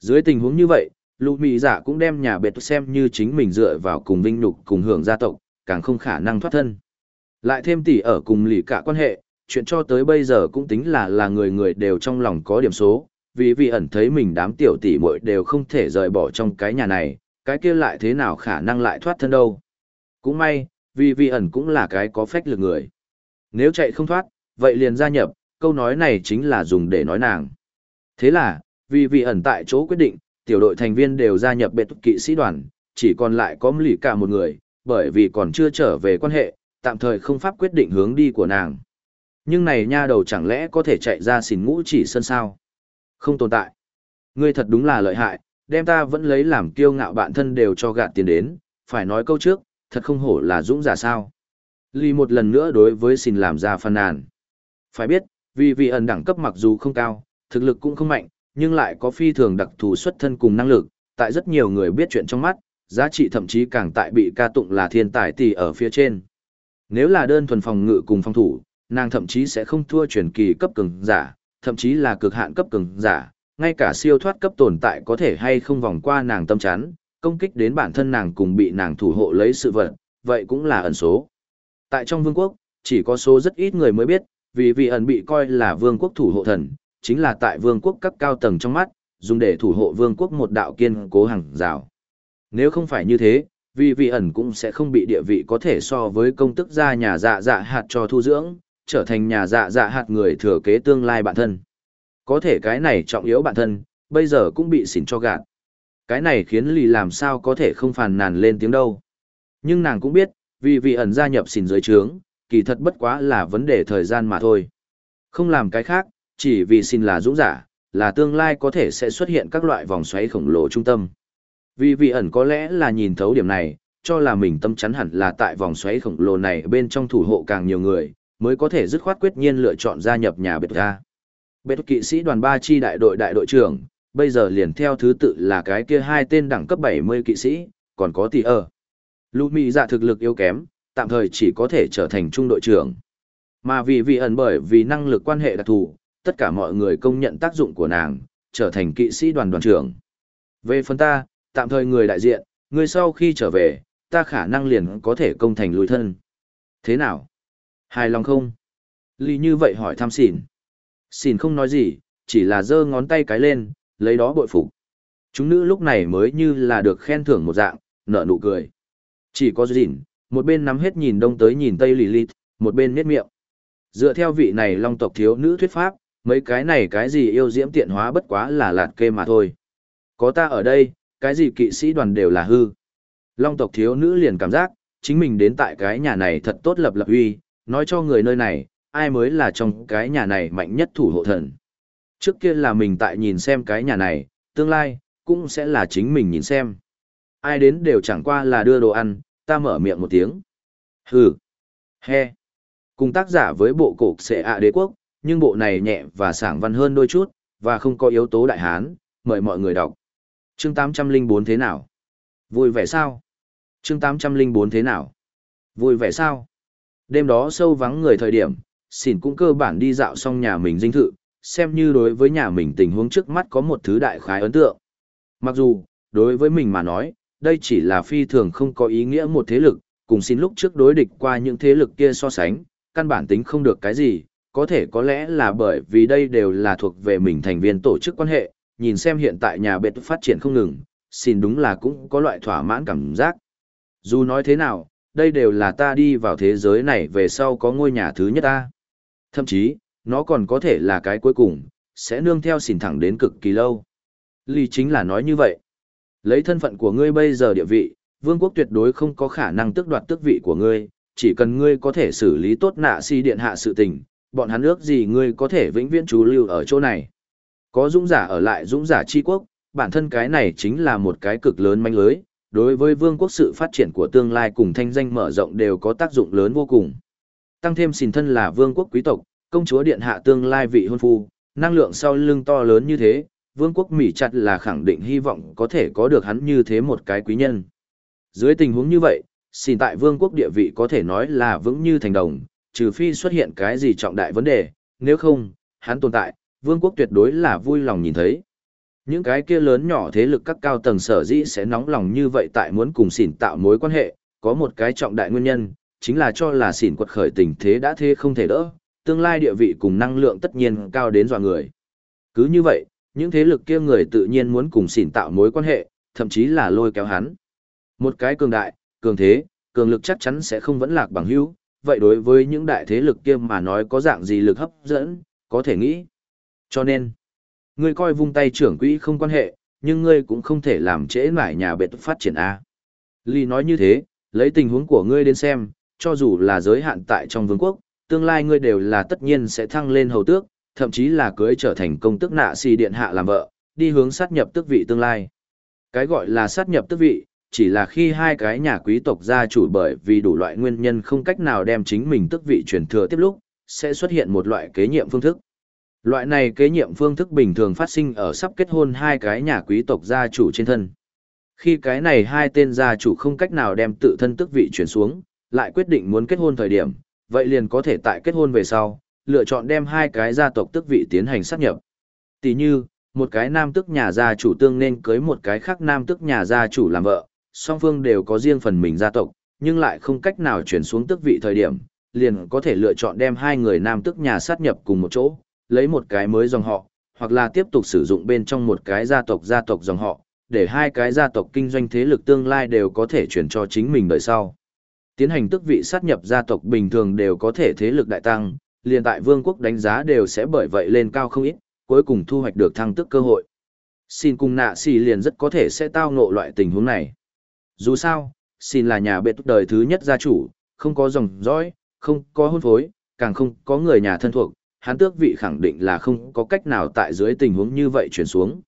Dưới tình huống như vậy, lũ mỹ giả dạ cũng đem nhà bệt xem như chính mình dựa vào cùng vinh nhục cùng hưởng gia tộc, càng không khả năng thoát thân. Lại thêm tỷ ở cùng lì cả quan hệ, chuyện cho tới bây giờ cũng tính là là người người đều trong lòng có điểm số, vì vị ẩn thấy mình đám tiểu tỷ muội đều không thể rời bỏ trong cái nhà này, cái kia lại thế nào khả năng lại thoát thân đâu. Cũng may, vì vị ẩn cũng là cái có phách lực người. Nếu chạy không thoát, vậy liền gia nhập, câu nói này chính là dùng để nói nàng. Thế là, vì vị ẩn tại chỗ quyết định, tiểu đội thành viên đều gia nhập bệ kỵ sĩ đoàn, chỉ còn lại có lì cả một người, bởi vì còn chưa trở về quan hệ, tạm thời không pháp quyết định hướng đi của nàng. Nhưng này nha đầu chẳng lẽ có thể chạy ra xỉn ngũ chỉ sân sao? Không tồn tại. Ngươi thật đúng là lợi hại, đem ta vẫn lấy làm kiêu ngạo bạn thân đều cho gạt tiền đến, phải nói câu trước, thật không hổ là dũng giả sao. Ly một lần nữa đối với xin làm ra phàn nàn. Phải biết, vì vị ẩn đẳng cấp mặc dù không cao, thực lực cũng không mạnh, nhưng lại có phi thường đặc thù xuất thân cùng năng lực, tại rất nhiều người biết chuyện trong mắt, giá trị thậm chí càng tại bị ca tụng là thiên tài tỷ ở phía trên. Nếu là đơn thuần phòng ngự cùng phòng thủ, nàng thậm chí sẽ không thua truyền kỳ cấp cường giả, thậm chí là cực hạn cấp cường giả, ngay cả siêu thoát cấp tồn tại có thể hay không vòng qua nàng tâm chán, công kích đến bản thân nàng cùng bị nàng thủ hộ lấy sự vật, vậy cũng là ẩn số. Tại trong vương quốc, chỉ có số rất ít người mới biết, vì vị ẩn bị coi là vương quốc thủ hộ thần, chính là tại vương quốc cấp cao tầng trong mắt, dùng để thủ hộ vương quốc một đạo kiên cố hàng rào. Nếu không phải như thế, vì vị ẩn cũng sẽ không bị địa vị có thể so với công tức gia nhà dạ dạ hạt cho thu dưỡng, trở thành nhà dạ dạ hạt người thừa kế tương lai bản thân. Có thể cái này trọng yếu bản thân, bây giờ cũng bị xỉn cho gạt. Cái này khiến lì làm sao có thể không phàn nàn lên tiếng đâu. Nhưng nàng cũng biết, vì vị ẩn gia nhập xỉn dưới trướng, kỳ thật bất quá là vấn đề thời gian mà thôi. Không làm cái khác, chỉ vì xin là dũng giả, là tương lai có thể sẽ xuất hiện các loại vòng xoáy khổng lồ trung tâm. Vì vị ẩn có lẽ là nhìn thấu điểm này, cho là mình tâm chắn hẳn là tại vòng xoáy khổng lồ này bên trong thủ hộ càng nhiều người, mới có thể dứt khoát quyết nhiên lựa chọn gia nhập nhà biệt ra. Biệt kỵ sĩ đoàn 3 chi đại đội đại đội trưởng, bây giờ liền theo thứ tự là cái kia hai tên đẳng cấp 70 kỵ sĩ, còn có tỷ ở. Lũ Mỹ dạ thực lực yếu kém, tạm thời chỉ có thể trở thành trung đội trưởng. Mà vì vị ẩn bởi vì năng lực quan hệ đặc thù, tất cả mọi người công nhận tác dụng của nàng, trở thành kỵ sĩ đoàn đoàn trưởng. Về phần ta, tạm thời người đại diện, người sau khi trở về, ta khả năng liền có thể công thành lùi thân. Thế nào? Hài lòng không? Lý như vậy hỏi thăm xỉn. Xỉn không nói gì, chỉ là giơ ngón tay cái lên, lấy đó bội phục. Chúng nữ lúc này mới như là được khen thưởng một dạng, nở nụ cười. Chỉ có dịn, một bên nắm hết nhìn đông tới nhìn tây lì Lilith, một bên nét miệng. Dựa theo vị này long tộc thiếu nữ thuyết pháp, mấy cái này cái gì yêu diễm tiện hóa bất quá là lạt kê mà thôi. Có ta ở đây, cái gì kỵ sĩ đoàn đều là hư. Long tộc thiếu nữ liền cảm giác, chính mình đến tại cái nhà này thật tốt lập lập uy, nói cho người nơi này, ai mới là trong cái nhà này mạnh nhất thủ hộ thần. Trước kia là mình tại nhìn xem cái nhà này, tương lai, cũng sẽ là chính mình nhìn xem. Ai đến đều chẳng qua là đưa đồ ăn, ta mở miệng một tiếng. Hừ. He. Cùng tác giả với bộ cổ sẽ ạ đế quốc, nhưng bộ này nhẹ và sảng văn hơn đôi chút, và không có yếu tố đại hán, mời mọi người đọc. Chương 804 thế nào? Vui vẻ sao? Chương 804 thế nào? Vui vẻ sao? Đêm đó sâu vắng người thời điểm, xỉn cũng cơ bản đi dạo xong nhà mình dinh thự, xem như đối với nhà mình tình huống trước mắt có một thứ đại khái ấn tượng. Mặc dù, đối với mình mà nói, đây chỉ là phi thường không có ý nghĩa một thế lực, cùng xin lúc trước đối địch qua những thế lực kia so sánh, căn bản tính không được cái gì, có thể có lẽ là bởi vì đây đều là thuộc về mình thành viên tổ chức quan hệ, nhìn xem hiện tại nhà bệt phát triển không ngừng, xin đúng là cũng có loại thỏa mãn cảm giác. Dù nói thế nào, đây đều là ta đi vào thế giới này về sau có ngôi nhà thứ nhất ta. Thậm chí, nó còn có thể là cái cuối cùng, sẽ nương theo xỉn thẳng đến cực kỳ lâu. Lý chính là nói như vậy. Lấy thân phận của ngươi bây giờ địa vị, vương quốc tuyệt đối không có khả năng tước đoạt tước vị của ngươi, chỉ cần ngươi có thể xử lý tốt nạ si điện hạ sự tình, bọn hắn ước gì ngươi có thể vĩnh viễn trú lưu ở chỗ này. Có dũng giả ở lại dũng giả chi quốc, bản thân cái này chính là một cái cực lớn manh lưới, đối với vương quốc sự phát triển của tương lai cùng thanh danh mở rộng đều có tác dụng lớn vô cùng. Tăng thêm xin thân là vương quốc quý tộc, công chúa điện hạ tương lai vị hôn phu, năng lượng sau lưng to lớn như thế, vương quốc Mỹ chặt là khẳng định hy vọng có thể có được hắn như thế một cái quý nhân. Dưới tình huống như vậy, xin tại vương quốc địa vị có thể nói là vững như thành đồng, trừ phi xuất hiện cái gì trọng đại vấn đề, nếu không, hắn tồn tại, vương quốc tuyệt đối là vui lòng nhìn thấy. Những cái kia lớn nhỏ thế lực các cao tầng sở dĩ sẽ nóng lòng như vậy tại muốn cùng xỉn tạo mối quan hệ, có một cái trọng đại nguyên nhân, chính là cho là xỉn quật khởi tình thế đã thế không thể đỡ, tương lai địa vị cùng năng lượng tất nhiên cao đến dọa người. Cứ như vậy, những thế lực kia người tự nhiên muốn cùng xỉn tạo mối quan hệ, thậm chí là lôi kéo hắn. Một cái cường đại, cường thế, cường lực chắc chắn sẽ không vẫn lạc bằng hữu, vậy đối với những đại thế lực kia mà nói có dạng gì lực hấp dẫn, có thể nghĩ. Cho nên, ngươi coi vung tay trưởng quỹ không quan hệ, nhưng ngươi cũng không thể làm trễ nải nhà bệ phát triển A. Lý nói như thế, lấy tình huống của ngươi đến xem, cho dù là giới hạn tại trong vương quốc, tương lai ngươi đều là tất nhiên sẽ thăng lên hầu tước, thậm chí là cưới trở thành công tước nạ xì điện hạ làm vợ, đi hướng sát nhập tước vị tương lai. Cái gọi là sát nhập tước vị, chỉ là khi hai cái nhà quý tộc gia chủ bởi vì đủ loại nguyên nhân không cách nào đem chính mình tước vị truyền thừa tiếp lúc, sẽ xuất hiện một loại kế nhiệm phương thức. Loại này kế nhiệm phương thức bình thường phát sinh ở sắp kết hôn hai cái nhà quý tộc gia chủ trên thân. Khi cái này hai tên gia chủ không cách nào đem tự thân tước vị chuyển xuống, lại quyết định muốn kết hôn thời điểm, vậy liền có thể tại kết hôn về sau, lựa chọn đem hai cái gia tộc tước vị tiến hành sát nhập. Tỷ như, một cái nam tước nhà gia chủ tương nên cưới một cái khác nam tước nhà gia chủ làm vợ, song phương đều có riêng phần mình gia tộc, nhưng lại không cách nào chuyển xuống tước vị thời điểm, liền có thể lựa chọn đem hai người nam tước nhà sát nhập cùng một chỗ, lấy một cái mới dòng họ, hoặc là tiếp tục sử dụng bên trong một cái gia tộc gia tộc dòng họ, để hai cái gia tộc kinh doanh thế lực tương lai đều có thể chuyển cho chính mình đời sau. Tiến hành tức vị sát nhập gia tộc bình thường đều có thể thế lực đại tăng, liền tại vương quốc đánh giá đều sẽ bởi vậy lên cao không ít, cuối cùng thu hoạch được thăng tức cơ hội. Xin cùng nạ xì liền rất có thể sẽ tao ngộ loại tình huống này. Dù sao, xin là nhà bệ túc đời thứ nhất gia chủ, không có dòng dõi, không có hôn phối, càng không có người nhà thân thuộc, hắn tước vị khẳng định là không có cách nào tại dưới tình huống như vậy chuyển xuống.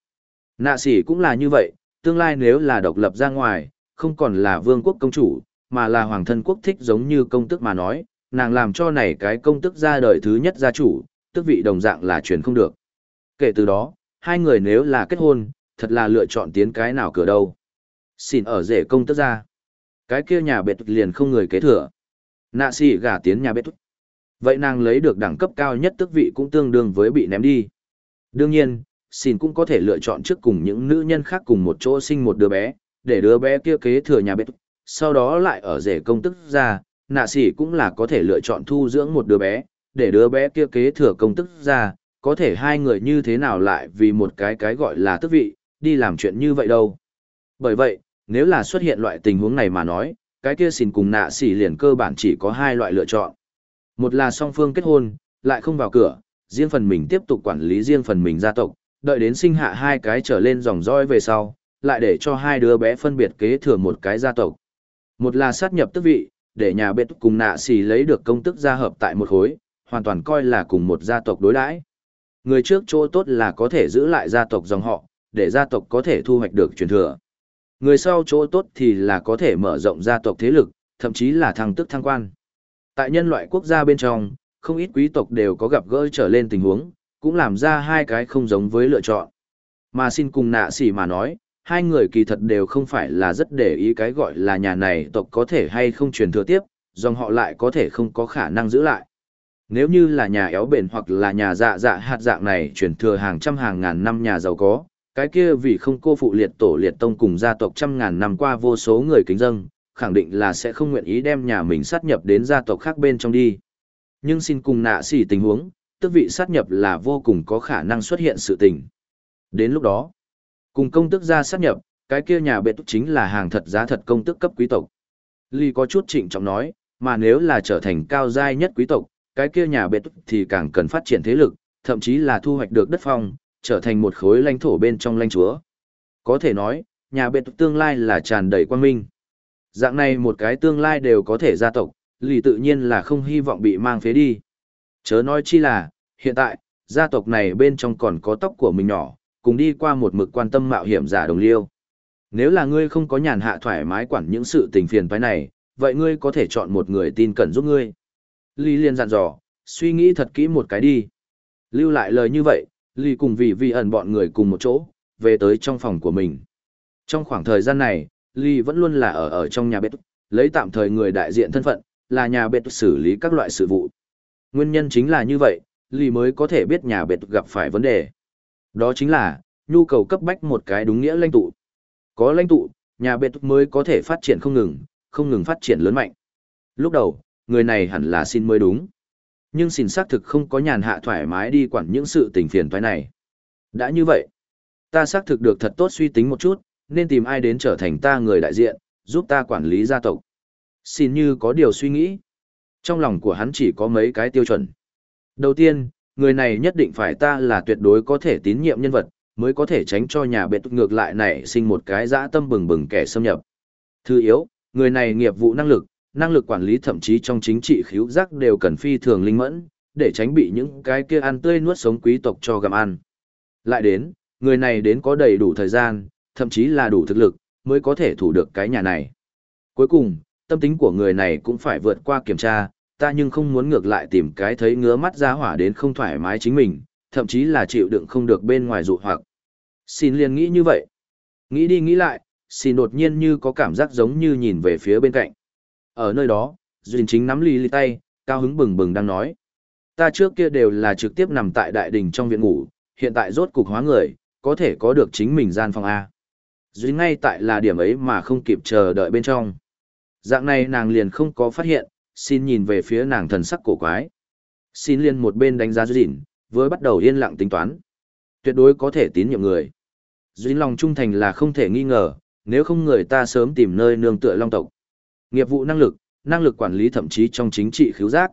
Nạ sĩ cũng là như vậy, tương lai nếu là độc lập ra ngoài, không còn là vương quốc công chủ, mà là hoàng thân quốc thích giống như công tức mà nói, nàng làm cho này cái công tức ra đời thứ nhất gia chủ, tước vị đồng dạng là chuyển không được. Kể từ đó, hai người nếu là kết hôn, thật là lựa chọn tiến cái nào cửa đâu. Xin ở rể công tức ra. Cái kia nhà bệt liền không người kế thừa. Nạ xỉ gả tiến nhà bệt Vậy nàng lấy được đẳng cấp cao nhất tước vị cũng tương đương với bị ném đi. Đương nhiên, xin cũng có thể lựa chọn trước cùng những nữ nhân khác cùng một chỗ sinh một đứa bé, để đứa bé kia kế thừa nhà bếp, sau đó lại ở rể công tức ra, nạ xỉ cũng là có thể lựa chọn thu dưỡng một đứa bé, để đứa bé kia kế thừa công tức ra, có thể hai người như thế nào lại vì một cái cái gọi là tước vị, đi làm chuyện như vậy đâu. Bởi vậy, nếu là xuất hiện loại tình huống này mà nói, cái kia xin cùng nạ xỉ liền cơ bản chỉ có hai loại lựa chọn. Một là song phương kết hôn, lại không vào cửa, riêng phần mình tiếp tục quản lý riêng phần mình gia tộc, đợi đến sinh hạ hai cái trở lên dòng dõi về sau, lại để cho hai đứa bé phân biệt kế thừa một cái gia tộc. Một là sát nhập tước vị, để nhà bếp cùng nạ xì lấy được công tức gia hợp tại một khối, hoàn toàn coi là cùng một gia tộc đối đãi. Người trước chỗ tốt là có thể giữ lại gia tộc dòng họ, để gia tộc có thể thu hoạch được truyền thừa. Người sau chỗ tốt thì là có thể mở rộng gia tộc thế lực, thậm chí là thăng tức thăng quan. Tại nhân loại quốc gia bên trong, không ít quý tộc đều có gặp gỡ trở lên tình huống, cũng làm ra hai cái không giống với lựa chọn. Mà xin cùng nạ xỉ mà nói, hai người kỳ thật đều không phải là rất để ý cái gọi là nhà này tộc có thể hay không truyền thừa tiếp, dòng họ lại có thể không có khả năng giữ lại. Nếu như là nhà éo bền hoặc là nhà dạ dạ hạt dạng này truyền thừa hàng trăm hàng ngàn năm nhà giàu có, cái kia vì không cô phụ liệt tổ liệt tông cùng gia tộc trăm ngàn năm qua vô số người kính dâng, khẳng định là sẽ không nguyện ý đem nhà mình sát nhập đến gia tộc khác bên trong đi. Nhưng xin cùng nạ xỉ tình huống, tức vị sát nhập là vô cùng có khả năng xuất hiện sự tình. Đến lúc đó, cùng công tức gia sát nhập, cái kia nhà bệ túc chính là hàng thật giá thật công tức cấp quý tộc. Ly có chút trịnh trọng nói, mà nếu là trở thành cao giai nhất quý tộc, cái kia nhà bệ túc thì càng cần phát triển thế lực, thậm chí là thu hoạch được đất phong, trở thành một khối lãnh thổ bên trong lãnh chúa. Có thể nói, nhà bệ tương lai là tràn đầy quang minh. Dạng này một cái tương lai đều có thể gia tộc, lì tự nhiên là không hy vọng bị mang phế đi. Chớ nói chi là, hiện tại, gia tộc này bên trong còn có tóc của mình nhỏ, cùng đi qua một mực quan tâm mạo hiểm giả đồng liêu. Nếu là ngươi không có nhàn hạ thoải mái quản những sự tình phiền phái này, vậy ngươi có thể chọn một người tin cẩn giúp ngươi. Lý liền dặn dò, suy nghĩ thật kỹ một cái đi. Lưu lại lời như vậy, Lý cùng vị vị ẩn bọn người cùng một chỗ, về tới trong phòng của mình. Trong khoảng thời gian này, Lý vẫn luôn là ở ở trong nhà bếp, lấy tạm thời người đại diện thân phận, là nhà bếp xử lý các loại sự vụ. Nguyên nhân chính là như vậy, Lý mới có thể biết nhà bếp gặp phải vấn đề. Đó chính là, nhu cầu cấp bách một cái đúng nghĩa lãnh tụ. Có lãnh tụ, nhà bếp mới có thể phát triển không ngừng, không ngừng phát triển lớn mạnh. Lúc đầu, người này hẳn là xin mới đúng. Nhưng xin xác thực không có nhàn hạ thoải mái đi quản những sự tình phiền toái này. Đã như vậy, ta xác thực được thật tốt suy tính một chút, nên tìm ai đến trở thành ta người đại diện, giúp ta quản lý gia tộc. Xin như có điều suy nghĩ. Trong lòng của hắn chỉ có mấy cái tiêu chuẩn. Đầu tiên, người này nhất định phải ta là tuyệt đối có thể tín nhiệm nhân vật, mới có thể tránh cho nhà biệt ngược lại này sinh một cái dã tâm bừng bừng kẻ xâm nhập. Thứ yếu, người này nghiệp vụ năng lực, năng lực quản lý thậm chí trong chính trị khiếu giác đều cần phi thường linh mẫn, để tránh bị những cái kia ăn tươi nuốt sống quý tộc cho gặm ăn. Lại đến, người này đến có đầy đủ thời gian, thậm chí là đủ thực lực, mới có thể thủ được cái nhà này. Cuối cùng, tâm tính của người này cũng phải vượt qua kiểm tra, ta nhưng không muốn ngược lại tìm cái thấy ngứa mắt ra hỏa đến không thoải mái chính mình, thậm chí là chịu đựng không được bên ngoài dụ hoặc. Xin liền nghĩ như vậy. Nghĩ đi nghĩ lại, xin đột nhiên như có cảm giác giống như nhìn về phía bên cạnh. Ở nơi đó, Duyên chính nắm ly ly tay, cao hứng bừng bừng đang nói. Ta trước kia đều là trực tiếp nằm tại đại đình trong viện ngủ, hiện tại rốt cục hóa người, có thể có được chính mình gian phòng A. Duyên ngay tại là điểm ấy mà không kịp chờ đợi bên trong. Dạng này nàng liền không có phát hiện, xin nhìn về phía nàng thần sắc cổ quái. Xin liền một bên đánh giá Duyên, với bắt đầu yên lặng tính toán. Tuyệt đối có thể tín nhiệm người. Duyên lòng trung thành là không thể nghi ngờ, nếu không người ta sớm tìm nơi nương tựa long tộc. Nghiệp vụ năng lực, năng lực quản lý thậm chí trong chính trị khiếu giác.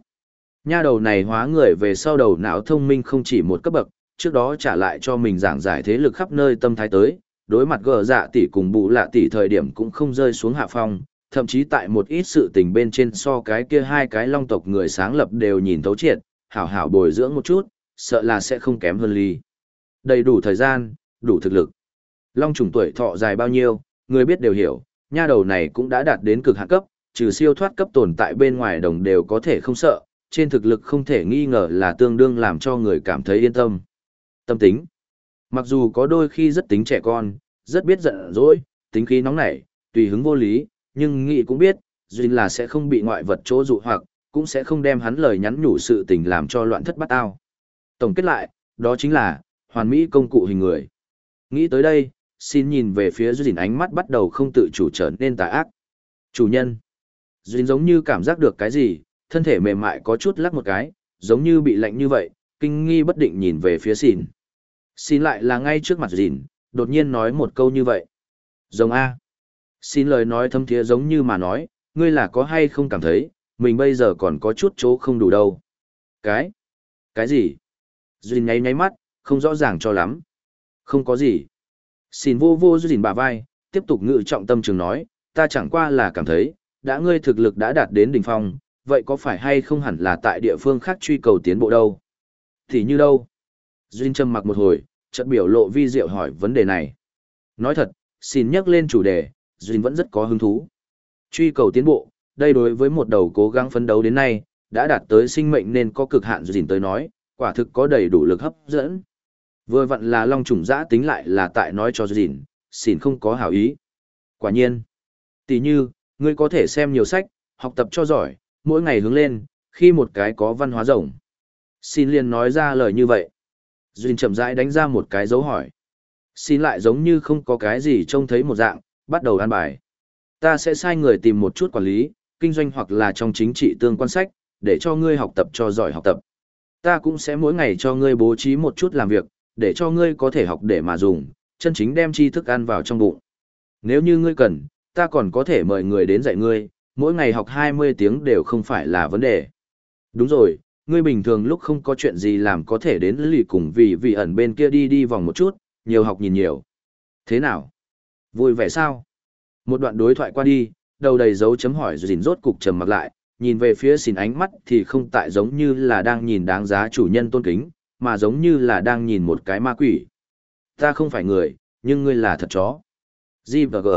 Nha đầu này hóa người về sau đầu não thông minh không chỉ một cấp bậc, trước đó trả lại cho mình giảng giải thế lực khắp nơi tâm thái tới, đối mặt gờ dạ tỷ cùng bụ lạ tỷ thời điểm cũng không rơi xuống hạ phong, thậm chí tại một ít sự tình bên trên so cái kia hai cái long tộc người sáng lập đều nhìn thấu triệt, hảo hảo bồi dưỡng một chút, sợ là sẽ không kém hơn ly. Đầy đủ thời gian, đủ thực lực. Long trùng tuổi thọ dài bao nhiêu, người biết đều hiểu, nha đầu này cũng đã đạt đến cực hạn cấp, trừ siêu thoát cấp tồn tại bên ngoài đồng đều có thể không sợ, trên thực lực không thể nghi ngờ là tương đương làm cho người cảm thấy yên tâm. Tâm tính. Mặc dù có đôi khi rất tính trẻ con, rất biết giận dỗi, tính khí nóng nảy, tùy hứng vô lý, nhưng nghĩ cũng biết, Duyên là sẽ không bị ngoại vật chỗ dụ hoặc, cũng sẽ không đem hắn lời nhắn nhủ sự tình làm cho loạn thất bắt ao. Tổng kết lại, đó chính là, hoàn mỹ công cụ hình người. Nghĩ tới đây, xin nhìn về phía Duyên ánh mắt bắt đầu không tự chủ trở nên tà ác. Chủ nhân. Duyên giống như cảm giác được cái gì, thân thể mềm mại có chút lắc một cái, giống như bị lạnh như vậy, kinh nghi bất định nhìn về phía xin. Xin lại là ngay trước mặt Dìn, đột nhiên nói một câu như vậy. Giống A. Xin lời nói thâm thiế giống như mà nói, ngươi là có hay không cảm thấy, mình bây giờ còn có chút chỗ không đủ đâu. Cái? Cái gì? Dìn nháy nháy mắt, không rõ ràng cho lắm. Không có gì. Xin vô vô Dìn bà vai, tiếp tục ngự trọng tâm trường nói, ta chẳng qua là cảm thấy, đã ngươi thực lực đã đạt đến đỉnh phong, vậy có phải hay không hẳn là tại địa phương khác truy cầu tiến bộ đâu? Thì như đâu? Duyên trầm mặc một hồi, chợt biểu lộ vi diệu hỏi vấn đề này. Nói thật, xin nhắc lên chủ đề, Duyên vẫn rất có hứng thú. Truy cầu tiến bộ, đây đối với một đầu cố gắng phấn đấu đến nay, đã đạt tới sinh mệnh nên có cực hạn Duyên tới nói, quả thực có đầy đủ lực hấp dẫn. Vừa vặn là long trùng giã tính lại là tại nói cho Duyên, xỉn không có hảo ý. Quả nhiên, tỷ như, ngươi có thể xem nhiều sách, học tập cho giỏi, mỗi ngày hướng lên, khi một cái có văn hóa rộng. Xin liền nói ra lời như vậy. Duyên chậm rãi đánh ra một cái dấu hỏi. Xin lại giống như không có cái gì trông thấy một dạng, bắt đầu ăn bài. Ta sẽ sai người tìm một chút quản lý, kinh doanh hoặc là trong chính trị tương quan sách, để cho ngươi học tập cho giỏi học tập. Ta cũng sẽ mỗi ngày cho ngươi bố trí một chút làm việc, để cho ngươi có thể học để mà dùng, chân chính đem tri thức ăn vào trong bụng. Nếu như ngươi cần, ta còn có thể mời người đến dạy ngươi, mỗi ngày học 20 tiếng đều không phải là vấn đề. Đúng rồi, ngươi bình thường lúc không có chuyện gì làm có thể đến lì cùng vì vì ẩn bên kia đi đi vòng một chút, nhiều học nhìn nhiều. Thế nào? Vui vẻ sao? Một đoạn đối thoại qua đi, đầu đầy dấu chấm hỏi rồi rốt cục trầm mặc lại, nhìn về phía xìn ánh mắt thì không tại giống như là đang nhìn đáng giá chủ nhân tôn kính, mà giống như là đang nhìn một cái ma quỷ. Ta không phải người, nhưng ngươi là thật chó. G và G.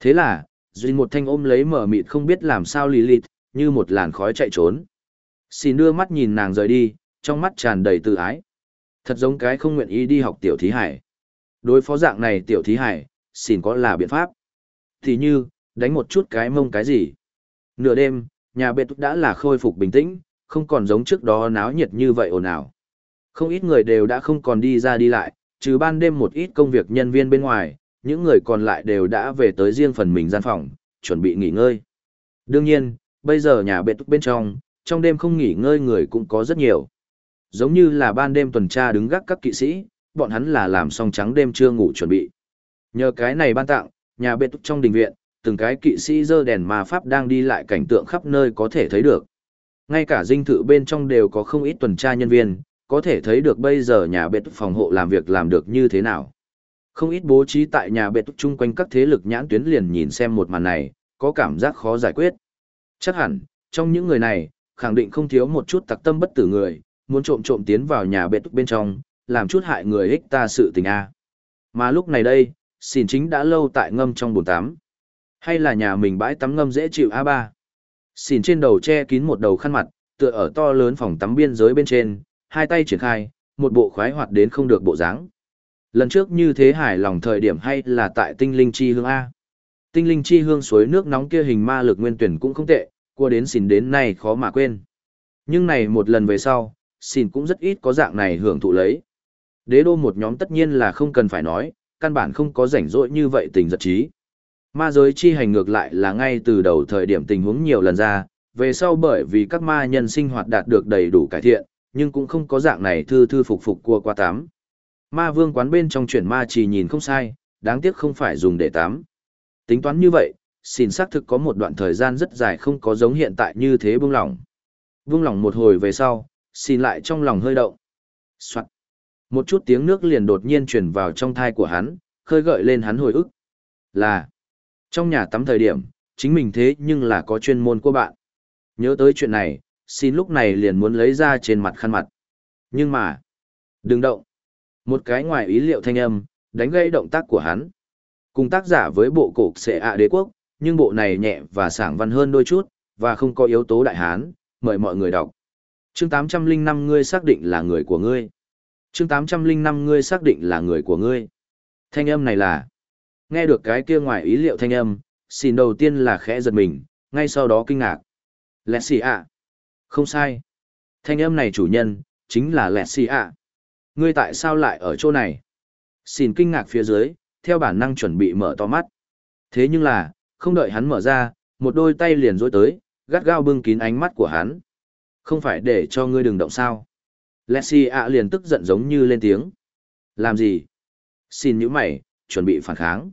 Thế là, Duy một thanh ôm lấy mở mịt không biết làm sao Lilith, như một làn khói chạy trốn. Xin đưa mắt nhìn nàng rời đi, trong mắt tràn đầy tự ái. Thật giống cái không nguyện ý đi học tiểu thí hải. Đối phó dạng này tiểu thí hải, xin có là biện pháp. Thì như, đánh một chút cái mông cái gì. Nửa đêm, nhà bệ đã là khôi phục bình tĩnh, không còn giống trước đó náo nhiệt như vậy ồn ào. Không ít người đều đã không còn đi ra đi lại, trừ ban đêm một ít công việc nhân viên bên ngoài, những người còn lại đều đã về tới riêng phần mình gian phòng, chuẩn bị nghỉ ngơi. Đương nhiên, bây giờ nhà bệ túc bên trong, trong đêm không nghỉ ngơi người cũng có rất nhiều. Giống như là ban đêm tuần tra đứng gác các kỵ sĩ, bọn hắn là làm xong trắng đêm chưa ngủ chuẩn bị. Nhờ cái này ban tặng, nhà bệ túc trong đình viện, từng cái kỵ sĩ dơ đèn ma pháp đang đi lại cảnh tượng khắp nơi có thể thấy được. Ngay cả dinh thự bên trong đều có không ít tuần tra nhân viên, có thể thấy được bây giờ nhà bệ túc phòng hộ làm việc làm được như thế nào. Không ít bố trí tại nhà bệ túc chung quanh các thế lực nhãn tuyến liền nhìn xem một màn này, có cảm giác khó giải quyết. Chắc hẳn, trong những người này, khẳng định không thiếu một chút tặc tâm bất tử người, muốn trộm trộm tiến vào nhà bệ túc bên trong, làm chút hại người ích ta sự tình a. Mà lúc này đây, xỉn chính đã lâu tại ngâm trong bồn tắm. Hay là nhà mình bãi tắm ngâm dễ chịu A3. Xỉn trên đầu che kín một đầu khăn mặt, tựa ở to lớn phòng tắm biên giới bên trên, hai tay triển khai, một bộ khoái hoạt đến không được bộ dáng. Lần trước như thế hài lòng thời điểm hay là tại tinh linh chi hương A. Tinh linh chi hương suối nước nóng kia hình ma lực nguyên tuyển cũng không tệ, qua đến xỉn đến nay khó mà quên. Nhưng này một lần về sau, xỉn cũng rất ít có dạng này hưởng thụ lấy. Đế đô một nhóm tất nhiên là không cần phải nói, căn bản không có rảnh rỗi như vậy tình giật trí. Ma giới chi hành ngược lại là ngay từ đầu thời điểm tình huống nhiều lần ra, về sau bởi vì các ma nhân sinh hoạt đạt được đầy đủ cải thiện, nhưng cũng không có dạng này thư thư phục phục cua qua tám. Ma vương quán bên trong chuyển ma chỉ nhìn không sai, đáng tiếc không phải dùng để tám. Tính toán như vậy, xin xác thực có một đoạn thời gian rất dài không có giống hiện tại như thế buông lỏng. Buông lỏng một hồi về sau, xin lại trong lòng hơi động. Soạn. Một chút tiếng nước liền đột nhiên truyền vào trong thai của hắn, khơi gợi lên hắn hồi ức. Là, trong nhà tắm thời điểm, chính mình thế nhưng là có chuyên môn của bạn. Nhớ tới chuyện này, xin lúc này liền muốn lấy ra trên mặt khăn mặt. Nhưng mà, đừng động. Một cái ngoài ý liệu thanh âm, đánh gây động tác của hắn. Cùng tác giả với bộ cổ xệ ạ đế quốc, nhưng bộ này nhẹ và sảng văn hơn đôi chút, và không có yếu tố đại hán, mời mọi người đọc. Chương 805 ngươi xác định là người của ngươi. Chương 805 ngươi xác định là người của ngươi. Thanh âm này là Nghe được cái kia ngoài ý liệu thanh âm, xin đầu tiên là khẽ giật mình, ngay sau đó kinh ngạc. Lẹ xì ạ. Không sai. Thanh âm này chủ nhân, chính là Lẹt xì ạ. Ngươi tại sao lại ở chỗ này? Xin kinh ngạc phía dưới, theo bản năng chuẩn bị mở to mắt. Thế nhưng là, không đợi hắn mở ra, một đôi tay liền dối tới, gắt gao bưng kín ánh mắt của hắn. Không phải để cho ngươi đừng động sao. Lexi ạ liền tức giận giống như lên tiếng. Làm gì? Xin những mày, chuẩn bị phản kháng.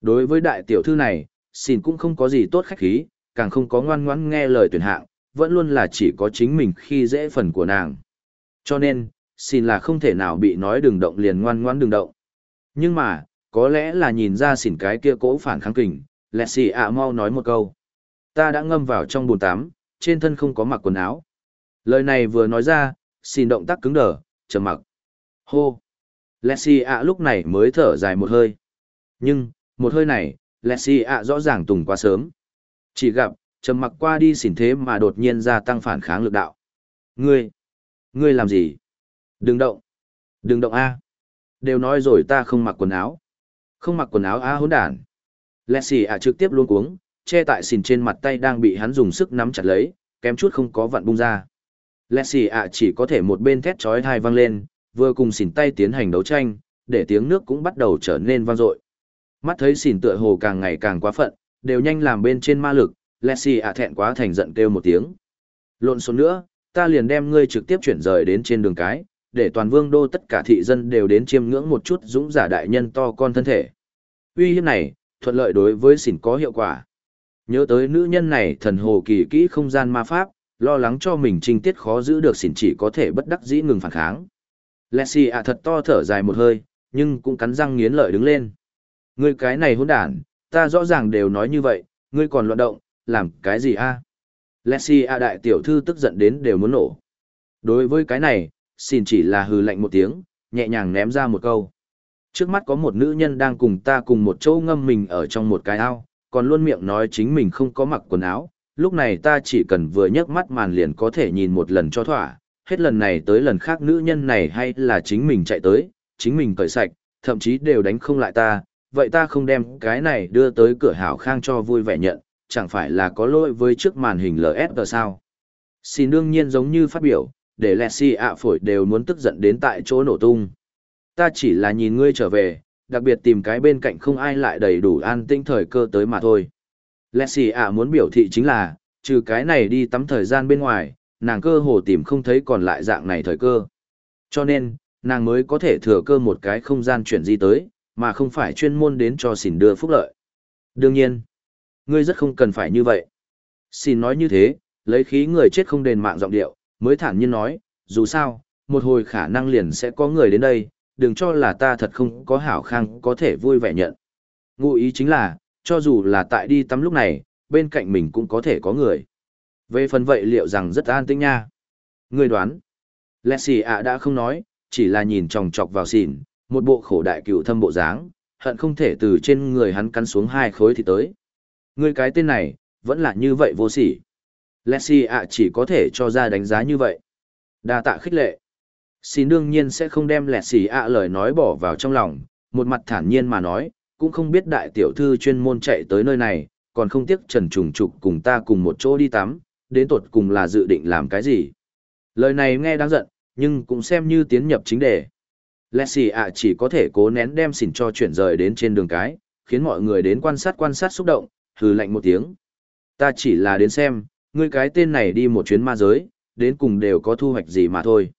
Đối với đại tiểu thư này, xin cũng không có gì tốt khách khí, càng không có ngoan ngoãn nghe lời tuyển hạng, vẫn luôn là chỉ có chính mình khi dễ phần của nàng. Cho nên, xin là không thể nào bị nói đừng động liền ngoan ngoan đừng động. Nhưng mà, có lẽ là nhìn ra xỉn cái kia cỗ phản kháng kình, lẹ xì ạ mau nói một câu. Ta đã ngâm vào trong bồn tắm, trên thân không có mặc quần áo. Lời này vừa nói ra, xin động tác cứng đờ, trầm mặc. Hô! Lẹ xì ạ lúc này mới thở dài một hơi. Nhưng, một hơi này, Lexi ạ rõ ràng tùng quá sớm. Chỉ gặp, trầm mặc qua đi xỉn thế mà đột nhiên gia tăng phản kháng lực đạo. Ngươi! Ngươi làm gì? Đừng động! Đừng động A! Đều nói rồi ta không mặc quần áo. Không mặc quần áo A hỗn đản. Lexi ạ trực tiếp luôn cuống, che tại xỉn trên mặt tay đang bị hắn dùng sức nắm chặt lấy, kém chút không có vặn bung ra. Lexi ạ chỉ có thể một bên thét chói tai vang lên, vừa cùng xỉn tay tiến hành đấu tranh, để tiếng nước cũng bắt đầu trở nên vang dội. Mắt thấy xỉn tựa hồ càng ngày càng quá phận, đều nhanh làm bên trên ma lực, Lexi ạ thẹn quá thành giận kêu một tiếng. Lộn xộn nữa, ta liền đem ngươi trực tiếp chuyển rời đến trên đường cái, để toàn vương đô tất cả thị dân đều đến chiêm ngưỡng một chút dũng giả đại nhân to con thân thể. Uy hiếp này, thuận lợi đối với xỉn có hiệu quả. Nhớ tới nữ nhân này thần hồ kỳ kỹ không gian ma pháp, lo lắng cho mình trinh tiết khó giữ được xỉn chỉ có thể bất đắc dĩ ngừng phản kháng. Lexi ạ thật to thở dài một hơi, nhưng cũng cắn răng nghiến lợi đứng lên. Ngươi cái này hỗn đản, ta rõ ràng đều nói như vậy, ngươi còn loạn động, làm cái gì a? À? Lexi a đại tiểu thư tức giận đến đều muốn nổ. Đối với cái này, xin chỉ là hừ lạnh một tiếng, nhẹ nhàng ném ra một câu. Trước mắt có một nữ nhân đang cùng ta cùng một chỗ ngâm mình ở trong một cái ao, còn luôn miệng nói chính mình không có mặc quần áo, lúc này ta chỉ cần vừa nhấc mắt màn liền có thể nhìn một lần cho thỏa, hết lần này tới lần khác nữ nhân này hay là chính mình chạy tới, chính mình cởi sạch, thậm chí đều đánh không lại ta, vậy ta không đem cái này đưa tới cửa hảo khang cho vui vẻ nhận, chẳng phải là có lỗi với trước màn hình LSG sao. Xin đương nhiên giống như phát biểu, để Lexi ạ phổi đều muốn tức giận đến tại chỗ nổ tung. Ta chỉ là nhìn ngươi trở về, đặc biệt tìm cái bên cạnh không ai lại đầy đủ an tinh thời cơ tới mà thôi. Lẹ xì ạ muốn biểu thị chính là, trừ cái này đi tắm thời gian bên ngoài, nàng cơ hồ tìm không thấy còn lại dạng này thời cơ. Cho nên, nàng mới có thể thừa cơ một cái không gian chuyển di tới, mà không phải chuyên môn đến cho xỉn đưa phúc lợi. Đương nhiên, ngươi rất không cần phải như vậy. Xin nói như thế, lấy khí người chết không đền mạng giọng điệu, mới thản nhiên nói, dù sao, một hồi khả năng liền sẽ có người đến đây, đừng cho là ta thật không có hảo khang có thể vui vẻ nhận. Ngụ ý chính là, cho dù là tại đi tắm lúc này, bên cạnh mình cũng có thể có người. Về phần vậy liệu rằng rất an tĩnh nha. Người đoán. Lẹ xì ạ đã không nói, chỉ là nhìn tròng trọc vào xỉn, một bộ khổ đại cựu thâm bộ dáng, hận không thể từ trên người hắn cắn xuống hai khối thì tới. Người cái tên này, vẫn là như vậy vô sỉ. Lexi xì ạ chỉ có thể cho ra đánh giá như vậy. đa tạ khích lệ. Xin đương nhiên sẽ không đem Lexi xì ạ lời nói bỏ vào trong lòng, một mặt thản nhiên mà nói, cũng không biết đại tiểu thư chuyên môn chạy tới nơi này, còn không tiếc trần trùng trục cùng ta cùng một chỗ đi tắm, đến tột cùng là dự định làm cái gì. Lời này nghe đáng giận, nhưng cũng xem như tiến nhập chính đề. Lexi ạ chỉ có thể cố nén đem xỉn cho chuyển rời đến trên đường cái, khiến mọi người đến quan sát quan sát xúc động, hừ lạnh một tiếng. Ta chỉ là đến xem, ngươi cái tên này đi một chuyến ma giới, đến cùng đều có thu hoạch gì mà thôi.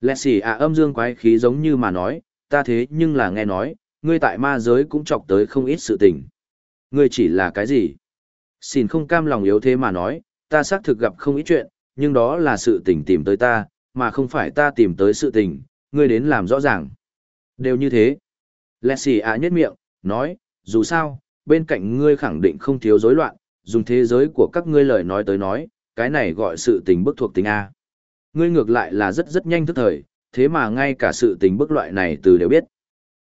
Lexi ạ âm dương quái khí giống như mà nói, ta thế nhưng là nghe nói, ngươi tại ma giới cũng chọc tới không ít sự tình. Ngươi chỉ là cái gì? Xin không cam lòng yếu thế mà nói, ta xác thực gặp không ít chuyện, nhưng đó là sự tình tìm tới ta, mà không phải ta tìm tới sự tình, ngươi đến làm rõ ràng. Đều như thế. Lexi ạ nhất miệng, nói, dù sao, bên cạnh ngươi khẳng định không thiếu rối loạn, dùng thế giới của các ngươi lời nói tới nói, cái này gọi sự tình bức thuộc tính A. Ngươi ngược lại là rất rất nhanh thức thời, thế mà ngay cả sự tình bức loại này từ đều biết.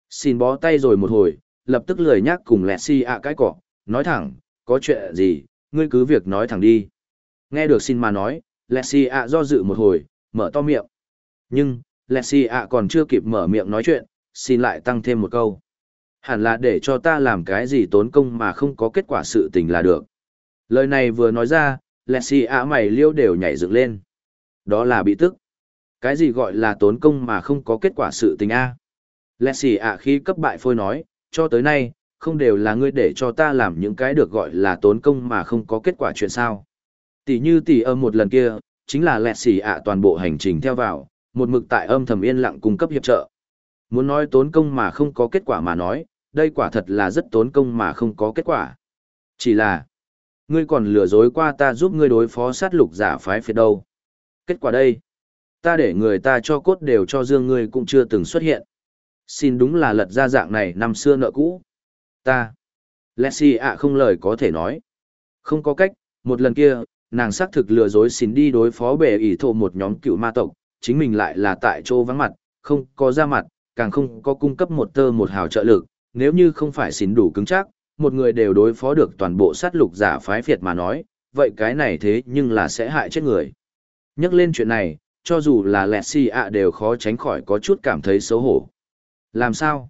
Xin bó tay rồi một hồi, lập tức lười nhắc cùng Lexi ạ cái cỏ, nói thẳng, có chuyện gì, ngươi cứ việc nói thẳng đi. Nghe được xin mà nói, Lexi ạ do dự một hồi, mở to miệng. Nhưng, Lexi ạ còn chưa kịp mở miệng nói chuyện, xin lại tăng thêm một câu. Hẳn là để cho ta làm cái gì tốn công mà không có kết quả sự tình là được. Lời này vừa nói ra, Lexi ạ mày liêu đều nhảy dựng lên. Đó là bị tức. Cái gì gọi là tốn công mà không có kết quả sự tình a? Lexi ạ khi cấp bại phôi nói, cho tới nay, không đều là ngươi để cho ta làm những cái được gọi là tốn công mà không có kết quả chuyện sao. Tỷ như tỷ âm một lần kia, chính là lẹ xì ạ toàn bộ hành trình theo vào, một mực tại âm thầm yên lặng cung cấp hiệp trợ. Muốn nói tốn công mà không có kết quả mà nói, đây quả thật là rất tốn công mà không có kết quả. Chỉ là, ngươi còn lừa dối qua ta giúp ngươi đối phó sát lục giả phái phiệt đâu. Kết quả đây, ta để người ta cho cốt đều cho dương ngươi cũng chưa từng xuất hiện. Xin đúng là lật ra dạng này năm xưa nợ cũ. Ta, Lexi ạ không lời có thể nói. Không có cách, một lần kia, nàng xác thực lừa dối xin đi đối phó bệ ỷ thổ một nhóm cựu ma tộc, chính mình lại là tại chỗ vắng mặt, không có ra mặt, càng không có cung cấp một tơ một hào trợ lực, nếu như không phải xin đủ cứng chắc, một người đều đối phó được toàn bộ sát lục giả phái phiệt mà nói, vậy cái này thế nhưng là sẽ hại chết người. Nhắc lên chuyện này, cho dù là lẹt si ạ đều khó tránh khỏi có chút cảm thấy xấu hổ. Làm sao?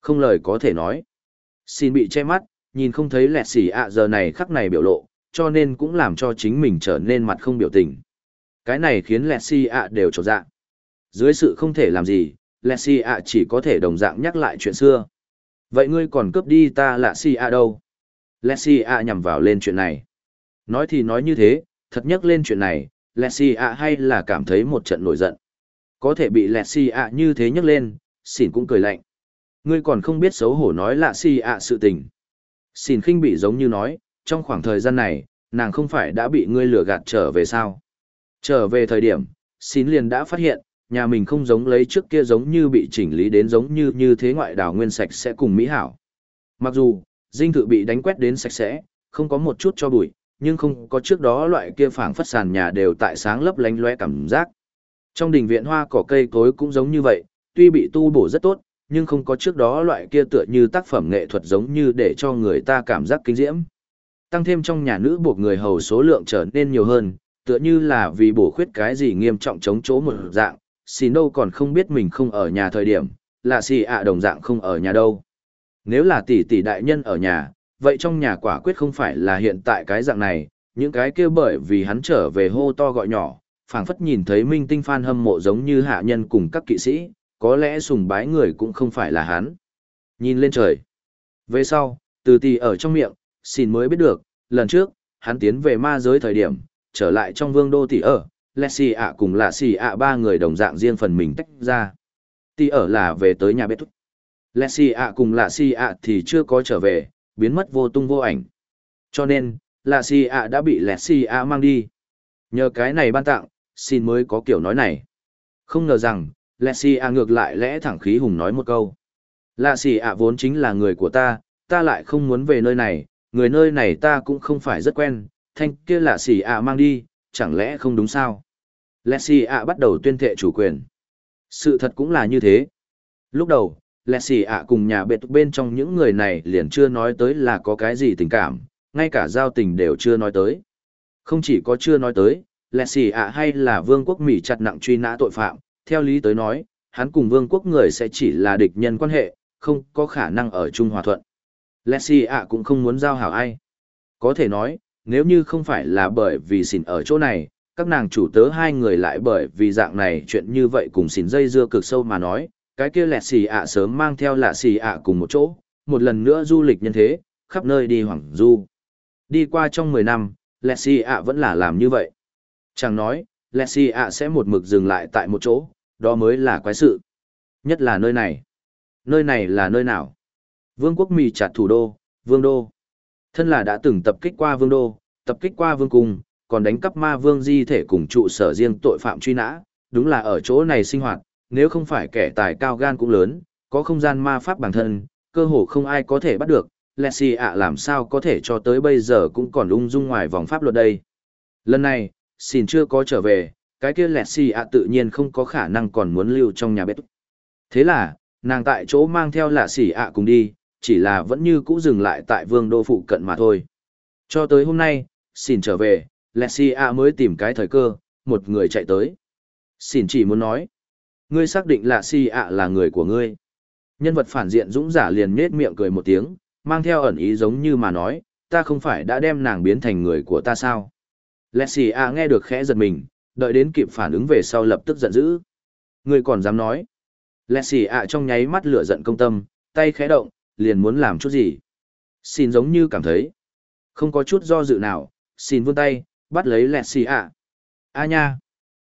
Không lời có thể nói. Xin bị che mắt, nhìn không thấy lẹt xỉ ạ giờ này khắc này biểu lộ, cho nên cũng làm cho chính mình trở nên mặt không biểu tình. Cái này khiến lẹt xỉ ạ đều trột dạng. Dưới sự không thể làm gì, lẹt xỉ ạ chỉ có thể đồng dạng nhắc lại chuyện xưa. Vậy ngươi còn cướp đi ta lạ Si A đâu? Lẹt xỉ A nhằm vào lên chuyện này. Nói thì nói như thế, thật nhắc lên chuyện này, lẹt xỉ A hay là cảm thấy một trận nổi giận. Có thể bị lẹt xỉ A như thế nhắc lên, xỉn cũng cười lạnh. Ngươi còn không biết xấu hổ nói lạ xì A sự tình. Xỉn khinh bị giống như nói, trong khoảng thời gian này, nàng không phải đã bị ngươi lừa gạt trở về sao. Trở về thời điểm, xỉn liền đã phát hiện, nhà mình không giống lấy trước kia giống như bị chỉnh lý đến giống như như thế ngoại đảo nguyên sạch sẽ cùng mỹ hảo. Mặc dù, dinh thự bị đánh quét đến sạch sẽ, không có một chút cho bụi, nhưng không có trước đó loại kia phảng phất sàn nhà đều tại sáng lấp lánh loe cảm giác. Trong đình viện hoa cỏ cây cối cũng giống như vậy, tuy bị tu bổ rất tốt, nhưng không có trước đó loại kia tựa như tác phẩm nghệ thuật giống như để cho người ta cảm giác kinh diễm. Tăng thêm trong nhà nữ buộc người hầu số lượng trở nên nhiều hơn, tựa như là vì bổ khuyết cái gì nghiêm trọng chống chỗ một dạng, xin đâu còn không biết mình không ở nhà thời điểm, là xì ạ đồng dạng không ở nhà đâu. Nếu là tỷ tỷ đại nhân ở nhà, vậy trong nhà quả quyết không phải là hiện tại cái dạng này, những cái kia bởi vì hắn trở về hô to gọi nhỏ, phảng phất nhìn thấy minh tinh fan hâm mộ giống như hạ nhân cùng các kỵ sĩ, có lẽ sùng bái người cũng không phải là hắn. Nhìn lên trời. Về sau, từ tì ở trong miệng, xin mới biết được, lần trước, hắn tiến về ma giới thời điểm, trở lại trong vương đô tỷ ở, Leslie ạ cùng lạ xì ạ ba người đồng dạng riêng phần mình tách ra. Tỷ ở là về tới nhà bếp thúc. Leslie ạ cùng lạ xì ạ thì chưa có trở về, biến mất vô tung vô ảnh. Cho nên, lạ xì ạ đã bị Leslie ạ mang đi. Nhờ cái này ban tặng, xin mới có kiểu nói này. Không ngờ rằng, Leslie ạ ngược lại lẽ thẳng khí hùng nói một câu. Lạ xì ạ vốn chính là người của ta, ta lại không muốn về nơi này, người nơi này ta cũng không phải rất quen, thanh kia lạ xì ạ mang đi, chẳng lẽ không đúng sao? Lexi ạ bắt đầu tuyên thệ chủ quyền. Sự thật cũng là như thế. Lúc đầu, Lexi ạ cùng nhà bệ tục bên trong những người này liền chưa nói tới là có cái gì tình cảm, ngay cả giao tình đều chưa nói tới. Không chỉ có chưa nói tới, Lexi ạ hay là vương quốc Mỹ chặt nặng truy nã tội phạm, theo lý tới nói, hắn cùng vương quốc người sẽ chỉ là địch nhân quan hệ, không có khả năng ở chung hòa thuận. Lexi ạ cũng không muốn giao hảo ai. Có thể nói, nếu như không phải là bởi vì xỉn ở chỗ này, các nàng chủ tớ hai người lại bởi vì dạng này chuyện như vậy cùng xỉn dây dưa cực sâu mà nói, cái kia lẹt xì ạ sớm mang theo lạ xì ạ cùng một chỗ, một lần nữa du lịch nhân thế, khắp nơi đi hoảng du. Đi qua trong 10 năm, lẹt xì ạ vẫn là làm như vậy. Chẳng nói, lẹt xì ạ sẽ một mực dừng lại tại một chỗ, đó mới là quái sự. Nhất là nơi này. Nơi này là nơi nào? Vương quốc mì chặt thủ đô, vương đô. Thân là đã từng tập kích qua vương đô, tập kích qua vương cung, còn đánh cắp ma vương di thể cùng trụ sở riêng tội phạm truy nã, đúng là ở chỗ này sinh hoạt, nếu không phải kẻ tài cao gan cũng lớn, có không gian ma pháp bản thân, cơ hồ không ai có thể bắt được, Lexi ạ làm sao có thể cho tới bây giờ cũng còn ung dung ngoài vòng pháp luật đây. Lần này, xin chưa có trở về, cái kia Lexi ạ tự nhiên không có khả năng còn muốn lưu trong nhà bếp. Thế là, nàng tại chỗ mang theo lạ xỉ ạ cùng đi, chỉ là vẫn như cũ dừng lại tại vương đô phụ cận mà thôi. Cho tới hôm nay, xin trở về, Lexi mới tìm cái thời cơ, một người chạy tới. Xin chỉ muốn nói, ngươi xác định là si ạ là người của ngươi. Nhân vật phản diện dũng giả liền nết miệng cười một tiếng, mang theo ẩn ý giống như mà nói, ta không phải đã đem nàng biến thành người của ta sao. Lexi nghe được khẽ giật mình, đợi đến kịp phản ứng về sau lập tức giận dữ. Ngươi còn dám nói. Lexi trong nháy mắt lửa giận công tâm, tay khẽ động, liền muốn làm chút gì. Xin giống như cảm thấy. Không có chút do dự nào, xin vươn tay, bắt lấy Lexi ạ. A nha.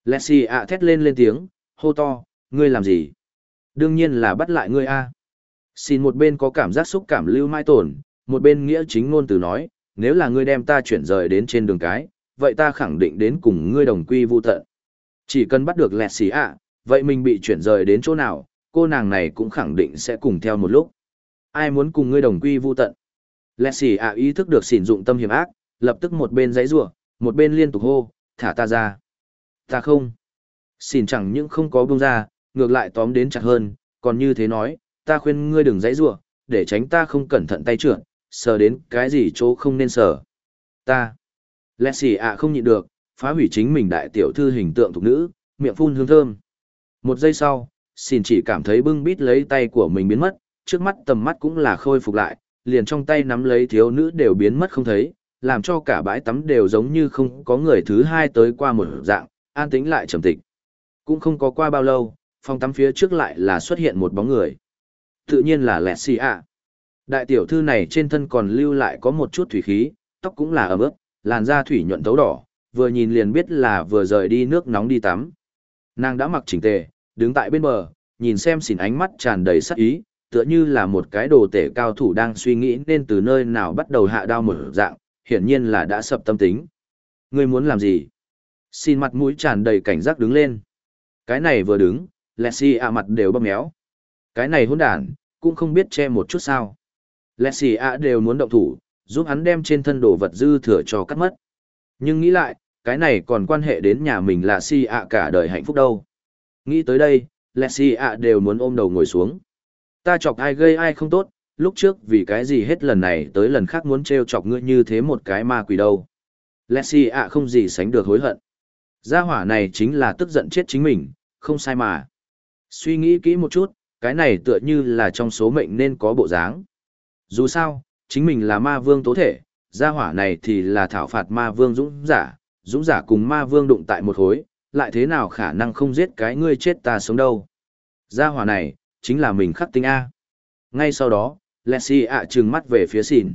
Lexi ạ thét lên lên tiếng, hô to, ngươi làm gì? Đương nhiên là bắt lại ngươi a. Xin một bên có cảm giác xúc cảm lưu mai tổn, một bên nghĩa chính ngôn từ nói, nếu là ngươi đem ta chuyển rời đến trên đường cái, vậy ta khẳng định đến cùng ngươi đồng quy vu tận. Chỉ cần bắt được lẹt xì ạ, vậy mình bị chuyển rời đến chỗ nào, cô nàng này cũng khẳng định sẽ cùng theo một lúc. Ai muốn cùng ngươi đồng quy vu tận? Lẹt xì ạ ý thức được xỉn dụng tâm hiểm ác, lập tức một bên giấy rủa một bên liên tục hô, thả ta ra. Ta không. Xin chẳng những không có buông ra, ngược lại tóm đến chặt hơn, còn như thế nói, ta khuyên ngươi đừng dãy rủa để tránh ta không cẩn thận tay trượt, sờ đến cái gì chỗ không nên sờ. Ta. Lẹ xì ạ không nhịn được, phá hủy chính mình đại tiểu thư hình tượng thục nữ, miệng phun hương thơm. Một giây sau, xin chỉ cảm thấy bưng bít lấy tay của mình biến mất, trước mắt tầm mắt cũng là khôi phục lại, liền trong tay nắm lấy thiếu nữ đều biến mất không thấy, làm cho cả bãi tắm đều giống như không có người thứ hai tới qua một dạng, an tĩnh lại trầm tịch. Cũng không có qua bao lâu, phòng tắm phía trước lại là xuất hiện một bóng người. Tự nhiên là lẹt xì ạ. Đại tiểu thư này trên thân còn lưu lại có một chút thủy khí, tóc cũng là ấm ướt, làn da thủy nhuận tấu đỏ, vừa nhìn liền biết là vừa rời đi nước nóng đi tắm. Nàng đã mặc chỉnh tề, đứng tại bên bờ, nhìn xem xỉn ánh mắt tràn đầy sắc ý, tựa như là một cái đồ tể cao thủ đang suy nghĩ nên từ nơi nào bắt đầu hạ đao mở dạng, hiển nhiên là đã sập tâm tính. Ngươi muốn làm gì? Xin mặt mũi tràn đầy cảnh giác đứng lên. Cái này vừa đứng, Lexi ạ mặt đều bơm méo. Cái này hỗn đản, cũng không biết che một chút sao. Lexi ạ đều muốn động thủ, giúp hắn đem trên thân đồ vật dư thừa cho cắt mất. Nhưng nghĩ lại, cái này còn quan hệ đến nhà mình là si ạ cả đời hạnh phúc đâu. Nghĩ tới đây, Lexi ạ đều muốn ôm đầu ngồi xuống. Ta chọc ai gây ai không tốt, lúc trước vì cái gì hết lần này tới lần khác muốn trêu chọc ngươi như thế một cái ma quỷ đâu. Lexi ạ không gì sánh được hối hận. Gia hỏa này chính là tức giận chết chính mình, không sai mà. Suy nghĩ kỹ một chút, cái này tựa như là trong số mệnh nên có bộ dáng. Dù sao, chính mình là ma vương tố thể, gia hỏa này thì là thảo phạt ma vương dũng giả, dũng giả cùng ma vương đụng tại một hối, lại thế nào khả năng không giết cái ngươi chết ta sống đâu. Gia hỏa này, chính là mình khắc tinh A. Ngay sau đó, Lexi ạ trừng mắt về phía xỉn.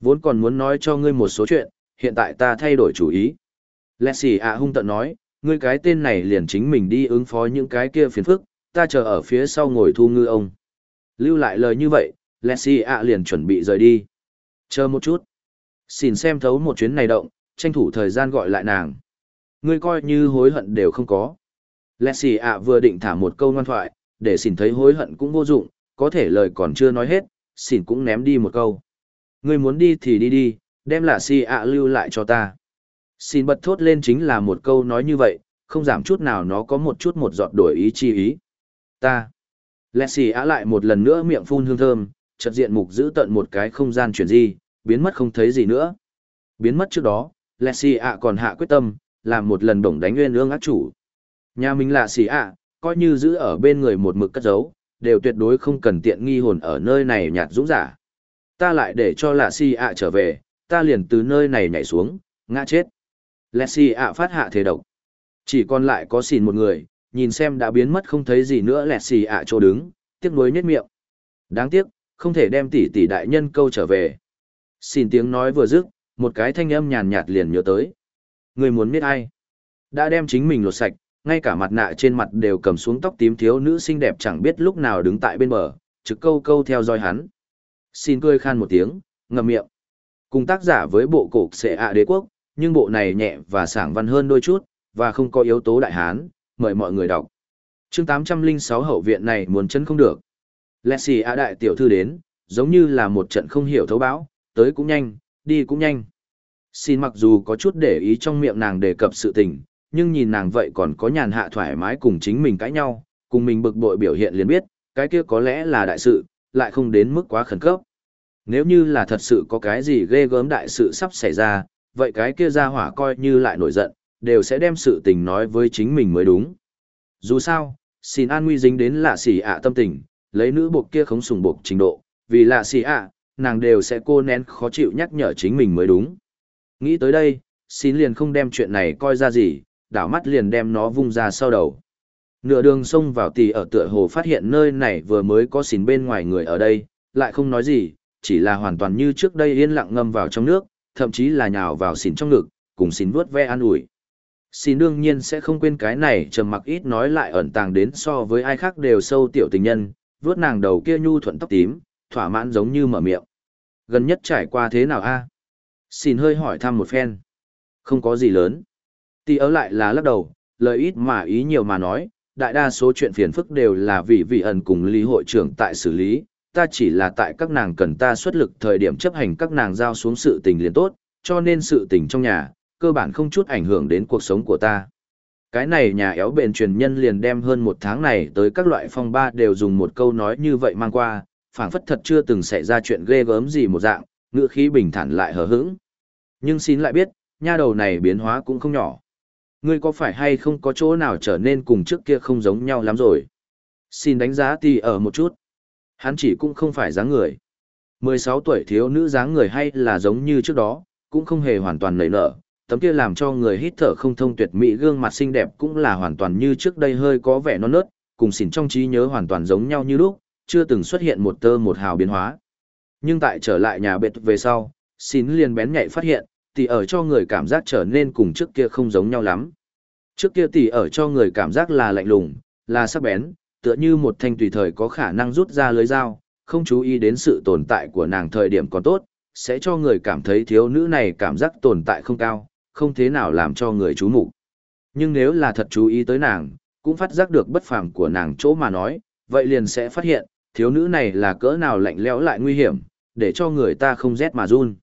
Vốn còn muốn nói cho ngươi một số chuyện, hiện tại ta thay đổi chủ ý. Lexi ạ hung tận nói, ngươi cái tên này liền chính mình đi ứng phó những cái kia phiền phức, ta chờ ở phía sau ngồi thu ngư ông. Lưu lại lời như vậy, Lexi ạ liền chuẩn bị rời đi. Chờ một chút. Xin xem thấu một chuyến này động, tranh thủ thời gian gọi lại nàng. Ngươi coi như hối hận đều không có. Lexi ạ vừa định thả một câu ngoan thoại, để xin thấy hối hận cũng vô dụng, có thể lời còn chưa nói hết, xin cũng ném đi một câu. Ngươi muốn đi thì đi đi, đem lạ si ạ lưu lại cho ta. Xin bật thốt lên chính là một câu nói như vậy, không giảm chút nào nó có một chút một giọt đổi ý chi ý. Ta. Lexi ạ lại một lần nữa miệng phun hương thơm, chợt diện mục giữ tận một cái không gian chuyển di, biến mất không thấy gì nữa. Biến mất trước đó, Lexi ạ còn hạ quyết tâm, làm một lần bổng đánh nguyên ương ác chủ. Nhà mình lạ xì ạ, coi như giữ ở bên người một mực cất giấu, đều tuyệt đối không cần tiện nghi hồn ở nơi này nhạt dũng giả. Ta lại để cho lạ Si ạ trở về, ta liền từ nơi này nhảy xuống, ngã chết. Lạ Si ạ phát hạ thế độc. Chỉ còn lại có xìn một người, nhìn xem đã biến mất không thấy gì nữa lạ si ạ chỗ đứng, tiếc nuối nhếch miệng. Đáng tiếc, không thể đem tỷ tỷ đại nhân câu trở về. Xin tiếng nói vừa dứt, một cái thanh âm nhàn nhạt liền nhớ tới. Người muốn biết ai? Đã đem chính mình lột sạch, ngay cả mặt nạ trên mặt đều cầm xuống tóc tím thiếu nữ xinh đẹp chẳng biết lúc nào đứng tại bên bờ, trực câu câu theo dõi hắn. Xin cười khan một tiếng, ngậm miệng. Cùng tác giả với bộ cổ sẽ ạ đế quốc, nhưng bộ này nhẹ và sảng văn hơn đôi chút, và không có yếu tố đại hán, mời mọi người đọc. chương 806 hậu viện này muốn chân không được. Lexi ạ đại tiểu thư đến, giống như là một trận không hiểu thấu bão, tới cũng nhanh, đi cũng nhanh. Xin mặc dù có chút để ý trong miệng nàng đề cập sự tình, nhưng nhìn nàng vậy còn có nhàn hạ thoải mái cùng chính mình cãi nhau, cùng mình bực bội biểu hiện liền biết, cái kia có lẽ là đại sự, lại không đến mức quá khẩn cấp. Nếu như là thật sự có cái gì ghê gớm đại sự sắp xảy ra, vậy cái kia ra hỏa coi như lại nổi giận, đều sẽ đem sự tình nói với chính mình mới đúng. Dù sao, xin an nguy dính đến lạ xỉ ạ tâm tình, lấy nữ buộc kia không sùng buộc trình độ, vì lạ xỉ ạ, nàng đều sẽ cô nén khó chịu nhắc nhở chính mình mới đúng. Nghĩ tới đây, xin liền không đem chuyện này coi ra gì, đảo mắt liền đem nó vung ra sau đầu. Nửa đường xông vào tì ở tựa hồ phát hiện nơi này vừa mới có xín bên ngoài người ở đây, lại không nói gì, chỉ là hoàn toàn như trước đây yên lặng ngâm vào trong nước, thậm chí là nhào vào xín trong ngực, cùng xín vuốt ve an ủi. Xin đương nhiên sẽ không quên cái này trầm mặc ít nói lại ẩn tàng đến so với ai khác đều sâu tiểu tình nhân, vuốt nàng đầu kia nhu thuận tóc tím, thỏa mãn giống như mở miệng. Gần nhất trải qua thế nào a? Xin hơi hỏi thăm một phen. Không có gì lớn. Tì ớ lại là lắc đầu, lời ít mà ý nhiều mà nói, đại đa số chuyện phiền phức đều là vì vị ẩn cùng lý hội trưởng tại xử lý, ta chỉ là tại các nàng cần ta xuất lực thời điểm chấp hành các nàng giao xuống sự tình liền tốt, cho nên sự tình trong nhà, cơ bản không chút ảnh hưởng đến cuộc sống của ta. Cái này nhà éo bền truyền nhân liền đem hơn một tháng này tới các loại phong ba đều dùng một câu nói như vậy mang qua, phảng phất thật chưa từng xảy ra chuyện ghê gớm gì một dạng, ngựa khí bình thản lại hờ hững. Nhưng xin lại biết, nha đầu này biến hóa cũng không nhỏ. Ngươi có phải hay không có chỗ nào trở nên cùng trước kia không giống nhau lắm rồi? Xin đánh giá tì ở một chút. Hắn chỉ cũng không phải dáng người. 16 tuổi thiếu nữ dáng người hay là giống như trước đó, cũng không hề hoàn toàn nảy nở. Tấm kia làm cho người hít thở không thông tuyệt mỹ gương mặt xinh đẹp cũng là hoàn toàn như trước đây hơi có vẻ non nớt, cùng xỉn trong trí nhớ hoàn toàn giống nhau như lúc, chưa từng xuất hiện một tơ một hào biến hóa. Nhưng tại trở lại nhà bệt về sau, xỉn liền bén nhạy phát hiện, tỷ ở cho người cảm giác trở nên cùng trước kia không giống nhau lắm. Trước kia tỷ ở cho người cảm giác là lạnh lùng, là sắc bén, tựa như một thanh tùy thời có khả năng rút ra lưới dao, không chú ý đến sự tồn tại của nàng thời điểm còn tốt, sẽ cho người cảm thấy thiếu nữ này cảm giác tồn tại không cao, không thế nào làm cho người chú mục. Nhưng nếu là thật chú ý tới nàng, cũng phát giác được bất phàm của nàng chỗ mà nói, vậy liền sẽ phát hiện, thiếu nữ này là cỡ nào lạnh lẽo lại nguy hiểm, để cho người ta không rét mà run.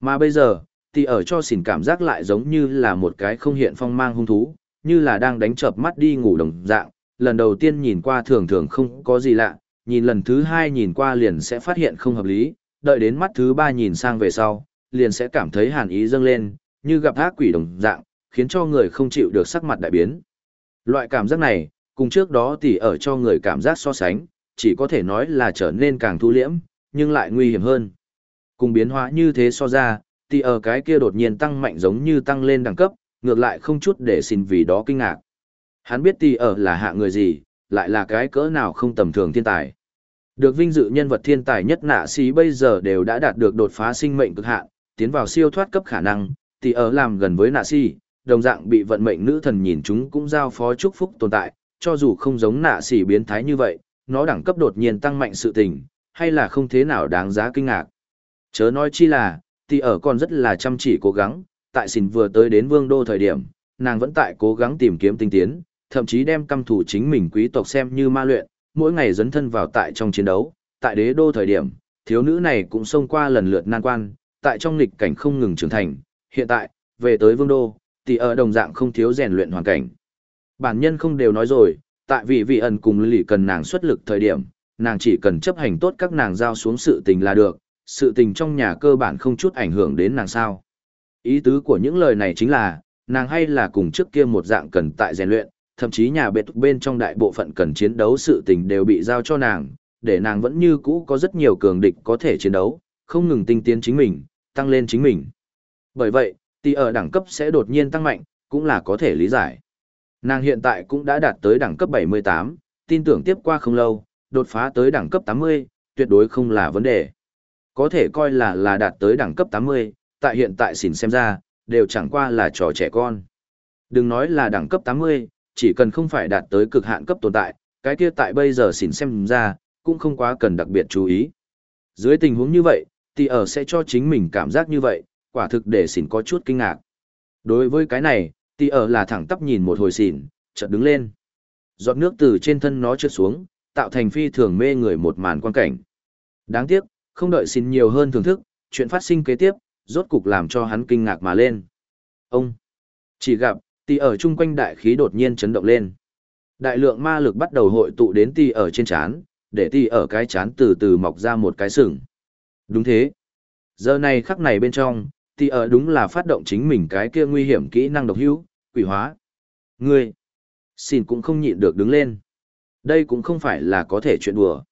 Mà bây giờ, thì ở cho xỉn cảm giác lại giống như là một cái không hiện phong mang hung thú, như là đang đánh chợp mắt đi ngủ đồng dạng, lần đầu tiên nhìn qua thường thường không có gì lạ, nhìn lần thứ hai nhìn qua liền sẽ phát hiện không hợp lý, đợi đến mắt thứ ba nhìn sang về sau, liền sẽ cảm thấy hàn ý dâng lên, như gặp ác quỷ đồng dạng, khiến cho người không chịu được sắc mặt đại biến. Loại cảm giác này, cùng trước đó thì ở cho người cảm giác so sánh, chỉ có thể nói là trở nên càng thu liễm, nhưng lại nguy hiểm hơn. Cùng biến hóa như thế so ra, thì ở cái kia đột nhiên tăng mạnh giống như tăng lên đẳng cấp, ngược lại không chút để xin vì đó kinh ngạc. Hắn biết tỷ ở là hạ người gì, lại là cái cỡ nào không tầm thường thiên tài. Được vinh dự nhân vật thiên tài nhất nạ sĩ bây giờ đều đã đạt được đột phá sinh mệnh cực hạn, tiến vào siêu thoát cấp khả năng, thì ở làm gần với nạ sĩ, đồng dạng bị vận mệnh nữ thần nhìn chúng cũng giao phó chúc phúc tồn tại, cho dù không giống nạ sĩ biến thái như vậy, nó đẳng cấp đột nhiên tăng mạnh sự tình, hay là không thế nào đáng giá kinh ngạc. Chớ nói chi là, thì ở còn rất là chăm chỉ cố gắng, tại xỉn vừa tới đến vương đô thời điểm, nàng vẫn tại cố gắng tìm kiếm tinh tiến, thậm chí đem căm thủ chính mình quý tộc xem như ma luyện, mỗi ngày dấn thân vào tại trong chiến đấu, tại đế đô thời điểm, thiếu nữ này cũng xông qua lần lượt nan quan, tại trong nghịch cảnh không ngừng trưởng thành, hiện tại, về tới vương đô, thì ở đồng dạng không thiếu rèn luyện hoàn cảnh. Bản nhân không đều nói rồi, tại vì vị ẩn cùng lì cần nàng xuất lực thời điểm, nàng chỉ cần chấp hành tốt các nàng giao xuống sự tình là được, sự tình trong nhà cơ bản không chút ảnh hưởng đến nàng sao. Ý tứ của những lời này chính là, nàng hay là cùng trước kia một dạng cần tại rèn luyện, thậm chí nhà bệt bên trong đại bộ phận cần chiến đấu sự tình đều bị giao cho nàng, để nàng vẫn như cũ có rất nhiều cường địch có thể chiến đấu, không ngừng tinh tiến chính mình, tăng lên chính mình. Bởi vậy, tỷ ở đẳng cấp sẽ đột nhiên tăng mạnh, cũng là có thể lý giải. Nàng hiện tại cũng đã đạt tới đẳng cấp 78, tin tưởng tiếp qua không lâu, đột phá tới đẳng cấp 80, tuyệt đối không là vấn đề. Có thể coi là là đạt tới đẳng cấp 80, tại hiện tại xỉn xem ra, đều chẳng qua là trò trẻ con. Đừng nói là đẳng cấp 80, chỉ cần không phải đạt tới cực hạn cấp tồn tại, cái kia tại bây giờ xỉn xem ra, cũng không quá cần đặc biệt chú ý. Dưới tình huống như vậy, thì ở sẽ cho chính mình cảm giác như vậy, quả thực để xỉn có chút kinh ngạc. Đối với cái này, thì ở là thẳng tắp nhìn một hồi xỉn, chợt đứng lên. Giọt nước từ trên thân nó trượt xuống, tạo thành phi thường mê người một màn quan cảnh. Đáng tiếc, không đợi xin nhiều hơn thưởng thức, chuyện phát sinh kế tiếp, rốt cục làm cho hắn kinh ngạc mà lên. Ông chỉ gặp, tì ở chung quanh đại khí đột nhiên chấn động lên. Đại lượng ma lực bắt đầu hội tụ đến tì ở trên chán, để tì ở cái chán từ từ mọc ra một cái sừng. Đúng thế. Giờ này khắc này bên trong, tì ở đúng là phát động chính mình cái kia nguy hiểm kỹ năng độc hữu, quỷ hóa. Ngươi, xin cũng không nhịn được đứng lên. Đây cũng không phải là có thể chuyện đùa.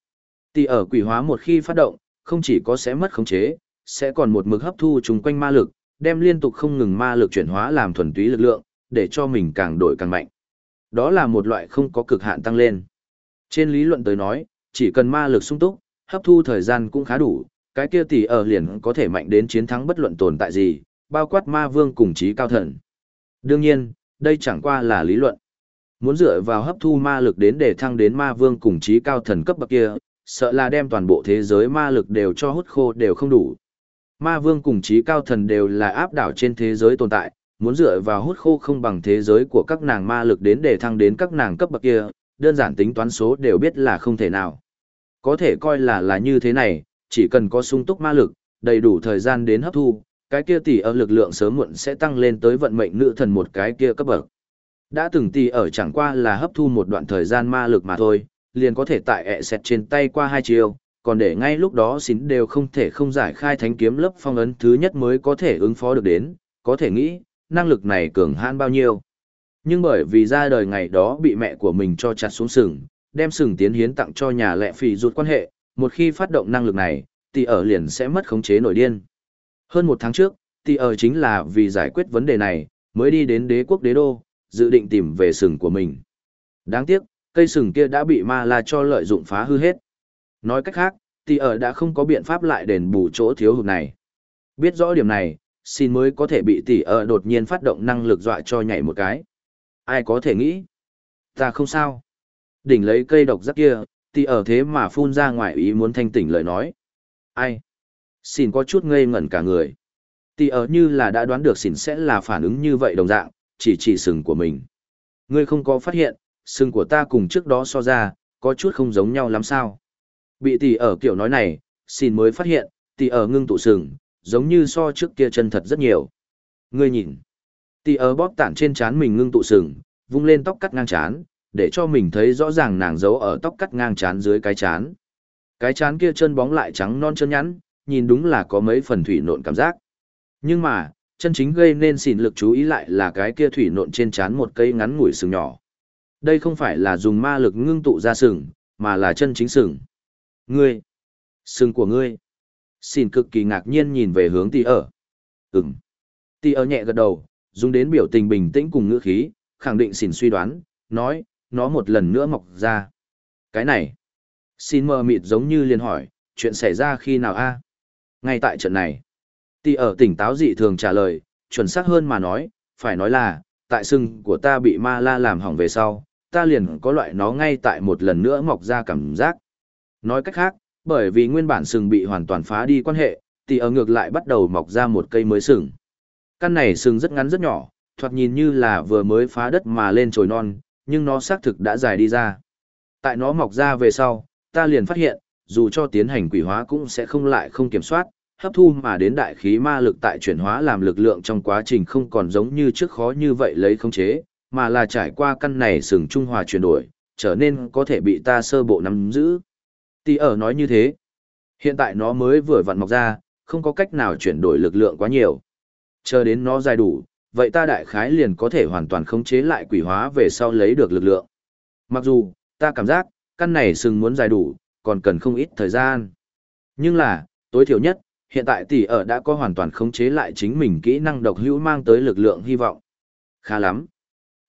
Tì ở quỷ hóa một khi phát động, không chỉ có sẽ mất khống chế, sẽ còn một mực hấp thu chung quanh ma lực, đem liên tục không ngừng ma lực chuyển hóa làm thuần túy lực lượng, để cho mình càng đổi càng mạnh. Đó là một loại không có cực hạn tăng lên. Trên lý luận tới nói, chỉ cần ma lực sung túc, hấp thu thời gian cũng khá đủ, cái kia tỷ ở liền có thể mạnh đến chiến thắng bất luận tồn tại gì, bao quát ma vương cùng trí cao thần. Đương nhiên, đây chẳng qua là lý luận. Muốn dựa vào hấp thu ma lực đến để thăng đến ma vương cùng trí cao thần cấp bậc kia, sợ là đem toàn bộ thế giới ma lực đều cho hút khô đều không đủ. Ma vương cùng trí cao thần đều là áp đảo trên thế giới tồn tại, muốn dựa vào hút khô không bằng thế giới của các nàng ma lực đến để thăng đến các nàng cấp bậc kia, đơn giản tính toán số đều biết là không thể nào. Có thể coi là là như thế này, chỉ cần có sung túc ma lực, đầy đủ thời gian đến hấp thu, cái kia tỷ ở lực lượng sớm muộn sẽ tăng lên tới vận mệnh nữ thần một cái kia cấp bậc. Đã từng tỷ ở chẳng qua là hấp thu một đoạn thời gian ma lực mà thôi, liền có thể tại ẹ xẹt trên tay qua hai chiều, còn để ngay lúc đó xín đều không thể không giải khai thánh kiếm lớp phong ấn thứ nhất mới có thể ứng phó được đến, có thể nghĩ, năng lực này cường hãn bao nhiêu. Nhưng bởi vì ra đời ngày đó bị mẹ của mình cho chặt xuống sừng, đem sừng tiến hiến tặng cho nhà lệ phì rụt quan hệ, một khi phát động năng lực này, tỷ ở liền sẽ mất khống chế nổi điên. Hơn một tháng trước, tỷ ở chính là vì giải quyết vấn đề này, mới đi đến đế quốc đế đô, dự định tìm về sừng của mình. Đáng tiếc, cây sừng kia đã bị ma la cho lợi dụng phá hư hết. Nói cách khác, tỷ ở đã không có biện pháp lại đền bù chỗ thiếu hụt này. Biết rõ điểm này, xin mới có thể bị tỷ ở đột nhiên phát động năng lực dọa cho nhảy một cái. Ai có thể nghĩ? Ta không sao. Đỉnh lấy cây độc giác kia, tỷ ở thế mà phun ra ngoài ý muốn thanh tỉnh lời nói. Ai? Xin có chút ngây ngẩn cả người. Tỷ ở như là đã đoán được xin sẽ là phản ứng như vậy đồng dạng, chỉ chỉ sừng của mình. Ngươi không có phát hiện, sừng của ta cùng trước đó so ra, có chút không giống nhau lắm sao. Bị tỷ ở kiểu nói này, xin mới phát hiện, tỷ ở ngưng tụ sừng, giống như so trước kia chân thật rất nhiều. Ngươi nhìn, tỷ ở bóp tản trên trán mình ngưng tụ sừng, vung lên tóc cắt ngang chán, để cho mình thấy rõ ràng nàng giấu ở tóc cắt ngang chán dưới cái chán. Cái chán kia chân bóng lại trắng non chân nhắn, nhìn đúng là có mấy phần thủy nộn cảm giác. Nhưng mà, chân chính gây nên xỉn lực chú ý lại là cái kia thủy nộn trên chán một cây ngắn ngủi sừng nhỏ. Đây không phải là dùng ma lực ngưng tụ ra sừng, mà là chân chính sừng. Ngươi, sừng của ngươi. Xin cực kỳ ngạc nhiên nhìn về hướng tỷ ở. Ừm. Tỷ ở nhẹ gật đầu, dùng đến biểu tình bình tĩnh cùng ngữ khí, khẳng định xin suy đoán, nói, nó một lần nữa mọc ra. Cái này, xin mờ mịt giống như liền hỏi, chuyện xảy ra khi nào a? Ngay tại trận này, Tỷ ở tỉnh táo dị thường trả lời, chuẩn xác hơn mà nói, phải nói là, tại sừng của ta bị ma la làm hỏng về sau, ta liền có loại nó ngay tại một lần nữa mọc ra cảm giác. Nói cách khác, bởi vì nguyên bản sừng bị hoàn toàn phá đi quan hệ, thì ở ngược lại bắt đầu mọc ra một cây mới sừng. Căn này sừng rất ngắn rất nhỏ, thoạt nhìn như là vừa mới phá đất mà lên trồi non, nhưng nó xác thực đã dài đi ra. Tại nó mọc ra về sau, ta liền phát hiện, dù cho tiến hành quỷ hóa cũng sẽ không lại không kiểm soát, hấp thu mà đến đại khí ma lực tại chuyển hóa làm lực lượng trong quá trình không còn giống như trước khó như vậy lấy khống chế, mà là trải qua căn này sừng trung hòa chuyển đổi, trở nên có thể bị ta sơ bộ nắm giữ. Tì ở nói như thế. Hiện tại nó mới vừa vặn mọc ra, không có cách nào chuyển đổi lực lượng quá nhiều. Chờ đến nó dài đủ, vậy ta đại khái liền có thể hoàn toàn khống chế lại quỷ hóa về sau lấy được lực lượng. Mặc dù, ta cảm giác, căn này sừng muốn dài đủ, còn cần không ít thời gian. Nhưng là, tối thiểu nhất, hiện tại tỷ ở đã có hoàn toàn khống chế lại chính mình kỹ năng độc hữu mang tới lực lượng hy vọng. Khá lắm.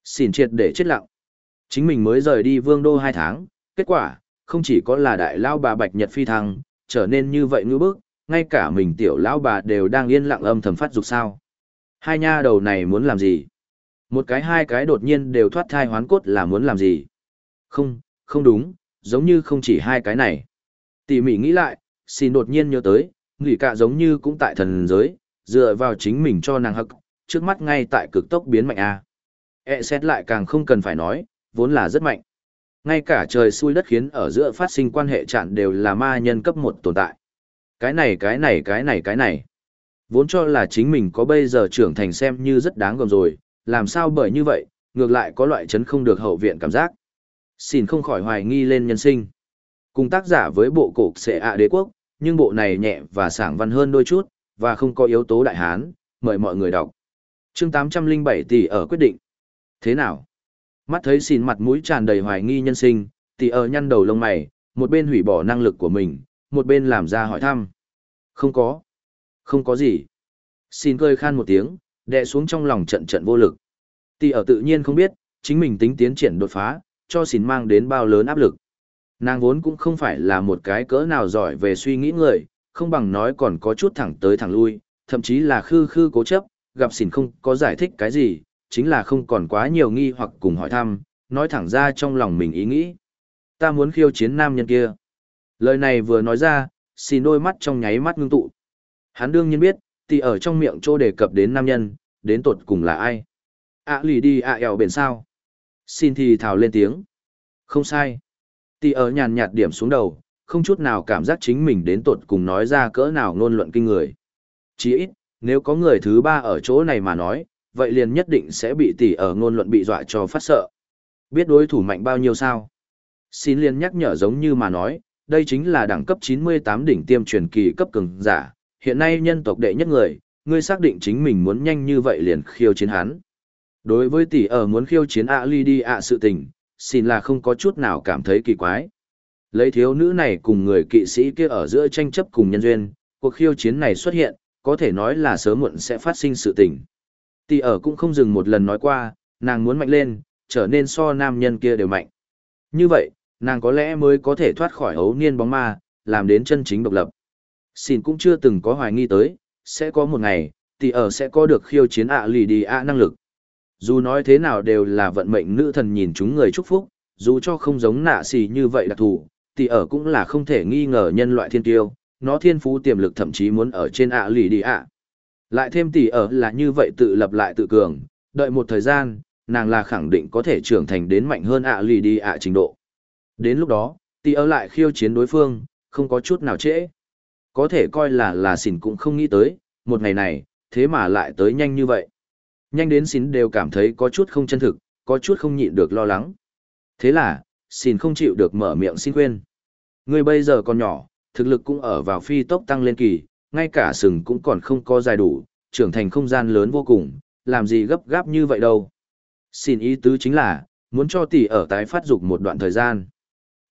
Xin triệt để chết lặng. Chính mình mới rời đi vương đô hai tháng, kết quả, không chỉ có là đại lao bà Bạch Nhật phi thăng, trở nên như vậy ngư bức, ngay cả mình tiểu lão bà đều đang yên lặng âm thầm phát dục sao. Hai nha đầu này muốn làm gì? Một cái hai cái đột nhiên đều thoát thai hoán cốt là muốn làm gì? Không, không đúng, giống như không chỉ hai cái này. Tỉ mỉ nghĩ lại, xin đột nhiên nhớ tới, nghỉ cả giống như cũng tại thần giới, dựa vào chính mình cho nàng hậc, trước mắt ngay tại cực tốc biến mạnh A. E xét lại càng không cần phải nói, vốn là rất mạnh. Ngay cả trời xui đất khiến ở giữa phát sinh quan hệ chặn đều là ma nhân cấp một tồn tại. Cái này cái này cái này cái này. Vốn cho là chính mình có bây giờ trưởng thành xem như rất đáng gồm rồi, làm sao bởi như vậy, ngược lại có loại chấn không được hậu viện cảm giác. Xin không khỏi hoài nghi lên nhân sinh. Cùng tác giả với bộ cổ xệ ạ đế quốc, nhưng bộ này nhẹ và sảng văn hơn đôi chút, và không có yếu tố đại hán, mời mọi người đọc. chương 807 tỷ ở quyết định. Thế nào? Mắt thấy xin mặt mũi tràn đầy hoài nghi nhân sinh, tỷ ở nhăn đầu lông mày, một bên hủy bỏ năng lực của mình, một bên làm ra hỏi thăm. Không có. Không có gì. Xin cười khan một tiếng, đè xuống trong lòng trận trận vô lực. Tỷ ở tự nhiên không biết, chính mình tính tiến triển đột phá, cho xin mang đến bao lớn áp lực. Nàng vốn cũng không phải là một cái cỡ nào giỏi về suy nghĩ người, không bằng nói còn có chút thẳng tới thẳng lui, thậm chí là khư khư cố chấp, gặp xỉn không có giải thích cái gì, chính là không còn quá nhiều nghi hoặc cùng hỏi thăm, nói thẳng ra trong lòng mình ý nghĩ. Ta muốn khiêu chiến nam nhân kia. Lời này vừa nói ra, xin đôi mắt trong nháy mắt ngưng tụ. Hắn đương nhiên biết, thì ở trong miệng chỗ đề cập đến nam nhân, đến tột cùng là ai. À lì đi à ẻo bền sao. Xin thì thào lên tiếng. Không sai. Tì ở nhàn nhạt điểm xuống đầu, không chút nào cảm giác chính mình đến tột cùng nói ra cỡ nào ngôn luận kinh người. Chỉ ít, nếu có người thứ ba ở chỗ này mà nói, vậy liền nhất định sẽ bị tỷ ở ngôn luận bị dọa cho phát sợ. Biết đối thủ mạnh bao nhiêu sao? Xin liền nhắc nhở giống như mà nói, đây chính là đẳng cấp 98 đỉnh tiêm truyền kỳ cấp cường giả, hiện nay nhân tộc đệ nhất người, ngươi xác định chính mình muốn nhanh như vậy liền khiêu chiến hắn. Đối với tỷ ở muốn khiêu chiến ạ ly đi ạ sự tình, xin là không có chút nào cảm thấy kỳ quái. Lấy thiếu nữ này cùng người kỵ sĩ kia ở giữa tranh chấp cùng nhân duyên, cuộc khiêu chiến này xuất hiện, có thể nói là sớm muộn sẽ phát sinh sự tình. Tỷ ở cũng không dừng một lần nói qua, nàng muốn mạnh lên, trở nên so nam nhân kia đều mạnh. Như vậy, nàng có lẽ mới có thể thoát khỏi ấu niên bóng ma, làm đến chân chính độc lập. Xin cũng chưa từng có hoài nghi tới, sẽ có một ngày, tỷ ở sẽ có được khiêu chiến ạ lì đi ạ năng lực. Dù nói thế nào đều là vận mệnh nữ thần nhìn chúng người chúc phúc, dù cho không giống nạ xì như vậy đặc thù, tỷ ở cũng là không thể nghi ngờ nhân loại thiên tiêu, nó thiên phú tiềm lực thậm chí muốn ở trên ạ lì đi ạ. Lại thêm tỷ ở là như vậy tự lập lại tự cường, đợi một thời gian, nàng là khẳng định có thể trưởng thành đến mạnh hơn ạ lì đi ạ trình độ. Đến lúc đó, tỷ ở lại khiêu chiến đối phương, không có chút nào trễ. Có thể coi là là xỉn cũng không nghĩ tới, một ngày này, thế mà lại tới nhanh như vậy. Nhanh đến xỉn đều cảm thấy có chút không chân thực, có chút không nhịn được lo lắng. Thế là, xỉn không chịu được mở miệng xin khuyên. Người bây giờ còn nhỏ, thực lực cũng ở vào phi tốc tăng lên kỳ, ngay cả sừng cũng còn không có dài đủ, trưởng thành không gian lớn vô cùng, làm gì gấp gáp như vậy đâu. Xin ý tứ chính là, muốn cho tỷ ở tái phát dục một đoạn thời gian.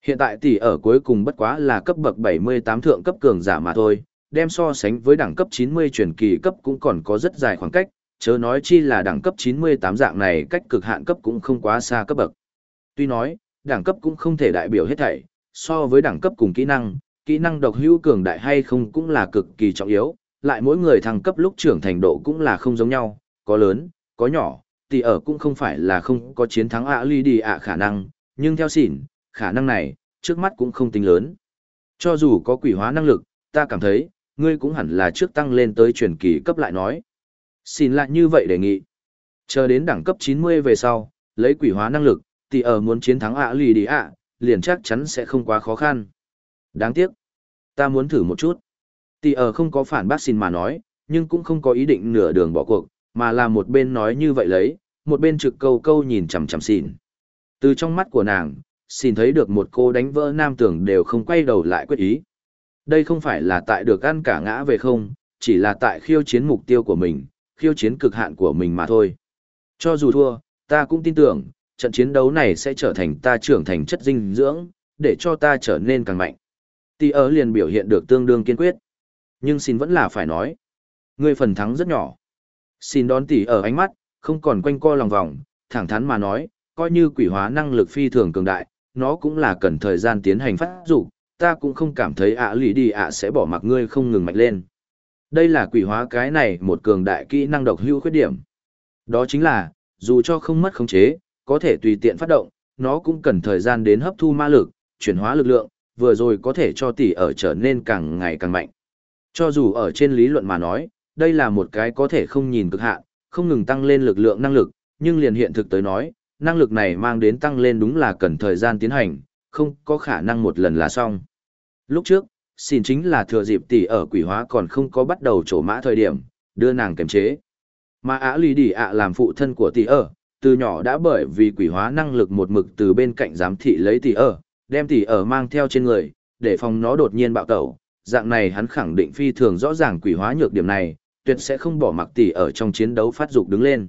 Hiện tại tỷ ở cuối cùng bất quá là cấp bậc 78 thượng cấp cường giả mà thôi, đem so sánh với đẳng cấp 90 truyền kỳ cấp cũng còn có rất dài khoảng cách, chớ nói chi là đẳng cấp 98 dạng này cách cực hạn cấp cũng không quá xa cấp bậc. Tuy nói, đẳng cấp cũng không thể đại biểu hết thảy, so với đẳng cấp cùng kỹ năng, kỹ năng độc hữu cường đại hay không cũng là cực kỳ trọng yếu, lại mỗi người thăng cấp lúc trưởng thành độ cũng là không giống nhau, có lớn, có nhỏ, tỷ ở cũng không phải là không có chiến thắng ạ ly đi ạ khả năng, nhưng theo xỉn, khả năng này, trước mắt cũng không tính lớn. Cho dù có quỷ hóa năng lực, ta cảm thấy, ngươi cũng hẳn là trước tăng lên tới truyền kỳ cấp lại nói. Xin lại như vậy đề nghị. Chờ đến đẳng cấp 90 về sau, lấy quỷ hóa năng lực, tỷ ở muốn chiến thắng ạ lì đi ạ, liền chắc chắn sẽ không quá khó khăn. Đáng tiếc. Ta muốn thử một chút. Tì ở không có phản bác xin mà nói, nhưng cũng không có ý định nửa đường bỏ cuộc, mà là một bên nói như vậy lấy, một bên trực câu câu nhìn chằm chằm xin. Từ trong mắt của nàng, xin thấy được một cô đánh vỡ nam tưởng đều không quay đầu lại quyết ý. Đây không phải là tại được ăn cả ngã về không, chỉ là tại khiêu chiến mục tiêu của mình, khiêu chiến cực hạn của mình mà thôi. Cho dù thua, ta cũng tin tưởng, trận chiến đấu này sẽ trở thành ta trưởng thành chất dinh dưỡng, để cho ta trở nên càng mạnh. Tỷ ở liền biểu hiện được tương đương kiên quyết. Nhưng xin vẫn là phải nói. ngươi phần thắng rất nhỏ. Xin đón tỷ ở ánh mắt, không còn quanh co lòng vòng, thẳng thắn mà nói, coi như quỷ hóa năng lực phi thường cường đại, nó cũng là cần thời gian tiến hành phát dụ. ta cũng không cảm thấy ạ lì đi ạ sẽ bỏ mặc ngươi không ngừng mạnh lên. Đây là quỷ hóa cái này một cường đại kỹ năng độc hữu khuyết điểm. Đó chính là, dù cho không mất khống chế, có thể tùy tiện phát động, nó cũng cần thời gian đến hấp thu ma lực, chuyển hóa lực lượng, vừa rồi có thể cho tỷ ở trở nên càng ngày càng mạnh. Cho dù ở trên lý luận mà nói, đây là một cái có thể không nhìn cực hạn, không ngừng tăng lên lực lượng năng lực, nhưng liền hiện thực tới nói, năng lực này mang đến tăng lên đúng là cần thời gian tiến hành, không có khả năng một lần là xong. Lúc trước, xin chính là thừa dịp tỷ ở quỷ hóa còn không có bắt đầu trổ mã thời điểm, đưa nàng kiềm chế. Mà Á Lì đỉ ạ làm phụ thân của tỷ ở, từ nhỏ đã bởi vì quỷ hóa năng lực một mực từ bên cạnh giám thị lấy tỷ ở, đem tỷ ở mang theo trên người, để phòng nó đột nhiên bạo tẩu. Dạng này hắn khẳng định phi thường rõ ràng quỷ hóa nhược điểm này, tuyệt sẽ không bỏ mặc tỷ ở trong chiến đấu phát dục đứng lên.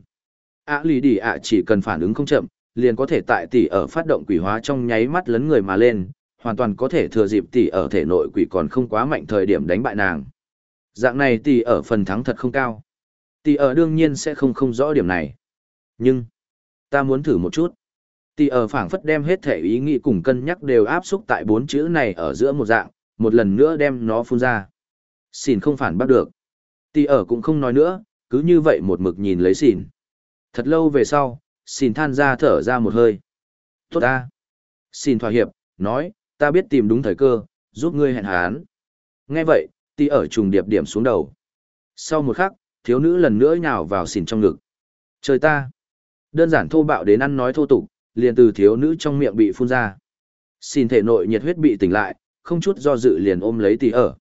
Á Lì đỉ ạ chỉ cần phản ứng không chậm, liền có thể tại tỷ ở phát động quỷ hóa trong nháy mắt lấn người mà lên, hoàn toàn có thể thừa dịp tỷ ở thể nội quỷ còn không quá mạnh thời điểm đánh bại nàng. Dạng này tỷ ở phần thắng thật không cao. Tỷ ở đương nhiên sẽ không không rõ điểm này. Nhưng, ta muốn thử một chút. Tỷ ở phảng phất đem hết thể ý nghĩ cùng cân nhắc đều áp xúc tại bốn chữ này ở giữa một dạng, một lần nữa đem nó phun ra. Xin không phản bắt được. Tỷ ở cũng không nói nữa, cứ như vậy một mực nhìn lấy xỉn. Thật lâu về sau, xin than ra thở ra một hơi. Tốt ta. Xin thỏa hiệp, nói, ta biết tìm đúng thời cơ, giúp ngươi hẹn hán. Nghe vậy, tỷ ở trùng điệp điểm xuống đầu. Sau một khắc, thiếu nữ lần nữa nhào vào xỉn trong ngực. Trời ta! Đơn giản thô bạo đến ăn nói thô tục, liền từ thiếu nữ trong miệng bị phun ra. Xin thể nội nhiệt huyết bị tỉnh lại, không chút do dự liền ôm lấy tỷ ở.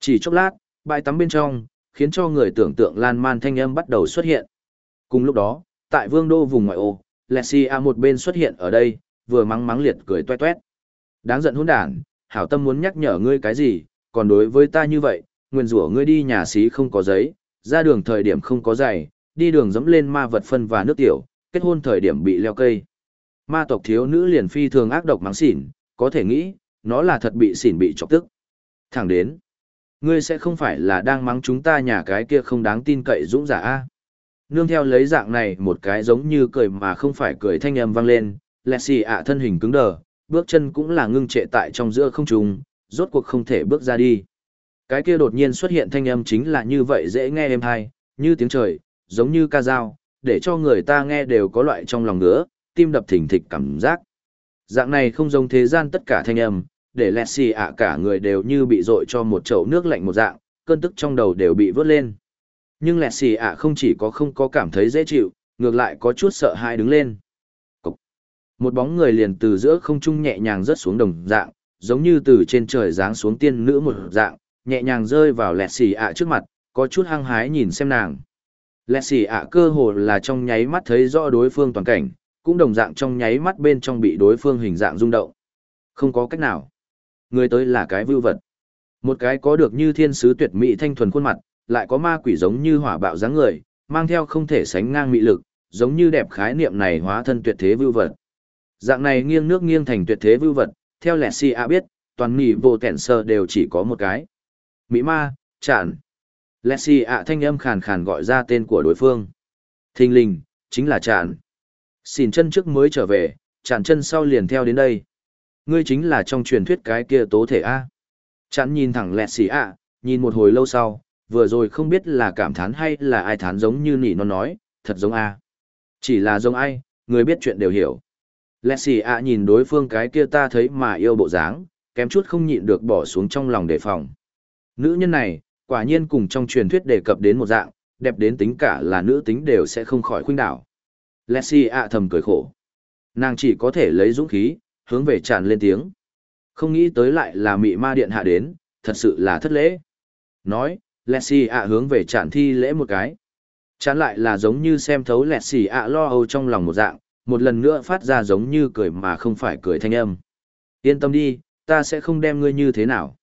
Chỉ chốc lát, bãi tắm bên trong, khiến cho người tưởng tượng lan man thanh âm bắt đầu xuất hiện. Cùng lúc đó, tại vương đô vùng ngoại ô, Lexia một bên xuất hiện ở đây, vừa mắng mắng liệt cười toe toét. Đáng giận hỗn đản, hảo tâm muốn nhắc nhở ngươi cái gì, còn đối với ta như vậy, nguyên rủa ngươi đi nhà xí không có giấy, ra đường thời điểm không có giày, đi đường dẫm lên ma vật phân và nước tiểu, kết hôn thời điểm bị leo cây. Ma tộc thiếu nữ liền phi thường ác độc mắng xỉn, có thể nghĩ, nó là thật bị xỉn bị chọc tức. Thẳng đến, ngươi sẽ không phải là đang mắng chúng ta nhà cái kia không đáng tin cậy dũng giả a Nương theo lấy dạng này một cái giống như cười mà không phải cười thanh âm vang lên, Lexi ạ thân hình cứng đờ, bước chân cũng là ngưng trệ tại trong giữa không trung, rốt cuộc không thể bước ra đi. Cái kia đột nhiên xuất hiện thanh âm chính là như vậy dễ nghe êm hay, như tiếng trời, giống như ca dao, để cho người ta nghe đều có loại trong lòng ngứa, tim đập thình thịch cảm giác. Dạng này không giống thế gian tất cả thanh âm, để lẹt xì ạ cả người đều như bị dội cho một chậu nước lạnh một dạng, cơn tức trong đầu đều bị vớt lên. Nhưng lẹt xì ạ không chỉ có không có cảm thấy dễ chịu, ngược lại có chút sợ hãi đứng lên. Một bóng người liền từ giữa không trung nhẹ nhàng rớt xuống đồng dạng, giống như từ trên trời giáng xuống tiên nữ một dạng, nhẹ nhàng rơi vào lẹt xì ạ trước mặt, có chút hăng hái nhìn xem nàng. Lẹt xì ạ cơ hồ là trong nháy mắt thấy rõ đối phương toàn cảnh, cũng đồng dạng trong nháy mắt bên trong bị đối phương hình dạng rung động. Không có cách nào. Người tới là cái vưu vật. Một cái có được như thiên sứ tuyệt mỹ thanh thuần khuôn mặt, lại có ma quỷ giống như hỏa bạo dáng người, mang theo không thể sánh ngang mị lực, giống như đẹp khái niệm này hóa thân tuyệt thế vưu vật. Dạng này nghiêng nước nghiêng thành tuyệt thế vưu vật, theo lẹ si a biết, toàn nỉ vô kẹn sơ đều chỉ có một cái. Mỹ ma, chản. Lẹ si a thanh âm khàn khàn gọi ra tên của đối phương. Thình linh, chính là chản. Xin chân trước mới trở về, chản chân sau liền theo đến đây. Ngươi chính là trong truyền thuyết cái kia tố thể A. Chặn nhìn thẳng lẹt xì ạ, nhìn một hồi lâu sau, vừa rồi không biết là cảm thán hay là ai thán giống như nỉ nó nói, thật giống A. Chỉ là giống ai, người biết chuyện đều hiểu. Lẹt xì ạ nhìn đối phương cái kia ta thấy mà yêu bộ dáng, kém chút không nhịn được bỏ xuống trong lòng đề phòng. Nữ nhân này, quả nhiên cùng trong truyền thuyết đề cập đến một dạng, đẹp đến tính cả là nữ tính đều sẽ không khỏi khuynh đảo. Lexi ạ thầm cười khổ. Nàng chỉ có thể lấy dũng khí, hướng về tràn lên tiếng. Không nghĩ tới lại là mị ma điện hạ đến, thật sự là thất lễ. Nói, Lexi ạ hướng về tràn thi lễ một cái. Chán lại là giống như xem thấu Lexi ạ lo âu trong lòng một dạng, một lần nữa phát ra giống như cười mà không phải cười thanh âm. Yên tâm đi, ta sẽ không đem ngươi như thế nào.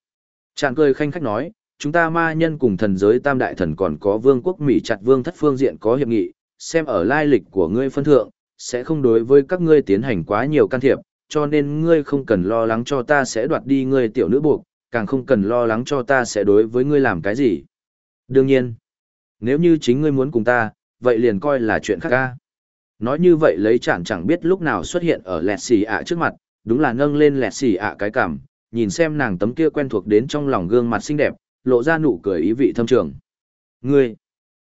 Chàng cười khanh khách nói, chúng ta ma nhân cùng thần giới tam đại thần còn có vương quốc Mỹ chặt vương thất phương diện có hiệp nghị, xem ở lai lịch của ngươi phân thượng, sẽ không đối với các ngươi tiến hành quá nhiều can thiệp, cho nên ngươi không cần lo lắng cho ta sẽ đoạt đi ngươi tiểu nữ buộc, càng không cần lo lắng cho ta sẽ đối với ngươi làm cái gì. Đương nhiên, nếu như chính ngươi muốn cùng ta, vậy liền coi là chuyện khác ca. Nói như vậy lấy chẳng chẳng biết lúc nào xuất hiện ở lẹt xì ạ trước mặt, đúng là nâng lên lẹt xì ạ cái cảm, nhìn xem nàng tấm kia quen thuộc đến trong lòng gương mặt xinh đẹp, lộ ra nụ cười ý vị thâm trường. Ngươi!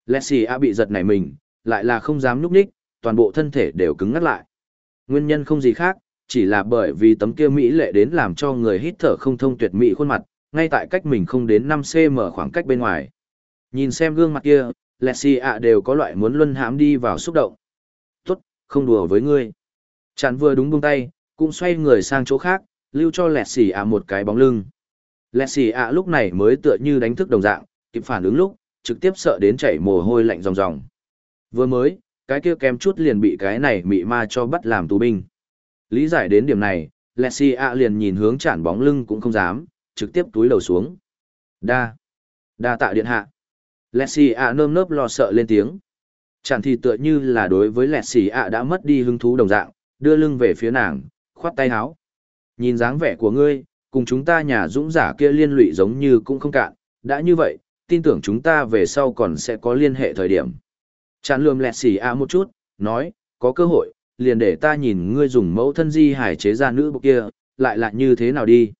Lexi A bị giật nảy mình, lại là không dám nhúc nhích, toàn bộ thân thể đều cứng ngắt lại. Nguyên nhân không gì khác, chỉ là bởi vì tấm kia Mỹ lệ đến làm cho người hít thở không thông tuyệt mỹ khuôn mặt, ngay tại cách mình không đến 5cm khoảng cách bên ngoài. Nhìn xem gương mặt kia, Lexi A đều có loại muốn luân hãm đi vào xúc động. Tốt, không đùa với ngươi. Chán vừa đúng buông tay, cũng xoay người sang chỗ khác, lưu cho Lexi A một cái bóng lưng. Lẹ xì ạ lúc này mới tựa như đánh thức đồng dạng, kịp phản ứng lúc, trực tiếp sợ đến chảy mồ hôi lạnh ròng ròng. Vừa mới, cái kia kém chút liền bị cái này mị ma cho bắt làm tù binh. Lý giải đến điểm này, Lẹ xì ạ liền nhìn hướng chản bóng lưng cũng không dám, trực tiếp túi đầu xuống. Đa, đa tạ điện hạ. Lẹ xì ạ nơm nớp lo sợ lên tiếng. Chản thì tựa như là đối với Lẹ xì ạ đã mất đi hứng thú đồng dạng, đưa lưng về phía nàng, khoát tay háo. Nhìn dáng vẻ của ngươi, cùng chúng ta nhà dũng giả kia liên lụy giống như cũng không cạn, đã như vậy, tin tưởng chúng ta về sau còn sẽ có liên hệ thời điểm. Chán lườm lẹt xỉ a một chút, nói, có cơ hội, liền để ta nhìn ngươi dùng mẫu thân di hải chế ra nữ bộ kia, lại là như thế nào đi.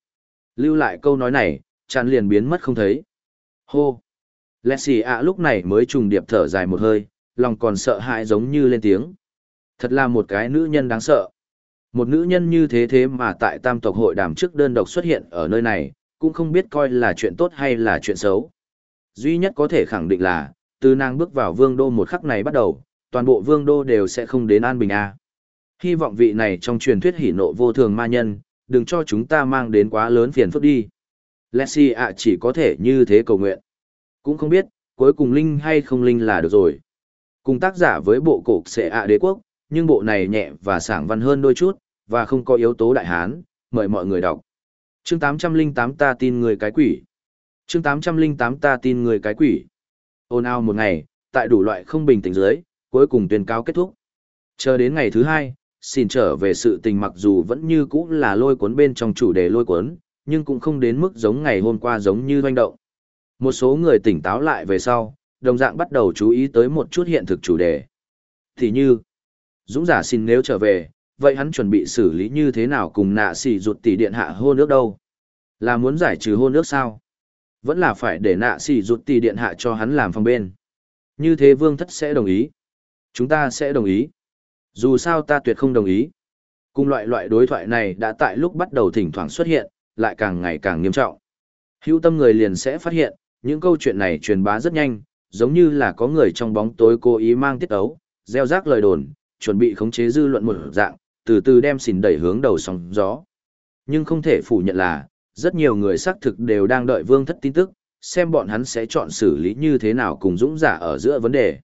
Lưu lại câu nói này, chán liền biến mất không thấy. Hô! Lẹt xỉ a lúc này mới trùng điệp thở dài một hơi, lòng còn sợ hãi giống như lên tiếng. Thật là một cái nữ nhân đáng sợ. Một nữ nhân như thế thế mà tại tam tộc hội đàm trước đơn độc xuất hiện ở nơi này, cũng không biết coi là chuyện tốt hay là chuyện xấu. Duy nhất có thể khẳng định là, từ nàng bước vào vương đô một khắc này bắt đầu, toàn bộ vương đô đều sẽ không đến an bình a. Hy vọng vị này trong truyền thuyết hỉ nộ vô thường ma nhân, đừng cho chúng ta mang đến quá lớn phiền phức đi. Lexi ạ chỉ có thể như thế cầu nguyện. Cũng không biết, cuối cùng linh hay không linh là được rồi. Cùng tác giả với bộ cổ sẽ ạ đế quốc, nhưng bộ này nhẹ và sảng văn hơn đôi chút, và không có yếu tố đại hán, mời mọi người đọc. Chương 808 ta tin người cái quỷ. Chương 808 ta tin người cái quỷ ồn ao một ngày, tại đủ loại không bình tĩnh dưới, cuối cùng tuyên cáo kết thúc. Chờ đến ngày thứ hai, xin trở về sự tình mặc dù vẫn như cũ là lôi cuốn bên trong chủ đề lôi cuốn, nhưng cũng không đến mức giống ngày hôm qua giống như doanh động. Một số người tỉnh táo lại về sau, đồng dạng bắt đầu chú ý tới một chút hiện thực chủ đề. Thì như, Dũng giả xin nếu trở về, vậy hắn chuẩn bị xử lý như thế nào cùng nạ xì rụt tỷ điện hạ hôn ước đâu? Là muốn giải trừ hôn ước sao? Vẫn là phải để nạ xỉ rụt tỷ điện hạ cho hắn làm phòng bên. Như thế vương thất sẽ đồng ý. Chúng ta sẽ đồng ý. Dù sao ta tuyệt không đồng ý. Cùng loại loại đối thoại này đã tại lúc bắt đầu thỉnh thoảng xuất hiện, lại càng ngày càng nghiêm trọng. Hữu tâm người liền sẽ phát hiện, những câu chuyện này truyền bá rất nhanh, giống như là có người trong bóng tối cố ý mang tiết ấu, gieo rác lời đồn, chuẩn bị khống chế dư luận một dạng, từ từ đem xỉn đẩy hướng đầu sóng gió. Nhưng không thể phủ nhận là, rất nhiều người xác thực đều đang đợi vương thất tin tức, xem bọn hắn sẽ chọn xử lý như thế nào cùng dũng giả ở giữa vấn đề.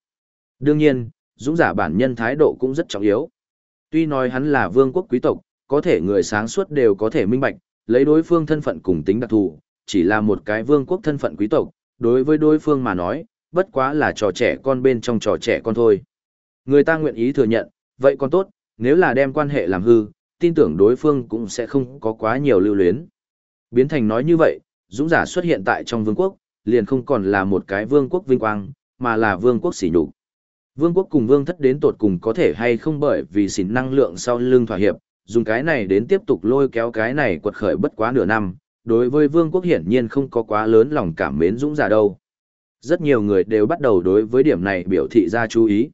Đương nhiên, dũng giả bản nhân thái độ cũng rất trọng yếu. Tuy nói hắn là vương quốc quý tộc, có thể người sáng suốt đều có thể minh bạch, lấy đối phương thân phận cùng tính đặc thù, chỉ là một cái vương quốc thân phận quý tộc, đối với đối phương mà nói, bất quá là trò trẻ con bên trong trò trẻ con thôi. Người ta nguyện ý thừa nhận, vậy còn tốt, nếu là đem quan hệ làm hư, tin tưởng đối phương cũng sẽ không có quá nhiều lưu luyến. Biến thành nói như vậy, dũng giả xuất hiện tại trong vương quốc, liền không còn là một cái vương quốc vinh quang, mà là vương quốc sỉ nhục. Vương quốc cùng vương thất đến tột cùng có thể hay không bởi vì xỉn năng lượng sau lưng thỏa hiệp, dùng cái này đến tiếp tục lôi kéo cái này quật khởi bất quá nửa năm, đối với vương quốc hiển nhiên không có quá lớn lòng cảm mến dũng giả đâu. Rất nhiều người đều bắt đầu đối với điểm này biểu thị ra chú ý.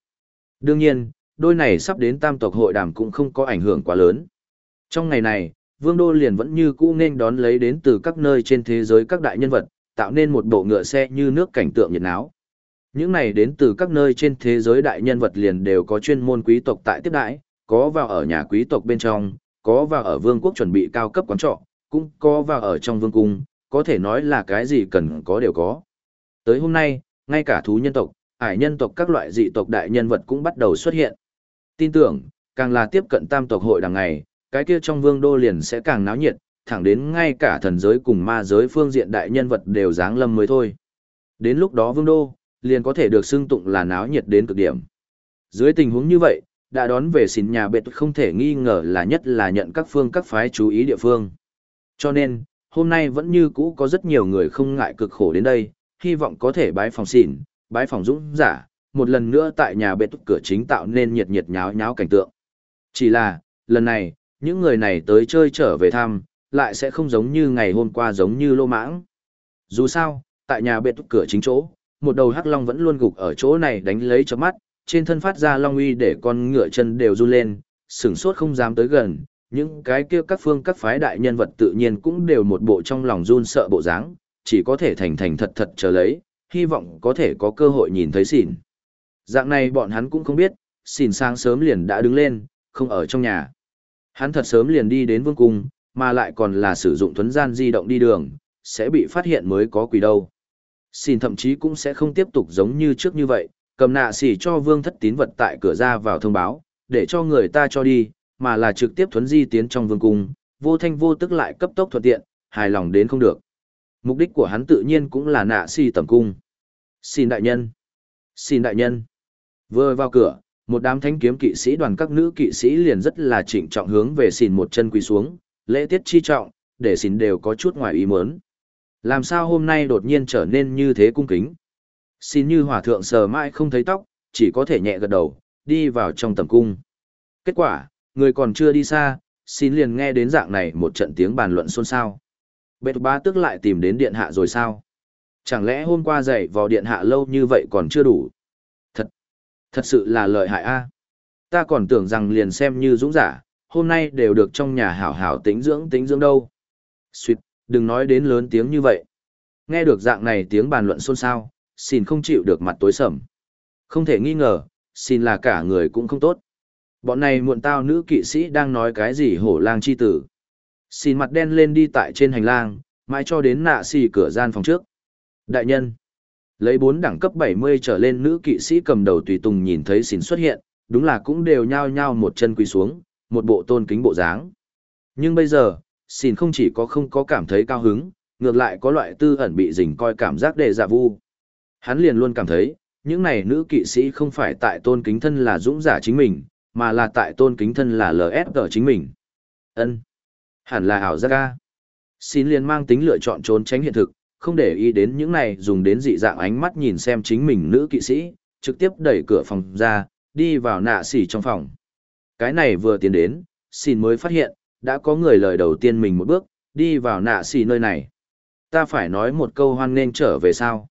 Đương nhiên, đôi này sắp đến tam tộc hội đàm cũng không có ảnh hưởng quá lớn. Trong ngày này, Vương Đô liền vẫn như cũ nên đón lấy đến từ các nơi trên thế giới các đại nhân vật, tạo nên một bộ ngựa xe như nước cảnh tượng nhiệt náo. Những này đến từ các nơi trên thế giới đại nhân vật liền đều có chuyên môn quý tộc tại tiếp đãi, có vào ở nhà quý tộc bên trong, có vào ở vương quốc chuẩn bị cao cấp quán trọ, cũng có vào ở trong vương cung, có thể nói là cái gì cần có đều có. Tới hôm nay, ngay cả thú nhân tộc, ải nhân tộc các loại dị tộc đại nhân vật cũng bắt đầu xuất hiện. Tin tưởng, càng là tiếp cận tam tộc hội đằng ngày, cái kia trong vương đô liền sẽ càng náo nhiệt, thẳng đến ngay cả thần giới cùng ma giới phương diện đại nhân vật đều dáng lâm mới thôi. Đến lúc đó vương đô, liền có thể được xưng tụng là náo nhiệt đến cực điểm. Dưới tình huống như vậy, đã đón về xin nhà bệt không thể nghi ngờ là nhất là nhận các phương các phái chú ý địa phương. Cho nên, hôm nay vẫn như cũ có rất nhiều người không ngại cực khổ đến đây, hy vọng có thể bái phòng xỉn, bái phòng dũng giả, một lần nữa tại nhà bệt cửa chính tạo nên nhiệt nhiệt nháo nháo cảnh tượng. Chỉ là, lần này, những người này tới chơi trở về thăm, lại sẽ không giống như ngày hôm qua giống như lô mãng. Dù sao, tại nhà biệt cửa chính chỗ, một đầu hắc long vẫn luôn gục ở chỗ này đánh lấy cho mắt, trên thân phát ra long uy để con ngựa chân đều run lên, sửng sốt không dám tới gần, những cái kia các phương các phái đại nhân vật tự nhiên cũng đều một bộ trong lòng run sợ bộ dáng, chỉ có thể thành thành thật thật chờ lấy, hy vọng có thể có cơ hội nhìn thấy xỉn. Dạng này bọn hắn cũng không biết, xỉn sáng sớm liền đã đứng lên, không ở trong nhà. Hắn thật sớm liền đi đến vương cung, mà lại còn là sử dụng thuấn gian di động đi đường, sẽ bị phát hiện mới có quỷ đâu. Xin thậm chí cũng sẽ không tiếp tục giống như trước như vậy, cầm nạ xỉ cho vương thất tín vật tại cửa ra vào thông báo, để cho người ta cho đi, mà là trực tiếp thuấn di tiến trong vương cung, vô thanh vô tức lại cấp tốc thuận tiện, hài lòng đến không được. Mục đích của hắn tự nhiên cũng là nạ xỉ tầm cung. Xin đại nhân. Xin đại nhân. Vừa vào cửa, một đám thanh kiếm kỵ sĩ đoàn các nữ kỵ sĩ liền rất là trịnh trọng hướng về xin một chân quỳ xuống, lễ tiết chi trọng, để xin đều có chút ngoài ý muốn. Làm sao hôm nay đột nhiên trở nên như thế cung kính? Xin như hòa thượng sờ mãi không thấy tóc, chỉ có thể nhẹ gật đầu, đi vào trong tầm cung. Kết quả, người còn chưa đi xa, xin liền nghe đến dạng này một trận tiếng bàn luận xôn xao. Bệt ba tức lại tìm đến điện hạ rồi sao? Chẳng lẽ hôm qua dậy vào điện hạ lâu như vậy còn chưa đủ? Thật, sự là lợi hại a. Ta còn tưởng rằng liền xem như dũng giả, hôm nay đều được trong nhà hảo hảo tính dưỡng tính dưỡng đâu. Xuyệt, đừng nói đến lớn tiếng như vậy. Nghe được dạng này tiếng bàn luận xôn xao, xin không chịu được mặt tối sầm. Không thể nghi ngờ, xin là cả người cũng không tốt. Bọn này muộn tao nữ kỵ sĩ đang nói cái gì hổ lang chi tử. Xin mặt đen lên đi tại trên hành lang, mãi cho đến nạ xì cửa gian phòng trước. Đại nhân, lấy bốn đẳng cấp 70 trở lên nữ kỵ sĩ cầm đầu tùy tùng nhìn thấy xỉn xuất hiện, đúng là cũng đều nhao nhao một chân quỳ xuống, một bộ tôn kính bộ dáng. Nhưng bây giờ, xỉn không chỉ có không có cảm thấy cao hứng, ngược lại có loại tư ẩn bị dình coi cảm giác đề dạ vu. Hắn liền luôn cảm thấy, những này nữ kỵ sĩ không phải tại tôn kính thân là dũng giả chính mình, mà là tại tôn kính thân là LSG chính mình. ân Hẳn là ảo giác ca. Xin liền mang tính lựa chọn trốn tránh hiện thực, không để ý đến những này dùng đến dị dạng ánh mắt nhìn xem chính mình nữ kỵ sĩ, trực tiếp đẩy cửa phòng ra, đi vào nạ xỉ trong phòng. Cái này vừa tiến đến, xin mới phát hiện, đã có người lời đầu tiên mình một bước, đi vào nạ xỉ nơi này. Ta phải nói một câu hoan nên trở về sao?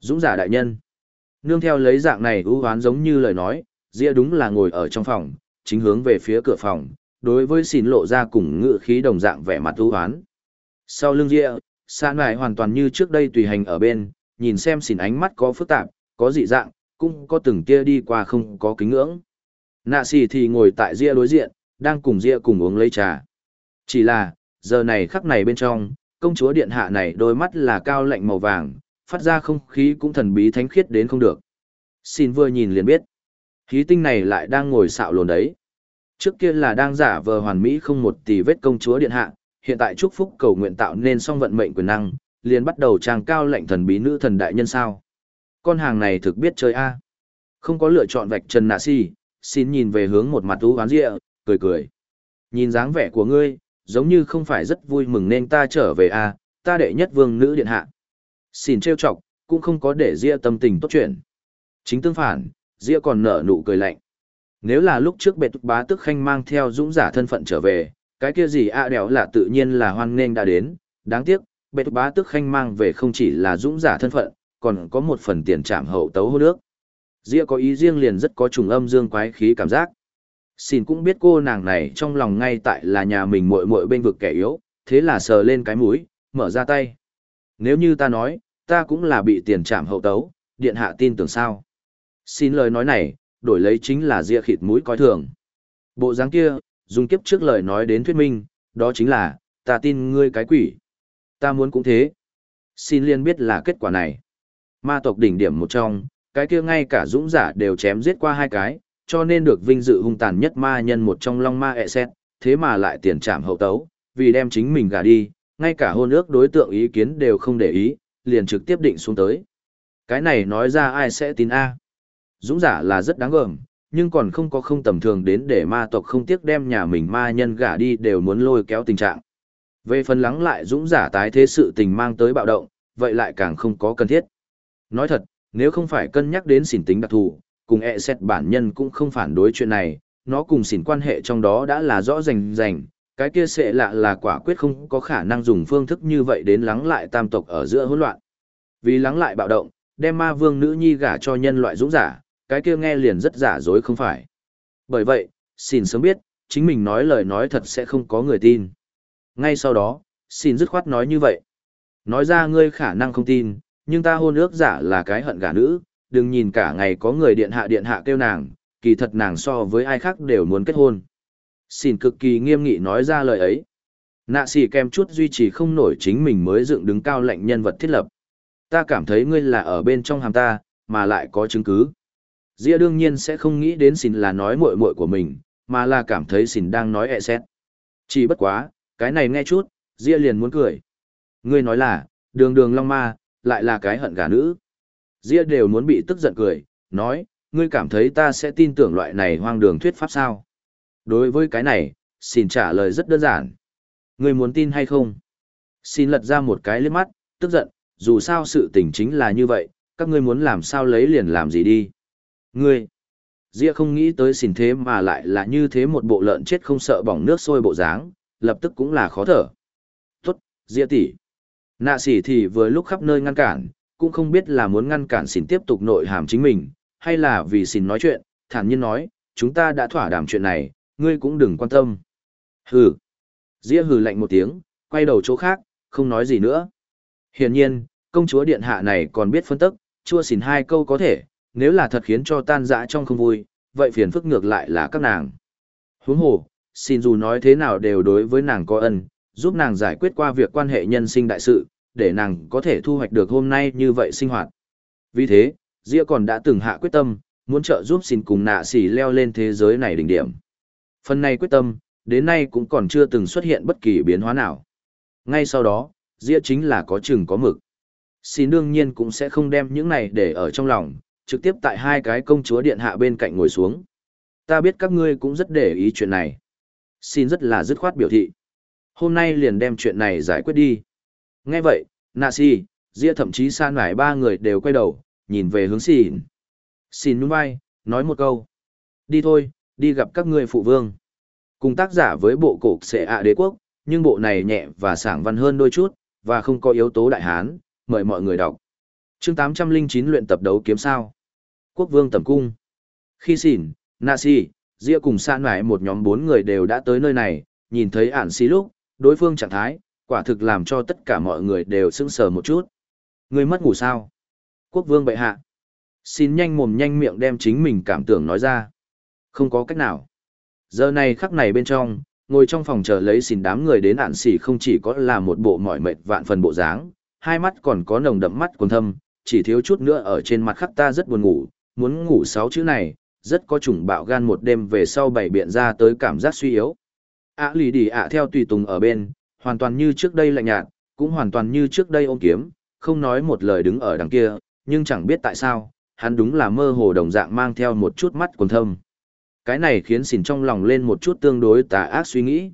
Dũng giả đại nhân. Nương theo lấy dạng này ưu hoán giống như lời nói, Dĩa đúng là ngồi ở trong phòng, chính hướng về phía cửa phòng, đối với xin lộ ra cùng ngự khí đồng dạng vẻ mặt ưu hoán. Sau lưng Dĩa, sạn lại hoàn toàn như trước đây tùy hành ở bên, nhìn xem xỉn ánh mắt có phức tạp, có dị dạng, cũng có từng tia đi qua không có kính ngưỡng. Nạ xì thì ngồi tại ria đối diện, đang cùng ria cùng uống lấy trà. Chỉ là, giờ này khắc này bên trong, công chúa điện hạ này đôi mắt là cao lạnh màu vàng, phát ra không khí cũng thần bí thánh khiết đến không được. Xin vừa nhìn liền biết. Khí tinh này lại đang ngồi xạo lồn đấy. Trước kia là đang giả vờ hoàn mỹ không một tỷ vết công chúa điện hạ, hiện tại chúc phúc cầu nguyện tạo nên song vận mệnh quyền năng, liền bắt đầu trang cao lệnh thần bí nữ thần đại nhân sao. Con hàng này thực biết chơi a Không có lựa chọn vạch trần nạ si, xin nhìn về hướng một mặt ú hoán rịa, cười cười. Nhìn dáng vẻ của ngươi, giống như không phải rất vui mừng nên ta trở về a ta đệ nhất vương nữ điện hạ xin trêu chọc, cũng không có để rịa tâm tình tốt chuyện. Chính tương phản, rịa còn nở nụ cười lạnh. Nếu là lúc trước bệ bá tức khanh mang theo dũng giả thân phận trở về, cái kia gì ạ đèo là tự nhiên là hoan nghênh đã đến, đáng tiếc, bệ bá tức khanh mang về không chỉ là dũng giả thân phận, còn có một phần tiền trảm hậu tấu hô nước. Dĩa có ý riêng liền rất có trùng âm dương quái khí cảm giác. Xin cũng biết cô nàng này trong lòng ngay tại là nhà mình muội muội bên vực kẻ yếu, thế là sờ lên cái mũi, mở ra tay. Nếu như ta nói, ta cũng là bị tiền trảm hậu tấu, điện hạ tin tưởng sao? Xin lời nói này, đổi lấy chính là ria khịt mũi coi thường. Bộ dáng kia, dùng kiếp trước lời nói đến thuyết minh, đó chính là, ta tin ngươi cái quỷ. Ta muốn cũng thế. Xin liên biết là kết quả này. Ma tộc đỉnh điểm một trong, cái kia ngay cả dũng giả đều chém giết qua hai cái, cho nên được vinh dự hung tàn nhất ma nhân một trong long ma ẹ xét, thế mà lại tiền trảm hậu tấu, vì đem chính mình gả đi, ngay cả hôn ước đối tượng ý kiến đều không để ý, liền trực tiếp định xuống tới. Cái này nói ra ai sẽ tin A. Dũng giả là rất đáng gờm, nhưng còn không có không tầm thường đến để ma tộc không tiếc đem nhà mình ma nhân gả đi đều muốn lôi kéo tình trạng. Về phần lắng lại dũng giả tái thế sự tình mang tới bạo động, vậy lại càng không có cần thiết. Nói thật, nếu không phải cân nhắc đến xỉn tính đặc thù, cùng e xét bản nhân cũng không phản đối chuyện này, nó cùng xỉn quan hệ trong đó đã là rõ rành rành, cái kia sẽ lạ là quả quyết không có khả năng dùng phương thức như vậy đến lắng lại tam tộc ở giữa hỗn loạn. Vì lắng lại bạo động, đem ma vương nữ nhi gả cho nhân loại dũng giả, cái kia nghe liền rất giả dối không phải. Bởi vậy, xin sớm biết, chính mình nói lời nói thật sẽ không có người tin. Ngay sau đó, xin dứt khoát nói như vậy. Nói ra ngươi khả năng không tin, nhưng ta hôn ước giả là cái hận gả nữ, đừng nhìn cả ngày có người điện hạ điện hạ kêu nàng, kỳ thật nàng so với ai khác đều muốn kết hôn. Xin cực kỳ nghiêm nghị nói ra lời ấy. Nạ xì kem chút duy trì không nổi chính mình mới dựng đứng cao lệnh nhân vật thiết lập. Ta cảm thấy ngươi là ở bên trong hàm ta, mà lại có chứng cứ. Dĩa đương nhiên sẽ không nghĩ đến xin là nói muội muội của mình, mà là cảm thấy xin đang nói ẹ xét. Chỉ bất quá, cái này nghe chút, Dĩa liền muốn cười. Ngươi nói là, đường đường long ma, lại là cái hận gà nữ. Dĩa đều muốn bị tức giận cười, nói, ngươi cảm thấy ta sẽ tin tưởng loại này hoang đường thuyết pháp sao? Đối với cái này, xin trả lời rất đơn giản. Ngươi muốn tin hay không? Xin lật ra một cái liếc mắt, tức giận, dù sao sự tình chính là như vậy, các ngươi muốn làm sao lấy liền làm gì đi. Ngươi, Dĩa không nghĩ tới xỉn thế mà lại là như thế một bộ lợn chết không sợ bỏng nước sôi bộ dáng, lập tức cũng là khó thở. Tốt, Dĩa tỷ. Nạ xỉ thì vừa lúc khắp nơi ngăn cản, cũng không biết là muốn ngăn cản xỉn tiếp tục nội hàm chính mình, hay là vì xỉn nói chuyện, thản nhiên nói, chúng ta đã thỏa đàm chuyện này, ngươi cũng đừng quan tâm. Hừ. Dĩa hừ lạnh một tiếng, quay đầu chỗ khác, không nói gì nữa. Hiển nhiên, công chúa điện hạ này còn biết phân tức, chua xỉn hai câu có thể, nếu là thật khiến cho tan dã trong không vui, vậy phiền phức ngược lại là các nàng. Huống hồ, xin dù nói thế nào đều đối với nàng có ân, giúp nàng giải quyết qua việc quan hệ nhân sinh đại sự, để nàng có thể thu hoạch được hôm nay như vậy sinh hoạt. Vì thế, Dĩa còn đã từng hạ quyết tâm, muốn trợ giúp xin cùng nạ xỉ leo lên thế giới này đỉnh điểm. Phần này quyết tâm, đến nay cũng còn chưa từng xuất hiện bất kỳ biến hóa nào. Ngay sau đó, Dĩa chính là có chừng có mực. Xin đương nhiên cũng sẽ không đem những này để ở trong lòng, trực tiếp tại hai cái công chúa điện hạ bên cạnh ngồi xuống. Ta biết các ngươi cũng rất để ý chuyện này. Xin rất là dứt khoát biểu thị. Hôm nay liền đem chuyện này giải quyết đi. Nghe vậy, nạ si, Dĩa thậm chí san nải ba người đều quay đầu, nhìn về hướng xin. Xin nhún vai, nói một câu. Đi thôi, đi gặp các ngươi phụ vương. Cùng tác giả với bộ cổ xệ ạ đế quốc, nhưng bộ này nhẹ và sảng văn hơn đôi chút, và không có yếu tố đại hán, mời mọi người đọc. chương 809 luyện tập đấu kiếm sao. Quốc vương tầm cung. Khi xỉn, nạ xỉ, Dĩa cùng san nải một nhóm bốn người đều đã tới nơi này, nhìn thấy ản xì lúc, đối phương trạng thái, quả thực làm cho tất cả mọi người đều sững sờ một chút. Người mất ngủ sao? Quốc vương bệ hạ. Xin nhanh mồm nhanh miệng đem chính mình cảm tưởng nói ra. Không có cách nào. Giờ này khắc này bên trong, ngồi trong phòng chờ lấy xin đám người đến ạn xỉ không chỉ có là một bộ mỏi mệt vạn phần bộ dáng, hai mắt còn có nồng đậm mắt còn thâm, chỉ thiếu chút nữa ở trên mặt khắc ta rất buồn ngủ, muốn ngủ sáu chữ này, rất có chủng bạo gan một đêm về sau bảy biện ra tới cảm giác suy yếu. ạ lì đi ạ theo tùy tùng ở bên, hoàn toàn như trước đây lạnh nhạt, cũng hoàn toàn như trước đây ôm kiếm, không nói một lời đứng ở đằng kia, nhưng chẳng biết tại sao, hắn đúng là mơ hồ đồng dạng mang theo một chút mắt quần thâm. Cái này khiến xỉn trong lòng lên một chút tương đối tà ác suy nghĩ.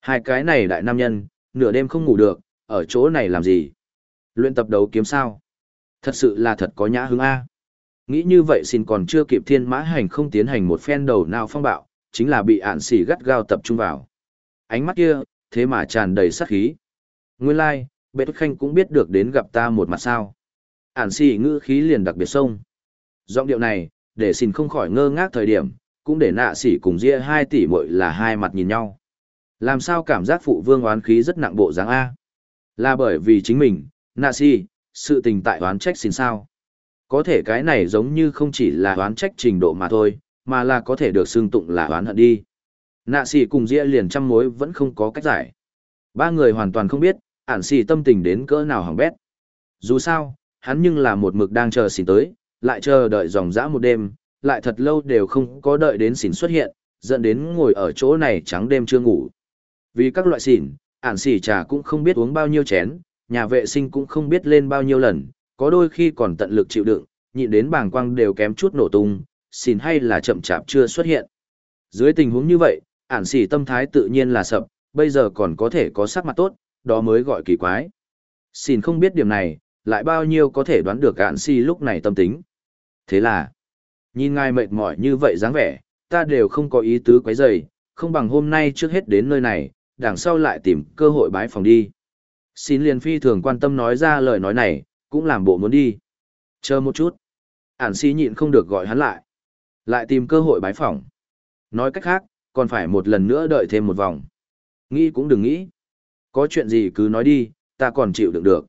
Hai cái này đại nam nhân, nửa đêm không ngủ được, ở chỗ này làm gì? Luyện tập đấu kiếm sao? Thật sự là thật có nhã hứng A. Nghĩ như vậy xin còn chưa kịp thiên mã hành không tiến hành một phen đầu nào phong bạo, chính là bị ạn xỉ gắt gao tập trung vào. Ánh mắt kia, thế mà tràn đầy sát khí. Nguyên lai, like, bệ khanh cũng biết được đến gặp ta một mặt sao. Ản xỉ ngữ khí liền đặc biệt sông. Giọng điệu này, để xin không khỏi ngơ ngác thời điểm, cũng để nạ xỉ cùng ria hai tỷ muội là hai mặt nhìn nhau. Làm sao cảm giác phụ vương oán khí rất nặng bộ dáng A? Là bởi vì chính mình, nạ xỉ, sự tình tại oán trách xin sao? Có thể cái này giống như không chỉ là oán trách trình độ mà thôi, mà là có thể được xưng tụng là oán hận đi. Nạ sĩ cùng dĩa liền trăm mối vẫn không có cách giải. Ba người hoàn toàn không biết, ản sĩ tâm tình đến cỡ nào hỏng bét. Dù sao, hắn nhưng là một mực đang chờ xỉn tới, lại chờ đợi dòng dã một đêm, lại thật lâu đều không có đợi đến xỉn xuất hiện, dẫn đến ngồi ở chỗ này trắng đêm chưa ngủ. Vì các loại xỉn, ản xỉ trà cũng không biết uống bao nhiêu chén, nhà vệ sinh cũng không biết lên bao nhiêu lần, có đôi khi còn tận lực chịu đựng, nhịn đến bàng quang đều kém chút nổ tung, xin hay là chậm chạp chưa xuất hiện. Dưới tình huống như vậy, ản xỉ tâm thái tự nhiên là sập, bây giờ còn có thể có sắc mặt tốt, đó mới gọi kỳ quái. xin không biết điểm này, lại bao nhiêu có thể đoán được ản xỉ lúc này tâm tính. Thế là, nhìn ngài mệt mỏi như vậy dáng vẻ, ta đều không có ý tứ quấy rầy, không bằng hôm nay trước hết đến nơi này, đằng sau lại tìm cơ hội bái phòng đi. Xin liền phi thường quan tâm nói ra lời nói này, cũng làm bộ muốn đi. Chờ một chút. Ản si nhịn không được gọi hắn lại. Lại tìm cơ hội bái phỏng. Nói cách khác, còn phải một lần nữa đợi thêm một vòng. Nghĩ cũng đừng nghĩ. Có chuyện gì cứ nói đi, ta còn chịu đựng được.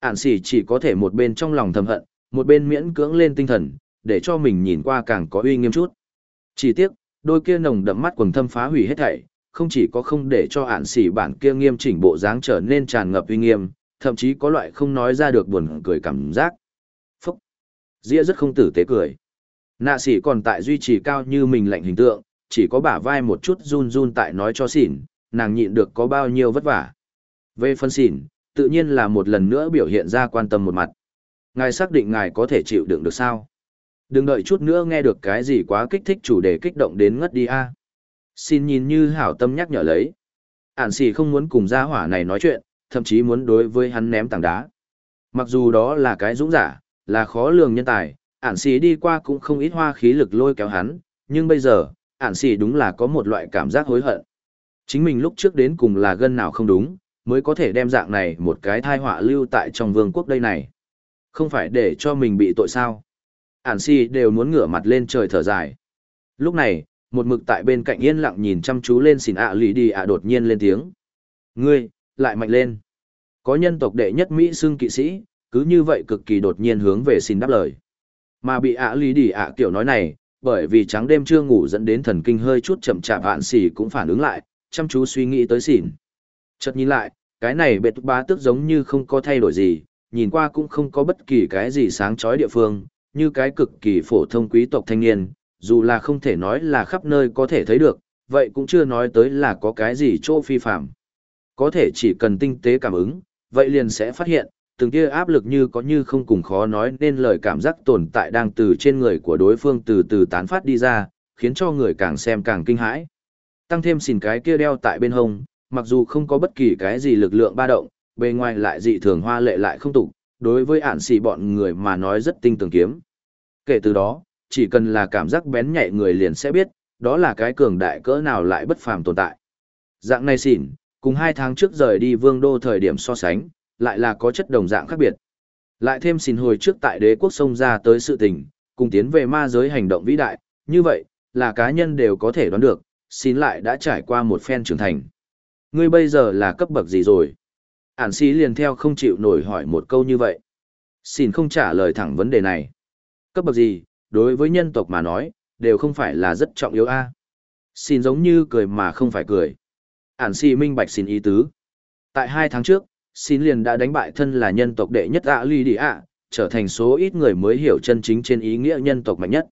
Ản si chỉ có thể một bên trong lòng thầm hận, một bên miễn cưỡng lên tinh thần, để cho mình nhìn qua càng có uy nghiêm chút. Chỉ tiếc, đôi kia nồng đậm mắt quần thâm phá hủy hết thảy, không chỉ có không để cho ản xỉ bản kia nghiêm chỉnh bộ dáng trở nên tràn ngập uy nghiêm, thậm chí có loại không nói ra được buồn cười cảm giác. Phúc! Dĩa rất không tử tế cười. Nạ sỉ còn tại duy trì cao như mình lạnh hình tượng, chỉ có bả vai một chút run run tại nói cho xỉn, nàng nhịn được có bao nhiêu vất vả. Về phân xỉn, tự nhiên là một lần nữa biểu hiện ra quan tâm một mặt. Ngài xác định ngài có thể chịu đựng được sao? Đừng đợi chút nữa nghe được cái gì quá kích thích chủ đề kích động đến ngất đi a. Xin nhìn như hảo tâm nhắc nhở lấy. Ản xỉ không muốn cùng gia hỏa này nói chuyện, thậm chí muốn đối với hắn ném tảng đá. Mặc dù đó là cái dũng giả, là khó lường nhân tài, ản Sĩ đi qua cũng không ít hoa khí lực lôi kéo hắn, nhưng bây giờ, ản Sĩ đúng là có một loại cảm giác hối hận. Chính mình lúc trước đến cùng là gân nào không đúng, mới có thể đem dạng này một cái thai họa lưu tại trong vương quốc đây này. Không phải để cho mình bị tội sao. Ản Sĩ đều muốn ngửa mặt lên trời thở dài. Lúc này, một mực tại bên cạnh yên lặng nhìn chăm chú lên xin ạ à lì đi ạ đột nhiên lên tiếng. Ngươi, lại mạnh lên. Có nhân tộc đệ nhất Mỹ xưng kỵ sĩ, cứ như vậy cực kỳ đột nhiên hướng về xin đáp lời. Mà bị ạ lý đỉ ạ kiểu nói này, bởi vì trắng đêm chưa ngủ dẫn đến thần kinh hơi chút chậm chạp hạn xỉ cũng phản ứng lại, chăm chú suy nghĩ tới xỉn. Chợt nhìn lại, cái này bệ bá tức giống như không có thay đổi gì, nhìn qua cũng không có bất kỳ cái gì sáng chói địa phương, như cái cực kỳ phổ thông quý tộc thanh niên, dù là không thể nói là khắp nơi có thể thấy được, vậy cũng chưa nói tới là có cái gì chỗ phi phạm. Có thể chỉ cần tinh tế cảm ứng, vậy liền sẽ phát hiện, từng kia áp lực như có như không cùng khó nói nên lời cảm giác tồn tại đang từ trên người của đối phương từ từ tán phát đi ra, khiến cho người càng xem càng kinh hãi. Tăng thêm xìn cái kia đeo tại bên hông, mặc dù không có bất kỳ cái gì lực lượng ba động, bề ngoài lại dị thường hoa lệ lại không tục, đối với ản xì bọn người mà nói rất tinh tường kiếm. Kể từ đó, chỉ cần là cảm giác bén nhạy người liền sẽ biết, đó là cái cường đại cỡ nào lại bất phàm tồn tại. Dạng này xỉn, cùng hai tháng trước rời đi vương đô thời điểm so sánh, lại là có chất đồng dạng khác biệt. Lại thêm xin hồi trước tại đế quốc sông ra tới sự tình, cùng tiến về ma giới hành động vĩ đại, như vậy, là cá nhân đều có thể đoán được, xin lại đã trải qua một phen trưởng thành. Ngươi bây giờ là cấp bậc gì rồi? Ản sĩ liền theo không chịu nổi hỏi một câu như vậy. Xin không trả lời thẳng vấn đề này. Cấp bậc gì, đối với nhân tộc mà nói, đều không phải là rất trọng yếu a. Xin giống như cười mà không phải cười. Ản xì minh bạch xin ý tứ. Tại hai tháng trước, xin liền đã đánh bại thân là nhân tộc đệ nhất ạ ly đi ạ, trở thành số ít người mới hiểu chân chính trên ý nghĩa nhân tộc mạnh nhất.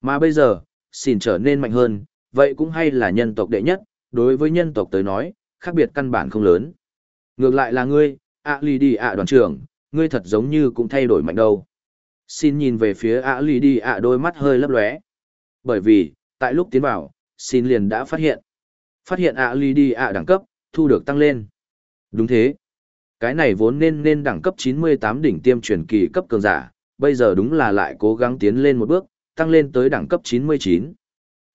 Mà bây giờ, xin trở nên mạnh hơn, vậy cũng hay là nhân tộc đệ nhất, đối với nhân tộc tới nói, khác biệt căn bản không lớn. Ngược lại là ngươi, ạ ly đi ạ đoàn trưởng, ngươi thật giống như cũng thay đổi mạnh đâu. Xin nhìn về phía ạ ly đi ạ đôi mắt hơi lấp lóe. Bởi vì, tại lúc tiến vào, xin liền đã phát hiện. Phát hiện ạ ly đi ạ đẳng cấp, thu được tăng lên. Đúng thế. Cái này vốn nên nên đẳng cấp 98 đỉnh tiêm truyền kỳ cấp cường giả, bây giờ đúng là lại cố gắng tiến lên một bước, tăng lên tới đẳng cấp 99.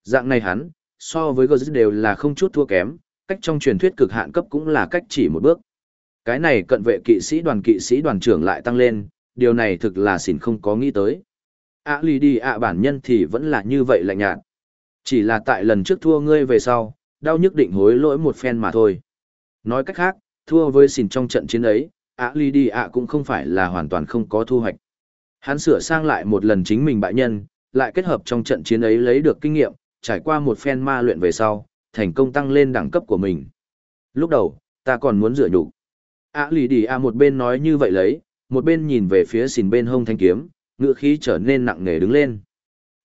Dạng này hắn, so với Gorz đều là không chút thua kém, cách trong truyền thuyết cực hạn cấp cũng là cách chỉ một bước. Cái này cận vệ kỵ sĩ đoàn kỵ sĩ đoàn trưởng lại tăng lên, điều này thực là xỉn không có nghĩ tới. ạ lì đi ạ bản nhân thì vẫn là như vậy lạnh nhạt. Chỉ là tại lần trước thua ngươi về sau, đau nhức định hối lỗi một phen mà thôi. Nói cách khác, thua với xỉn trong trận chiến ấy, ạ lì đi ạ cũng không phải là hoàn toàn không có thu hoạch. Hắn sửa sang lại một lần chính mình bại nhân, lại kết hợp trong trận chiến ấy lấy được kinh nghiệm, trải qua một phen ma luyện về sau, thành công tăng lên đẳng cấp của mình. Lúc đầu, ta còn muốn rửa nhục. ạ lì đi ạ một bên nói như vậy lấy, một bên nhìn về phía xỉn bên hông thanh kiếm, ngựa khí trở nên nặng nề đứng lên.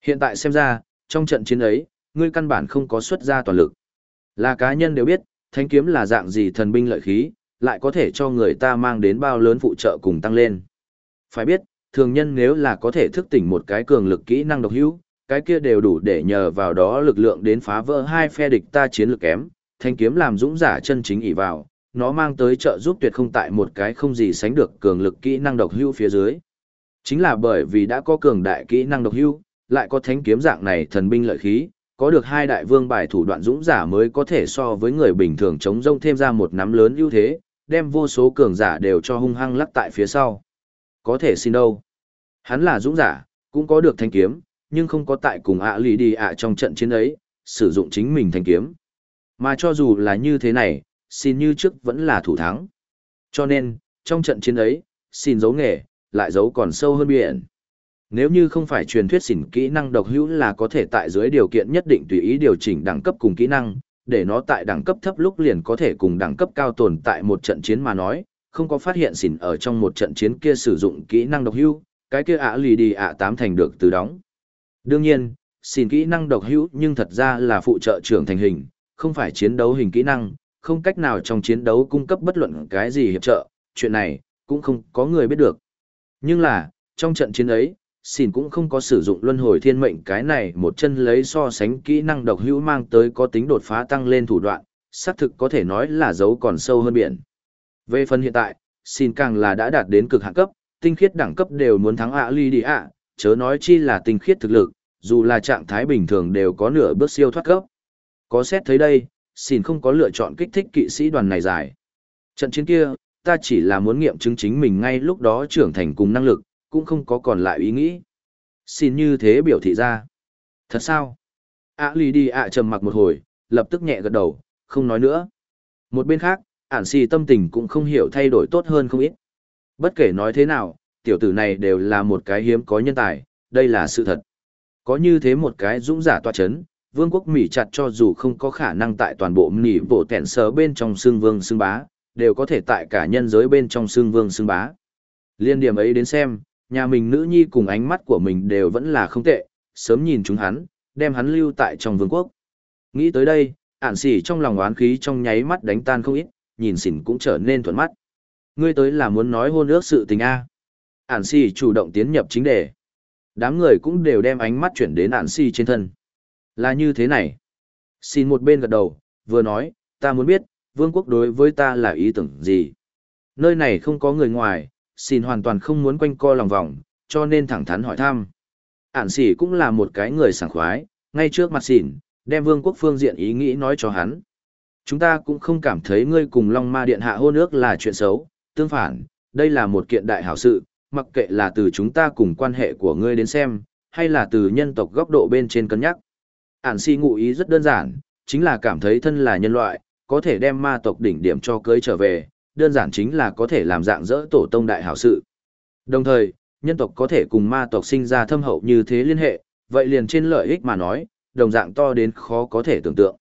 Hiện tại xem ra, trong trận chiến ấy, ngươi căn bản không có xuất ra toàn lực. Là cá nhân đều biết, thanh kiếm là dạng gì thần binh lợi khí, lại có thể cho người ta mang đến bao lớn phụ trợ cùng tăng lên. Phải biết, thường nhân nếu là có thể thức tỉnh một cái cường lực kỹ năng độc hữu, cái kia đều đủ để nhờ vào đó lực lượng đến phá vỡ hai phe địch ta chiến lược kém, thanh kiếm làm dũng giả chân chính ỷ vào, nó mang tới trợ giúp tuyệt không tại một cái không gì sánh được cường lực kỹ năng độc hữu phía dưới. Chính là bởi vì đã có cường đại kỹ năng độc hữu, lại có thánh kiếm dạng này thần binh lợi khí, có được hai đại vương bài thủ đoạn dũng giả mới có thể so với người bình thường chống rông thêm ra một nắm lớn ưu thế, đem vô số cường giả đều cho hung hăng lắc tại phía sau. Có thể xin đâu. Hắn là dũng giả, cũng có được thanh kiếm, nhưng không có tại cùng ạ lì đi ạ trong trận chiến ấy, sử dụng chính mình thanh kiếm. Mà cho dù là như thế này, xin như trước vẫn là thủ thắng. Cho nên, trong trận chiến ấy, xin giấu nghề, lại giấu còn sâu hơn biển. Nếu như không phải truyền thuyết xỉn kỹ năng độc hữu là có thể tại dưới điều kiện nhất định tùy ý điều chỉnh đẳng cấp cùng kỹ năng, để nó tại đẳng cấp thấp lúc liền có thể cùng đẳng cấp cao tồn tại một trận chiến mà nói, không có phát hiện xỉn ở trong một trận chiến kia sử dụng kỹ năng độc hữu, cái kia ạ lì đi ạ tám thành được từ đóng. Đương nhiên, xỉn kỹ năng độc hữu nhưng thật ra là phụ trợ trưởng thành hình, không phải chiến đấu hình kỹ năng, không cách nào trong chiến đấu cung cấp bất luận cái gì hiệp trợ, chuyện này, cũng không có người biết được. Nhưng là, trong trận chiến ấy, Xin cũng không có sử dụng luân hồi thiên mệnh cái này một chân lấy so sánh kỹ năng độc hữu mang tới có tính đột phá tăng lên thủ đoạn, xác thực có thể nói là dấu còn sâu hơn biển. Về phần hiện tại, xin càng là đã đạt đến cực hạng cấp, tinh khiết đẳng cấp đều muốn thắng ạ ly đi ạ, chớ nói chi là tinh khiết thực lực, dù là trạng thái bình thường đều có nửa bước siêu thoát cấp. Có xét thấy đây, xin không có lựa chọn kích thích kỵ sĩ đoàn này dài. Trận chiến kia, ta chỉ là muốn nghiệm chứng chính mình ngay lúc đó trưởng thành cùng năng lực, cũng không có còn lại ý nghĩ. Xin như thế biểu thị ra. Thật sao? ạ lì đi ạ trầm mặc một hồi, lập tức nhẹ gật đầu, không nói nữa. Một bên khác, ản xì tâm tình cũng không hiểu thay đổi tốt hơn không ít. Bất kể nói thế nào, tiểu tử này đều là một cái hiếm có nhân tài, đây là sự thật. Có như thế một cái dũng giả tòa chấn, vương quốc Mỹ chặt cho dù không có khả năng tại toàn bộ nỉ bộ tẹn sớ bên trong xương vương xương bá, đều có thể tại cả nhân giới bên trong xương vương xương bá. Liên điểm ấy đến xem, nhà mình nữ nhi cùng ánh mắt của mình đều vẫn là không tệ, sớm nhìn chúng hắn, đem hắn lưu tại trong vương quốc. Nghĩ tới đây, ản xỉ trong lòng oán khí trong nháy mắt đánh tan không ít, nhìn xỉn cũng trở nên thuận mắt. Ngươi tới là muốn nói hôn ước sự tình A. Ản xỉ chủ động tiến nhập chính đề. Đám người cũng đều đem ánh mắt chuyển đến ản xỉ trên thân. Là như thế này. Xin một bên gật đầu, vừa nói, ta muốn biết, vương quốc đối với ta là ý tưởng gì. Nơi này không có người ngoài, xin hoàn toàn không muốn quanh co lòng vòng, cho nên thẳng thắn hỏi thăm. Ản xỉ cũng là một cái người sảng khoái, ngay trước mặt xỉn, đem vương quốc phương diện ý nghĩ nói cho hắn. Chúng ta cũng không cảm thấy ngươi cùng Long Ma Điện hạ hôn ước là chuyện xấu, tương phản, đây là một kiện đại hảo sự, mặc kệ là từ chúng ta cùng quan hệ của ngươi đến xem, hay là từ nhân tộc góc độ bên trên cân nhắc. Ản si ngụ ý rất đơn giản, chính là cảm thấy thân là nhân loại, có thể đem ma tộc đỉnh điểm cho cưới trở về, đơn giản chính là có thể làm dạng dỡ tổ tông đại hảo sự. Đồng thời, nhân tộc có thể cùng ma tộc sinh ra thâm hậu như thế liên hệ, vậy liền trên lợi ích mà nói, đồng dạng to đến khó có thể tưởng tượng.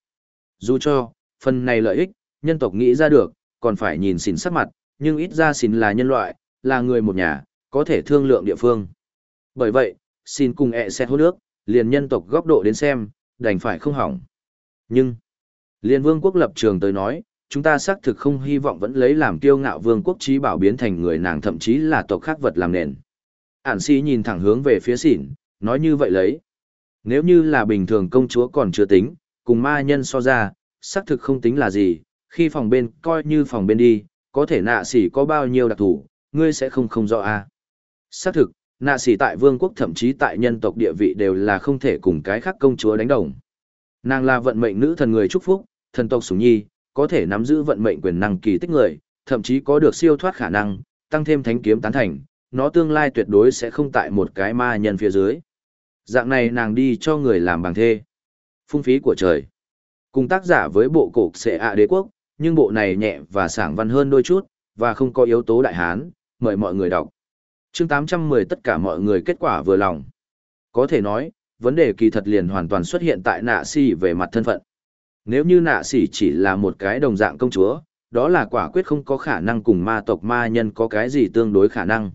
Dù cho, phần này lợi ích, nhân tộc nghĩ ra được, còn phải nhìn xỉn sắc mặt, nhưng ít ra xỉn là nhân loại, là người một nhà, có thể thương lượng địa phương. Bởi vậy, xin cùng ẹ xét hôn nước, liền nhân tộc góc độ đến xem, đành phải không hỏng. Nhưng, liên vương quốc lập trường tới nói, chúng ta xác thực không hy vọng vẫn lấy làm kiêu ngạo vương quốc trí bảo biến thành người nàng thậm chí là tộc khác vật làm nền. Ản si nhìn thẳng hướng về phía xỉn, nói như vậy lấy. Nếu như là bình thường công chúa còn chưa tính, cùng ma nhân so ra, xác thực không tính là gì, khi phòng bên coi như phòng bên đi, có thể nạ xỉ có bao nhiêu đặc thủ, ngươi sẽ không không rõ à. Xác thực, Nạ sĩ tại vương quốc thậm chí tại nhân tộc địa vị đều là không thể cùng cái khác công chúa đánh đồng. Nàng là vận mệnh nữ thần người chúc phúc, thần tộc sủng nhi, có thể nắm giữ vận mệnh quyền năng kỳ tích người, thậm chí có được siêu thoát khả năng, tăng thêm thánh kiếm tán thành, nó tương lai tuyệt đối sẽ không tại một cái ma nhân phía dưới. Dạng này nàng đi cho người làm bằng thê. Phung phí của trời. Cùng tác giả với bộ cổ xệ ạ đế quốc, nhưng bộ này nhẹ và sảng văn hơn đôi chút, và không có yếu tố đại hán, mời mọi người đọc. chương 810 tất cả mọi người kết quả vừa lòng. Có thể nói, vấn đề kỳ thật liền hoàn toàn xuất hiện tại nạ si về mặt thân phận. Nếu như nạ sĩ chỉ là một cái đồng dạng công chúa, đó là quả quyết không có khả năng cùng ma tộc ma nhân có cái gì tương đối khả năng.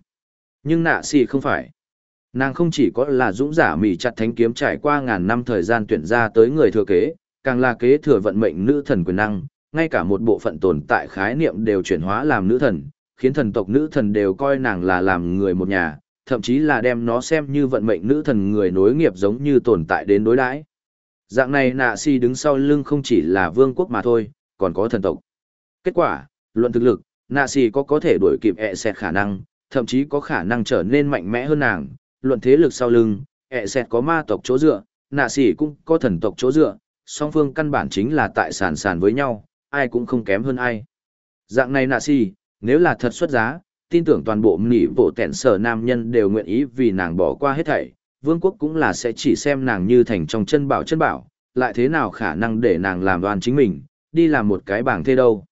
Nhưng nạ sĩ không phải. Nàng không chỉ có là dũng giả mỉ chặt thánh kiếm trải qua ngàn năm thời gian tuyển ra tới người thừa kế, càng là kế thừa vận mệnh nữ thần quyền năng, ngay cả một bộ phận tồn tại khái niệm đều chuyển hóa làm nữ thần, khiến thần tộc nữ thần đều coi nàng là làm người một nhà, thậm chí là đem nó xem như vận mệnh nữ thần người nối nghiệp giống như tồn tại đến đối đãi. Dạng này nạ si đứng sau lưng không chỉ là vương quốc mà thôi, còn có thần tộc. Kết quả, luận thực lực, nạ si có có thể đuổi kịp ẹ xẹt khả năng, thậm chí có khả năng trở nên mạnh mẽ hơn nàng. Luận thế lực sau lưng, ẹ xẹt có ma tộc chỗ dựa, nạ si cũng có thần tộc chỗ dựa, song phương căn bản chính là tại sàn sàn với nhau, ai cũng không kém hơn ai. Dạng này nạ si, nếu là thật xuất giá, tin tưởng toàn bộ mỹ bộ tẹn sở nam nhân đều nguyện ý vì nàng bỏ qua hết thảy, vương quốc cũng là sẽ chỉ xem nàng như thành trong chân bảo chân bảo, lại thế nào khả năng để nàng làm đoàn chính mình, đi làm một cái bảng thê đâu.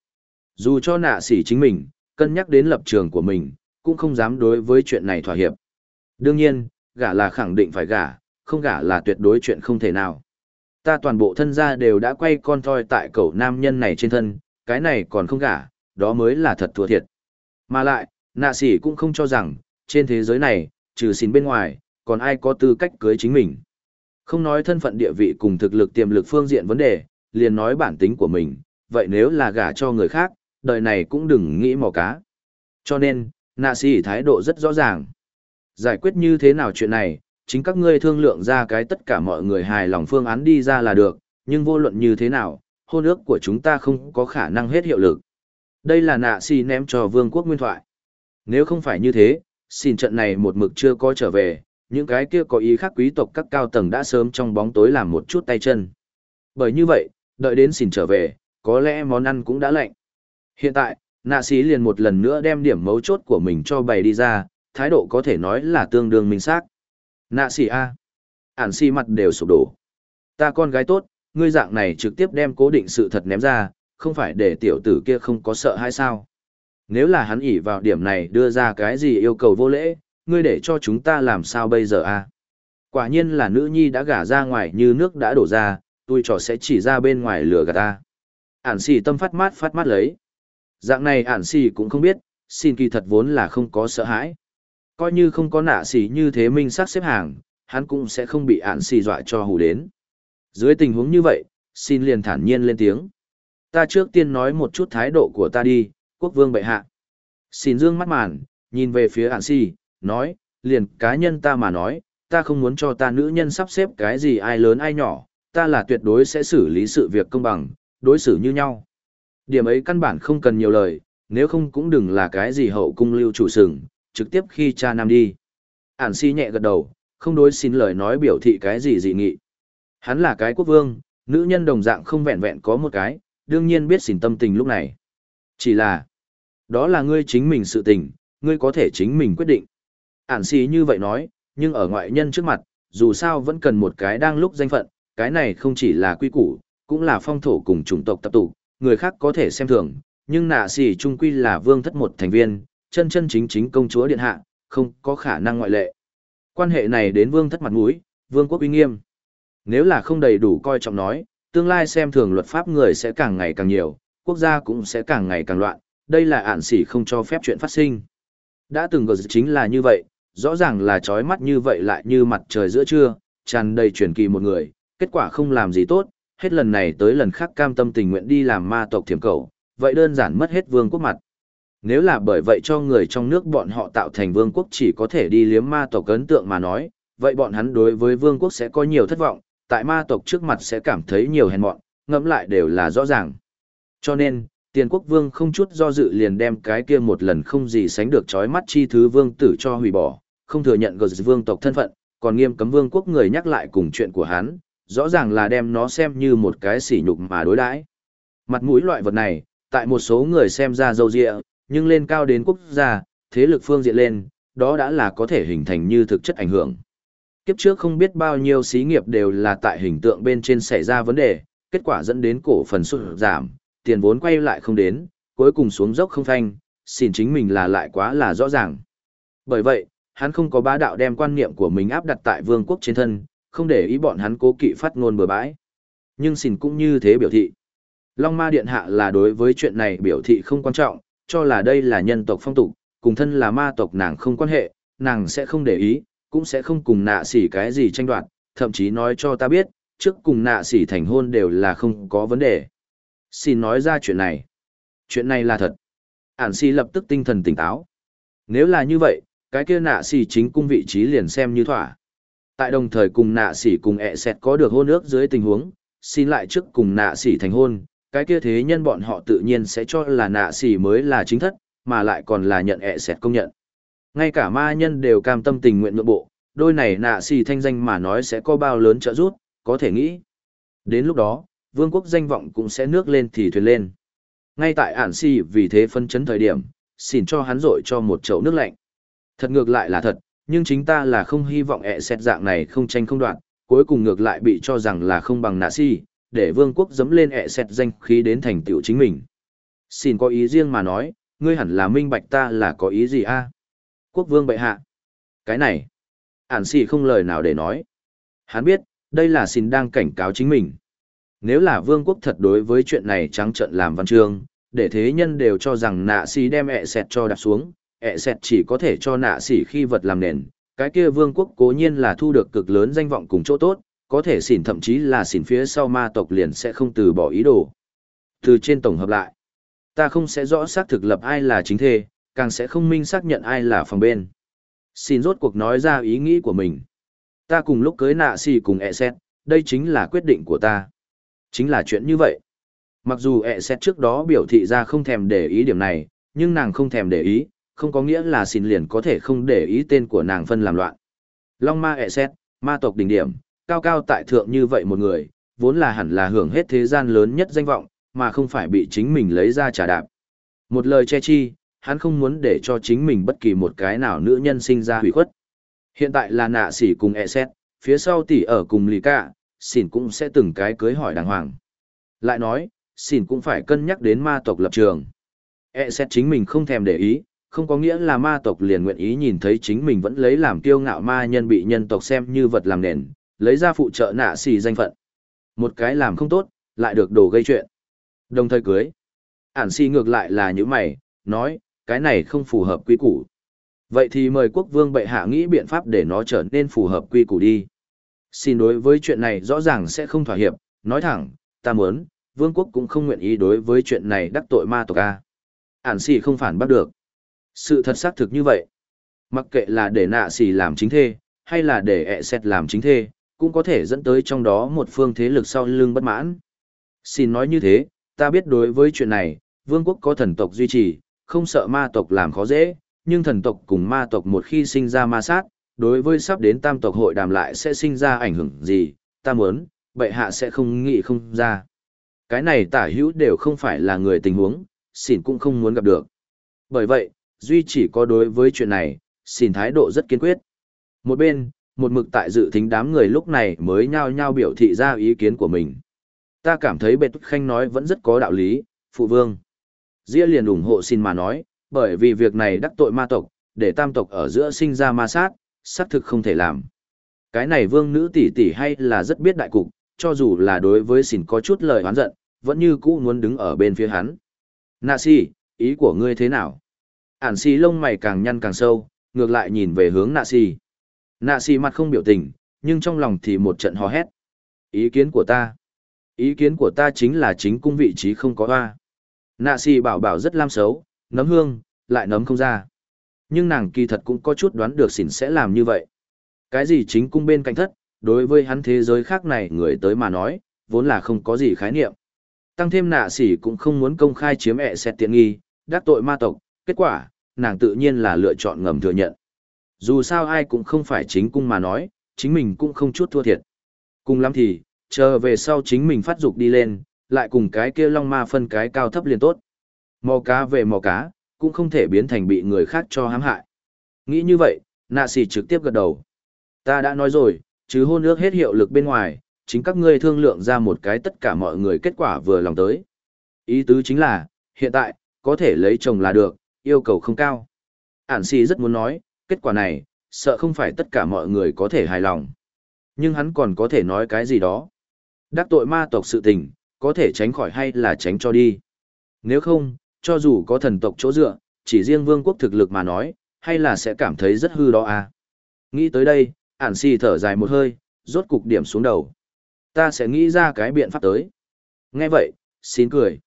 Dù cho nạ sỉ chính mình, cân nhắc đến lập trường của mình, cũng không dám đối với chuyện này thỏa hiệp. Đương nhiên, gả là khẳng định phải gả, không gả là tuyệt đối chuyện không thể nào. Ta toàn bộ thân gia đều đã quay con thoi tại cậu nam nhân này trên thân, cái này còn không gả, đó mới là thật thua thiệt. Mà lại, nạ sỉ cũng không cho rằng, trên thế giới này, trừ xin bên ngoài, còn ai có tư cách cưới chính mình. Không nói thân phận địa vị cùng thực lực tiềm lực phương diện vấn đề, liền nói bản tính của mình, vậy nếu là gả cho người khác, đời này cũng đừng nghĩ mò cá. Cho nên, nạ sĩ thái độ rất rõ ràng. Giải quyết như thế nào chuyện này, chính các ngươi thương lượng ra cái tất cả mọi người hài lòng phương án đi ra là được, nhưng vô luận như thế nào, hôn ước của chúng ta không có khả năng hết hiệu lực. Đây là nạ xì ném cho vương quốc nguyên thoại. Nếu không phải như thế, xin trận này một mực chưa có trở về, những cái kia có ý khác quý tộc các cao tầng đã sớm trong bóng tối làm một chút tay chân. Bởi như vậy, đợi đến xỉn trở về, có lẽ món ăn cũng đã lạnh. Hiện tại, nạ sĩ liền một lần nữa đem điểm mấu chốt của mình cho bày đi ra, thái độ có thể nói là tương đương minh xác. Nạ sĩ A. Ản si mặt đều sụp đổ. Ta con gái tốt, ngươi dạng này trực tiếp đem cố định sự thật ném ra, không phải để tiểu tử kia không có sợ hay sao. Nếu là hắn ỉ vào điểm này đưa ra cái gì yêu cầu vô lễ, ngươi để cho chúng ta làm sao bây giờ a? À? Quả nhiên là nữ nhi đã gả ra ngoài như nước đã đổ ra, tôi trò sẽ chỉ ra bên ngoài lửa gạt ta. Ản xì tâm phát mát phát mát lấy. Dạng này ản xì cũng không biết, xin kỳ thật vốn là không có sợ hãi. Coi như không có nạ xì như thế minh sắc xếp hàng, hắn cũng sẽ không bị ản xì dọa cho hù đến. Dưới tình huống như vậy, xin liền thản nhiên lên tiếng. Ta trước tiên nói một chút thái độ của ta đi, quốc vương bệ hạ. Xin dương mắt màn, nhìn về phía ản xì, nói, liền cá nhân ta mà nói, ta không muốn cho ta nữ nhân sắp xếp cái gì ai lớn ai nhỏ, ta là tuyệt đối sẽ xử lý sự việc công bằng, đối xử như nhau. Điểm ấy căn bản không cần nhiều lời, nếu không cũng đừng là cái gì hậu cung lưu chủ sừng, trực tiếp khi cha nam đi. Ản si nhẹ gật đầu, không đối xin lời nói biểu thị cái gì dị nghị. Hắn là cái quốc vương, nữ nhân đồng dạng không vẹn vẹn có một cái, đương nhiên biết xỉn tâm tình lúc này. Chỉ là, đó là ngươi chính mình sự tình, ngươi có thể chính mình quyết định. Ản xì như vậy nói, nhưng ở ngoại nhân trước mặt, dù sao vẫn cần một cái đang lúc danh phận, cái này không chỉ là quy củ, cũng là phong thổ cùng chủng tộc tập tụ, người khác có thể xem thường, nhưng nạ xì trung quy là vương thất một thành viên, chân chân chính chính công chúa điện hạ, không có khả năng ngoại lệ. Quan hệ này đến vương thất mặt mũi, vương quốc uy nghiêm. Nếu là không đầy đủ coi trọng nói, tương lai xem thường luật pháp người sẽ càng ngày càng nhiều, quốc gia cũng sẽ càng ngày càng loạn, đây là ản xỉ không cho phép chuyện phát sinh. Đã từng gờ chính là như vậy, rõ ràng là trói mắt như vậy lại như mặt trời giữa trưa, tràn đầy truyền kỳ một người, kết quả không làm gì tốt, hết lần này tới lần khác cam tâm tình nguyện đi làm ma tộc thiểm cầu, vậy đơn giản mất hết vương quốc mặt. Nếu là bởi vậy cho người trong nước bọn họ tạo thành vương quốc chỉ có thể đi liếm ma tộc ấn tượng mà nói, vậy bọn hắn đối với vương quốc sẽ có nhiều thất vọng, tại ma tộc trước mặt sẽ cảm thấy nhiều hèn mọn, ngẫm lại đều là rõ ràng. Cho nên, tiền quốc vương không chút do dự liền đem cái kia một lần không gì sánh được chói mắt chi thứ vương tử cho hủy bỏ, không thừa nhận gờ vương tộc thân phận, còn nghiêm cấm vương quốc người nhắc lại cùng chuyện của hắn, rõ ràng là đem nó xem như một cái sỉ nhục mà đối đãi. Mặt mũi loại vật này, tại một số người xem ra dâu dịa, nhưng lên cao đến quốc gia, thế lực phương diện lên, đó đã là có thể hình thành như thực chất ảnh hưởng. Kiếp trước không biết bao nhiêu xí nghiệp đều là tại hình tượng bên trên xảy ra vấn đề, kết quả dẫn đến cổ phần sụt giảm, tiền vốn quay lại không đến, cuối cùng xuống dốc không phanh, xin chính mình là lại quá là rõ ràng. Bởi vậy, hắn không có bá đạo đem quan niệm của mình áp đặt tại vương quốc trên thân, không để ý bọn hắn cố kỵ phát ngôn bừa bãi. Nhưng xin cũng như thế biểu thị. Long ma điện hạ là đối với chuyện này biểu thị không quan trọng, cho là đây là nhân tộc phong tục, cùng thân là ma tộc nàng không quan hệ, nàng sẽ không để ý, cũng sẽ không cùng nạ sỉ cái gì tranh đoạt, thậm chí nói cho ta biết, trước cùng nạ sỉ thành hôn đều là không có vấn đề. Xin nói ra chuyện này. Chuyện này là thật. Ản si lập tức tinh thần tỉnh táo. Nếu là như vậy, cái kia nạ xỉ chính cung vị trí liền xem như thỏa. Tại đồng thời cùng nạ xỉ cùng ẹ xẹt có được hôn ước dưới tình huống, xin lại trước cùng nạ xỉ thành hôn, cái kia thế nhân bọn họ tự nhiên sẽ cho là nạ xỉ mới là chính thất, mà lại còn là nhận ẹ xẹt công nhận. Ngay cả ma nhân đều cam tâm tình nguyện nhượng bộ, đôi này nạ xỉ thanh danh mà nói sẽ có bao lớn trợ giúp, có thể nghĩ. Đến lúc đó, vương quốc danh vọng cũng sẽ nước lên thì thuyền lên. Ngay tại ản xỉ vì thế phân chấn thời điểm, xin cho hắn rội cho một chậu nước lạnh. Thật ngược lại là thật, nhưng chính ta là không hy vọng ẹ xét dạng này không tranh không đoạn, cuối cùng ngược lại bị cho rằng là không bằng nạ si, để vương quốc dấm lên ẹ xét danh khí đến thành tựu chính mình. Xin có ý riêng mà nói, ngươi hẳn là minh bạch ta là có ý gì a Quốc vương bệ hạ. Cái này, ản xì không lời nào để nói. Hắn biết, đây là xin đang cảnh cáo chính mình. Nếu là vương quốc thật đối với chuyện này trắng trợn làm văn chương, để thế nhân đều cho rằng nạ xì đem ẹ xẹt cho đạp xuống, ẹ xẹt chỉ có thể cho nạ xỉ khi vật làm nền. Cái kia vương quốc cố nhiên là thu được cực lớn danh vọng cùng chỗ tốt, có thể xỉn thậm chí là xỉn phía sau ma tộc liền sẽ không từ bỏ ý đồ. Từ trên tổng hợp lại, ta không sẽ rõ xác thực lập ai là chính thê, càng sẽ không minh xác nhận ai là phòng bên. Xin rốt cuộc nói ra ý nghĩ của mình. Ta cùng lúc cưới nạ xì cùng ẹ xét, đây chính là quyết định của ta. Chính là chuyện như vậy. Mặc dù ẹ xét trước đó biểu thị ra không thèm để ý điểm này, nhưng nàng không thèm để ý, không có nghĩa là xin liền có thể không để ý tên của nàng phân làm loạn. Long ma ẹ xét, ma tộc đỉnh điểm, cao cao tại thượng như vậy một người, vốn là hẳn là hưởng hết thế gian lớn nhất danh vọng, mà không phải bị chính mình lấy ra trả đạp. Một lời che chi, hắn không muốn để cho chính mình bất kỳ một cái nào nữ nhân sinh ra hủy khuất. Hiện tại là nạ sỉ cùng e xét, phía sau tỷ ở cùng lì cả, xỉn cũng sẽ từng cái cưới hỏi đàng hoàng. Lại nói, xỉn cũng phải cân nhắc đến ma tộc lập trường. E xét chính mình không thèm để ý, không có nghĩa là ma tộc liền nguyện ý nhìn thấy chính mình vẫn lấy làm kiêu ngạo ma nhân bị nhân tộc xem như vật làm nền, lấy ra phụ trợ nạ xỉ danh phận. Một cái làm không tốt, lại được đồ gây chuyện. Đồng thời cưới. Ản si ngược lại là những mày, nói, cái này không phù hợp quy củ. Vậy thì mời quốc vương bệ hạ nghĩ biện pháp để nó trở nên phù hợp quy củ đi. Xin đối với chuyện này rõ ràng sẽ không thỏa hiệp, nói thẳng, ta muốn, vương quốc cũng không nguyện ý đối với chuyện này đắc tội ma tộc A. Ản xì không phản bắt được. Sự thật xác thực như vậy. Mặc kệ là để nạ xì làm chính thê, hay là để ẹ xét làm chính thê, cũng có thể dẫn tới trong đó một phương thế lực sau lưng bất mãn. Xin nói như thế, ta biết đối với chuyện này, vương quốc có thần tộc duy trì, không sợ ma tộc làm khó dễ, nhưng thần tộc cùng ma tộc một khi sinh ra ma sát, đối với sắp đến tam tộc hội đàm lại sẽ sinh ra ảnh hưởng gì, ta muốn, bệ hạ sẽ không nghĩ không ra. Cái này tả hữu đều không phải là người tình huống, xỉn cũng không muốn gặp được. Bởi vậy, duy chỉ có đối với chuyện này, xin thái độ rất kiên quyết. Một bên, một mực tại dự thính đám người lúc này mới nhao nhao biểu thị ra ý kiến của mình. Ta cảm thấy bệ khanh nói vẫn rất có đạo lý, phụ vương. Dĩa liền ủng hộ xin mà nói, bởi vì việc này đắc tội ma tộc, để tam tộc ở giữa sinh ra ma sát, xác thực không thể làm. Cái này vương nữ tỷ tỷ hay là rất biết đại cục, cho dù là đối với xin có chút lời oán giận, vẫn như cũ muốn đứng ở bên phía hắn. Nạ si, ý của ngươi thế nào? Ản xì lông mày càng nhăn càng sâu, ngược lại nhìn về hướng nạ xì, Nạ xì mặt không biểu tình, nhưng trong lòng thì một trận hò hét. Ý kiến của ta. Ý kiến của ta chính là chính cung vị trí không có hoa. Nạ xì bảo bảo rất lam xấu, nấm hương, lại nấm không ra. Nhưng nàng kỳ thật cũng có chút đoán được xỉn sẽ làm như vậy. Cái gì chính cung bên cạnh thất, đối với hắn thế giới khác này người tới mà nói, vốn là không có gì khái niệm. Tăng thêm nạ xỉ cũng không muốn công khai chiếm ẹ xét tiện nghi, đắc tội ma tộc, kết quả, nàng tự nhiên là lựa chọn ngầm thừa nhận. Dù sao ai cũng không phải chính cung mà nói, chính mình cũng không chút thua thiệt. Cùng lắm thì, chờ về sau chính mình phát dục đi lên, lại cùng cái kia long ma phân cái cao thấp liền tốt. Mò cá về mò cá, cũng không thể biến thành bị người khác cho hãm hại. Nghĩ như vậy, nạ xì trực tiếp gật đầu. Ta đã nói rồi, chứ hôn ước hết hiệu lực bên ngoài, chính các ngươi thương lượng ra một cái tất cả mọi người kết quả vừa lòng tới. Ý tứ chính là, hiện tại, có thể lấy chồng là được, yêu cầu không cao. Ản xỉ rất muốn nói, kết quả này, sợ không phải tất cả mọi người có thể hài lòng. Nhưng hắn còn có thể nói cái gì đó. Đắc tội ma tộc sự tình, có thể tránh khỏi hay là tránh cho đi. Nếu không, cho dù có thần tộc chỗ dựa, chỉ riêng vương quốc thực lực mà nói, hay là sẽ cảm thấy rất hư đó à. Nghĩ tới đây, ản xì thở dài một hơi, rốt cục điểm xuống đầu. Ta sẽ nghĩ ra cái biện pháp tới. Nghe vậy, xin cười.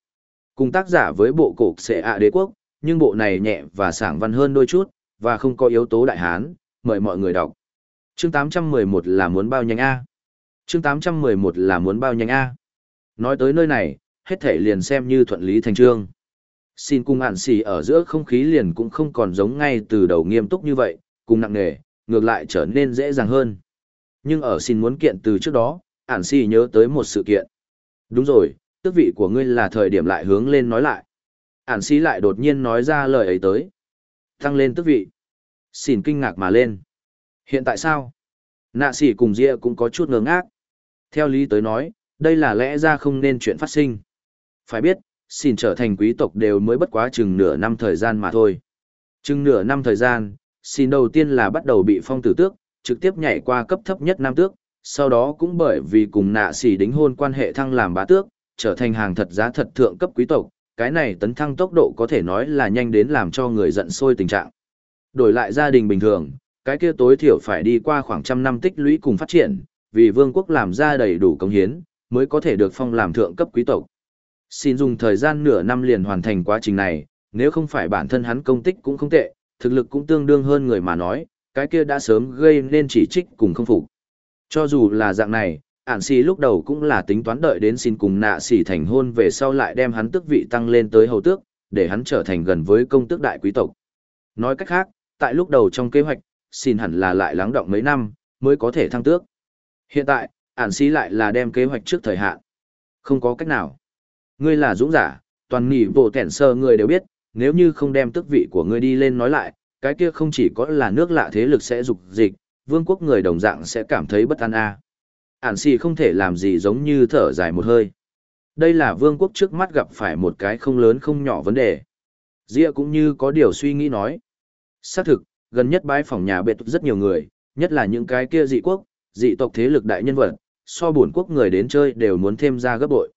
Cùng tác giả với bộ cổ sẽ ạ đế quốc, nhưng bộ này nhẹ và sảng văn hơn đôi chút, và không có yếu tố đại hán, mời mọi người đọc. Chương 811 là muốn bao nhanh A. Chương 811 là muốn bao nhanh A. Nói tới nơi này, hết thể liền xem như thuận lý thành trương. Xin cung ản xì ở giữa không khí liền cũng không còn giống ngay từ đầu nghiêm túc như vậy, cùng nặng nề, ngược lại trở nên dễ dàng hơn. Nhưng ở xin muốn kiện từ trước đó, ản xì nhớ tới một sự kiện. Đúng rồi, tước vị của ngươi là thời điểm lại hướng lên nói lại. Ản Xí lại đột nhiên nói ra lời ấy tới. Tăng lên tước vị. Xin kinh ngạc mà lên. Hiện tại sao? Nạ sĩ cùng Dịa cũng có chút ngớ ngác. Theo lý tới nói, đây là lẽ ra không nên chuyện phát sinh. Phải biết, xin trở thành quý tộc đều mới bất quá chừng nửa năm thời gian mà thôi. Chừng nửa năm thời gian, xin đầu tiên là bắt đầu bị phong tử tước, trực tiếp nhảy qua cấp thấp nhất nam tước, sau đó cũng bởi vì cùng nạ xỉ đính hôn quan hệ thăng làm bá tước, trở thành hàng thật giá thật thượng cấp quý tộc, cái này tấn thăng tốc độ có thể nói là nhanh đến làm cho người giận sôi tình trạng. Đổi lại gia đình bình thường, cái kia tối thiểu phải đi qua khoảng trăm năm tích lũy cùng phát triển, vì vương quốc làm ra đầy đủ công hiến, mới có thể được phong làm thượng cấp quý tộc. Xin dùng thời gian nửa năm liền hoàn thành quá trình này, nếu không phải bản thân hắn công tích cũng không tệ, thực lực cũng tương đương hơn người mà nói, cái kia đã sớm gây nên chỉ trích cùng không phục. Cho dù là dạng này, ản xì lúc đầu cũng là tính toán đợi đến xin cùng nạ xì thành hôn về sau lại đem hắn tước vị tăng lên tới hầu tước, để hắn trở thành gần với công tước đại quý tộc. Nói cách khác, tại lúc đầu trong kế hoạch, xin hẳn là lại lắng động mấy năm, mới có thể thăng tước. Hiện tại, ản xì lại là đem kế hoạch trước thời hạn. Không có cách nào. Ngươi là dũng giả, toàn nghỉ bộ tẻn sơ người đều biết, nếu như không đem tước vị của ngươi đi lên nói lại, cái kia không chỉ có là nước lạ thế lực sẽ dục dịch, vương quốc người đồng dạng sẽ cảm thấy bất an a. À. Ản xì không thể làm gì giống như thở dài một hơi. Đây là vương quốc trước mắt gặp phải một cái không lớn không nhỏ vấn đề. Dĩa cũng như có điều suy nghĩ nói. Xác thực, gần nhất bãi phòng nhà bệ rất nhiều người, nhất là những cái kia dị quốc, dị tộc thế lực đại nhân vật, so bổn quốc người đến chơi đều muốn thêm ra gấp bội.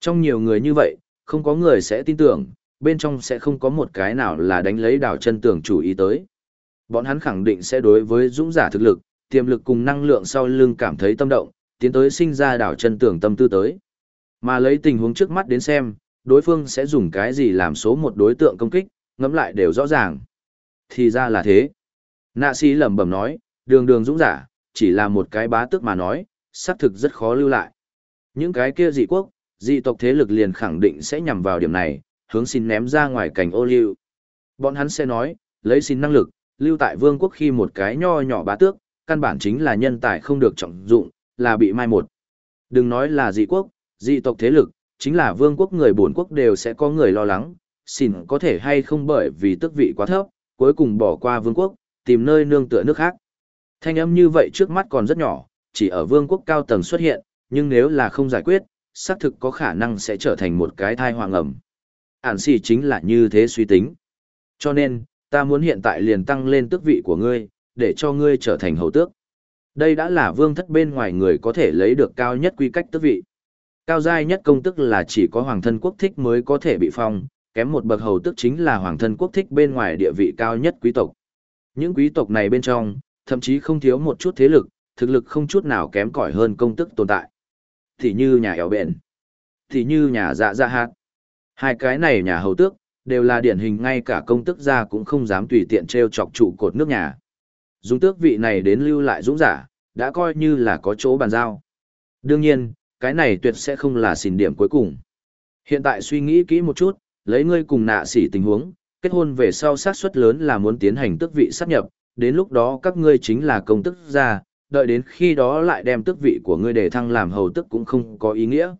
Trong nhiều người như vậy, không có người sẽ tin tưởng, bên trong sẽ không có một cái nào là đánh lấy đảo chân tưởng chủ ý tới. Bọn hắn khẳng định sẽ đối với dũng giả thực lực, tiềm lực cùng năng lượng sau lưng cảm thấy tâm động, tiến tới sinh ra đảo chân tưởng tâm tư tới. Mà lấy tình huống trước mắt đến xem, đối phương sẽ dùng cái gì làm số một đối tượng công kích, ngẫm lại đều rõ ràng. Thì ra là thế. Nạ sĩ lẩm bẩm nói, đường đường dũng giả, chỉ là một cái bá tước mà nói, xác thực rất khó lưu lại. Những cái kia dị quốc, dị tộc thế lực liền khẳng định sẽ nhằm vào điểm này, hướng xin ném ra ngoài cảnh ô liu. Bọn hắn sẽ nói, lấy xin năng lực, lưu tại vương quốc khi một cái nho nhỏ bá tước, căn bản chính là nhân tài không được trọng dụng, là bị mai một. Đừng nói là dị quốc, dị tộc thế lực, chính là vương quốc người bổn quốc đều sẽ có người lo lắng, xin có thể hay không bởi vì tước vị quá thấp, cuối cùng bỏ qua vương quốc, tìm nơi nương tựa nước khác. Thanh âm như vậy trước mắt còn rất nhỏ, chỉ ở vương quốc cao tầng xuất hiện, nhưng nếu là không giải quyết, xác thực có khả năng sẽ trở thành một cái thai hoàng ẩm. Ản xì chính là như thế suy tính. Cho nên, ta muốn hiện tại liền tăng lên tước vị của ngươi, để cho ngươi trở thành hầu tước. Đây đã là vương thất bên ngoài người có thể lấy được cao nhất quy cách tước vị. Cao giai nhất công tức là chỉ có hoàng thân quốc thích mới có thể bị phong, kém một bậc hầu tước chính là hoàng thân quốc thích bên ngoài địa vị cao nhất quý tộc. Những quý tộc này bên trong, thậm chí không thiếu một chút thế lực, thực lực không chút nào kém cỏi hơn công tức tồn tại. Thì như nhà éo bền, thì như nhà dạ dạ hạt. Hai cái này nhà hầu tước, đều là điển hình ngay cả công tức gia cũng không dám tùy tiện treo chọc trụ cột nước nhà. Dùng tước vị này đến lưu lại dũng giả, đã coi như là có chỗ bàn giao. Đương nhiên, cái này tuyệt sẽ không là xỉn điểm cuối cùng. Hiện tại suy nghĩ kỹ một chút, lấy ngươi cùng nạ sỉ tình huống, kết hôn về sau xác suất lớn là muốn tiến hành tước vị sát nhập, đến lúc đó các ngươi chính là công tức gia, đợi đến khi đó lại đem tước vị của ngươi để thăng làm hầu tức cũng không có ý nghĩa.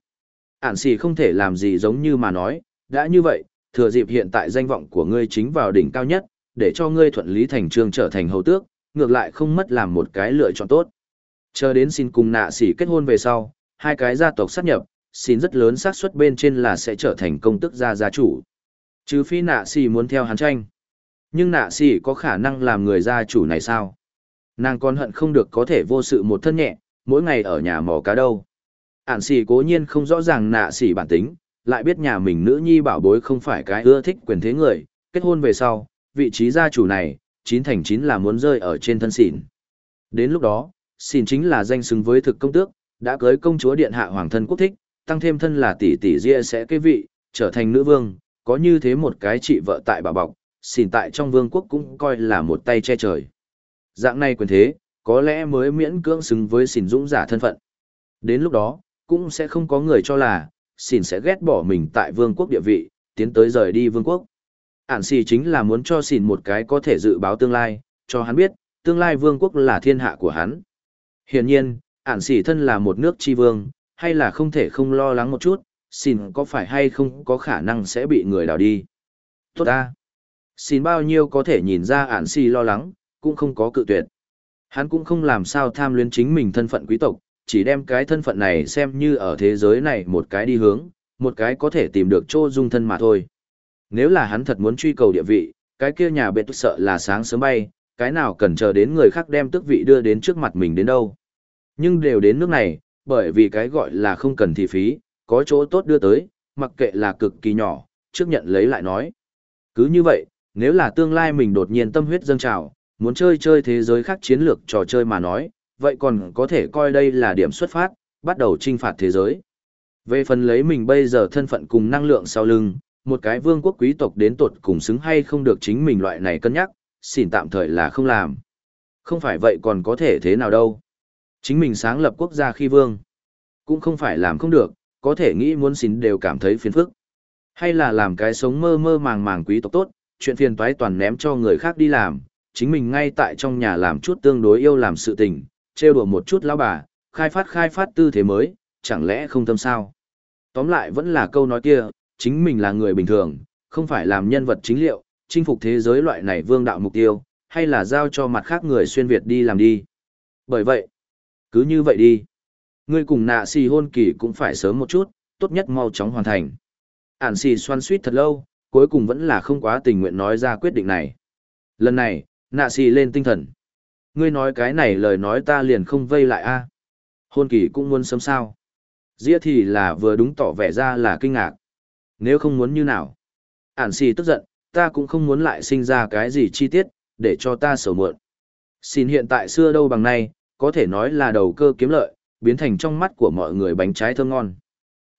Ản sỉ không thể làm gì giống như mà nói, đã như vậy, thừa dịp hiện tại danh vọng của ngươi chính vào đỉnh cao nhất, để cho ngươi thuận lý thành trương trở thành hầu tước, ngược lại không mất làm một cái lựa chọn tốt. Chờ đến xin cùng nạ xỉ kết hôn về sau, hai cái gia tộc sát nhập, xin rất lớn xác suất bên trên là sẽ trở thành công tức gia gia chủ. chứ phi nạ xỉ muốn theo hắn tranh. Nhưng nạ xỉ có khả năng làm người gia chủ này sao? Nàng còn hận không được có thể vô sự một thân nhẹ, mỗi ngày ở nhà mò cá đâu. Ản xỉ cố nhiên không rõ ràng nạ xỉ bản tính, lại biết nhà mình nữ nhi bảo bối không phải cái ưa thích quyền thế người, kết hôn về sau, vị trí gia chủ này, chín thành chín là muốn rơi ở trên thân xỉn. Đến lúc đó, xỉn chính là danh xứng với thực công tước, đã cưới công chúa điện hạ hoàng thân quốc thích, tăng thêm thân là tỷ tỷ ria sẽ kế vị, trở thành nữ vương, có như thế một cái chị vợ tại bà bọc, xỉn tại trong vương quốc cũng coi là một tay che trời. Dạng này quyền thế, có lẽ mới miễn cưỡng xứng với xỉn dũng giả thân phận. Đến lúc đó, cũng sẽ không có người cho là, xỉn sẽ ghét bỏ mình tại vương quốc địa vị, tiến tới rời đi vương quốc. Ản xì chính là muốn cho xỉn một cái có thể dự báo tương lai, cho hắn biết, tương lai vương quốc là thiên hạ của hắn. Hiển nhiên, ản xỉ thân là một nước tri vương, hay là không thể không lo lắng một chút, xin có phải hay không có khả năng sẽ bị người đào đi. Tốt ta. Xin bao nhiêu có thể nhìn ra ản xỉ lo lắng, cũng không có cự tuyệt. Hắn cũng không làm sao tham luyến chính mình thân phận quý tộc, chỉ đem cái thân phận này xem như ở thế giới này một cái đi hướng, một cái có thể tìm được chỗ dung thân mà thôi. Nếu là hắn thật muốn truy cầu địa vị, cái kia nhà bệ sợ là sáng sớm bay, cái nào cần chờ đến người khác đem tước vị đưa đến trước mặt mình đến đâu. Nhưng đều đến nước này, bởi vì cái gọi là không cần thị phí, có chỗ tốt đưa tới, mặc kệ là cực kỳ nhỏ, trước nhận lấy lại nói. Cứ như vậy, nếu là tương lai mình đột nhiên tâm huyết dâng trào, muốn chơi chơi thế giới khác chiến lược trò chơi mà nói, vậy còn có thể coi đây là điểm xuất phát, bắt đầu chinh phạt thế giới. Về phần lấy mình bây giờ thân phận cùng năng lượng sau lưng, một cái vương quốc quý tộc đến tột cùng xứng hay không được chính mình loại này cân nhắc, xin tạm thời là không làm. Không phải vậy còn có thể thế nào đâu. Chính mình sáng lập quốc gia khi vương. Cũng không phải làm không được, có thể nghĩ muốn xin đều cảm thấy phiền phức. Hay là làm cái sống mơ mơ màng màng quý tộc tốt, chuyện phiền toái toàn ném cho người khác đi làm, chính mình ngay tại trong nhà làm chút tương đối yêu làm sự tình, trêu đùa một chút lão bà, khai phát khai phát tư thế mới, chẳng lẽ không tâm sao? Tóm lại vẫn là câu nói kia, chính mình là người bình thường, không phải làm nhân vật chính liệu, chinh phục thế giới loại này vương đạo mục tiêu, hay là giao cho mặt khác người xuyên Việt đi làm đi. Bởi vậy, cứ như vậy đi. Ngươi cùng nạ xì hôn kỳ cũng phải sớm một chút, tốt nhất mau chóng hoàn thành. Ản xì xoan suýt thật lâu, cuối cùng vẫn là không quá tình nguyện nói ra quyết định này. Lần này, nạ xì lên tinh thần. Ngươi nói cái này lời nói ta liền không vây lại a Hôn kỳ cũng muốn sớm sao. Dĩa thì là vừa đúng tỏ vẻ ra là kinh ngạc. Nếu không muốn như nào. Ản xì tức giận, ta cũng không muốn lại sinh ra cái gì chi tiết, để cho ta sầu muộn. Xin hiện tại xưa đâu bằng nay, có thể nói là đầu cơ kiếm lợi, biến thành trong mắt của mọi người bánh trái thơm ngon.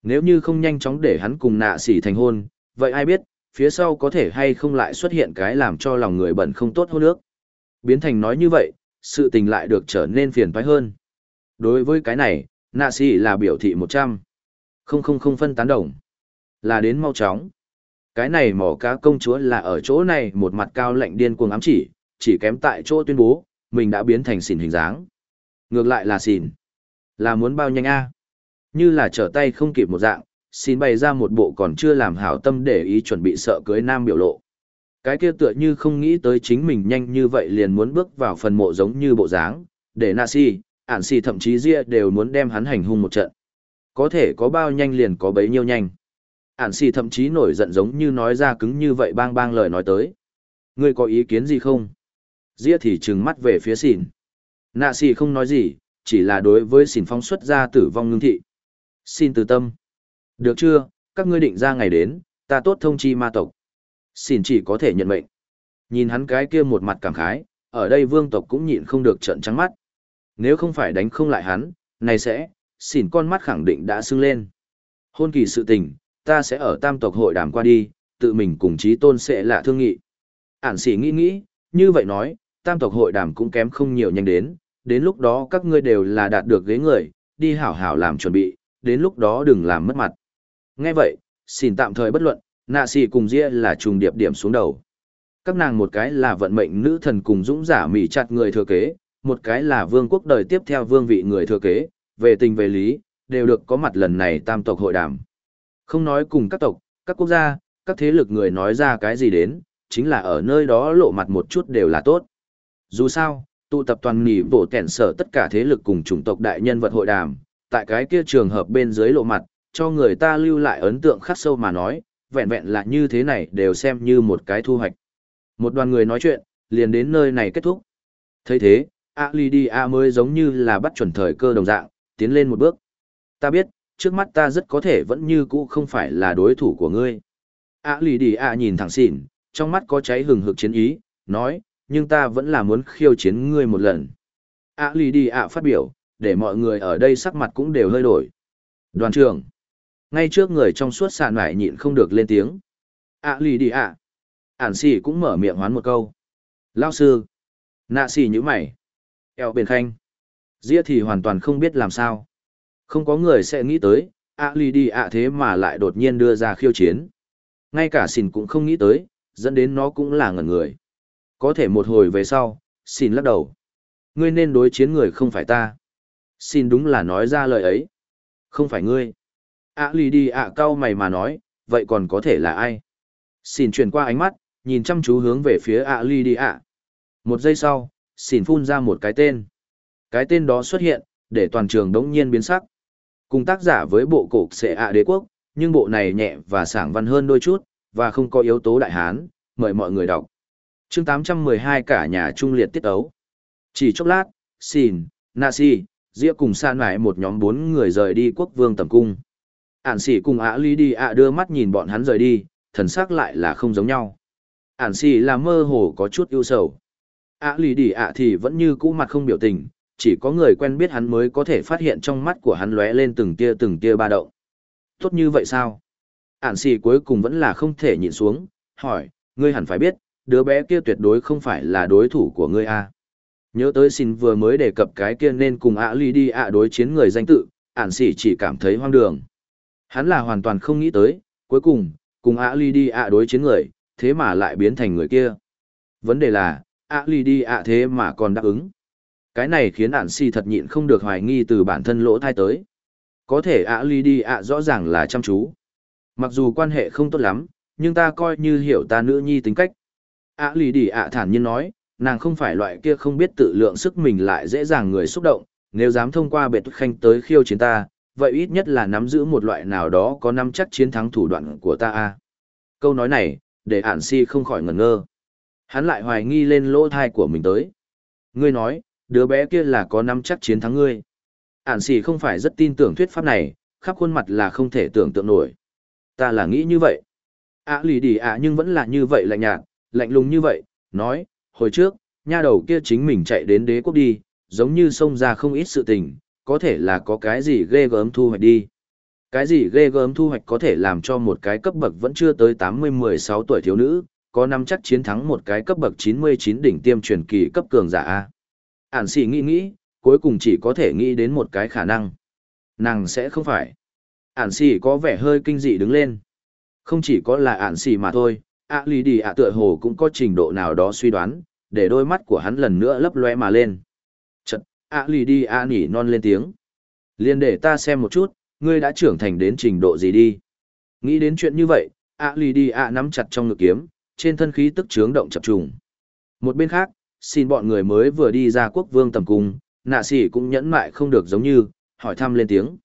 Nếu như không nhanh chóng để hắn cùng nạ xỉ thành hôn, vậy ai biết, phía sau có thể hay không lại xuất hiện cái làm cho lòng người bận không tốt hơn nước. Biến thành nói như vậy, sự tình lại được trở nên phiền toái hơn. Đối với cái này, nạ xỉ là biểu thị 100. Không không không phân tán đồng. Là đến mau chóng. Cái này mỏ cá công chúa là ở chỗ này một mặt cao lạnh điên cuồng ám chỉ, chỉ kém tại chỗ tuyên bố, mình đã biến thành xỉn hình dáng. Ngược lại là xỉn. Là muốn bao nhanh a Như là trở tay không kịp một dạng, xin bày ra một bộ còn chưa làm hảo tâm để ý chuẩn bị sợ cưới nam biểu lộ. Cái kia tựa như không nghĩ tới chính mình nhanh như vậy liền muốn bước vào phần mộ giống như bộ dáng, để nạ si, ản si thậm chí ria đều muốn đem hắn hành hung một trận. Có thể có bao nhanh liền có bấy nhiêu nhanh. Ản xì thậm chí nổi giận giống như nói ra cứng như vậy bang bang lời nói tới. Ngươi có ý kiến gì không? Ria thì trừng mắt về phía xỉn. Nạ xì không nói gì, chỉ là đối với xỉn phóng xuất ra tử vong ngưng thị. Xin từ tâm. Được chưa, các ngươi định ra ngày đến, ta tốt thông chi ma tộc. Xin chỉ có thể nhận mệnh. Nhìn hắn cái kia một mặt cảm khái, ở đây vương tộc cũng nhịn không được trận trắng mắt. Nếu không phải đánh không lại hắn, này sẽ, xỉn con mắt khẳng định đã sưng lên. Hôn kỳ sự tình, ta sẽ ở tam tộc hội đàm qua đi, tự mình cùng chí tôn sẽ là thương nghị. Ản sĩ nghĩ nghĩ, như vậy nói, tam tộc hội đàm cũng kém không nhiều nhanh đến, đến lúc đó các ngươi đều là đạt được ghế người, đi hảo hảo làm chuẩn bị, đến lúc đó đừng làm mất mặt. Nghe vậy, xin tạm thời bất luận, nạ xì cùng ria là trùng điệp điểm xuống đầu. Các nàng một cái là vận mệnh nữ thần cùng dũng giả mỉ chặt người thừa kế, một cái là vương quốc đời tiếp theo vương vị người thừa kế, về tình về lý, đều được có mặt lần này tam tộc hội đàm. Không nói cùng các tộc, các quốc gia, các thế lực người nói ra cái gì đến, chính là ở nơi đó lộ mặt một chút đều là tốt. Dù sao, tụ tập toàn nghỉ bộ kẻn sở tất cả thế lực cùng chủng tộc đại nhân vật hội đàm, tại cái kia trường hợp bên dưới lộ mặt, cho người ta lưu lại ấn tượng khắc sâu mà nói, vẹn vẹn là như thế này đều xem như một cái thu hoạch. Một đoàn người nói chuyện, liền đến nơi này kết thúc. thấy thế, A mới giống như là bắt chuẩn thời cơ đồng dạng, tiến lên một bước. Ta biết, trước mắt ta rất có thể vẫn như cũ không phải là đối thủ của ngươi. A Lydia nhìn thẳng xỉn, trong mắt có cháy hừng hực chiến ý, nói, nhưng ta vẫn là muốn khiêu chiến ngươi một lần. A ạ phát biểu, để mọi người ở đây sắc mặt cũng đều hơi đổi. Đoàn trưởng, ngay trước người trong suốt sàn nải nhịn không được lên tiếng. A ạ. ản xỉ cũng mở miệng hoán một câu. Lao sư, nạ xỉ như mày. Eo bền khanh. Dĩa thì hoàn toàn không biết làm sao. Không có người sẽ nghĩ tới, ạ lì đi ạ thế mà lại đột nhiên đưa ra khiêu chiến. Ngay cả Xin cũng không nghĩ tới, dẫn đến nó cũng là ngẩn người. Có thể một hồi về sau, xin lắc đầu. Ngươi nên đối chiến người không phải ta. Xin đúng là nói ra lời ấy. Không phải ngươi. ạ lì đi ạ cao mày mà nói, vậy còn có thể là ai? Xin chuyển qua ánh mắt, nhìn chăm chú hướng về phía ạ lì đi ạ. Một giây sau, Xin phun ra một cái tên. Cái tên đó xuất hiện, để toàn trường đống nhiên biến sắc. Cùng tác giả với bộ cổ xệ ạ đế quốc, nhưng bộ này nhẹ và sảng văn hơn đôi chút, và không có yếu tố đại hán, mời mọi người đọc. chương 812 cả nhà trung liệt tiết ấu. Chỉ chốc lát, xin nasi, dĩa cùng san mải một nhóm bốn người rời đi quốc vương tầm cung. Ản xỉ cùng ạ ly đi ạ đưa mắt nhìn bọn hắn rời đi, thần sắc lại là không giống nhau. Ản xỉ là mơ hồ có chút ưu sầu ạ lì đi ạ thì vẫn như cũ mặt không biểu tình chỉ có người quen biết hắn mới có thể phát hiện trong mắt của hắn lóe lên từng tia từng tia ba động tốt như vậy sao ản xì cuối cùng vẫn là không thể nhịn xuống, hỏi, ngươi hẳn phải biết, đứa bé kia tuyệt đối không phải là đối thủ của ngươi a à. nhớ tới xin vừa mới đề cập cái kia nên cùng ạ ly đi ạ đối chiến người danh tự, ản xì chỉ cảm thấy hoang đường hắn là hoàn toàn không nghĩ tới, cuối cùng cùng ạ ly đi ạ đối chiến người, thế mà lại biến thành người kia vấn đề là, ạ ly đi ạ thế mà còn đáp ứng. Cái này khiến ạn si thật nhịn không được hoài nghi từ bản thân lỗ thai tới. Có thể ạ ly đi ạ rõ ràng là chăm chú. Mặc dù quan hệ không tốt lắm, nhưng ta coi như hiểu ta nữ nhi tính cách. ạ ly đi ạ thản nhiên nói, nàng không phải loại kia không biết tự lượng sức mình lại dễ dàng người xúc động, nếu dám thông qua bệ khanh tới khiêu chiến ta, vậy ít nhất là nắm giữ một loại nào đó có nắm chắc chiến thắng thủ đoạn của ta a. Câu nói này, để ản si không khỏi ngẩn ngơ. Hắn lại hoài nghi lên lỗ thai của mình tới. Ngươi nói, đứa bé kia là có nắm chắc chiến thắng ngươi. Ản xì không phải rất tin tưởng thuyết pháp này, khắp khuôn mặt là không thể tưởng tượng nổi. Ta là nghĩ như vậy. Ả lì đi ạ à, nhưng vẫn là như vậy lạnh nhạt, lạnh lùng như vậy, nói, hồi trước, nha đầu kia chính mình chạy đến đế quốc đi, giống như xông ra không ít sự tình, có thể là có cái gì ghê gớm thu hoạch đi. Cái gì ghê gớm thu hoạch có thể làm cho một cái cấp bậc vẫn chưa tới 80-16 tuổi thiếu nữ, có năm chắc chiến thắng một cái cấp bậc 99 đỉnh tiêm truyền kỳ cấp cường giả A. Ản xì nghĩ nghĩ, cuối cùng chỉ có thể nghĩ đến một cái khả năng. Nàng sẽ không phải. Ản xì có vẻ hơi kinh dị đứng lên. Không chỉ có là ản xì mà thôi, ạ lì đi ạ tựa hồ cũng có trình độ nào đó suy đoán, để đôi mắt của hắn lần nữa lấp lóe mà lên. Chật, ạ lì đi ạ nỉ non lên tiếng. liền để ta xem một chút, ngươi đã trưởng thành đến trình độ gì đi. Nghĩ đến chuyện như vậy, ạ lì đi ạ nắm chặt trong ngực kiếm, trên thân khí tức chướng động chập trùng. Một bên khác, xin bọn người mới vừa đi ra quốc vương tầm cung, nạ sĩ cũng nhẫn mại không được giống như, hỏi thăm lên tiếng.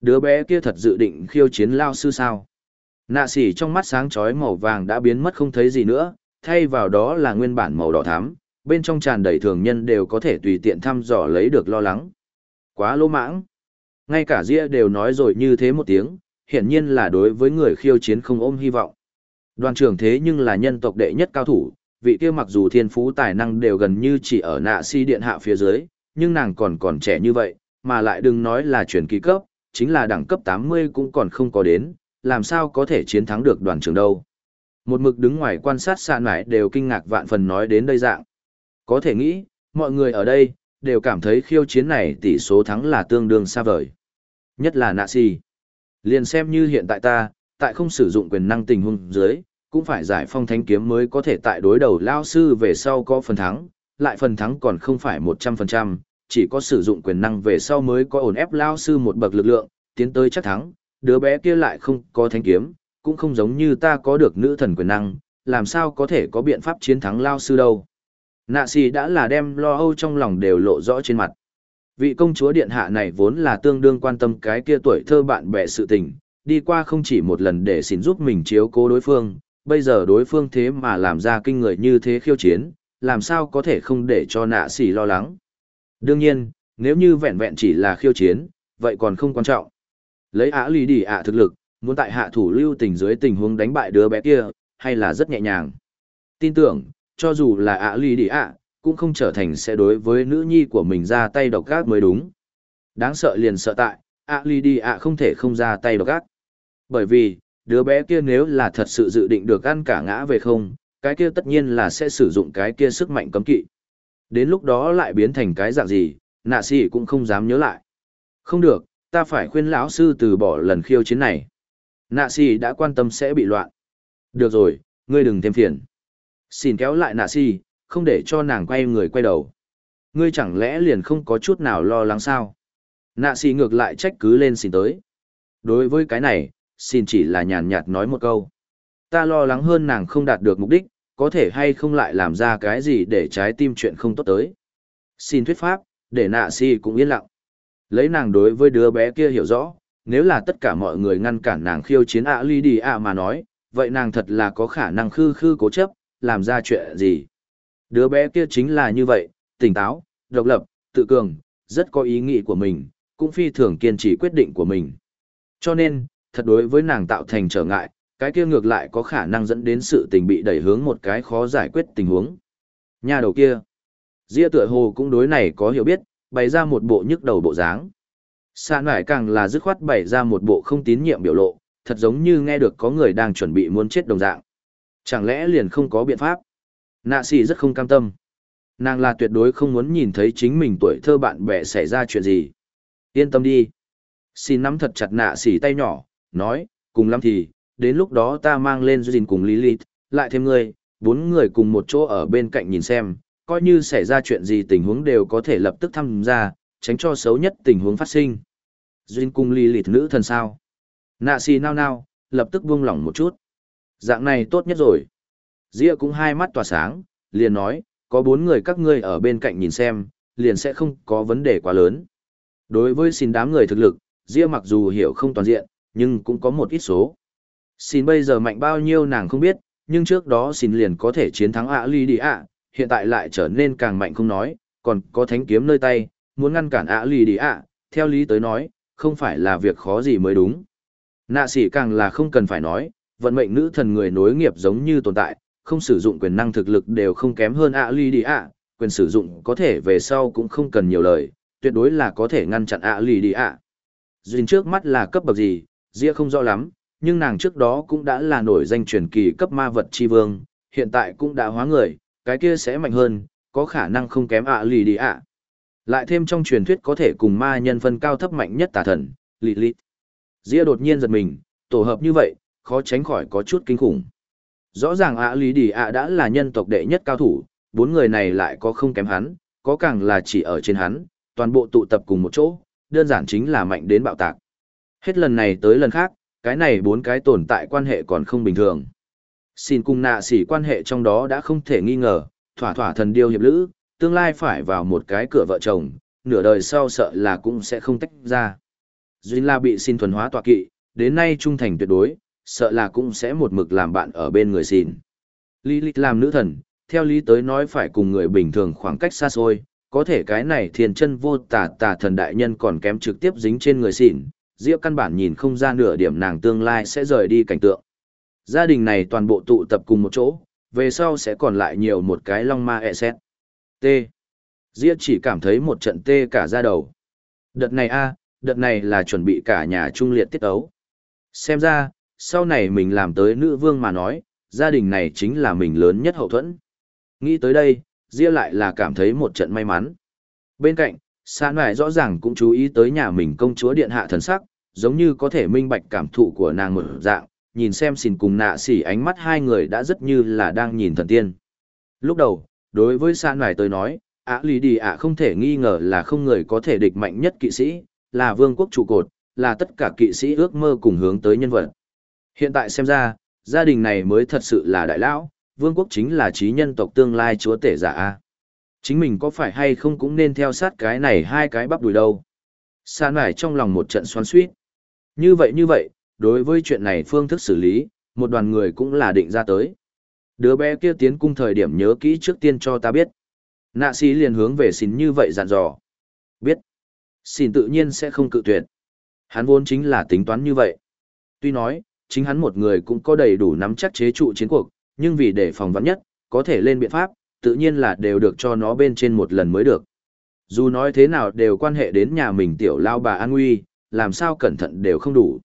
Đứa bé kia thật dự định khiêu chiến lao sư sao? Nạ sĩ trong mắt sáng chói màu vàng đã biến mất không thấy gì nữa, thay vào đó là nguyên bản màu đỏ thắm, bên trong tràn đầy thường nhân đều có thể tùy tiện thăm dò lấy được lo lắng. Quá lỗ mãng. Ngay cả Ria đều nói rồi như thế một tiếng, hiển nhiên là đối với người khiêu chiến không ôm hy vọng. Đoàn trưởng thế nhưng là nhân tộc đệ nhất cao thủ, vị kia mặc dù thiên phú tài năng đều gần như chỉ ở nạ si điện hạ phía dưới, nhưng nàng còn còn trẻ như vậy, mà lại đừng nói là chuyển kỳ cấp, chính là đẳng cấp 80 cũng còn không có đến, làm sao có thể chiến thắng được đoàn trưởng đâu. Một mực đứng ngoài quan sát xa nải đều kinh ngạc vạn phần nói đến đây dạng. Có thể nghĩ, mọi người ở đây, đều cảm thấy khiêu chiến này tỷ số thắng là tương đương xa vời. Nhất là nạ si. Liền xem như hiện tại ta, tại không sử dụng quyền năng tình huống dưới, cũng phải giải phong thánh kiếm mới có thể tại đối đầu lao sư về sau có phần thắng, lại phần thắng còn không phải 100%, chỉ có sử dụng quyền năng về sau mới có ổn ép lao sư một bậc lực lượng, tiến tới chắc thắng, đứa bé kia lại không có thánh kiếm, cũng không giống như ta có được nữ thần quyền năng, làm sao có thể có biện pháp chiến thắng lao sư đâu. Nạ xì đã là đem lo âu trong lòng đều lộ rõ trên mặt. Vị công chúa điện hạ này vốn là tương đương quan tâm cái kia tuổi thơ bạn bè sự tình, đi qua không chỉ một lần để xin giúp mình chiếu cố đối phương, bây giờ đối phương thế mà làm ra kinh người như thế khiêu chiến, làm sao có thể không để cho nạ xỉ lo lắng. Đương nhiên, nếu như vẹn vẹn chỉ là khiêu chiến, vậy còn không quan trọng. Lấy ả lì đi ạ thực lực, muốn tại hạ thủ lưu tình dưới tình huống đánh bại đứa bé kia, hay là rất nhẹ nhàng. Tin tưởng, cho dù là ả lì đi ạ, cũng không trở thành sẽ đối với nữ nhi của mình ra tay độc ác mới đúng. Đáng sợ liền sợ tại, ả lì đi ạ không thể không ra tay độc ác. Bởi vì, đứa bé kia nếu là thật sự dự định được ăn cả ngã về không, cái kia tất nhiên là sẽ sử dụng cái kia sức mạnh cấm kỵ. Đến lúc đó lại biến thành cái dạng gì, nạ sĩ cũng không dám nhớ lại. Không được, ta phải khuyên lão sư từ bỏ lần khiêu chiến này. Nạ sĩ đã quan tâm sẽ bị loạn. Được rồi, ngươi đừng thêm phiền. Xin kéo lại nạ sĩ, không để cho nàng quay người quay đầu. Ngươi chẳng lẽ liền không có chút nào lo lắng sao? Nạ sĩ ngược lại trách cứ lên xin tới. Đối với cái này, xin chỉ là nhàn nhạt nói một câu. Ta lo lắng hơn nàng không đạt được mục đích, có thể hay không lại làm ra cái gì để trái tim chuyện không tốt tới. Xin thuyết pháp, để nạ si cũng yên lặng. Lấy nàng đối với đứa bé kia hiểu rõ, nếu là tất cả mọi người ngăn cản nàng khiêu chiến ạ ly đi ạ mà nói, vậy nàng thật là có khả năng khư khư cố chấp, làm ra chuyện gì. Đứa bé kia chính là như vậy, tỉnh táo, độc lập, tự cường, rất có ý nghĩ của mình, cũng phi thường kiên trì quyết định của mình. Cho nên, thật đối với nàng tạo thành trở ngại, cái kia ngược lại có khả năng dẫn đến sự tình bị đẩy hướng một cái khó giải quyết tình huống. Nhà đầu kia, Diệp tựa hồ cũng đối này có hiểu biết, bày ra một bộ nhức đầu bộ dáng. Sạn ngoại càng là dứt khoát bày ra một bộ không tín nhiệm biểu lộ, thật giống như nghe được có người đang chuẩn bị muốn chết đồng dạng. Chẳng lẽ liền không có biện pháp? Nạ xì rất không cam tâm. Nàng là tuyệt đối không muốn nhìn thấy chính mình tuổi thơ bạn bè xảy ra chuyện gì. Yên tâm đi. Xin nắm thật chặt nạ xì tay nhỏ, nói, cùng lắm thì, đến lúc đó ta mang lên Duyên cùng Lilith, lại thêm ngươi, bốn người cùng một chỗ ở bên cạnh nhìn xem, coi như xảy ra chuyện gì tình huống đều có thể lập tức tham gia, tránh cho xấu nhất tình huống phát sinh. Duyên cùng Lilith nữ thần sao? Nạ xì nao nao, lập tức buông lỏng một chút. Dạng này tốt nhất rồi. Dĩa cũng hai mắt tỏa sáng, liền nói, có bốn người các ngươi ở bên cạnh nhìn xem, liền sẽ không có vấn đề quá lớn. Đối với xin đám người thực lực, Dĩa mặc dù hiểu không toàn diện, nhưng cũng có một ít số. Xin bây giờ mạnh bao nhiêu nàng không biết, nhưng trước đó xin liền có thể chiến thắng ạ ly đi ạ, hiện tại lại trở nên càng mạnh không nói, còn có thánh kiếm nơi tay, muốn ngăn cản ạ ly đi ạ, theo lý tới nói, không phải là việc khó gì mới đúng. Nạ sĩ càng là không cần phải nói, vận mệnh nữ thần người nối nghiệp giống như tồn tại, không sử dụng quyền năng thực lực đều không kém hơn ạ ly đi ạ, quyền sử dụng có thể về sau cũng không cần nhiều lời, tuyệt đối là có thể ngăn chặn ạ ly đi ạ. Duyên trước mắt là cấp bậc gì, Dĩa không rõ lắm, nhưng nàng trước đó cũng đã là nổi danh truyền kỳ cấp ma vật chi vương, hiện tại cũng đã hóa người, cái kia sẽ mạnh hơn, có khả năng không kém ạ à lì đi ạ. Lại thêm trong truyền thuyết có thể cùng ma nhân phân cao thấp mạnh nhất tà thần, lì lì. Dĩa đột nhiên giật mình, tổ hợp như vậy, khó tránh khỏi có chút kinh khủng. Rõ ràng ạ lì đi ạ đã là nhân tộc đệ nhất cao thủ, bốn người này lại có không kém hắn, có càng là chỉ ở trên hắn, toàn bộ tụ tập cùng một chỗ, đơn giản chính là mạnh đến bạo tạc. Hết lần này tới lần khác, cái này bốn cái tồn tại quan hệ còn không bình thường. Xin cùng nạ sỉ quan hệ trong đó đã không thể nghi ngờ, thỏa thỏa thần điêu hiệp lữ, tương lai phải vào một cái cửa vợ chồng, nửa đời sau sợ là cũng sẽ không tách ra. Duy La bị xin thuần hóa tọa kỵ, đến nay trung thành tuyệt đối, sợ là cũng sẽ một mực làm bạn ở bên người xin. Lilith làm nữ thần, theo lý tới nói phải cùng người bình thường khoảng cách xa xôi, có thể cái này thiền chân vô tà tà thần đại nhân còn kém trực tiếp dính trên người xỉn, Diệp căn bản nhìn không ra nửa điểm nàng tương lai sẽ rời đi cảnh tượng. Gia đình này toàn bộ tụ tập cùng một chỗ, về sau sẽ còn lại nhiều một cái long ma ẹ e xét. T. Diệp chỉ cảm thấy một trận tê cả da đầu. Đợt này a, đợt này là chuẩn bị cả nhà trung liệt tiết ấu. Xem ra, sau này mình làm tới nữ vương mà nói, gia đình này chính là mình lớn nhất hậu thuẫn. Nghĩ tới đây, Diệp lại là cảm thấy một trận may mắn. Bên cạnh, xa Nải rõ ràng cũng chú ý tới nhà mình công chúa điện hạ thần sắc, giống như có thể minh bạch cảm thụ của nàng một dạng, nhìn xem xìn cùng nạ xỉ ánh mắt hai người đã rất như là đang nhìn thần tiên. Lúc đầu, đối với xa nải tới nói, ạ lì đi ạ không thể nghi ngờ là không người có thể địch mạnh nhất kỵ sĩ, là vương quốc trụ cột, là tất cả kỵ sĩ ước mơ cùng hướng tới nhân vật. Hiện tại xem ra, gia đình này mới thật sự là đại lão, vương quốc chính là trí nhân tộc tương lai chúa tể giả a chính mình có phải hay không cũng nên theo sát cái này hai cái bắp đùi đâu. San nải trong lòng một trận xoắn suýt. Như vậy như vậy đối với chuyện này phương thức xử lý một đoàn người cũng là định ra tới. Đứa bé kia tiến cung thời điểm nhớ kỹ trước tiên cho ta biết. Nạ sĩ liền hướng về xin như vậy dặn dò. Biết. Xin tự nhiên sẽ không cự tuyệt. Hắn vốn chính là tính toán như vậy. Tuy nói chính hắn một người cũng có đầy đủ nắm chắc chế trụ chiến cuộc nhưng vì để phòng vắn nhất, có thể lên biện pháp, tự nhiên là đều được cho nó bên trên một lần mới được. Dù nói thế nào đều quan hệ đến nhà mình tiểu lao bà an nguy, làm sao cẩn thận đều không đủ.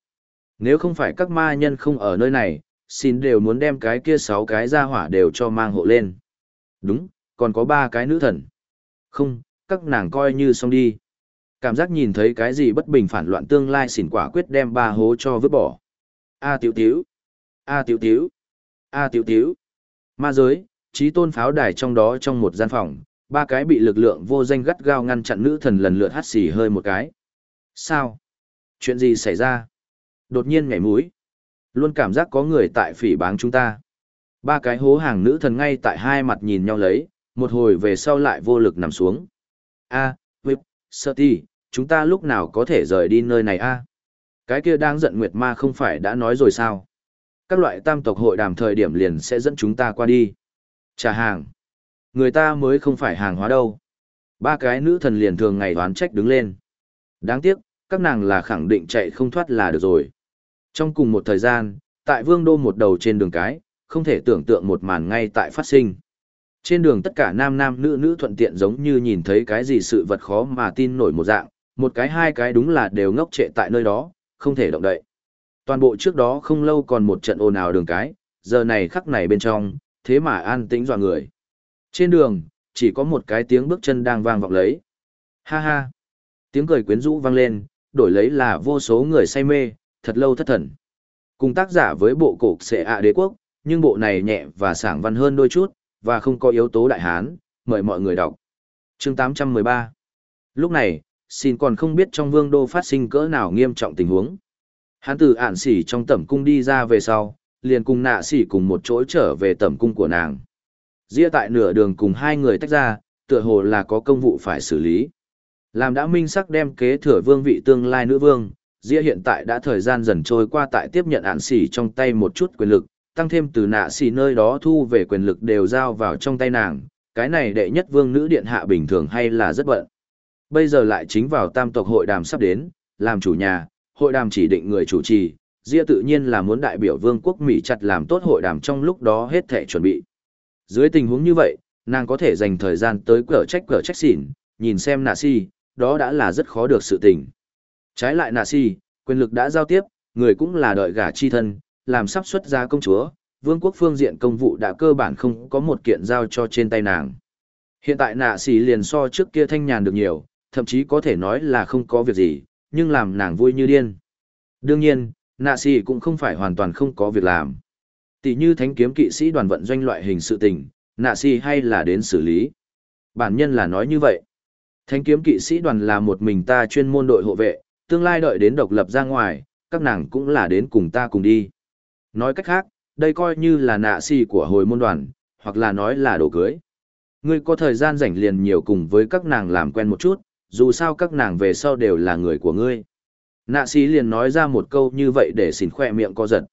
Nếu không phải các ma nhân không ở nơi này, xin đều muốn đem cái kia sáu cái ra hỏa đều cho mang hộ lên. Đúng, còn có ba cái nữ thần. Không, các nàng coi như xong đi. Cảm giác nhìn thấy cái gì bất bình phản loạn tương lai xỉn quả quyết đem ba hố cho vứt bỏ. A tiểu tiểu. A tiểu tiểu. A tiểu tiểu. Ma giới, trí tôn pháo đài trong đó trong một gian phòng, ba cái bị lực lượng vô danh gắt gao ngăn chặn nữ thần lần lượt hắt xì hơi một cái. Sao? Chuyện gì xảy ra? Đột nhiên nhảy mũi. Luôn cảm giác có người tại phỉ báng chúng ta. Ba cái hố hàng nữ thần ngay tại hai mặt nhìn nhau lấy, một hồi về sau lại vô lực nằm xuống. A, à, Vip, Sơ Ti, chúng ta lúc nào có thể rời đi nơi này a? Cái kia đang giận Nguyệt Ma không phải đã nói rồi sao? các loại tam tộc hội đàm thời điểm liền sẽ dẫn chúng ta qua đi. Trả hàng. Người ta mới không phải hàng hóa đâu. Ba cái nữ thần liền thường ngày đoán trách đứng lên. Đáng tiếc, các nàng là khẳng định chạy không thoát là được rồi. Trong cùng một thời gian, tại vương đô một đầu trên đường cái, không thể tưởng tượng một màn ngay tại phát sinh. Trên đường tất cả nam nam nữ nữ thuận tiện giống như nhìn thấy cái gì sự vật khó mà tin nổi một dạng, một cái hai cái đúng là đều ngốc trệ tại nơi đó, không thể động đậy. Toàn bộ trước đó không lâu còn một trận ồn ào đường cái, giờ này khắc này bên trong, thế mà an tĩnh dọa người. Trên đường, chỉ có một cái tiếng bước chân đang vang vọng lấy. Ha ha! Tiếng cười quyến rũ vang lên, đổi lấy là vô số người say mê, thật lâu thất thần. Cùng tác giả với bộ cổ sẽ ạ đế quốc, nhưng bộ này nhẹ và sảng văn hơn đôi chút, và không có yếu tố đại hán, mời mọi người đọc. chương 813 Lúc này, xin còn không biết trong vương đô phát sinh cỡ nào nghiêm trọng tình huống. Hắn từ ản xỉ trong tẩm cung đi ra về sau, liền cùng nạ xỉ cùng một chỗ trở về tẩm cung của nàng. Ria tại nửa đường cùng hai người tách ra, tựa hồ là có công vụ phải xử lý. Làm đã minh sắc đem kế thừa vương vị tương lai nữ vương, Ria hiện tại đã thời gian dần trôi qua tại tiếp nhận ản xỉ trong tay một chút quyền lực, tăng thêm từ nạ xỉ nơi đó thu về quyền lực đều giao vào trong tay nàng, cái này đệ nhất vương nữ điện hạ bình thường hay là rất bận. Bây giờ lại chính vào tam tộc hội đàm sắp đến, làm chủ nhà, hội đàm chỉ định người chủ trì, Ria tự nhiên là muốn đại biểu vương quốc Mỹ chặt làm tốt hội đàm trong lúc đó hết thể chuẩn bị. Dưới tình huống như vậy, nàng có thể dành thời gian tới cửa trách cửa trách xỉn, nhìn xem nạ si, đó đã là rất khó được sự tình. Trái lại nạ si, quyền lực đã giao tiếp, người cũng là đợi gả chi thân, làm sắp xuất ra công chúa, vương quốc phương diện công vụ đã cơ bản không có một kiện giao cho trên tay nàng. Hiện tại nạ si liền so trước kia thanh nhàn được nhiều, thậm chí có thể nói là không có việc gì, nhưng làm nàng vui như điên. Đương nhiên, nạ xì cũng không phải hoàn toàn không có việc làm. Tỷ như thánh kiếm kỵ sĩ đoàn vận doanh loại hình sự tình, nạ xì hay là đến xử lý. Bản nhân là nói như vậy. Thánh kiếm kỵ sĩ đoàn là một mình ta chuyên môn đội hộ vệ, tương lai đợi đến độc lập ra ngoài, các nàng cũng là đến cùng ta cùng đi. Nói cách khác, đây coi như là nạ xì của hồi môn đoàn, hoặc là nói là đồ cưới. Ngươi có thời gian rảnh liền nhiều cùng với các nàng làm quen một chút, dù sao các nàng về sau đều là người của ngươi. Nạ sĩ liền nói ra một câu như vậy để xỉn khoe miệng co giật.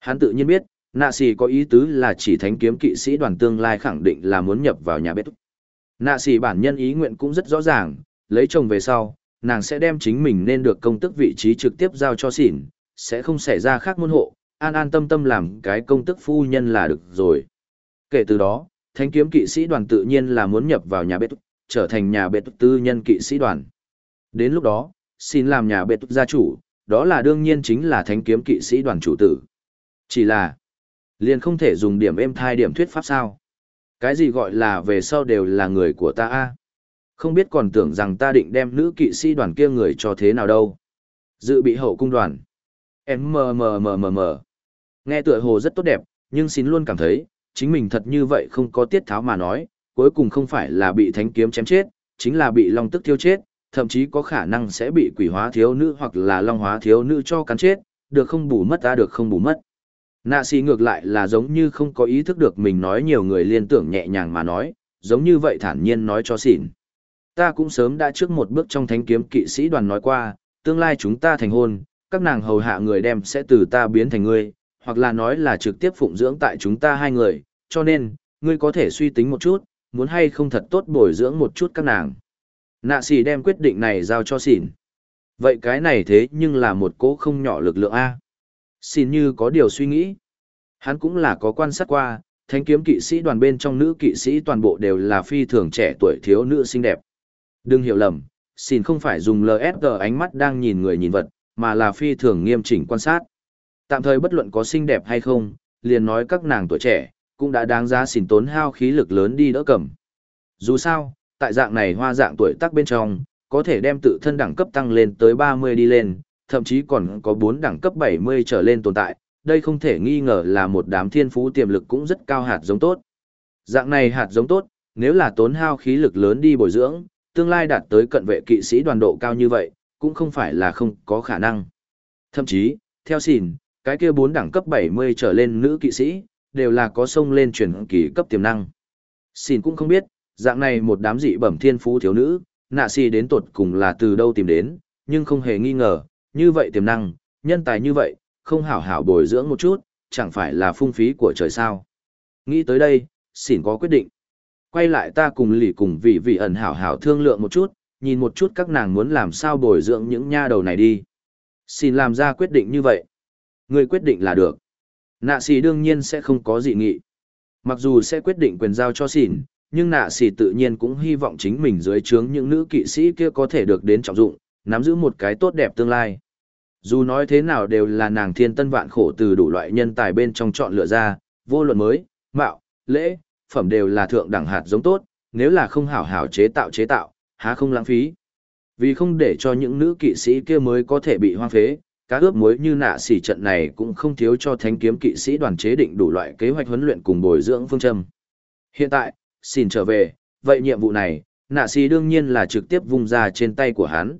Hắn tự nhiên biết, nạ sĩ có ý tứ là chỉ thánh kiếm kỵ sĩ đoàn tương lai khẳng định là muốn nhập vào nhà bếp. Nạ sĩ bản nhân ý nguyện cũng rất rõ ràng, lấy chồng về sau, nàng sẽ đem chính mình nên được công tức vị trí trực tiếp giao cho xỉn, sẽ không xảy ra khác môn hộ, an an tâm tâm làm cái công tức phu nhân là được rồi. Kể từ đó, thánh kiếm kỵ sĩ đoàn tự nhiên là muốn nhập vào nhà bếp, trở thành nhà bếp tư nhân kỵ sĩ đoàn. Đến lúc đó, xin làm nhà bệ tục gia chủ, đó là đương nhiên chính là thánh kiếm kỵ sĩ đoàn chủ tử. Chỉ là, liền không thể dùng điểm êm thai điểm thuyết pháp sao. Cái gì gọi là về sau đều là người của ta a Không biết còn tưởng rằng ta định đem nữ kỵ sĩ đoàn kia người cho thế nào đâu. Dự bị hậu cung đoàn. M M M M M. Nghe tựa hồ rất tốt đẹp, nhưng xin luôn cảm thấy, chính mình thật như vậy không có tiết tháo mà nói, cuối cùng không phải là bị thánh kiếm chém chết, chính là bị long tức thiêu chết, thậm chí có khả năng sẽ bị quỷ hóa thiếu nữ hoặc là long hóa thiếu nữ cho cắn chết, được không bù mất ta được không bù mất. Nạ xì ngược lại là giống như không có ý thức được mình nói nhiều người liên tưởng nhẹ nhàng mà nói, giống như vậy thản nhiên nói cho xỉn. Ta cũng sớm đã trước một bước trong thánh kiếm kỵ sĩ đoàn nói qua, tương lai chúng ta thành hôn, các nàng hầu hạ người đem sẽ từ ta biến thành ngươi, hoặc là nói là trực tiếp phụng dưỡng tại chúng ta hai người, cho nên, ngươi có thể suy tính một chút, muốn hay không thật tốt bồi dưỡng một chút các nàng. Nạ xì đem quyết định này giao cho xỉn. Vậy cái này thế nhưng là một cỗ không nhỏ lực lượng A. Xin như có điều suy nghĩ. Hắn cũng là có quan sát qua, thanh kiếm kỵ sĩ đoàn bên trong nữ kỵ sĩ toàn bộ đều là phi thường trẻ tuổi thiếu nữ xinh đẹp. Đừng hiểu lầm, xin không phải dùng LSG ánh mắt đang nhìn người nhìn vật, mà là phi thường nghiêm chỉnh quan sát. Tạm thời bất luận có xinh đẹp hay không, liền nói các nàng tuổi trẻ, cũng đã đáng giá xỉn tốn hao khí lực lớn đi đỡ cầm. Dù sao, tại dạng này hoa dạng tuổi tác bên trong, có thể đem tự thân đẳng cấp tăng lên tới 30 đi lên, thậm chí còn có 4 đẳng cấp 70 trở lên tồn tại, đây không thể nghi ngờ là một đám thiên phú tiềm lực cũng rất cao hạt giống tốt. Dạng này hạt giống tốt, nếu là tốn hao khí lực lớn đi bồi dưỡng, tương lai đạt tới cận vệ kỵ sĩ đoàn độ cao như vậy, cũng không phải là không có khả năng. Thậm chí, theo xỉn, cái kia 4 đẳng cấp 70 trở lên nữ kỵ sĩ, đều là có sông lên chuyển kỳ cấp tiềm năng. Xỉn cũng không biết, dạng này một đám dị bẩm thiên phú thiếu nữ, nạ xì đến tột cùng là từ đâu tìm đến, nhưng không hề nghi ngờ, như vậy tiềm năng, nhân tài như vậy, không hảo hảo bồi dưỡng một chút, chẳng phải là phung phí của trời sao. Nghĩ tới đây, xỉn có quyết định. Quay lại ta cùng lì cùng vị vị ẩn hảo hảo thương lượng một chút, nhìn một chút các nàng muốn làm sao bồi dưỡng những nha đầu này đi. Xin làm ra quyết định như vậy. Người quyết định là được. Nạ xì đương nhiên sẽ không có dị nghị. Mặc dù sẽ quyết định quyền giao cho xỉn, nhưng nạ xì tự nhiên cũng hy vọng chính mình dưới trướng những nữ kỵ sĩ kia có thể được đến trọng dụng, nắm giữ một cái tốt đẹp tương lai. Dù nói thế nào đều là nàng thiên tân vạn khổ từ đủ loại nhân tài bên trong chọn lựa ra, vô luận mới, mạo, lễ, phẩm đều là thượng đẳng hạt giống tốt, nếu là không hảo hảo chế tạo chế tạo, há không lãng phí. Vì không để cho những nữ kỵ sĩ kia mới có thể bị hoang phế, cá ướp muối như nạ xỉ trận này cũng không thiếu cho thánh kiếm kỵ sĩ đoàn chế định đủ loại kế hoạch huấn luyện cùng bồi dưỡng phương châm. Hiện tại, xin trở về, vậy nhiệm vụ này, nạ xì đương nhiên là trực tiếp vung ra trên tay của hắn.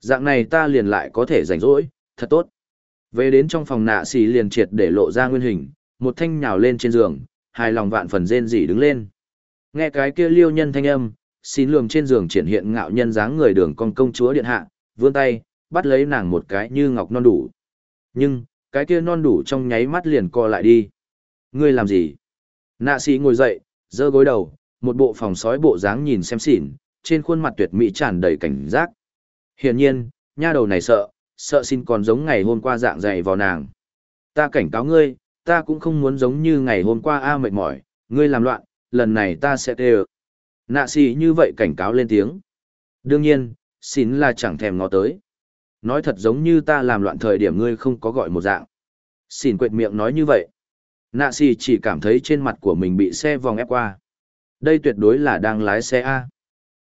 Dạng này ta liền lại có thể rảnh rỗi, thật tốt. Về đến trong phòng nạ xì liền triệt để lộ ra nguyên hình, một thanh nhào lên trên giường, hài lòng vạn phần rên rỉ đứng lên. Nghe cái kia liêu nhân thanh âm, xin lường trên giường triển hiện ngạo nhân dáng người đường con công chúa điện hạ, vươn tay, bắt lấy nàng một cái như ngọc non đủ. Nhưng, cái kia non đủ trong nháy mắt liền co lại đi. Ngươi làm gì? Nạ sĩ ngồi dậy, giơ gối đầu, một bộ phòng sói bộ dáng nhìn xem xỉn, trên khuôn mặt tuyệt mỹ tràn đầy cảnh giác. Hiển nhiên, nha đầu này sợ, sợ xin còn giống ngày hôm qua dạng dày vào nàng. Ta cảnh cáo ngươi, ta cũng không muốn giống như ngày hôm qua a mệt mỏi, ngươi làm loạn, lần này ta sẽ tê ơ. Nạ xì như vậy cảnh cáo lên tiếng. Đương nhiên, xin là chẳng thèm ngó tới. Nói thật giống như ta làm loạn thời điểm ngươi không có gọi một dạng. Xin quệt miệng nói như vậy. Nạ xì chỉ cảm thấy trên mặt của mình bị xe vòng ép qua. Đây tuyệt đối là đang lái xe A.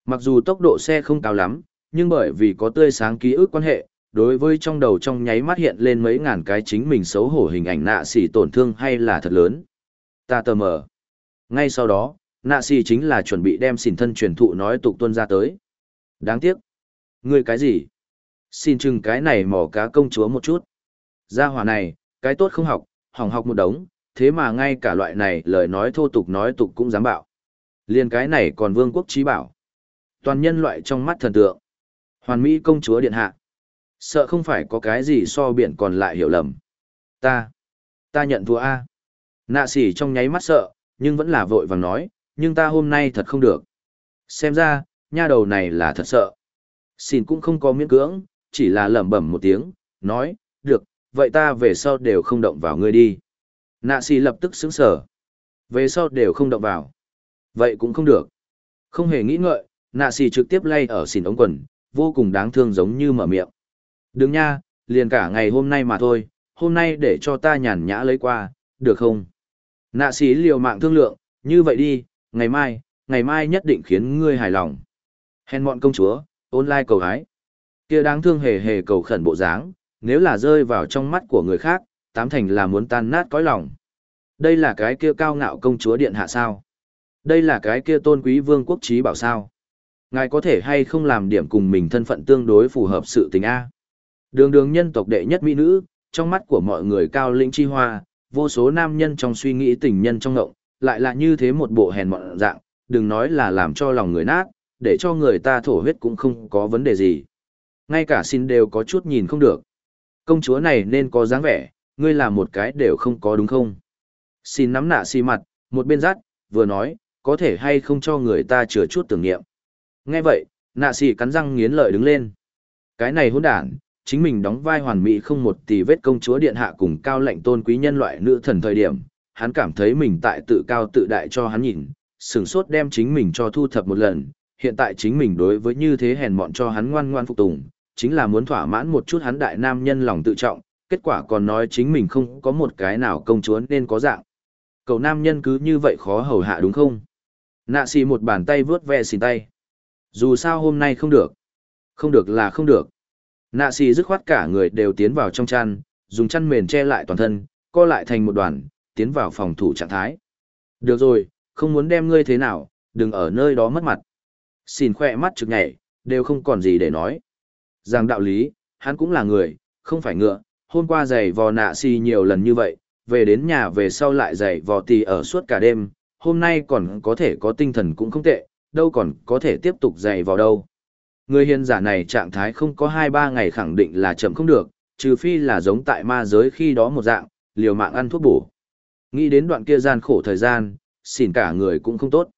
Mặc dù tốc độ xe không cao lắm, nhưng bởi vì có tươi sáng ký ức quan hệ, đối với trong đầu trong nháy mắt hiện lên mấy ngàn cái chính mình xấu hổ hình ảnh nạ xì tổn thương hay là thật lớn. Ta tờ mờ. Ngay sau đó, nạ xì chính là chuẩn bị đem xỉn thân truyền thụ nói tục tuân ra tới. Đáng tiếc. Ngươi cái gì? Xin chừng cái này mỏ cá công chúa một chút. Gia hỏa này, cái tốt không học, hỏng học một đống, thế mà ngay cả loại này lời nói thô tục nói tục cũng dám bảo. Liên cái này còn vương quốc trí bảo. Toàn nhân loại trong mắt thần tượng. Hoàn Mỹ công chúa điện hạ. Sợ không phải có cái gì so biển còn lại hiểu lầm. Ta, ta nhận thua A. Nạ sỉ trong nháy mắt sợ, nhưng vẫn là vội vàng nói, nhưng ta hôm nay thật không được. Xem ra, nha đầu này là thật sợ. Xin cũng không có miễn cưỡng, chỉ là lẩm bẩm một tiếng, nói, được, vậy ta về sau đều không động vào ngươi đi. Nạ xì lập tức sững sở. Về sau đều không động vào. Vậy cũng không được. Không hề nghĩ ngợi, nạ xì trực tiếp lay ở xìn ống quần, vô cùng đáng thương giống như mở miệng. Đừng nha, liền cả ngày hôm nay mà thôi, hôm nay để cho ta nhàn nhã lấy qua, được không? Nạ sĩ liều mạng thương lượng, như vậy đi, ngày mai, ngày mai nhất định khiến ngươi hài lòng. Hèn mọn công chúa, online cầu hái. kia đáng thương hề hề cầu khẩn bộ dáng, nếu là rơi vào trong mắt của người khác, tám thành là muốn tan nát cõi lòng. Đây là cái kia cao ngạo công chúa điện hạ sao? Đây là cái kia tôn quý vương quốc trí bảo sao? Ngài có thể hay không làm điểm cùng mình thân phận tương đối phù hợp sự tình A? Đường đường nhân tộc đệ nhất mỹ nữ, trong mắt của mọi người cao lĩnh chi hoa, vô số nam nhân trong suy nghĩ tình nhân trong ngộng, lại là như thế một bộ hèn mọn dạng, đừng nói là làm cho lòng người nát, để cho người ta thổ huyết cũng không có vấn đề gì. Ngay cả xin đều có chút nhìn không được. Công chúa này nên có dáng vẻ, ngươi làm một cái đều không có đúng không? Xin nắm nạ xì mặt, một bên rắt, vừa nói, có thể hay không cho người ta chừa chút tưởng niệm. Nghe vậy, nạ xì cắn răng nghiến lợi đứng lên. Cái này hỗn đản, chính mình đóng vai hoàn mỹ không một tỷ vết công chúa điện hạ cùng cao lệnh tôn quý nhân loại nữ thần thời điểm, hắn cảm thấy mình tại tự cao tự đại cho hắn nhìn, sửng sốt đem chính mình cho thu thập một lần, hiện tại chính mình đối với như thế hèn mọn cho hắn ngoan ngoan phục tùng, chính là muốn thỏa mãn một chút hắn đại nam nhân lòng tự trọng, kết quả còn nói chính mình không có một cái nào công chúa nên có dạng. Cậu nam nhân cứ như vậy khó hầu hạ đúng không? Nạ xì một bàn tay vướt ve xìn tay. Dù sao hôm nay không được. Không được là không được. Nạ xì dứt khoát cả người đều tiến vào trong chăn, dùng chăn mền che lại toàn thân, co lại thành một đoàn, tiến vào phòng thủ trạng thái. Được rồi, không muốn đem ngươi thế nào, đừng ở nơi đó mất mặt. Xin khoe mắt trực nhảy, đều không còn gì để nói. Rằng đạo lý, hắn cũng là người, không phải ngựa, hôm qua giày vò nạ xì nhiều lần như vậy, về đến nhà về sau lại giày vò tì ở suốt cả đêm, hôm nay còn có thể có tinh thần cũng không tệ, đâu còn có thể tiếp tục giày vò đâu. Người hiền giả này trạng thái không có 2-3 ngày khẳng định là chậm không được, trừ phi là giống tại ma giới khi đó một dạng, liều mạng ăn thuốc bổ. Nghĩ đến đoạn kia gian khổ thời gian, xỉn cả người cũng không tốt.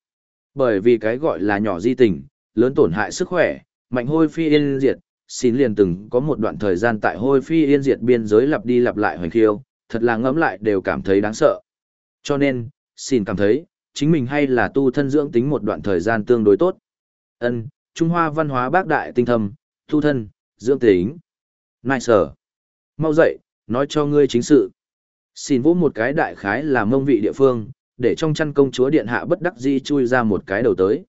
Bởi vì cái gọi là nhỏ di tình, lớn tổn hại sức khỏe, mạnh hôi phi yên diệt, xin liền từng có một đoạn thời gian tại hôi phi yên diệt biên giới lặp đi lặp lại hoành khiêu, thật là ngẫm lại đều cảm thấy đáng sợ. Cho nên, xin cảm thấy, chính mình hay là tu thân dưỡng tính một đoạn thời gian tương đối tốt. Ân, Trung Hoa văn hóa bác đại tinh thầm, tu thân, dưỡng tính. Nại sở. Mau dậy, nói cho ngươi chính sự. Xin vỗ một cái đại khái là mông vị địa phương, để trong chăn công chúa điện hạ bất đắc dĩ chui ra một cái đầu tới.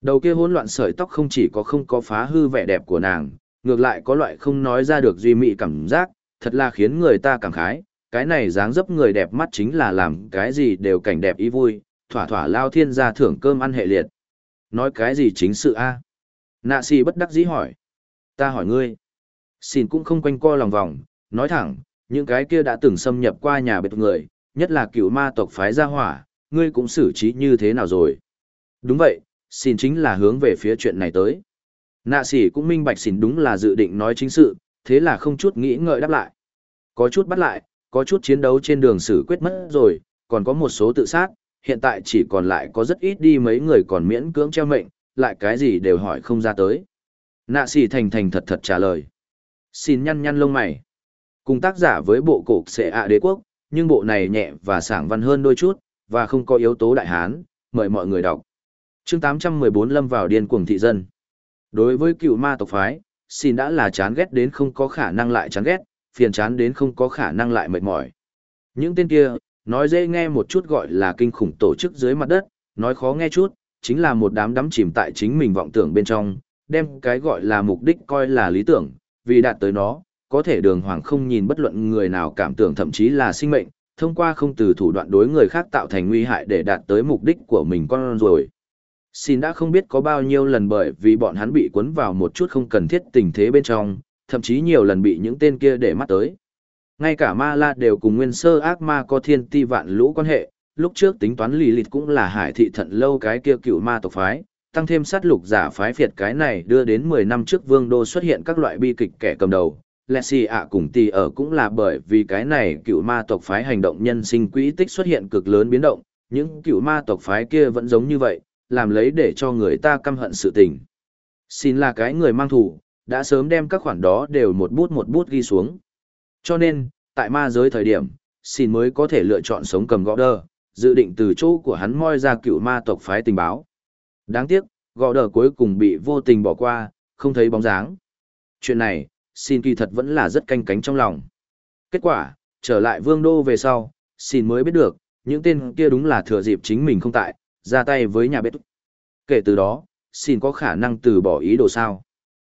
Đầu kia hỗn loạn sợi tóc không chỉ có không có phá hư vẻ đẹp của nàng, ngược lại có loại không nói ra được duy mị cảm giác, thật là khiến người ta cảm khái, cái này dáng dấp người đẹp mắt chính là làm cái gì đều cảnh đẹp ý vui, thỏa thỏa lao thiên gia thưởng cơm ăn hệ liệt. Nói cái gì chính sự a? Nạ xì bất đắc dĩ hỏi. Ta hỏi ngươi. Xin cũng không quanh co lòng vòng, nói thẳng, những cái kia đã từng xâm nhập qua nhà biệt người, nhất là cựu ma tộc phái gia hỏa, ngươi cũng xử trí như thế nào rồi? Đúng vậy, xin chính là hướng về phía chuyện này tới. Nạ sĩ cũng minh bạch xin đúng là dự định nói chính sự, thế là không chút nghĩ ngợi đáp lại. Có chút bắt lại, có chút chiến đấu trên đường xử quyết mất rồi, còn có một số tự sát, hiện tại chỉ còn lại có rất ít đi mấy người còn miễn cưỡng treo mệnh, lại cái gì đều hỏi không ra tới. Nạ sĩ thành thành thật thật trả lời. Xin nhăn nhăn lông mày. Cùng tác giả với bộ cổ sẽ ạ đế quốc, nhưng bộ này nhẹ và sảng văn hơn đôi chút, và không có yếu tố đại hán, mời mọi người đọc. chương 814 lâm vào điên cuồng thị dân. Đối với cựu ma tộc phái, xin đã là chán ghét đến không có khả năng lại chán ghét, phiền chán đến không có khả năng lại mệt mỏi. Những tên kia, nói dễ nghe một chút gọi là kinh khủng tổ chức dưới mặt đất, nói khó nghe chút, chính là một đám đắm chìm tại chính mình vọng tưởng bên trong, đem cái gọi là mục đích coi là lý tưởng, vì đạt tới nó, có thể đường hoàng không nhìn bất luận người nào cảm tưởng thậm chí là sinh mệnh, thông qua không từ thủ đoạn đối người khác tạo thành nguy hại để đạt tới mục đích của mình con rồi. Xin đã không biết có bao nhiêu lần bởi vì bọn hắn bị cuốn vào một chút không cần thiết tình thế bên trong, thậm chí nhiều lần bị những tên kia để mắt tới. Ngay cả ma la đều cùng nguyên sơ ác ma có thiên ti vạn lũ quan hệ, lúc trước tính toán lì lịt cũng là hải thị thận lâu cái kia cựu ma tộc phái, tăng thêm sát lục giả phái phiệt cái này đưa đến 10 năm trước vương đô xuất hiện các loại bi kịch kẻ cầm đầu, lẹ xì ạ cùng tì ở cũng là bởi vì cái này cựu ma tộc phái hành động nhân sinh quỹ tích xuất hiện cực lớn biến động, những cựu ma tộc phái kia vẫn giống như vậy, làm lấy để cho người ta căm hận sự tình. Xin là cái người mang thủ, đã sớm đem các khoản đó đều một bút một bút ghi xuống. Cho nên, tại ma giới thời điểm, xin mới có thể lựa chọn sống cầm gõ đơ, dự định từ chỗ của hắn moi ra cựu ma tộc phái tình báo. Đáng tiếc, gõ đờ cuối cùng bị vô tình bỏ qua, không thấy bóng dáng. Chuyện này, xin kỳ thật vẫn là rất canh cánh trong lòng. Kết quả, trở lại vương đô về sau, xin mới biết được, những tên kia đúng là thừa dịp chính mình không tại, ra tay với nhà bếp. Kể từ đó, xin có khả năng từ bỏ ý đồ sao.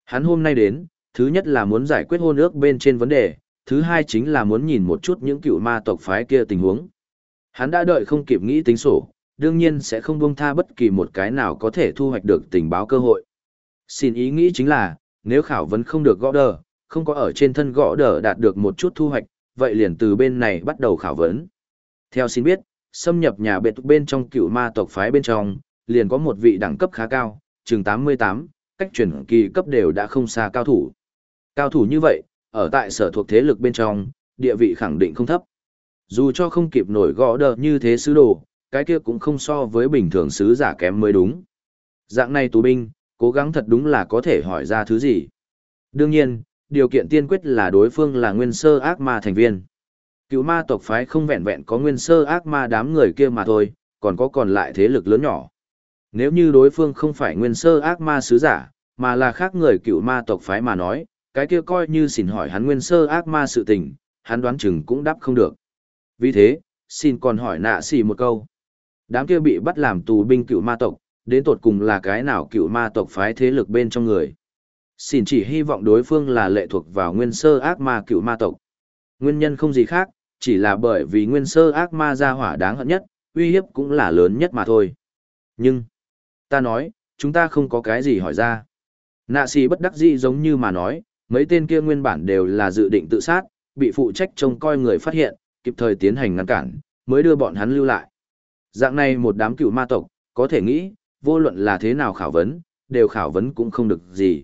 Hắn hôm nay đến, thứ nhất là muốn giải quyết hôn ước bên trên vấn đề, Thứ hai chính là muốn nhìn một chút những cựu ma tộc phái kia tình huống. Hắn đã đợi không kịp nghĩ tính sổ, đương nhiên sẽ không buông tha bất kỳ một cái nào có thể thu hoạch được tình báo cơ hội. Xin ý nghĩ chính là, nếu khảo vấn không được gõ đờ, không có ở trên thân gõ đờ đạt được một chút thu hoạch, vậy liền từ bên này bắt đầu khảo vấn. Theo xin biết, xâm nhập nhà biệt bên trong cựu ma tộc phái bên trong, liền có một vị đẳng cấp khá cao, chừng 88, cách chuyển kỳ cấp đều đã không xa cao thủ. Cao thủ như vậy, ở tại sở thuộc thế lực bên trong, địa vị khẳng định không thấp. Dù cho không kịp nổi gõ đờ như thế sứ đồ, cái kia cũng không so với bình thường sứ giả kém mới đúng. Dạng này tù binh, cố gắng thật đúng là có thể hỏi ra thứ gì. Đương nhiên, điều kiện tiên quyết là đối phương là nguyên sơ ác ma thành viên. Cựu ma tộc phái không vẹn vẹn có nguyên sơ ác ma đám người kia mà thôi, còn có còn lại thế lực lớn nhỏ. Nếu như đối phương không phải nguyên sơ ác ma sứ giả, mà là khác người cựu ma tộc phái mà nói, cái kia coi như xin hỏi hắn nguyên sơ ác ma sự tình, hắn đoán chừng cũng đáp không được. Vì thế, xin còn hỏi nạ xì một câu. Đám kia bị bắt làm tù binh cựu ma tộc, đến tột cùng là cái nào cựu ma tộc phái thế lực bên trong người. Xin chỉ hy vọng đối phương là lệ thuộc vào nguyên sơ ác ma cựu ma tộc. Nguyên nhân không gì khác, chỉ là bởi vì nguyên sơ ác ma gia hỏa đáng hận nhất, uy hiếp cũng là lớn nhất mà thôi. Nhưng, ta nói, chúng ta không có cái gì hỏi ra. Nạ xì bất đắc dĩ giống như mà nói, mấy tên kia nguyên bản đều là dự định tự sát, bị phụ trách trông coi người phát hiện, kịp thời tiến hành ngăn cản, mới đưa bọn hắn lưu lại. Dạng này một đám cựu ma tộc, có thể nghĩ, vô luận là thế nào khảo vấn, đều khảo vấn cũng không được gì.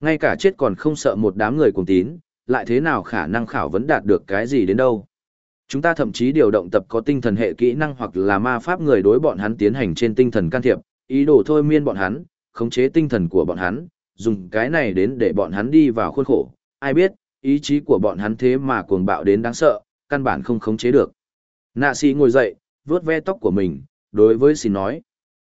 Ngay cả chết còn không sợ một đám người cùng tín, lại thế nào khả năng khảo vấn đạt được cái gì đến đâu. Chúng ta thậm chí điều động tập có tinh thần hệ kỹ năng hoặc là ma pháp người đối bọn hắn tiến hành trên tinh thần can thiệp, ý đồ thôi miên bọn hắn, khống chế tinh thần của bọn hắn, dùng cái này đến để bọn hắn đi vào khuôn khổ. Ai biết, ý chí của bọn hắn thế mà cuồng bạo đến đáng sợ, căn bản không khống chế được. Nạ sĩ ngồi dậy, vuốt ve tóc của mình, đối với xì nói.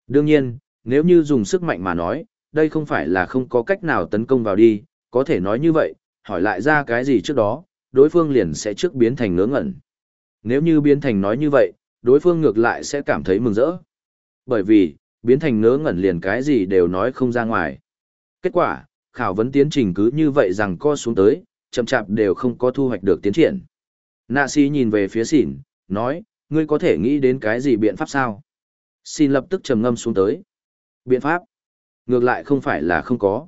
Đương nhiên, nếu như dùng sức mạnh mà nói, đây không phải là không có cách nào tấn công vào đi, có thể nói như vậy, hỏi lại ra cái gì trước đó, đối phương liền sẽ trước biến thành ngớ ngẩn. Nếu như biến thành nói như vậy, đối phương ngược lại sẽ cảm thấy mừng rỡ. Bởi vì, biến thành ngớ ngẩn liền cái gì đều nói không ra ngoài. Kết quả, khảo vấn tiến trình cứ như vậy rằng co xuống tới, chậm chạp đều không có thu hoạch được tiến triển. Nạ si nhìn về phía xỉn, nói, ngươi có thể nghĩ đến cái gì biện pháp sao? Xin lập tức trầm ngâm xuống tới. Biện pháp? Ngược lại không phải là không có.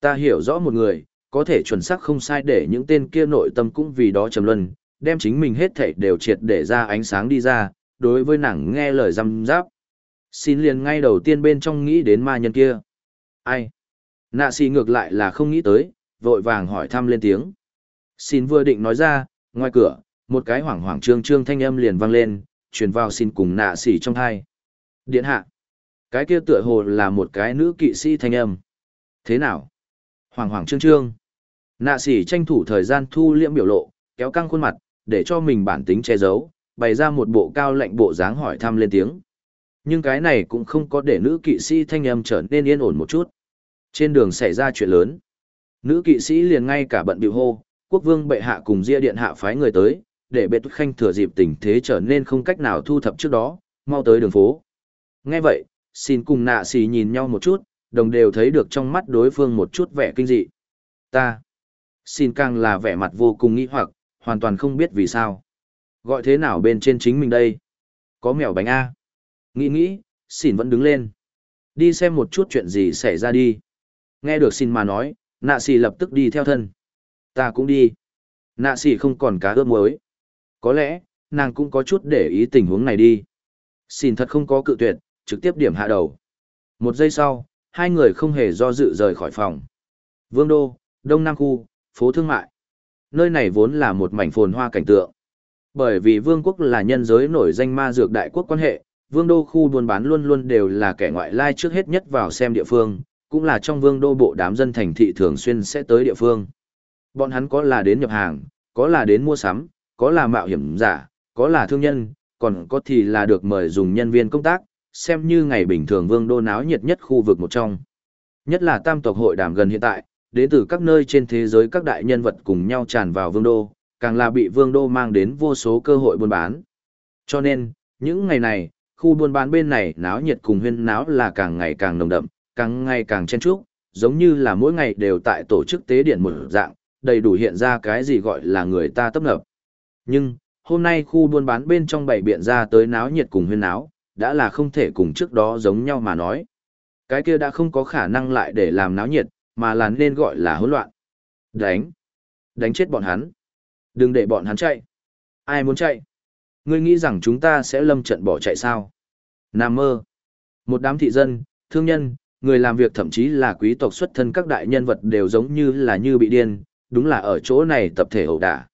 Ta hiểu rõ một người, có thể chuẩn xác không sai để những tên kia nội tâm cũng vì đó trầm luân, đem chính mình hết thảy đều triệt để ra ánh sáng đi ra, đối với nàng nghe lời răm giáp. Xin liền ngay đầu tiên bên trong nghĩ đến ma nhân kia. Ai? Nạ xì ngược lại là không nghĩ tới, vội vàng hỏi thăm lên tiếng. Xin vừa định nói ra, ngoài cửa, một cái hoảng hoảng trương trương thanh âm liền vang lên, truyền vào xin cùng nạ xì trong thai. Điện hạ. Cái kia tựa hồ là một cái nữ kỵ sĩ thanh âm. Thế nào? Hoàng hoàng trương trương. Nạ sĩ tranh thủ thời gian thu liễm biểu lộ, kéo căng khuôn mặt, để cho mình bản tính che giấu, bày ra một bộ cao lạnh bộ dáng hỏi thăm lên tiếng. Nhưng cái này cũng không có để nữ kỵ sĩ thanh âm trở nên yên ổn một chút. Trên đường xảy ra chuyện lớn. Nữ kỵ sĩ liền ngay cả bận biểu hô, quốc vương bệ hạ cùng ria điện hạ phái người tới, để bệ khanh thừa dịp tình thế trở nên không cách nào thu thập trước đó, mau tới đường phố. Nghe vậy, xin cùng nạ xì nhìn nhau một chút, đồng đều thấy được trong mắt đối phương một chút vẻ kinh dị. Ta. Xin càng là vẻ mặt vô cùng nghi hoặc, hoàn toàn không biết vì sao. Gọi thế nào bên trên chính mình đây? Có mèo bánh A. Nghĩ nghĩ, xỉn vẫn đứng lên. Đi xem một chút chuyện gì xảy ra đi. Nghe được xin mà nói, nạ xỉ lập tức đi theo thân. Ta cũng đi. Nạ xỉ không còn cá ướp muối. Có lẽ, nàng cũng có chút để ý tình huống này đi. Xin thật không có cự tuyệt, trực tiếp điểm hạ đầu. Một giây sau, hai người không hề do dự rời khỏi phòng. Vương Đô, Đông Nam Khu, phố thương mại. Nơi này vốn là một mảnh phồn hoa cảnh tượng. Bởi vì vương quốc là nhân giới nổi danh ma dược đại quốc quan hệ, vương đô khu buôn bán luôn luôn đều là kẻ ngoại lai trước hết nhất vào xem địa phương, cũng là trong vương đô bộ đám dân thành thị thường xuyên sẽ tới địa phương. Bọn hắn có là đến nhập hàng, có là đến mua sắm, có là mạo hiểm giả, có là thương nhân, còn có thì là được mời dùng nhân viên công tác, xem như ngày bình thường vương đô náo nhiệt nhất khu vực một trong. Nhất là tam tộc hội đàm gần hiện tại, đến từ các nơi trên thế giới các đại nhân vật cùng nhau tràn vào vương đô, càng là bị vương đô mang đến vô số cơ hội buôn bán. Cho nên, những ngày này, khu buôn bán bên này náo nhiệt cùng huyên náo là càng ngày càng nồng đậm, càng ngày càng chen chúc, giống như là mỗi ngày đều tại tổ chức tế điện một dạng, đầy đủ hiện ra cái gì gọi là người ta tấp nập. Nhưng, hôm nay khu buôn bán bên trong bảy biện ra tới náo nhiệt cùng huyên náo, đã là không thể cùng trước đó giống nhau mà nói. Cái kia đã không có khả năng lại để làm náo nhiệt, mà là nên gọi là hỗn loạn. Đánh. Đánh chết bọn hắn. Đừng để bọn hắn chạy. Ai muốn chạy? Ngươi nghĩ rằng chúng ta sẽ lâm trận bỏ chạy sao? Nam mơ. Một đám thị dân, thương nhân, người làm việc thậm chí là quý tộc xuất thân các đại nhân vật đều giống như là như bị điên, đúng là ở chỗ này tập thể ẩu đả.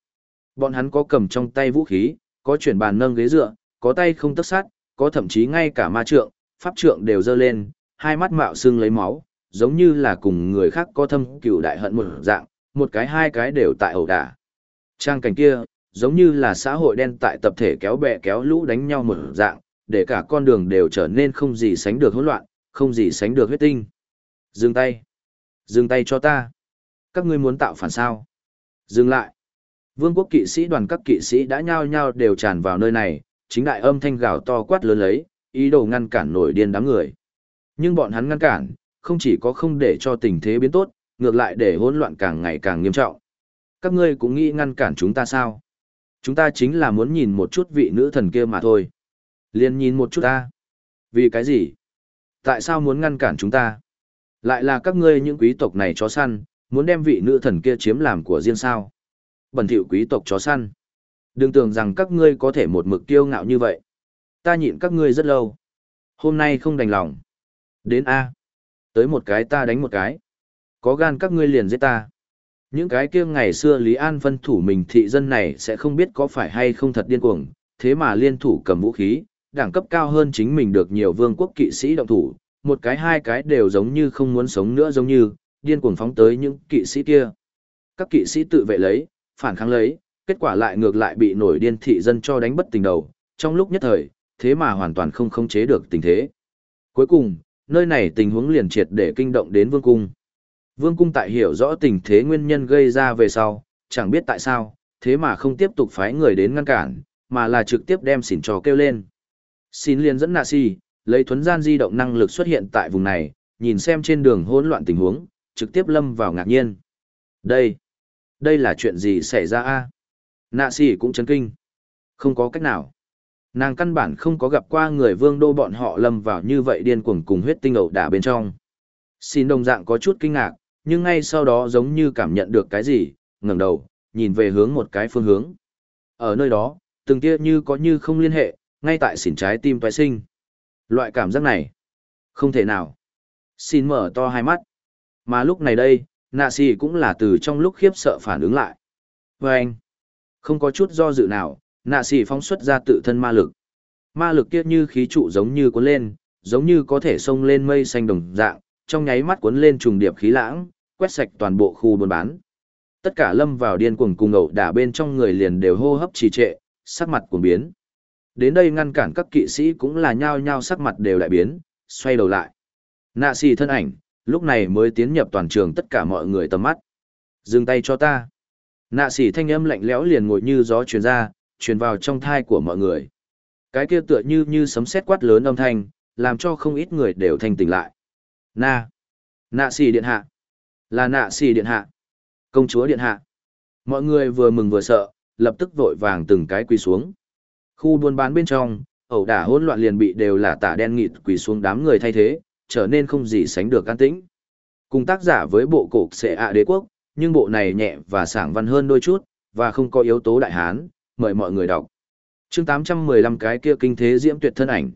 Bọn hắn có cầm trong tay vũ khí, có chuyển bàn nâng ghế dựa, có tay không tất sát, có thậm chí ngay cả ma trượng, pháp trượng đều dơ lên, hai mắt mạo xương lấy máu, giống như là cùng người khác có thâm cựu đại hận một dạng, một cái hai cái đều tại ẩu đả. Trang cảnh kia, giống như là xã hội đen tại tập thể kéo bè kéo lũ đánh nhau một dạng, để cả con đường đều trở nên không gì sánh được hỗn loạn, không gì sánh được huyết tinh. Dừng tay. Dừng tay cho ta. Các ngươi muốn tạo phản sao? Dừng lại. Vương quốc kỵ sĩ đoàn các kỵ sĩ đã nhao nhao đều tràn vào nơi này, chính đại âm thanh gào to quát lớn lấy, ý đồ ngăn cản nổi điên đám người. Nhưng bọn hắn ngăn cản, không chỉ có không để cho tình thế biến tốt, ngược lại để hỗn loạn càng ngày càng nghiêm trọng. Các ngươi cũng nghĩ ngăn cản chúng ta sao? Chúng ta chính là muốn nhìn một chút vị nữ thần kia mà thôi. Liên nhìn một chút ta. Vì cái gì? Tại sao muốn ngăn cản chúng ta? Lại là các ngươi những quý tộc này chó săn, muốn đem vị nữ thần kia chiếm làm của riêng sao? Bẩn thỉu quý tộc chó săn. Đừng tưởng rằng các ngươi có thể một mực kiêu ngạo như vậy. Ta nhịn các ngươi rất lâu. Hôm nay không đành lòng. Đến A. Tới một cái ta đánh một cái. Có gan các ngươi liền giết ta. Những cái kia ngày xưa Lý An phân thủ mình thị dân này sẽ không biết có phải hay không thật điên cuồng, thế mà liên thủ cầm vũ khí, đẳng cấp cao hơn chính mình được nhiều vương quốc kỵ sĩ động thủ, một cái hai cái đều giống như không muốn sống nữa giống như, điên cuồng phóng tới những kỵ sĩ kia. Các kỵ sĩ tự vệ lấy, phản kháng lấy, kết quả lại ngược lại bị nổi điên thị dân cho đánh bất tình đầu, trong lúc nhất thời, thế mà hoàn toàn không khống chế được tình thế. Cuối cùng, nơi này tình huống liền triệt để kinh động đến vương cung. Vương cung tại hiểu rõ tình thế nguyên nhân gây ra về sau, chẳng biết tại sao, thế mà không tiếp tục phái người đến ngăn cản, mà là trực tiếp đem xỉn trò kêu lên. Xin liền dẫn nạ si, lấy thuấn gian di động năng lực xuất hiện tại vùng này, nhìn xem trên đường hỗn loạn tình huống, trực tiếp lâm vào ngạc nhiên. Đây, đây là chuyện gì xảy ra a? Nạ si cũng chấn kinh. Không có cách nào. Nàng căn bản không có gặp qua người vương đô bọn họ lâm vào như vậy điên cuồng cùng huyết tinh ẩu đả bên trong. Xin đồng dạng có chút kinh ngạc, nhưng ngay sau đó giống như cảm nhận được cái gì, ngẩng đầu, nhìn về hướng một cái phương hướng. Ở nơi đó, từng tia như có như không liên hệ, ngay tại xỉn trái tim toái sinh. Loại cảm giác này, không thể nào. Xin mở to hai mắt. Mà lúc này đây, nạ xì cũng là từ trong lúc khiếp sợ phản ứng lại. Và anh, không có chút do dự nào, nạ xỉ phóng xuất ra tự thân ma lực. Ma lực kia như khí trụ giống như cuốn lên, giống như có thể xông lên mây xanh đồng dạng, trong nháy mắt cuốn lên trùng điệp khí lãng, quét sạch toàn bộ khu buôn bán. Tất cả lâm vào điên cuồng cùng ẩu đả bên trong người liền đều hô hấp trì trệ, sắc mặt cuồng biến. Đến đây ngăn cản các kỵ sĩ cũng là nhao nhao sắc mặt đều lại biến, xoay đầu lại. Nạ xì thân ảnh, lúc này mới tiến nhập toàn trường tất cả mọi người tầm mắt. Dừng tay cho ta. Nạ xì thanh âm lạnh lẽo liền ngồi như gió truyền ra, truyền vào trong thai của mọi người. Cái kia tựa như như sấm sét quát lớn âm thanh, làm cho không ít người đều thanh tỉnh lại. Na. Nạ xì điện hạ. Là nạ xì điện hạ. Công chúa điện hạ. Mọi người vừa mừng vừa sợ, lập tức vội vàng từng cái quỳ xuống. Khu buôn bán bên trong, ẩu đả hỗn loạn liền bị đều là tả đen nghịt quỳ xuống đám người thay thế, trở nên không gì sánh được an tĩnh. Cùng tác giả với bộ cổ sẽ ạ đế quốc, nhưng bộ này nhẹ và sảng văn hơn đôi chút, và không có yếu tố đại hán, mời mọi người đọc. chương 815 cái kia kinh thế diễm tuyệt thân ảnh.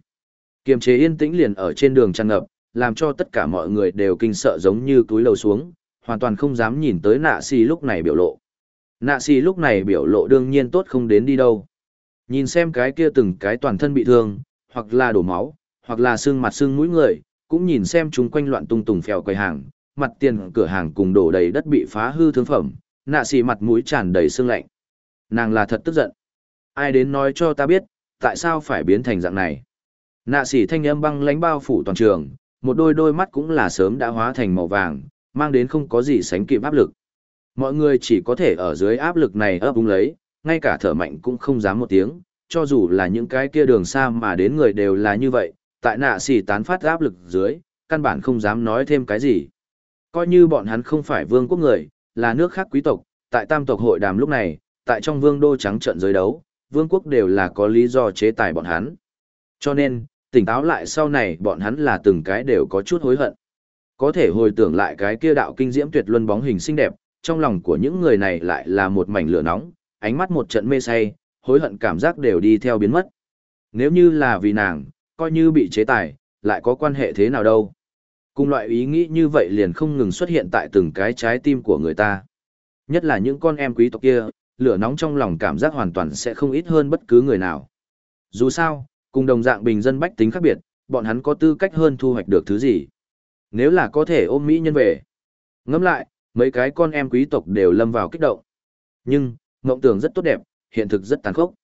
Kiềm chế yên tĩnh liền ở trên đường tràn ngập, làm cho tất cả mọi người đều kinh sợ giống như túi lầu xuống, hoàn toàn không dám nhìn tới nạ xì lúc này biểu lộ. Nạ xì lúc này biểu lộ đương nhiên tốt không đến đi đâu. Nhìn xem cái kia từng cái toàn thân bị thương, hoặc là đổ máu, hoặc là xương mặt xương mũi người, cũng nhìn xem chúng quanh loạn tung tùng phèo quầy hàng, mặt tiền cửa hàng cùng đổ đầy đất bị phá hư thương phẩm, nạ xì mặt mũi tràn đầy xương lạnh. Nàng là thật tức giận. Ai đến nói cho ta biết, tại sao phải biến thành dạng này? Nạ sỉ thanh âm băng lánh bao phủ toàn trường, một đôi đôi mắt cũng là sớm đã hóa thành màu vàng, mang đến không có gì sánh kịp áp lực. Mọi người chỉ có thể ở dưới áp lực này ấp úng lấy, ngay cả thở mạnh cũng không dám một tiếng, cho dù là những cái kia đường xa mà đến người đều là như vậy, tại nạ xỉ tán phát áp lực dưới, căn bản không dám nói thêm cái gì. Coi như bọn hắn không phải vương quốc người, là nước khác quý tộc, tại tam tộc hội đàm lúc này, tại trong vương đô trắng trận giới đấu, vương quốc đều là có lý do chế tài bọn hắn. Cho nên, tỉnh táo lại sau này bọn hắn là từng cái đều có chút hối hận. Có thể hồi tưởng lại cái kia đạo kinh diễm tuyệt luân bóng hình xinh đẹp, trong lòng của những người này lại là một mảnh lửa nóng, ánh mắt một trận mê say, hối hận cảm giác đều đi theo biến mất. Nếu như là vì nàng, coi như bị chế tài, lại có quan hệ thế nào đâu. Cùng loại ý nghĩ như vậy liền không ngừng xuất hiện tại từng cái trái tim của người ta. Nhất là những con em quý tộc kia, lửa nóng trong lòng cảm giác hoàn toàn sẽ không ít hơn bất cứ người nào. Dù sao, cùng đồng dạng bình dân bách tính khác biệt, bọn hắn có tư cách hơn thu hoạch được thứ gì. Nếu là có thể ôm Mỹ nhân về. Ngẫm lại, mấy cái con em quý tộc đều lâm vào kích động. Nhưng, mộng tưởng rất tốt đẹp, hiện thực rất tàn khốc.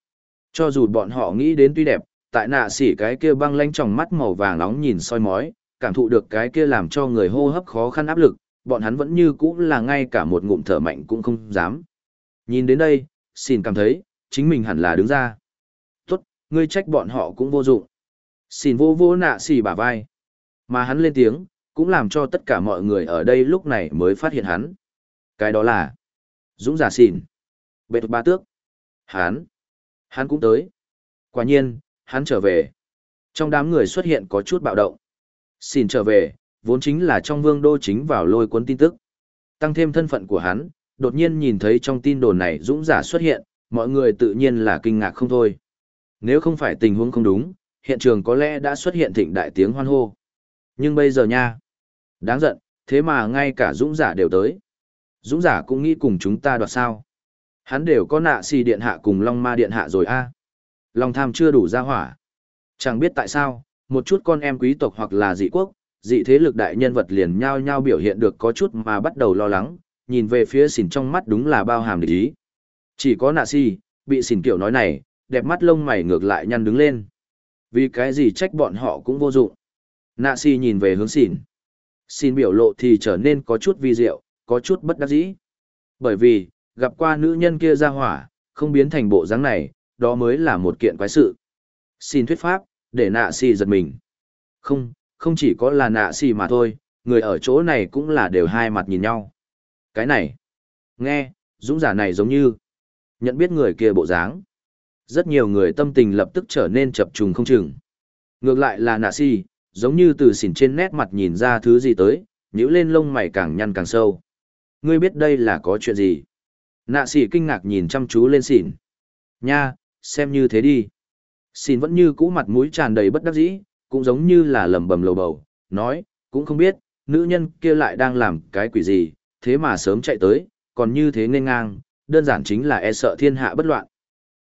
Cho dù bọn họ nghĩ đến tuy đẹp, tại nạ sỉ cái kia băng lanh trong mắt màu vàng nóng nhìn soi mói, cảm thụ được cái kia làm cho người hô hấp khó khăn áp lực, bọn hắn vẫn như cũ là ngay cả một ngụm thở mạnh cũng không dám. Nhìn đến đây, xin cảm thấy, chính mình hẳn là đứng ra. Tốt, ngươi trách bọn họ cũng vô dụng. Xin vô vô nạ xì bả vai. Mà hắn lên tiếng, cũng làm cho tất cả mọi người ở đây lúc này mới phát hiện hắn. Cái đó là Dũng giả xỉn. Bệ ba tước. Hắn. Hắn cũng tới. Quả nhiên, hắn trở về. Trong đám người xuất hiện có chút bạo động. xìn trở về, vốn chính là trong vương đô chính vào lôi cuốn tin tức. Tăng thêm thân phận của hắn, đột nhiên nhìn thấy trong tin đồn này dũng giả xuất hiện, mọi người tự nhiên là kinh ngạc không thôi. Nếu không phải tình huống không đúng, hiện trường có lẽ đã xuất hiện thịnh đại tiếng hoan hô. Nhưng bây giờ nha, đáng giận, thế mà ngay cả dũng giả đều tới. Dũng giả cũng nghĩ cùng chúng ta đoạt sao. Hắn đều có nạ xì điện hạ cùng long ma điện hạ rồi a Long tham chưa đủ ra hỏa. Chẳng biết tại sao, một chút con em quý tộc hoặc là dị quốc, dị thế lực đại nhân vật liền nhao nhao biểu hiện được có chút mà bắt đầu lo lắng, nhìn về phía xỉn trong mắt đúng là bao hàm địch ý. Chỉ có nạ si, bị xỉn kiểu nói này, đẹp mắt lông mày ngược lại nhăn đứng lên. Vì cái gì trách bọn họ cũng vô dụng. Nạ si nhìn về hướng xỉn. Xin biểu lộ thì trở nên có chút vi diệu, có chút bất đắc dĩ. Bởi vì, gặp qua nữ nhân kia ra hỏa, không biến thành bộ dáng này, đó mới là một kiện quái sự. Xin thuyết pháp, để nạ si giật mình. Không, không chỉ có là nạ si mà thôi, người ở chỗ này cũng là đều hai mặt nhìn nhau. Cái này, nghe, dũng giả này giống như, nhận biết người kia bộ dáng. Rất nhiều người tâm tình lập tức trở nên chập trùng không chừng. Ngược lại là nạ si, giống như từ xỉn trên nét mặt nhìn ra thứ gì tới, nhíu lên lông mày càng nhăn càng sâu. Ngươi biết đây là có chuyện gì? Nạ sĩ kinh ngạc nhìn chăm chú lên xỉn. Nha, xem như thế đi. Xỉn vẫn như cũ mặt mũi tràn đầy bất đắc dĩ, cũng giống như là lầm bầm lầu bầu, nói, cũng không biết, nữ nhân kia lại đang làm cái quỷ gì, thế mà sớm chạy tới, còn như thế nên ngang, đơn giản chính là e sợ thiên hạ bất loạn.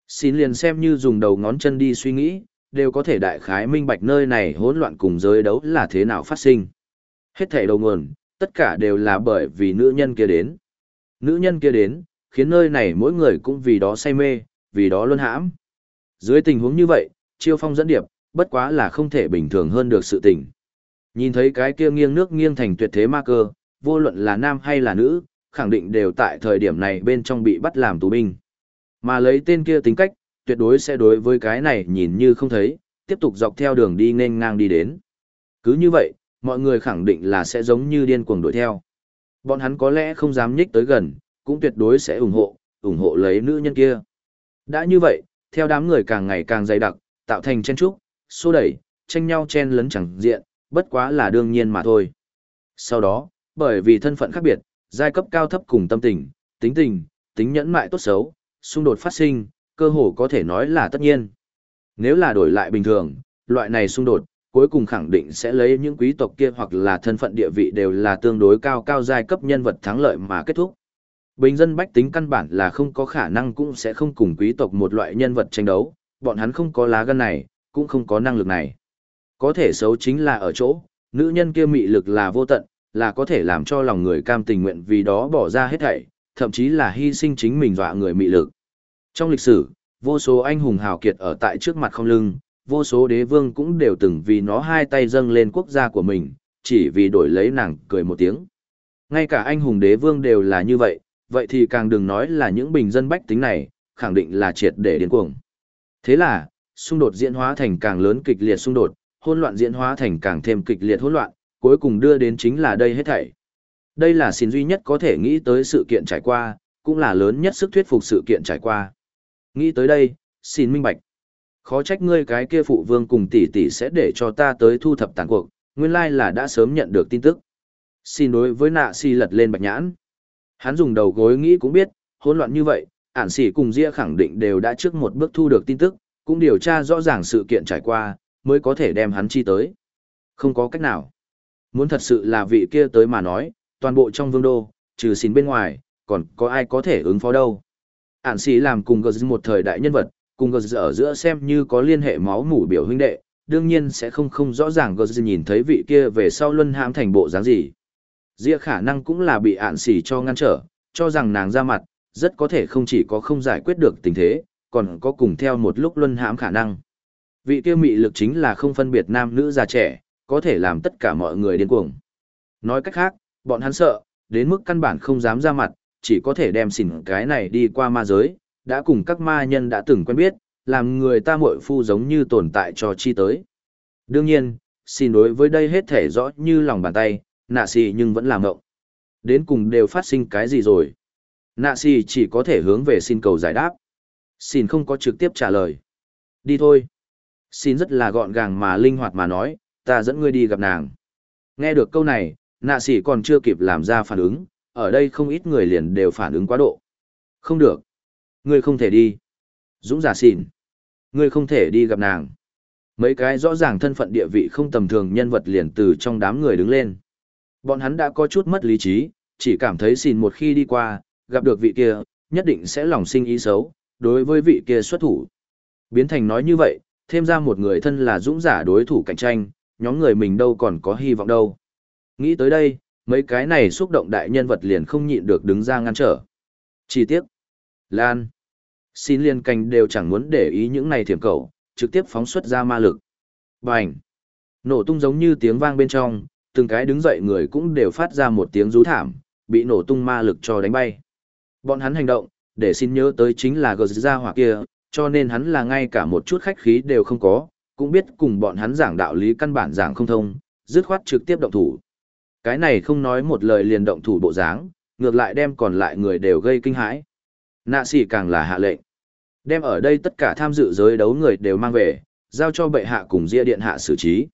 Xin liền xem như dùng đầu ngón chân đi suy nghĩ, đều có thể đại khái minh bạch nơi này hỗn loạn cùng giới đấu là thế nào phát sinh. Hết thảy đầu nguồn, tất cả đều là bởi vì nữ nhân kia đến. Nữ nhân kia đến, khiến nơi này mỗi người cũng vì đó say mê, vì đó luôn hãm. Dưới tình huống như vậy, chiêu phong dẫn điệp, bất quá là không thể bình thường hơn được sự tình. Nhìn thấy cái kia nghiêng nước nghiêng thành tuyệt thế ma cơ, vô luận là nam hay là nữ, khẳng định đều tại thời điểm này bên trong bị bắt làm tù binh. Mà lấy tên kia tính cách, tuyệt đối sẽ đối với cái này nhìn như không thấy, tiếp tục dọc theo đường đi nên ngang đi đến. Cứ như vậy, mọi người khẳng định là sẽ giống như điên cuồng đuổi theo. Bọn hắn có lẽ không dám nhích tới gần, cũng tuyệt đối sẽ ủng hộ, ủng hộ lấy nữ nhân kia. Đã như vậy, theo đám người càng ngày càng dày đặc, tạo thành chen trúc, xô đẩy, tranh nhau chen lấn chẳng diện, bất quá là đương nhiên mà thôi. Sau đó, bởi vì thân phận khác biệt, giai cấp cao thấp cùng tâm tình, tính tình, tính nhẫn mại tốt xấu, xung đột phát sinh, cơ hồ có thể nói là tất nhiên. Nếu là đổi lại bình thường, loại này xung đột, cuối cùng khẳng định sẽ lấy những quý tộc kia hoặc là thân phận địa vị đều là tương đối cao cao giai cấp nhân vật thắng lợi mà kết thúc. Bình dân bách tính căn bản là không có khả năng cũng sẽ không cùng quý tộc một loại nhân vật tranh đấu, bọn hắn không có lá gan này, cũng không có năng lực này. Có thể xấu chính là ở chỗ, nữ nhân kia mị lực là vô tận, là có thể làm cho lòng người cam tình nguyện vì đó bỏ ra hết thảy, thậm chí là hy sinh chính mình dọa người mị lực. Trong lịch sử, vô số anh hùng hào kiệt ở tại trước mặt không lưng, vô số đế vương cũng đều từng vì nó hai tay dâng lên quốc gia của mình, chỉ vì đổi lấy nàng cười một tiếng. Ngay cả anh hùng đế vương đều là như vậy, vậy thì càng đừng nói là những bình dân bách tính này, khẳng định là triệt để điên cuồng. Thế là, xung đột diễn hóa thành càng lớn kịch liệt xung đột, hỗn loạn diễn hóa thành càng thêm kịch liệt hỗn loạn, cuối cùng đưa đến chính là đây hết thảy. Đây là xin duy nhất có thể nghĩ tới sự kiện trải qua, cũng là lớn nhất sức thuyết phục sự kiện trải qua. Nghĩ tới đây, xin minh bạch. Khó trách ngươi cái kia phụ vương cùng tỷ tỷ sẽ để cho ta tới thu thập tàn cuộc, nguyên lai là đã sớm nhận được tin tức. Xin đối với nạ si lật lên bạch nhãn. Hắn dùng đầu gối nghĩ cũng biết, hỗn loạn như vậy, ản sĩ cùng Ria khẳng định đều đã trước một bước thu được tin tức, cũng điều tra rõ ràng sự kiện trải qua, mới có thể đem hắn chi tới. Không có cách nào. Muốn thật sự là vị kia tới mà nói, toàn bộ trong vương đô, trừ xin bên ngoài, còn có ai có thể ứng phó đâu. Ản sĩ làm cùng gờ một thời đại nhân vật, cùng gờ ở giữa xem như có liên hệ máu mủ biểu huynh đệ, đương nhiên sẽ không không rõ ràng gờ nhìn thấy vị kia về sau luân hãm thành bộ dáng gì. dĩa khả năng cũng là bị ạn sĩ cho ngăn trở, cho rằng nàng ra mặt, rất có thể không chỉ có không giải quyết được tình thế, còn có cùng theo một lúc luân hãm khả năng. Vị kia mị lực chính là không phân biệt nam nữ già trẻ, có thể làm tất cả mọi người điên cuồng. Nói cách khác, bọn hắn sợ, đến mức căn bản không dám ra mặt, chỉ có thể đem xỉn cái này đi qua ma giới, đã cùng các ma nhân đã từng quen biết, làm người ta muội phu giống như tồn tại cho chi tới. Đương nhiên, xin đối với đây hết thể rõ như lòng bàn tay, nạ xì nhưng vẫn làm ngộng. Đến cùng đều phát sinh cái gì rồi? Nạ xì chỉ có thể hướng về xin cầu giải đáp. Xin không có trực tiếp trả lời. Đi thôi. Xin rất là gọn gàng mà linh hoạt mà nói, ta dẫn ngươi đi gặp nàng. Nghe được câu này, nạ sĩ còn chưa kịp làm ra phản ứng, ở đây không ít người liền đều phản ứng quá độ. Không được. Ngươi không thể đi. Dũng giả xỉn. Ngươi không thể đi gặp nàng. Mấy cái rõ ràng thân phận địa vị không tầm thường nhân vật liền từ trong đám người đứng lên. Bọn hắn đã có chút mất lý trí, chỉ cảm thấy xỉn một khi đi qua, gặp được vị kia, nhất định sẽ lòng sinh ý xấu, đối với vị kia xuất thủ. Biến thành nói như vậy, thêm ra một người thân là dũng giả đối thủ cạnh tranh, nhóm người mình đâu còn có hy vọng đâu. Nghĩ tới đây, mấy cái này xúc động đại nhân vật liền không nhịn được đứng ra ngăn trở. Chi tiết. Lan. Xin liên canh đều chẳng muốn để ý những này thiểm cầu, trực tiếp phóng xuất ra ma lực. Bành. Nổ tung giống như tiếng vang bên trong, từng cái đứng dậy người cũng đều phát ra một tiếng rú thảm, bị nổ tung ma lực cho đánh bay. Bọn hắn hành động, để xin nhớ tới chính là gờ ra hỏa kia, cho nên hắn là ngay cả một chút khách khí đều không có, cũng biết cùng bọn hắn giảng đạo lý căn bản giảng không thông, dứt khoát trực tiếp động thủ. Cái này không nói một lời liền động thủ bộ dáng, ngược lại đem còn lại người đều gây kinh hãi. Nạ sĩ càng là hạ lệnh. Đem ở đây tất cả tham dự giới đấu người đều mang về, giao cho bệ hạ cùng ria điện hạ xử trí.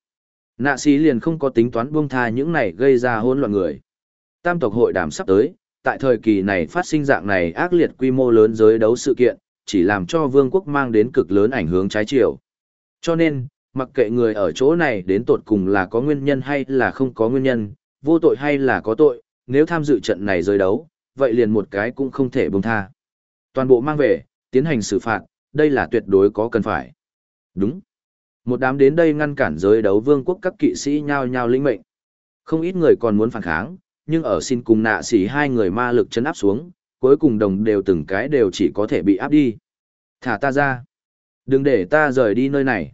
Nạ sĩ liền không có tính toán buông tha những này gây ra hỗn loạn người. Tam tộc hội đàm sắp tới, tại thời kỳ này phát sinh dạng này ác liệt quy mô lớn giới đấu sự kiện, chỉ làm cho vương quốc mang đến cực lớn ảnh hưởng trái chiều. Cho nên, mặc kệ người ở chỗ này đến tột cùng là có nguyên nhân hay là không có nguyên nhân, vô tội hay là có tội, nếu tham dự trận này rơi đấu, vậy liền một cái cũng không thể buông tha. Toàn bộ mang về, tiến hành xử phạt, đây là tuyệt đối có cần phải. Đúng. Một đám đến đây ngăn cản giới đấu vương quốc các kỵ sĩ nhao nhao linh mệnh. Không ít người còn muốn phản kháng, nhưng ở xin cùng nạ xỉ hai người ma lực chấn áp xuống, cuối cùng đồng đều từng cái đều chỉ có thể bị áp đi. Thả ta ra. Đừng để ta rời đi nơi này.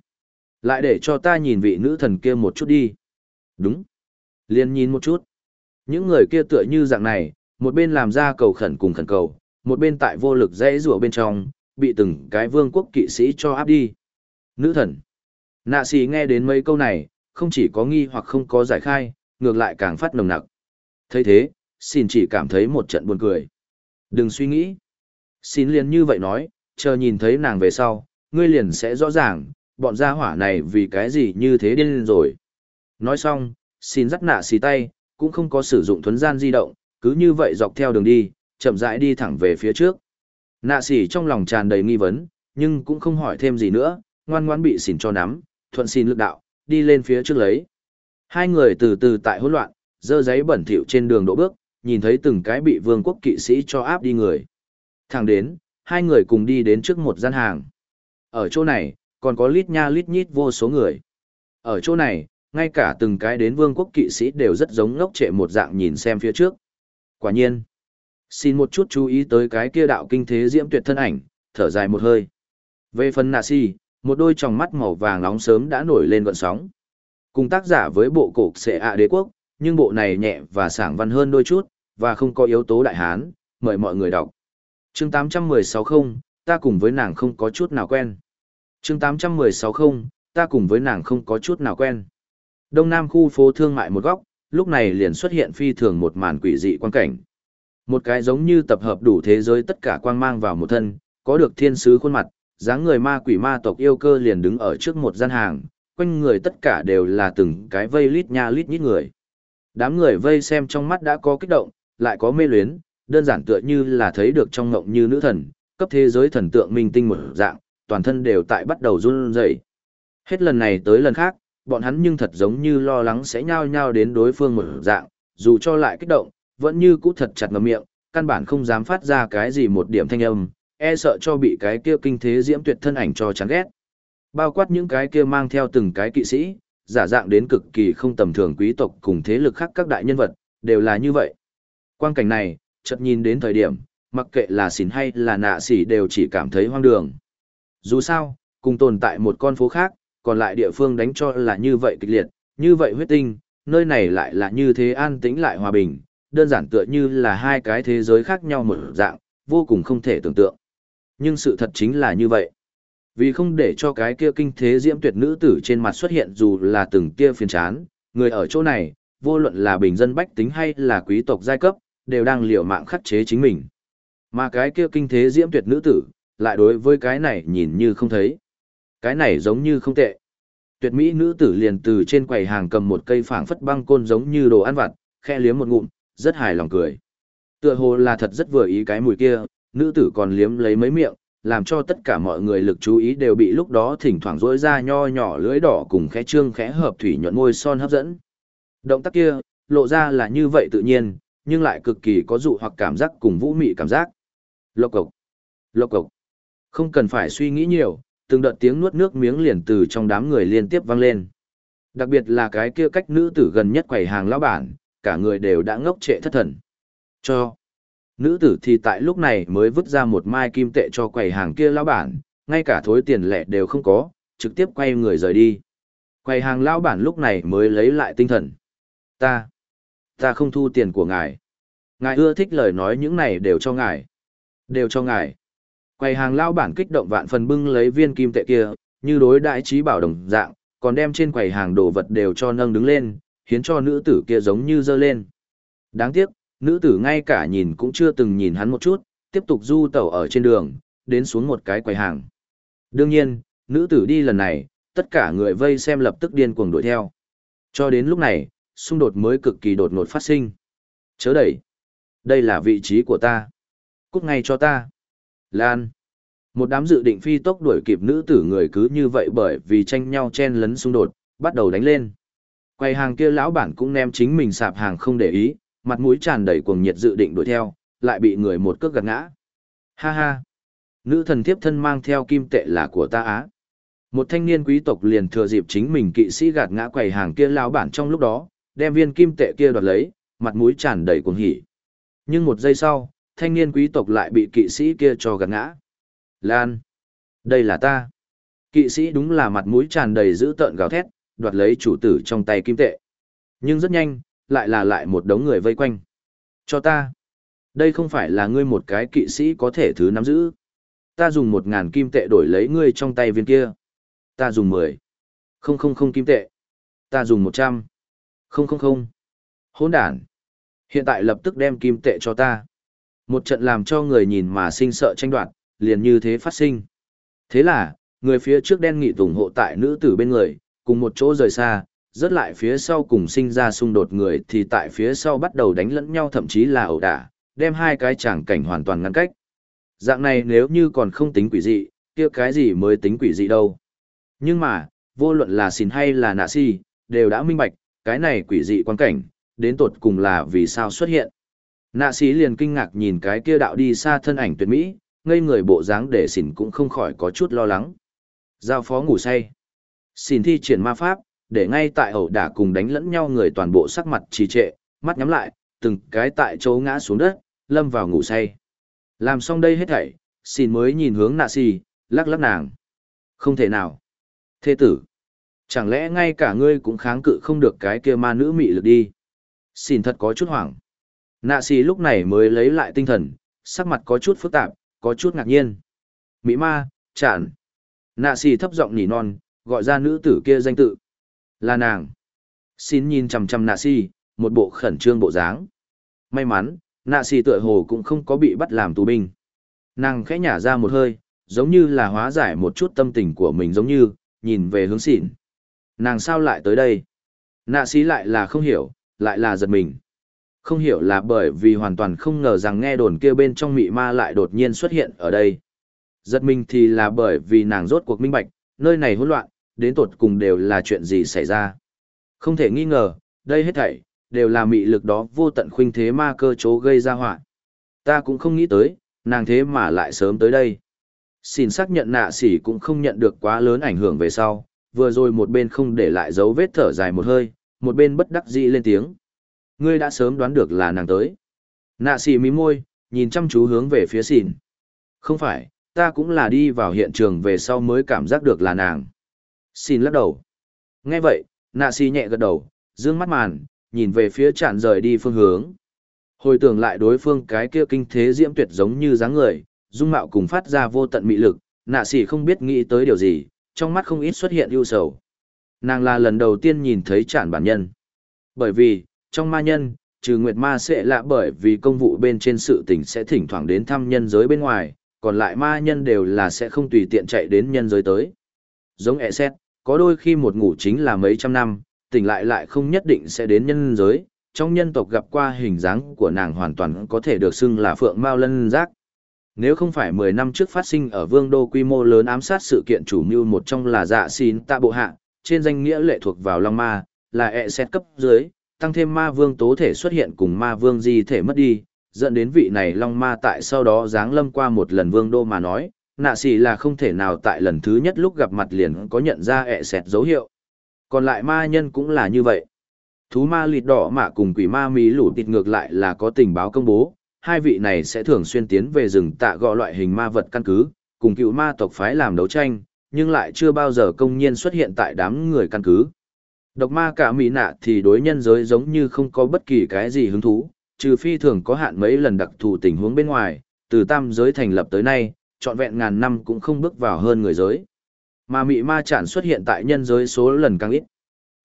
Lại để cho ta nhìn vị nữ thần kia một chút đi. Đúng. Liên nhìn một chút. Những người kia tựa như dạng này, một bên làm ra cầu khẩn cùng khẩn cầu, một bên tại vô lực dãy rủa bên trong, bị từng cái vương quốc kỵ sĩ cho áp đi. Nữ thần. Nạ xì nghe đến mấy câu này, không chỉ có nghi hoặc không có giải khai, ngược lại càng phát nồng nặc thấy thế, xin chỉ cảm thấy một trận buồn cười. Đừng suy nghĩ. Xin liền như vậy nói, chờ nhìn thấy nàng về sau, ngươi liền sẽ rõ ràng, bọn gia hỏa này vì cái gì như thế điên rồi. Nói xong, xin dắt nạ xì tay, cũng không có sử dụng thuấn gian di động, cứ như vậy dọc theo đường đi, chậm rãi đi thẳng về phía trước. Nạ xì trong lòng tràn đầy nghi vấn, nhưng cũng không hỏi thêm gì nữa, ngoan ngoãn bị xỉn cho nắm, thuận xin lực đạo, đi lên phía trước lấy. Hai người từ từ tại hỗn loạn, dơ giấy bẩn thỉu trên đường đỗ bước, nhìn thấy từng cái bị vương quốc kỵ sĩ cho áp đi người. Thẳng đến, hai người cùng đi đến trước một gian hàng. Ở chỗ này, còn có lít nha lít nhít vô số người. Ở chỗ này, ngay cả từng cái đến vương quốc kỵ sĩ đều rất giống ngốc trệ một dạng nhìn xem phía trước. Quả nhiên, xin một chút chú ý tới cái kia đạo kinh thế diễm tuyệt thân ảnh, thở dài một hơi. Về phần nạ si, một đôi tròng mắt màu vàng nóng sớm đã nổi lên gọn sóng. Cùng tác giả với bộ cổ xệ ạ đế quốc, nhưng bộ này nhẹ và sảng văn hơn đôi chút, và không có yếu tố đại hán, mời mọi người đọc. chương 816 không, ta cùng với nàng không có chút nào quen. chương 816 không, ta cùng với nàng không có chút nào quen. Đông Nam khu phố thương mại một góc, lúc này liền xuất hiện phi thường một màn quỷ dị quan cảnh. Một cái giống như tập hợp đủ thế giới tất cả quang mang vào một thân, có được thiên sứ khuôn mặt, dáng người ma quỷ ma tộc yêu cơ liền đứng ở trước một gian hàng, quanh người tất cả đều là từng cái vây lít nha lít nhít người. Đám người vây xem trong mắt đã có kích động, lại có mê luyến, đơn giản tựa như là thấy được trong ngộng như nữ thần, cấp thế giới thần tượng minh tinh một dạng, toàn thân đều tại bắt đầu run rẩy. Hết lần này tới lần khác, bọn hắn nhưng thật giống như lo lắng sẽ nhao nhao đến đối phương một dạng, dù cho lại kích động, vẫn như cũ thật chặt ngậm miệng, căn bản không dám phát ra cái gì một điểm thanh âm, e sợ cho bị cái kia kinh thế diễm tuyệt thân ảnh cho chán ghét. Bao quát những cái kia mang theo từng cái kỵ sĩ, giả dạng đến cực kỳ không tầm thường quý tộc cùng thế lực khác các đại nhân vật, đều là như vậy. Quang cảnh này, chợt nhìn đến thời điểm, mặc kệ là xỉn hay là nạ xỉ đều chỉ cảm thấy hoang đường. Dù sao, cùng tồn tại một con phố khác, còn lại địa phương đánh cho là như vậy kịch liệt, như vậy huyết tinh, nơi này lại là như thế an tĩnh lại hòa bình, đơn giản tựa như là hai cái thế giới khác nhau một dạng, vô cùng không thể tưởng tượng. Nhưng sự thật chính là như vậy. Vì không để cho cái kia kinh thế diễm tuyệt nữ tử trên mặt xuất hiện dù là từng kia phiền chán, người ở chỗ này, vô luận là bình dân bách tính hay là quý tộc giai cấp, đều đang liều mạng khắc chế chính mình. Mà cái kia kinh thế diễm tuyệt nữ tử, lại đối với cái này nhìn như không thấy. Cái này giống như không tệ. Tuyệt mỹ nữ tử liền từ trên quầy hàng cầm một cây phảng phất băng côn giống như đồ ăn vặt, khe liếm một ngụm, rất hài lòng cười. Tựa hồ là thật rất vừa ý cái mùi kia, nữ tử còn liếm lấy mấy miệng, làm cho tất cả mọi người lực chú ý đều bị lúc đó thỉnh thoảng rỗi ra nho nhỏ lưỡi đỏ cùng khẽ trương khẽ hợp thủy nhuận môi son hấp dẫn. Động tác kia, lộ ra là như vậy tự nhiên, nhưng lại cực kỳ có dụ hoặc cảm giác cùng vũ mị cảm giác. Lộc cộc, lộc cộc. Không cần phải suy nghĩ nhiều, từng đợt tiếng nuốt nước miếng liền từ trong đám người liên tiếp vang lên. Đặc biệt là cái kia cách nữ tử gần nhất quầy hàng lão bản, cả người đều đã ngốc trệ thất thần. Cho. Nữ tử thì tại lúc này mới vứt ra một mai kim tệ cho quầy hàng kia lão bản, ngay cả thối tiền lẻ đều không có, trực tiếp quay người rời đi. Quầy hàng lão bản lúc này mới lấy lại tinh thần. Ta, ta không thu tiền của ngài. Ngài ưa thích lời nói những này đều cho ngài. Đều cho ngài. Quầy hàng lao bản kích động vạn phần bưng lấy viên kim tệ kia, như đối đại trí bảo đồng dạng, còn đem trên quầy hàng đồ vật đều cho nâng đứng lên, khiến cho nữ tử kia giống như dơ lên. Đáng tiếc, nữ tử ngay cả nhìn cũng chưa từng nhìn hắn một chút, tiếp tục du tẩu ở trên đường, đến xuống một cái quầy hàng. Đương nhiên, nữ tử đi lần này, tất cả người vây xem lập tức điên cuồng đuổi theo. Cho đến lúc này, xung đột mới cực kỳ đột ngột phát sinh. Chớ đẩy. Đây là vị trí của ta. Cút ngay cho ta. Lan. Một đám dự định phi tốc đuổi kịp nữ tử người cứ như vậy bởi vì tranh nhau chen lấn xung đột, bắt đầu đánh lên. Quầy hàng kia lão bản cũng nem chính mình sạp hàng không để ý, mặt mũi tràn đầy cuồng nhiệt dự định đuổi theo, lại bị người một cước gạt ngã. Ha ha! Nữ thần thiếp thân mang theo kim tệ là của ta á. Một thanh niên quý tộc liền thừa dịp chính mình kỵ sĩ gạt ngã quầy hàng kia lão bản trong lúc đó, đem viên kim tệ kia đoạt lấy, mặt mũi tràn đầy cuồng hỉ. Nhưng một giây sau, thanh niên quý tộc lại bị kỵ sĩ kia cho gạt ngã. Lan! Đây là ta! Kỵ sĩ đúng là mặt mũi tràn đầy dữ tợn gào thét, đoạt lấy chủ tử trong tay kim tệ. Nhưng rất nhanh, lại là lại một đống người vây quanh. Cho ta. Đây không phải là ngươi một cái kỵ sĩ có thể thứ nắm giữ. Ta dùng một ngàn kim tệ đổi lấy ngươi trong tay viên kia. Ta dùng mười. Không không không kim tệ. Ta dùng một trăm. Không không không. Hỗn đản. Hiện tại lập tức đem kim tệ cho ta. Một trận làm cho người nhìn mà sinh sợ tranh đoạt, liền như thế phát sinh. Thế là, người phía trước đen nghị ủng hộ tại nữ tử bên người, cùng một chỗ rời xa, rớt lại phía sau cùng sinh ra xung đột người thì tại phía sau bắt đầu đánh lẫn nhau thậm chí là ẩu đả, đem hai cái tràng cảnh hoàn toàn ngăn cách. Dạng này nếu như còn không tính quỷ dị, kia cái gì mới tính quỷ dị đâu. Nhưng mà, vô luận là xin hay là nạ si, đều đã minh bạch, cái này quỷ dị quan cảnh, đến tột cùng là vì sao xuất hiện. Nạ sĩ liền kinh ngạc nhìn cái kia đạo đi xa thân ảnh tuyệt mỹ, ngây người bộ dáng để xỉn cũng không khỏi có chút lo lắng. Giao phó ngủ say. Xỉn thi triển ma pháp, để ngay tại ẩu đả cùng đánh lẫn nhau người toàn bộ sắc mặt trì trệ, mắt nhắm lại, từng cái tại chỗ ngã xuống đất, lâm vào ngủ say. Làm xong đây hết thảy, xỉn mới nhìn hướng nạ sĩ, lắc lắc nàng. Không thể nào. Thế tử. Chẳng lẽ ngay cả ngươi cũng kháng cự không được cái kia ma nữ mị lực đi. xỉn thật có chút hoảng. Nạ xì lúc này mới lấy lại tinh thần, sắc mặt có chút phức tạp, có chút ngạc nhiên. Mỹ ma, chản. Nạ xì thấp giọng nỉ non, gọi ra nữ tử kia danh tự. Là nàng. Xin nhìn chằm chằm nạ xì, một bộ khẩn trương bộ dáng. May mắn, nạ xì tựa hồ cũng không có bị bắt làm tù binh. Nàng khẽ nhả ra một hơi, giống như là hóa giải một chút tâm tình của mình giống như, nhìn về hướng xỉn. Nàng sao lại tới đây? Nạ xí lại là không hiểu, lại là giật mình. Không hiểu là bởi vì hoàn toàn không ngờ rằng nghe đồn kia bên trong mị ma lại đột nhiên xuất hiện ở đây. Giật mình thì là bởi vì nàng rốt cuộc minh bạch, nơi này hỗn loạn, đến tột cùng đều là chuyện gì xảy ra. Không thể nghi ngờ, đây hết thảy, đều là mị lực đó vô tận khuynh thế ma cơ chố gây ra họa Ta cũng không nghĩ tới, nàng thế mà lại sớm tới đây. Xin xác nhận nạ sỉ cũng không nhận được quá lớn ảnh hưởng về sau, vừa rồi một bên không để lại dấu vết thở dài một hơi, một bên bất đắc dĩ lên tiếng. Ngươi đã sớm đoán được là nàng tới. Nạ xì mí môi, nhìn chăm chú hướng về phía xìn. Không phải, ta cũng là đi vào hiện trường về sau mới cảm giác được là nàng. Xin lắc đầu. Nghe vậy, nạ xì nhẹ gật đầu, dương mắt màn, nhìn về phía tràn rời đi phương hướng. Hồi tưởng lại đối phương cái kia kinh thế diễm tuyệt giống như dáng người, dung mạo cùng phát ra vô tận mị lực, nạ xì không biết nghĩ tới điều gì, trong mắt không ít xuất hiện ưu sầu. Nàng là lần đầu tiên nhìn thấy tràn bản nhân. Bởi vì, trong ma nhân, trừ nguyệt ma sẽ lạ bởi vì công vụ bên trên sự tình sẽ thỉnh thoảng đến thăm nhân giới bên ngoài, còn lại ma nhân đều là sẽ không tùy tiện chạy đến nhân giới tới. Giống ẹ xét, có đôi khi một ngủ chính là mấy trăm năm, tỉnh lại lại không nhất định sẽ đến nhân giới, trong nhân tộc gặp qua hình dáng của nàng hoàn toàn có thể được xưng là phượng mao lân giác. Nếu không phải 10 năm trước phát sinh ở vương đô quy mô lớn ám sát sự kiện chủ mưu một trong là dạ xin tạ bộ hạ, trên danh nghĩa lệ thuộc vào Long Ma, là ẹ xét cấp dưới, tăng thêm ma vương tố thể xuất hiện cùng ma vương di thể mất đi, dẫn đến vị này Long Ma tại sau đó giáng lâm qua một lần vương đô mà nói, nạ xì là không thể nào tại lần thứ nhất lúc gặp mặt liền có nhận ra ẹ xẹt dấu hiệu. Còn lại ma nhân cũng là như vậy. Thú ma lịt đỏ mà cùng quỷ ma mí lũ tịt ngược lại là có tình báo công bố, hai vị này sẽ thường xuyên tiến về rừng tạ gọ loại hình ma vật căn cứ, cùng cựu ma tộc phái làm đấu tranh, nhưng lại chưa bao giờ công nhiên xuất hiện tại đám người căn cứ. Độc ma cả mỹ nạ thì đối nhân giới giống như không có bất kỳ cái gì hứng thú, trừ phi thường có hạn mấy lần đặc thù tình huống bên ngoài, từ tam giới thành lập tới nay, trọn vẹn ngàn năm cũng không bước vào hơn người giới. Mà mị ma chản xuất hiện tại nhân giới số lần càng ít.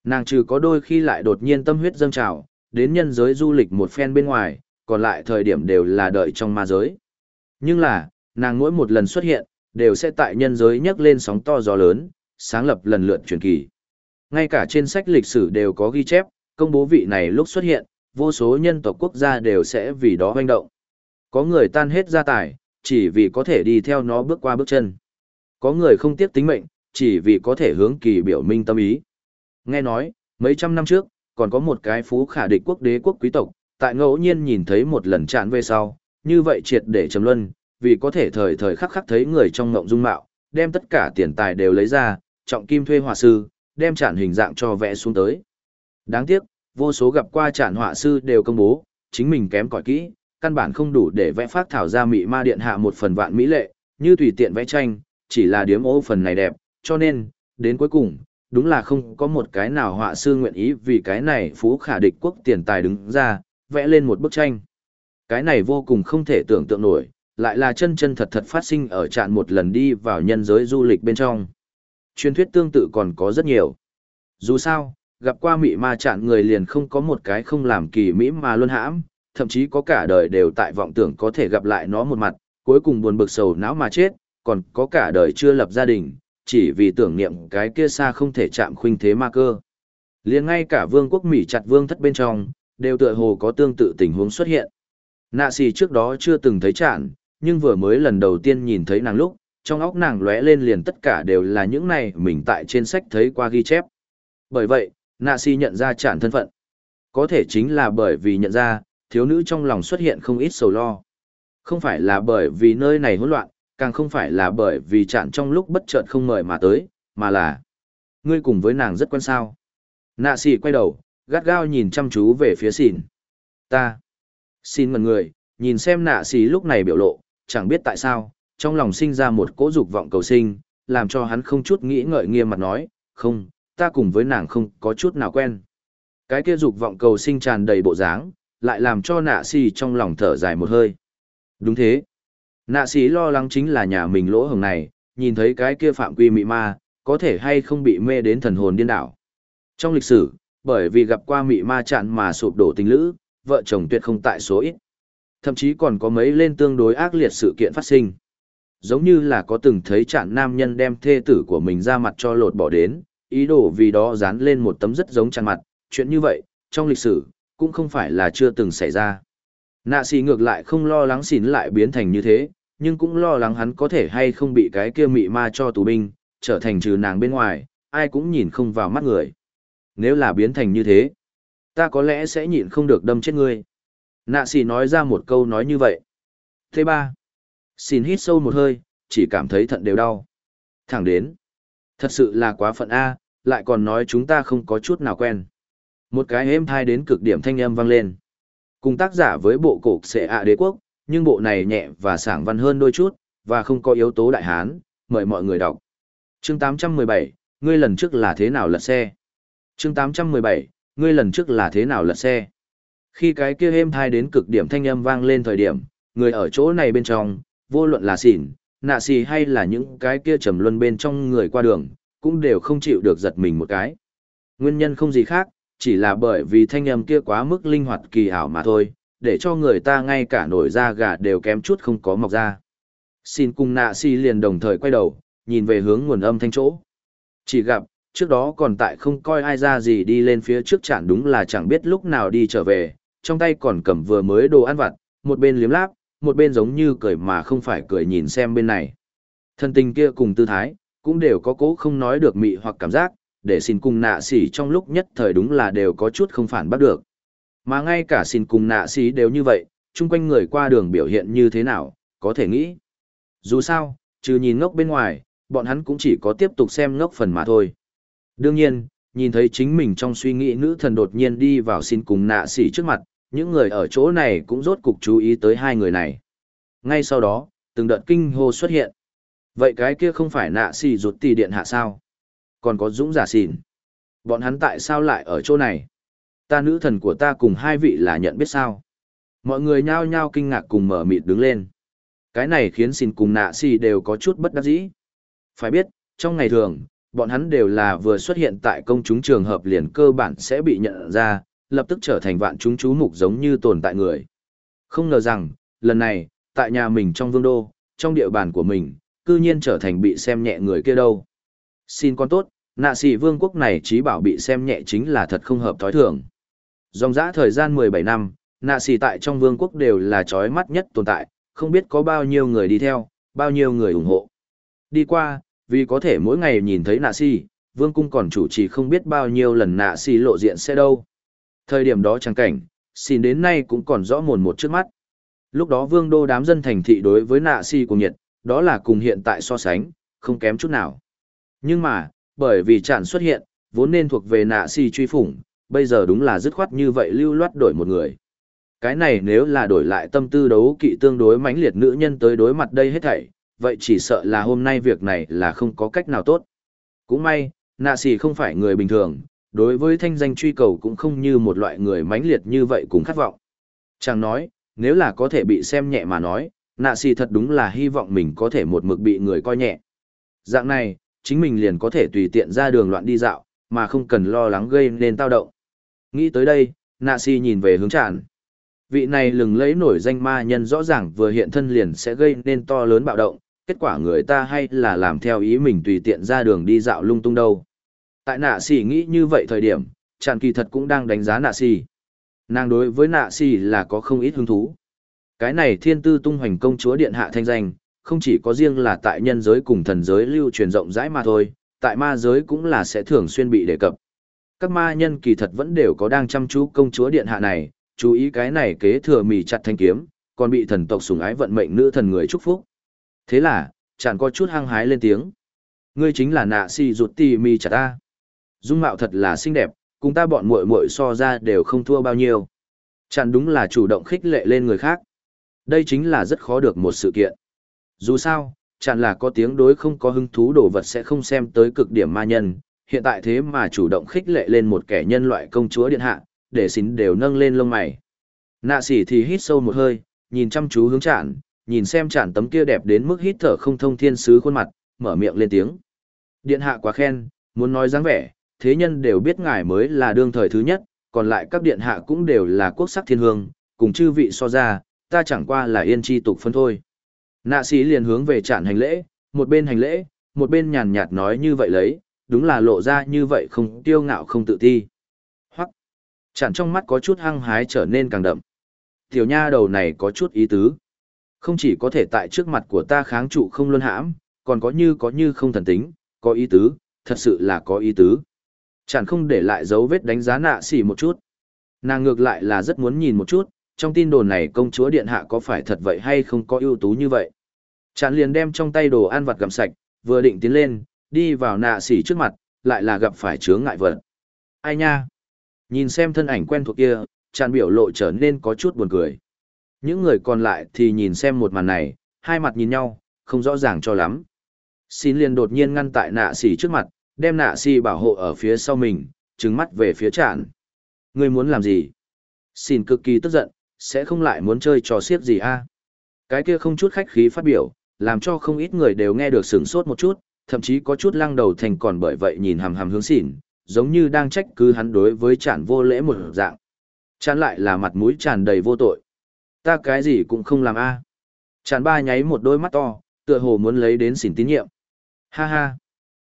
Nàng trừ có đôi khi lại đột nhiên tâm huyết dâng trào, đến nhân giới du lịch một phen bên ngoài, còn lại thời điểm đều là đợi trong ma giới. Nhưng là, nàng mỗi một lần xuất hiện, đều sẽ tại nhân giới nhấc lên sóng to gió lớn, sáng lập lần lượt truyền kỳ. Ngay cả trên sách lịch sử đều có ghi chép, công bố vị này lúc xuất hiện, vô số nhân tộc quốc gia đều sẽ vì đó hoành động. Có người tan hết gia tài, chỉ vì có thể đi theo nó bước qua bước chân. Có người không tiếc tính mệnh, chỉ vì có thể hướng kỳ biểu minh tâm ý. Nghe nói, mấy trăm năm trước, còn có một cái phú khả địch quốc đế quốc quý tộc, tại ngẫu nhiên nhìn thấy một lần chạm về sau, như vậy triệt để trầm luân, vì có thể thời thời khắc khắc thấy người trong ngộng dung mạo, đem tất cả tiền tài đều lấy ra, trọng kim thuê hòa sư, đem chản hình dạng cho vẽ xuống tới. Đáng tiếc, vô số gặp qua chản họa sư đều công bố, chính mình kém cỏi kỹ, căn bản không đủ để vẽ phát thảo ra mị ma điện hạ một phần vạn mỹ lệ, như tùy tiện vẽ tranh, chỉ là điếm ô phần này đẹp, cho nên, đến cuối cùng, đúng là không có một cái nào họa sư nguyện ý vì cái này phú khả địch quốc tiền tài đứng ra, vẽ lên một bức tranh. Cái này vô cùng không thể tưởng tượng nổi, lại là chân chân thật thật phát sinh ở trạn một lần đi vào nhân giới du lịch bên trong. Truyền thuyết tương tự còn có rất nhiều. Dù sao, gặp qua mị ma chạn người liền không có một cái không làm kỳ mỹ mà luôn hãm, thậm chí có cả đời đều tại vọng tưởng có thể gặp lại nó một mặt, cuối cùng buồn bực sầu não mà chết, còn có cả đời chưa lập gia đình, chỉ vì tưởng niệm cái kia xa không thể chạm khuynh thế ma cơ. liền ngay cả vương quốc Mỹ chặt vương thất bên trong, đều tựa hồ có tương tự tình huống xuất hiện. Nạ xì trước đó chưa từng thấy chạn, nhưng vừa mới lần đầu tiên nhìn thấy nàng lúc, trong óc nàng lóe lên liền tất cả đều là những này mình tại trên sách thấy qua ghi chép. Bởi vậy, nạ xì nhận ra chản thân phận. Có thể chính là bởi vì nhận ra, thiếu nữ trong lòng xuất hiện không ít sầu lo. Không phải là bởi vì nơi này hỗn loạn, càng không phải là bởi vì chản trong lúc bất chợt không mời mà tới, mà là ngươi cùng với nàng rất quen sao. Nạ xì quay đầu, gắt gao nhìn chăm chú về phía xìn. Ta. Xin ngần người, nhìn xem nạ xì lúc này biểu lộ, chẳng biết tại sao, trong lòng sinh ra một cỗ dục vọng cầu sinh, làm cho hắn không chút nghĩ ngợi nghiêm mặt nói, không, ta cùng với nàng không có chút nào quen. Cái kia dục vọng cầu sinh tràn đầy bộ dáng, lại làm cho nạ xì trong lòng thở dài một hơi. Đúng thế. Nạ xì lo lắng chính là nhà mình lỗ hồng này, nhìn thấy cái kia phạm quy mị ma, có thể hay không bị mê đến thần hồn điên đảo. Trong lịch sử, bởi vì gặp qua mị ma chặn mà sụp đổ tình lữ, vợ chồng tuyệt không tại số ít. Thậm chí còn có mấy lên tương đối ác liệt sự kiện phát sinh. Giống như là có từng thấy chạn nam nhân đem thê tử của mình ra mặt cho lột bỏ đến, ý đồ vì đó dán lên một tấm rất giống chăn mặt, chuyện như vậy, trong lịch sử, cũng không phải là chưa từng xảy ra. Nạ xì ngược lại không lo lắng xỉn lại biến thành như thế, nhưng cũng lo lắng hắn có thể hay không bị cái kia mị ma cho tù binh, trở thành trừ nàng bên ngoài, ai cũng nhìn không vào mắt người. Nếu là biến thành như thế, ta có lẽ sẽ nhịn không được đâm chết ngươi. Nạ xì nói ra một câu nói như vậy. Thế ba. Xin hít sâu một hơi, chỉ cảm thấy thận đều đau. Thẳng đến. Thật sự là quá phận A, lại còn nói chúng ta không có chút nào quen. Một cái êm thai đến cực điểm thanh âm vang lên. Cùng tác giả với bộ cổ sẽ ạ đế quốc, nhưng bộ này nhẹ và sảng văn hơn đôi chút, và không có yếu tố đại hán, mời mọi người đọc. Chương 817, ngươi lần trước là thế nào lật xe? Chương 817, ngươi lần trước là thế nào lật xe? Khi cái kia êm thai đến cực điểm thanh âm vang lên thời điểm, người ở chỗ này bên trong, vô luận là xỉn, nạ xì hay là những cái kia trầm luân bên trong người qua đường, cũng đều không chịu được giật mình một cái. Nguyên nhân không gì khác, chỉ là bởi vì thanh âm kia quá mức linh hoạt kỳ ảo mà thôi, để cho người ta ngay cả nổi da gà đều kém chút không có mọc ra. Xin cùng nạ xì liền đồng thời quay đầu, nhìn về hướng nguồn âm thanh chỗ. Chỉ gặp, trước đó còn tại không coi ai ra gì đi lên phía trước chản đúng là chẳng biết lúc nào đi trở về, trong tay còn cầm vừa mới đồ ăn vặt, một bên liếm láp, một bên giống như cười mà không phải cười nhìn xem bên này. Thân tình kia cùng tư thái, cũng đều có cố không nói được mị hoặc cảm giác, để xin cùng nạ xỉ trong lúc nhất thời đúng là đều có chút không phản bắt được. Mà ngay cả xin cùng nạ xỉ đều như vậy, chung quanh người qua đường biểu hiện như thế nào, có thể nghĩ. Dù sao, trừ nhìn ngốc bên ngoài, bọn hắn cũng chỉ có tiếp tục xem ngốc phần mà thôi. Đương nhiên, nhìn thấy chính mình trong suy nghĩ nữ thần đột nhiên đi vào xin cùng nạ xỉ trước mặt, những người ở chỗ này cũng rốt cục chú ý tới hai người này. Ngay sau đó, từng đợt kinh hô xuất hiện. Vậy cái kia không phải nạ xì rụt tỷ điện hạ sao? Còn có dũng giả Xìn. Bọn hắn tại sao lại ở chỗ này? Ta nữ thần của ta cùng hai vị là nhận biết sao? Mọi người nhao nhao kinh ngạc cùng mở mịt đứng lên. Cái này khiến Xìn cùng nạ xì đều có chút bất đắc dĩ. Phải biết, trong ngày thường, bọn hắn đều là vừa xuất hiện tại công chúng trường hợp liền cơ bản sẽ bị nhận ra, lập tức trở thành vạn chúng chú mục giống như tồn tại người. Không ngờ rằng, lần này, tại nhà mình trong vương đô, trong địa bàn của mình, cư nhiên trở thành bị xem nhẹ người kia đâu. Xin con tốt, nạ sĩ vương quốc này trí bảo bị xem nhẹ chính là thật không hợp thói thường. Dòng dã thời gian 17 năm, nạ sĩ tại trong vương quốc đều là chói mắt nhất tồn tại, không biết có bao nhiêu người đi theo, bao nhiêu người ủng hộ. Đi qua, vì có thể mỗi ngày nhìn thấy nạ sĩ, vương cung còn chủ trì không biết bao nhiêu lần nạ sĩ lộ diện xe đâu. Thời điểm đó chẳng cảnh, xin đến nay cũng còn rõ mồn một trước mắt. Lúc đó vương đô đám dân thành thị đối với nạ si cùng nhiệt, đó là cùng hiện tại so sánh, không kém chút nào. Nhưng mà, bởi vì chản xuất hiện, vốn nên thuộc về nạ si truy phủng, bây giờ đúng là dứt khoát như vậy lưu loát đổi một người. Cái này nếu là đổi lại tâm tư đấu kỵ tương đối mãnh liệt nữ nhân tới đối mặt đây hết thảy, vậy chỉ sợ là hôm nay việc này là không có cách nào tốt. Cũng may, nạ xì không phải người bình thường, đối với thanh danh truy cầu cũng không như một loại người mãnh liệt như vậy cùng khát vọng. Chàng nói, nếu là có thể bị xem nhẹ mà nói, nạ xì thật đúng là hy vọng mình có thể một mực bị người coi nhẹ. Dạng này, chính mình liền có thể tùy tiện ra đường loạn đi dạo, mà không cần lo lắng gây nên tao động. Nghĩ tới đây, nạ xì nhìn về hướng tràn. Vị này lừng lấy nổi danh ma nhân rõ ràng vừa hiện thân liền sẽ gây nên to lớn bạo động, kết quả người ta hay là làm theo ý mình tùy tiện ra đường đi dạo lung tung đâu. Tại nạ xỉ nghĩ như vậy thời điểm, tràn kỳ thật cũng đang đánh giá nạ xỉ. Nàng đối với nạ xỉ là có không ít hứng thú. Cái này thiên tư tung hoành công chúa điện hạ thanh danh, không chỉ có riêng là tại nhân giới cùng thần giới lưu truyền rộng rãi mà thôi, tại ma giới cũng là sẽ thường xuyên bị đề cập. Các ma nhân kỳ thật vẫn đều có đang chăm chú công chúa điện hạ này, chú ý cái này kế thừa mì chặt thanh kiếm, còn bị thần tộc sủng ái vận mệnh nữ thần người chúc phúc. Thế là, chẳng có chút hăng hái lên tiếng. Ngươi chính là nạ si rụt tì mì chặt ta. Dung mạo thật là xinh đẹp, cùng ta bọn muội muội so ra đều không thua bao nhiêu. Chẳng đúng là chủ động khích lệ lên người khác. Đây chính là rất khó được một sự kiện. Dù sao, chẳng là có tiếng đối không có hứng thú đồ vật sẽ không xem tới cực điểm ma nhân, hiện tại thế mà chủ động khích lệ lên một kẻ nhân loại công chúa điện hạ, để xín đều nâng lên lông mày. Nạ sỉ thì hít sâu một hơi, nhìn chăm chú hướng chản, nhìn xem chản tấm kia đẹp đến mức hít thở không thông thiên sứ khuôn mặt, mở miệng lên tiếng. Điện hạ quá khen, muốn nói dáng vẻ, thế nhân đều biết ngài mới là đương thời thứ nhất, còn lại các điện hạ cũng đều là quốc sắc thiên hương, cùng chư vị so ra, ta chẳng qua là yên chi tục phân thôi. Nạ sĩ liền hướng về tràn hành lễ, một bên hành lễ, một bên nhàn nhạt nói như vậy lấy, đúng là lộ ra như vậy không tiêu ngạo không tự ti. Hoặc, chẳng trong mắt có chút hăng hái trở nên càng đậm. Tiểu nha đầu này có chút ý tứ. Không chỉ có thể tại trước mặt của ta kháng trụ không luân hãm, còn có như có như không thần tính, có ý tứ, thật sự là có ý tứ. Chẳng không để lại dấu vết đánh giá nạ xỉ một chút. Nàng ngược lại là rất muốn nhìn một chút, trong tin đồn này công chúa điện hạ có phải thật vậy hay không có ưu tú như vậy. Chẳng liền đem trong tay đồ ăn vặt gặm sạch, vừa định tiến lên, đi vào nạ xỉ trước mặt, lại là gặp phải chướng ngại vật. Ai nha? Nhìn xem thân ảnh quen thuộc kia, tràn biểu lộ trở nên có chút buồn cười. Những người còn lại thì nhìn xem một màn này, hai mặt nhìn nhau, không rõ ràng cho lắm. Xin liền đột nhiên ngăn tại nạ xỉ trước mặt, đem nạ xỉ bảo hộ ở phía sau mình, trừng mắt về phía tràn. Ngươi muốn làm gì? Xin cực kỳ tức giận, sẽ không lại muốn chơi trò xiếc gì a? Cái kia không chút khách khí phát biểu, làm cho không ít người đều nghe được sửng sốt một chút, thậm chí có chút lăng đầu thành còn bởi vậy nhìn hằm hằm hướng xỉn, giống như đang trách cứ hắn đối với tràn vô lễ một dạng. Chán lại là mặt mũi tràn đầy vô tội. Ta cái gì cũng không làm a. À. Ba nháy một đôi mắt to, tựa hồ muốn lấy đến xỉn tín nhiệm. Ha ha.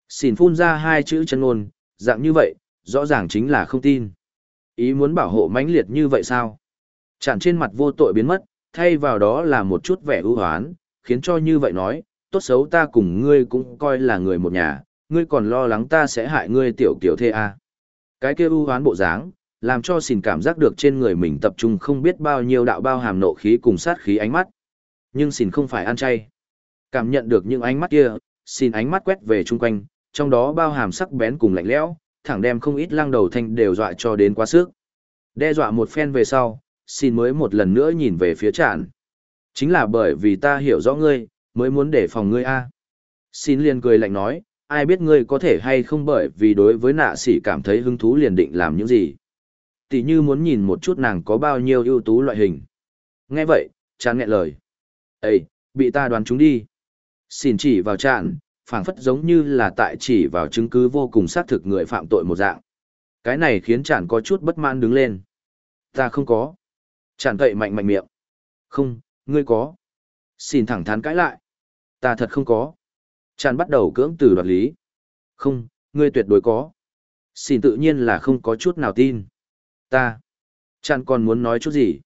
Xin phun ra hai chữ chân ngôn, dạng như vậy, rõ ràng chính là không tin. Ý muốn bảo hộ mãnh liệt như vậy sao? Chản trên mặt vô tội biến mất, thay vào đó là một chút vẻ ưu hoán, khiến cho như vậy nói, tốt xấu ta cùng ngươi cũng coi là người một nhà, ngươi còn lo lắng ta sẽ hại ngươi tiểu kiểu thê à. Cái kia ưu hoán bộ dáng, làm cho xìn cảm giác được trên người mình tập trung không biết bao nhiêu đạo bao hàm nộ khí cùng sát khí ánh mắt. Nhưng xìn không phải ăn chay. Cảm nhận được những ánh mắt kia, xìn ánh mắt quét về chung quanh, trong đó bao hàm sắc bén cùng lạnh lẽo, thẳng đem không ít lăng đầu thanh đều dọa cho đến quá sức. Đe dọa một phen về sau, xin mới một lần nữa nhìn về phía tràn. Chính là bởi vì ta hiểu rõ ngươi, mới muốn để phòng ngươi a. Xin liền cười lạnh nói, ai biết ngươi có thể hay không bởi vì đối với nạ sĩ cảm thấy hứng thú liền định làm những gì. Tỷ như muốn nhìn một chút nàng có bao nhiêu ưu tú loại hình. Nghe vậy, chán nghẹn lời. Ê, bị ta đoán chúng đi. Xin chỉ vào tràn, phảng phất giống như là tại chỉ vào chứng cứ vô cùng xác thực người phạm tội một dạng. Cái này khiến chản có chút bất mãn đứng lên. Ta không có. Chản cậy mạnh mạnh miệng. Không, ngươi có. Xin thẳng thắn cãi lại. Ta thật không có. Chản bắt đầu cưỡng từ đoạt lý. Không, ngươi tuyệt đối có. Xin tự nhiên là không có chút nào tin. Ta. Chản còn muốn nói chút gì?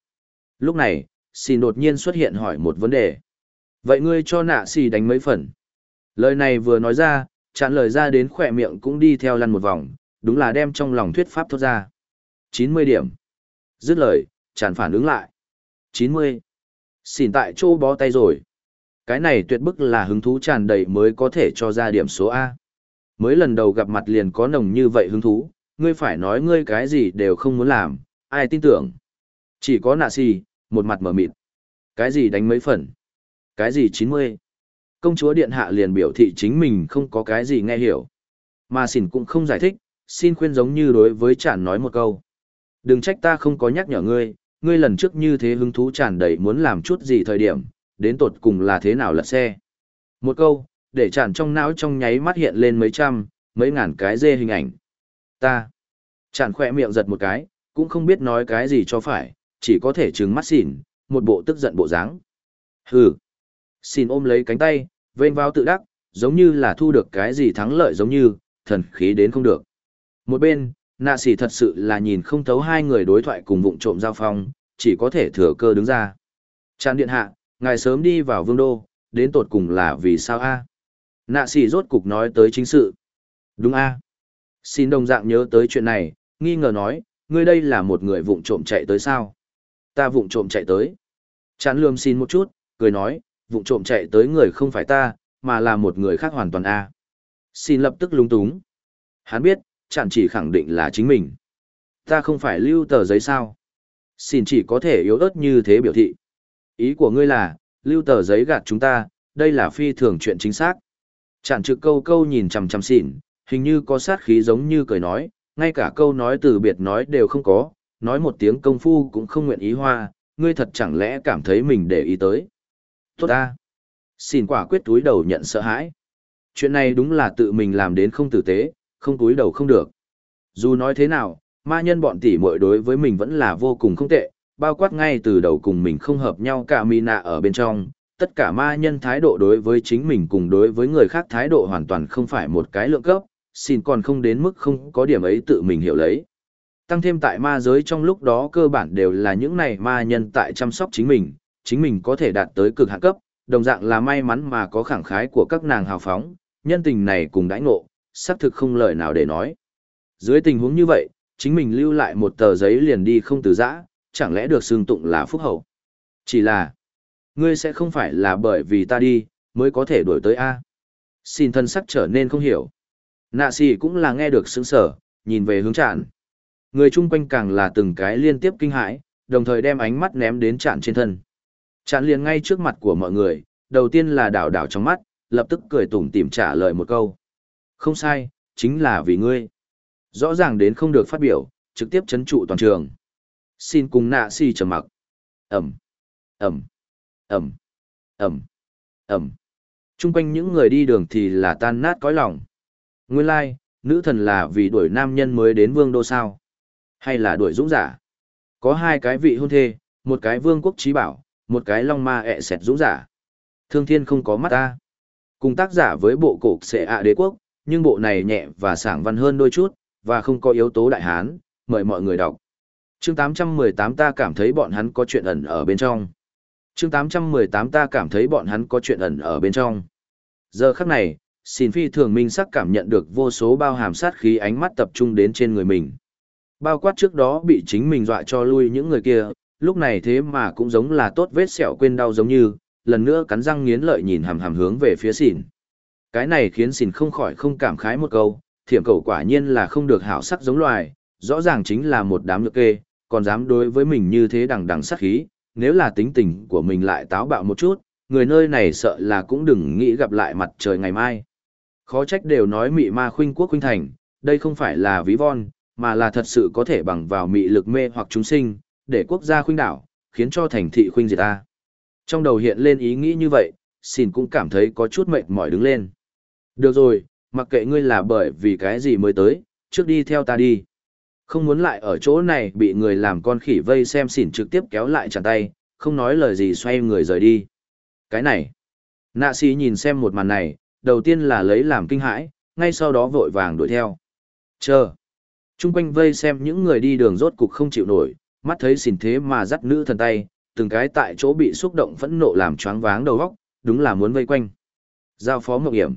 Lúc này, xin đột nhiên xuất hiện hỏi một vấn đề. Vậy ngươi cho nạ xì đánh mấy phần? Lời này vừa nói ra, chặn lời ra đến khỏe miệng cũng đi theo lăn một vòng, đúng là đem trong lòng thuyết pháp thốt ra. 90 điểm. Dứt lời, chặn phản ứng lại. 90. xỉn tại chỗ bó tay rồi. Cái này tuyệt bức là hứng thú tràn đầy mới có thể cho ra điểm số A. Mới lần đầu gặp mặt liền có nồng như vậy hứng thú, ngươi phải nói ngươi cái gì đều không muốn làm, ai tin tưởng. Chỉ có nạ xì, một mặt mở mịt. Cái gì đánh mấy phần? Cái gì 90? Công chúa điện hạ liền biểu thị chính mình không có cái gì nghe hiểu. Mà xỉn cũng không giải thích, xin khuyên giống như đối với chản nói một câu. Đừng trách ta không có nhắc nhở ngươi, ngươi lần trước như thế hứng thú tràn đầy muốn làm chút gì thời điểm, đến tột cùng là thế nào lật xe. Một câu, để chản trong não trong nháy mắt hiện lên mấy trăm, mấy ngàn cái dê hình ảnh. Ta. Chản khỏe miệng giật một cái, cũng không biết nói cái gì cho phải, chỉ có thể trừng mắt xỉn, một bộ tức giận bộ dáng. Hừ. Xin ôm lấy cánh tay, vênh vào tự đắc, giống như là thu được cái gì thắng lợi giống như, thần khí đến không được. Một bên, nạ sĩ thật sự là nhìn không thấu hai người đối thoại cùng vụng trộm giao phong, chỉ có thể thừa cơ đứng ra. Tràn điện hạ, ngài sớm đi vào vương đô, đến tột cùng là vì sao a? Nạ sĩ rốt cục nói tới chính sự. Đúng a. Xin đồng dạng nhớ tới chuyện này, nghi ngờ nói, ngươi đây là một người vụng trộm chạy tới sao? Ta vụng trộm chạy tới. Chán lườm xin một chút, cười nói, vụng trộm chạy tới người không phải ta, mà là một người khác hoàn toàn a. Xin lập tức lúng túng. Hắn biết, chẳng chỉ khẳng định là chính mình. Ta không phải lưu tờ giấy sao? Xin chỉ có thể yếu ớt như thế biểu thị. Ý của ngươi là, lưu tờ giấy gạt chúng ta, đây là phi thường chuyện chính xác. Chẳng trực câu câu nhìn chằm chằm xỉn, hình như có sát khí giống như cười nói, ngay cả câu nói từ biệt nói đều không có, nói một tiếng công phu cũng không nguyện ý hoa, ngươi thật chẳng lẽ cảm thấy mình để ý tới tốt ta. Xin quả quyết túi đầu nhận sợ hãi. Chuyện này đúng là tự mình làm đến không tử tế, không túi đầu không được. Dù nói thế nào, ma nhân bọn tỷ muội đối với mình vẫn là vô cùng không tệ, bao quát ngay từ đầu cùng mình không hợp nhau cả mi nạ ở bên trong, tất cả ma nhân thái độ đối với chính mình cùng đối với người khác thái độ hoàn toàn không phải một cái lượng cấp, xin còn không đến mức không có điểm ấy tự mình hiểu lấy. Tăng thêm tại ma giới trong lúc đó cơ bản đều là những này ma nhân tại chăm sóc chính mình, chính mình có thể đạt tới cực hạ cấp, đồng dạng là may mắn mà có khẳng khái của các nàng hào phóng, nhân tình này cùng đãi ngộ, xác thực không lời nào để nói. Dưới tình huống như vậy, chính mình lưu lại một tờ giấy liền đi không từ giã, chẳng lẽ được xương tụng là phúc hậu. Chỉ là, ngươi sẽ không phải là bởi vì ta đi, mới có thể đuổi tới A. Xin thân sắc trở nên không hiểu. Nạ xì cũng là nghe được sững sở, nhìn về hướng tràn. Người chung quanh càng là từng cái liên tiếp kinh hãi, đồng thời đem ánh mắt ném đến tràn trên thân. Chán liền ngay trước mặt của mọi người, đầu tiên là đảo đảo trong mắt, lập tức cười tủm tỉm trả lời một câu. Không sai, chính là vì ngươi. Rõ ràng đến không được phát biểu, trực tiếp chấn trụ toàn trường. Xin cùng nạ si trầm mặc. Ẩm, Ẩm, Ẩm, Ẩm, Ẩm. Trung quanh những người đi đường thì là tan nát cõi lòng. Nguyên lai, like, nữ thần là vì đuổi nam nhân mới đến vương đô sao? Hay là đuổi dũng giả? Có hai cái vị hôn thê, một cái vương quốc trí bảo, một cái long ma ẹ sẹt dũng giả. Thương thiên không có mắt ta. Cùng tác giả với bộ cổ xệ ạ đế quốc, nhưng bộ này nhẹ và sảng văn hơn đôi chút, và không có yếu tố đại hán, mời mọi người đọc. Chương 818 ta cảm thấy bọn hắn có chuyện ẩn ở bên trong. Chương 818 ta cảm thấy bọn hắn có chuyện ẩn ở bên trong. Giờ khắc này, xin phi thường minh sắc cảm nhận được vô số bao hàm sát khí ánh mắt tập trung đến trên người mình. Bao quát trước đó bị chính mình dọa cho lui những người kia, lúc này thế mà cũng giống là tốt vết sẹo quên đau giống như, lần nữa cắn răng nghiến lợi nhìn hàm hàm hướng về phía xỉn. Cái này khiến xỉn không khỏi không cảm khái một câu, thiểm cầu quả nhiên là không được hảo sắc giống loài, rõ ràng chính là một đám nhược kê, còn dám đối với mình như thế đằng đằng sát khí, nếu là tính tình của mình lại táo bạo một chút, người nơi này sợ là cũng đừng nghĩ gặp lại mặt trời ngày mai. Khó trách đều nói mị ma khuynh quốc khuynh thành, đây không phải là ví von, mà là thật sự có thể bằng vào mị lực mê hoặc chúng sinh, để quốc gia khuynh đảo, khiến cho thành thị khuynh diệt ta. Trong đầu hiện lên ý nghĩ như vậy, xin cũng cảm thấy có chút mệt mỏi đứng lên. Được rồi, mặc kệ ngươi là bởi vì cái gì mới tới, trước đi theo ta đi. Không muốn lại ở chỗ này bị người làm con khỉ vây xem xỉn trực tiếp kéo lại chẳng tay, không nói lời gì xoay người rời đi. Cái này, nạ sĩ nhìn xem một màn này, đầu tiên là lấy làm kinh hãi, ngay sau đó vội vàng đuổi theo. Chờ. Trung quanh vây xem những người đi đường rốt cục không chịu nổi, mắt thấy xỉn thế mà dắt nữ thần tay, từng cái tại chỗ bị xúc động phẫn nộ làm choáng váng đầu óc, đúng là muốn vây quanh. Giao phó mộng hiểm.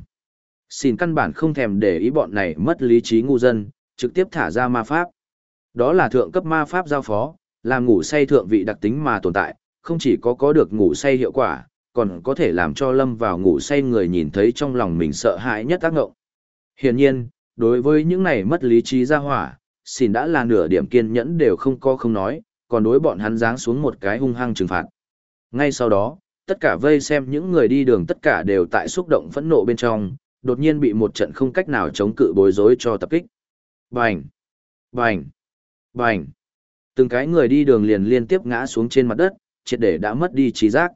Xỉn căn bản không thèm để ý bọn này mất lý trí ngu dân, trực tiếp thả ra ma pháp. Đó là thượng cấp ma pháp giao phó, làm ngủ say thượng vị đặc tính mà tồn tại, không chỉ có có được ngủ say hiệu quả, còn có thể làm cho lâm vào ngủ say người nhìn thấy trong lòng mình sợ hãi nhất tác ngộng. Hiển nhiên, đối với những này mất lý trí ra hỏa, xin đã là nửa điểm kiên nhẫn đều không có không nói, còn đối bọn hắn giáng xuống một cái hung hăng trừng phạt. Ngay sau đó, tất cả vây xem những người đi đường tất cả đều tại xúc động phẫn nộ bên trong, đột nhiên bị một trận không cách nào chống cự bối rối cho tập kích. Bành! Bành! Bành! Từng cái người đi đường liền liên tiếp ngã xuống trên mặt đất, triệt để đã mất đi trí giác.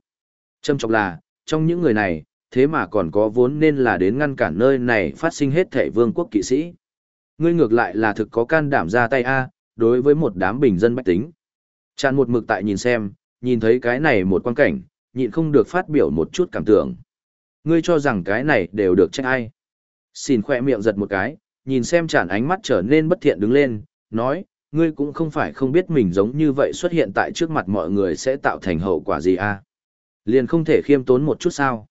Trâm trọng là, trong những người này, thế mà còn có vốn nên là đến ngăn cản nơi này phát sinh hết thể vương quốc kỵ sĩ. Ngươi ngược lại là thực có can đảm ra tay A, đối với một đám bình dân bách tính. Chàn một mực tại nhìn xem, nhìn thấy cái này một quan cảnh, nhịn không được phát biểu một chút cảm tưởng. Ngươi cho rằng cái này đều được trách ai. Xin khoe miệng giật một cái, nhìn xem chản ánh mắt trở nên bất thiện đứng lên, nói, ngươi cũng không phải không biết mình giống như vậy xuất hiện tại trước mặt mọi người sẽ tạo thành hậu quả gì à. Liền không thể khiêm tốn một chút sao.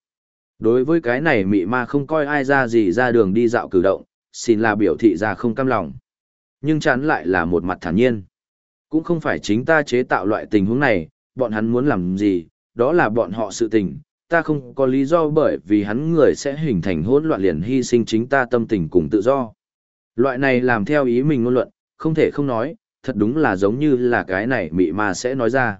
Đối với cái này mị ma không coi ai ra gì ra đường đi dạo cử động, xin là biểu thị ra không cam lòng. Nhưng chán lại là một mặt thản nhiên. Cũng không phải chính ta chế tạo loại tình huống này, bọn hắn muốn làm gì, đó là bọn họ sự tình, ta không có lý do bởi vì hắn người sẽ hình thành hỗn loạn liền hy sinh chính ta tâm tình cùng tự do. Loại này làm theo ý mình ngôn luận, không thể không nói, thật đúng là giống như là cái này mị mà sẽ nói ra.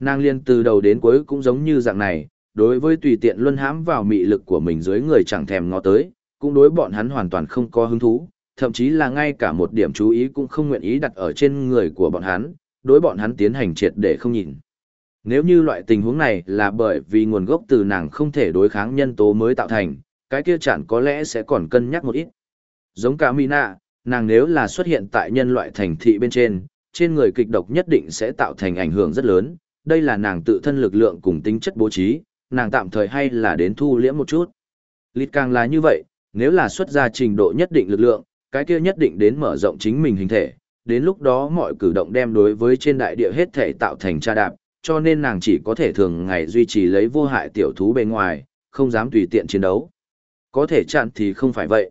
Nàng liên từ đầu đến cuối cũng giống như dạng này, đối với tùy tiện luân hãm vào mị lực của mình dưới người chẳng thèm ngó tới, cũng đối bọn hắn hoàn toàn không có hứng thú, thậm chí là ngay cả một điểm chú ý cũng không nguyện ý đặt ở trên người của bọn hắn, đối bọn hắn tiến hành triệt để không nhìn. Nếu như loại tình huống này là bởi vì nguồn gốc từ nàng không thể đối kháng nhân tố mới tạo thành, cái kia chẳng có lẽ sẽ còn cân nhắc một ít. Giống cả Mina, nàng nếu là xuất hiện tại nhân loại thành thị bên trên, trên người kịch độc nhất định sẽ tạo thành ảnh hưởng rất lớn, đây là nàng tự thân lực lượng cùng tính chất bố trí, nàng tạm thời hay là đến thu liễm một chút. Lít càng là như vậy, nếu là xuất ra trình độ nhất định lực lượng, cái kia nhất định đến mở rộng chính mình hình thể, đến lúc đó mọi cử động đem đối với trên đại địa hết thể tạo thành tra đạp, cho nên nàng chỉ có thể thường ngày duy trì lấy vô hại tiểu thú bên ngoài, không dám tùy tiện chiến đấu. Có thể chặn thì không phải vậy.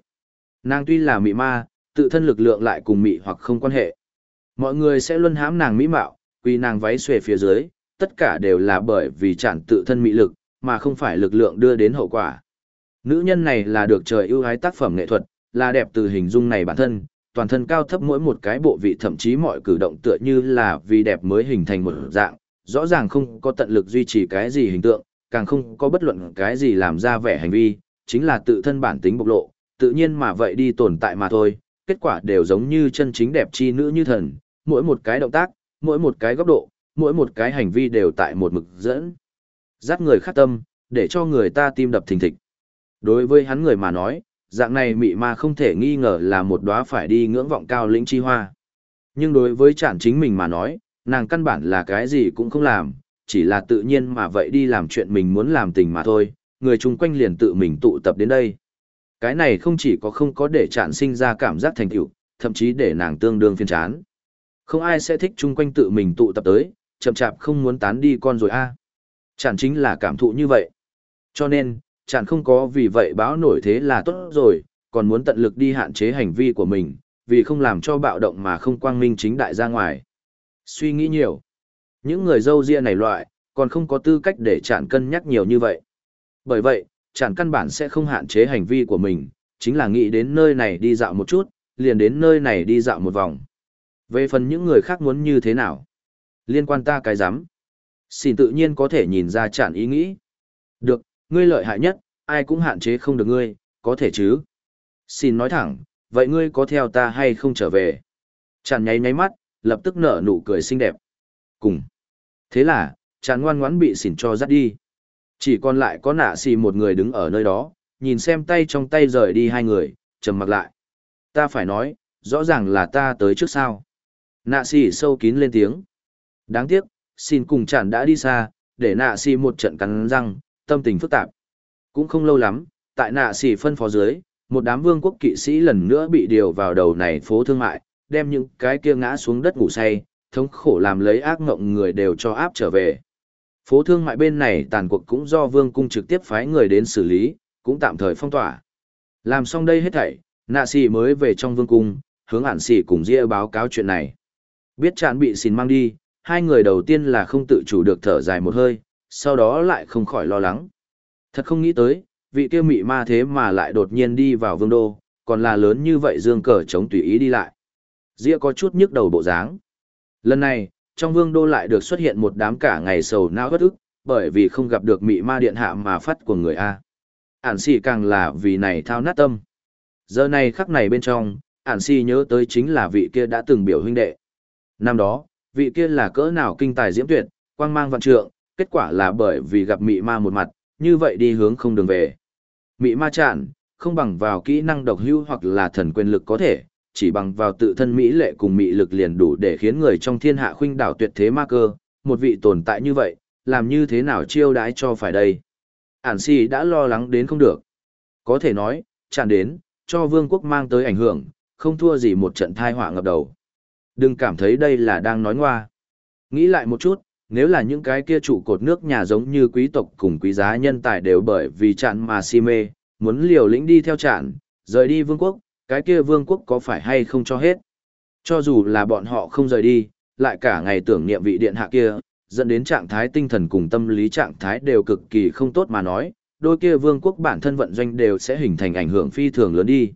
Nàng tuy là mị ma, tự thân lực lượng lại cùng mị hoặc không quan hệ. Mọi người sẽ luôn hãm nàng mỹ mạo, quy nàng váy xuề phía dưới, tất cả đều là bởi vì chặn tự thân mị lực, mà không phải lực lượng đưa đến hậu quả. Nữ nhân này là được trời ưu ái tác phẩm nghệ thuật, là đẹp từ hình dung này bản thân, toàn thân cao thấp mỗi một cái bộ vị thậm chí mọi cử động tựa như là vì đẹp mới hình thành một dạng, rõ ràng không có tận lực duy trì cái gì hình tượng, càng không có bất luận cái gì làm ra vẻ hành vi, chính là tự thân bản tính bộc lộ, tự nhiên mà vậy đi tồn tại mà thôi, kết quả đều giống như chân chính đẹp chi nữ như thần, mỗi một cái động tác, mỗi một cái góc độ, mỗi một cái hành vi đều tại một mực dẫn. Dắt người khát tâm, để cho người ta tim đập thình thịch. Đối với hắn người mà nói, dạng này mị ma không thể nghi ngờ là một đóa phải đi ngưỡng vọng cao lĩnh chi hoa. Nhưng đối với chản chính mình mà nói, nàng căn bản là cái gì cũng không làm, chỉ là tự nhiên mà vậy đi làm chuyện mình muốn làm tình mà thôi, người chung quanh liền tự mình tụ tập đến đây. Cái này không chỉ có không có để chản sinh ra cảm giác thành tựu, thậm chí để nàng tương đương phiền chán. Không ai sẽ thích chung quanh tự mình tụ tập tới, chậm chạp không muốn tán đi con rồi a. À. Chản chính là cảm thụ như vậy. Cho nên, chản không có vì vậy báo nổi thế là tốt rồi, còn muốn tận lực đi hạn chế hành vi của mình, vì không làm cho bạo động mà không quang minh chính đại ra ngoài. Suy nghĩ nhiều. Những người dâu ria này loại, còn không có tư cách để chản cân nhắc nhiều như vậy. Bởi vậy, chản căn bản sẽ không hạn chế hành vi của mình, chính là nghĩ đến nơi này đi dạo một chút, liền đến nơi này đi dạo một vòng. Về phần những người khác muốn như thế nào? Liên quan ta cái giám. Xin tự nhiên có thể nhìn ra chản ý nghĩ. Được, ngươi lợi hại nhất, ai cũng hạn chế không được ngươi, có thể chứ. Xin nói thẳng, vậy ngươi có theo ta hay không trở về? Chản nháy nháy mắt, lập tức nở nụ cười xinh đẹp. Cùng. Thế là, chàng ngoan ngoãn bị xỉn cho dắt đi. Chỉ còn lại có nạ xì một người đứng ở nơi đó, nhìn xem tay trong tay rời đi hai người, trầm mặc lại. Ta phải nói, rõ ràng là ta tới trước sao. Nạ xì sâu kín lên tiếng. Đáng tiếc, xin cùng chản đã đi xa, để nạ xì một trận cắn răng, tâm tình phức tạp. Cũng không lâu lắm, tại nạ xỉ phân phó dưới, một đám vương quốc kỵ sĩ lần nữa bị điều vào đầu này phố thương mại, đem những cái kia ngã xuống đất ngủ say, thống khổ làm lấy ác ngộng người đều cho áp trở về. Phố thương mại bên này tàn cuộc cũng do vương cung trực tiếp phái người đến xử lý, cũng tạm thời phong tỏa. Làm xong đây hết thảy, nạ xỉ mới về trong vương cung, hướng ản xỉ cùng ria báo cáo chuyện này. Biết chán bị xin mang đi, hai người đầu tiên là không tự chủ được thở dài một hơi, sau đó lại không khỏi lo lắng. Thật không nghĩ tới, vị kia mị ma thế mà lại đột nhiên đi vào vương đô, còn là lớn như vậy dương cờ chống tùy ý đi lại. dĩa có chút nhức đầu bộ dáng. Lần này, trong vương đô lại được xuất hiện một đám cả ngày sầu não bất ức, bởi vì không gặp được mị ma điện hạ mà phát của người A. Ản si càng là vì này thao nát tâm. Giờ này khắc này bên trong, ản si nhớ tới chính là vị kia đã từng biểu huynh đệ. Năm đó, vị kia là cỡ nào kinh tài diễm tuyệt, quang mang vạn trượng, kết quả là bởi vì gặp mị ma một mặt, như vậy đi hướng không đường về. Mị ma chạn, không bằng vào kỹ năng độc hưu hoặc là thần quyền lực có thể, chỉ bằng vào tự thân mỹ lệ cùng mị lực liền đủ để khiến người trong thiên hạ khuynh đảo tuyệt thế ma cơ, một vị tồn tại như vậy, làm như thế nào chiêu đãi cho phải đây. Ản si đã lo lắng đến không được. Có thể nói, chạn đến, cho vương quốc mang tới ảnh hưởng, không thua gì một trận thai họa ngập đầu. Đừng cảm thấy đây là đang nói ngoa. Nghĩ lại một chút, nếu là những cái kia trụ cột nước nhà giống như quý tộc cùng quý giá nhân tài đều bởi vì chạn mà si mê, muốn liều lĩnh đi theo chạn, rời đi vương quốc, cái kia vương quốc có phải hay không cho hết. Cho dù là bọn họ không rời đi, lại cả ngày tưởng niệm vị điện hạ kia, dẫn đến trạng thái tinh thần cùng tâm lý trạng thái đều cực kỳ không tốt mà nói, đôi kia vương quốc bản thân vận doanh đều sẽ hình thành ảnh hưởng phi thường lớn đi.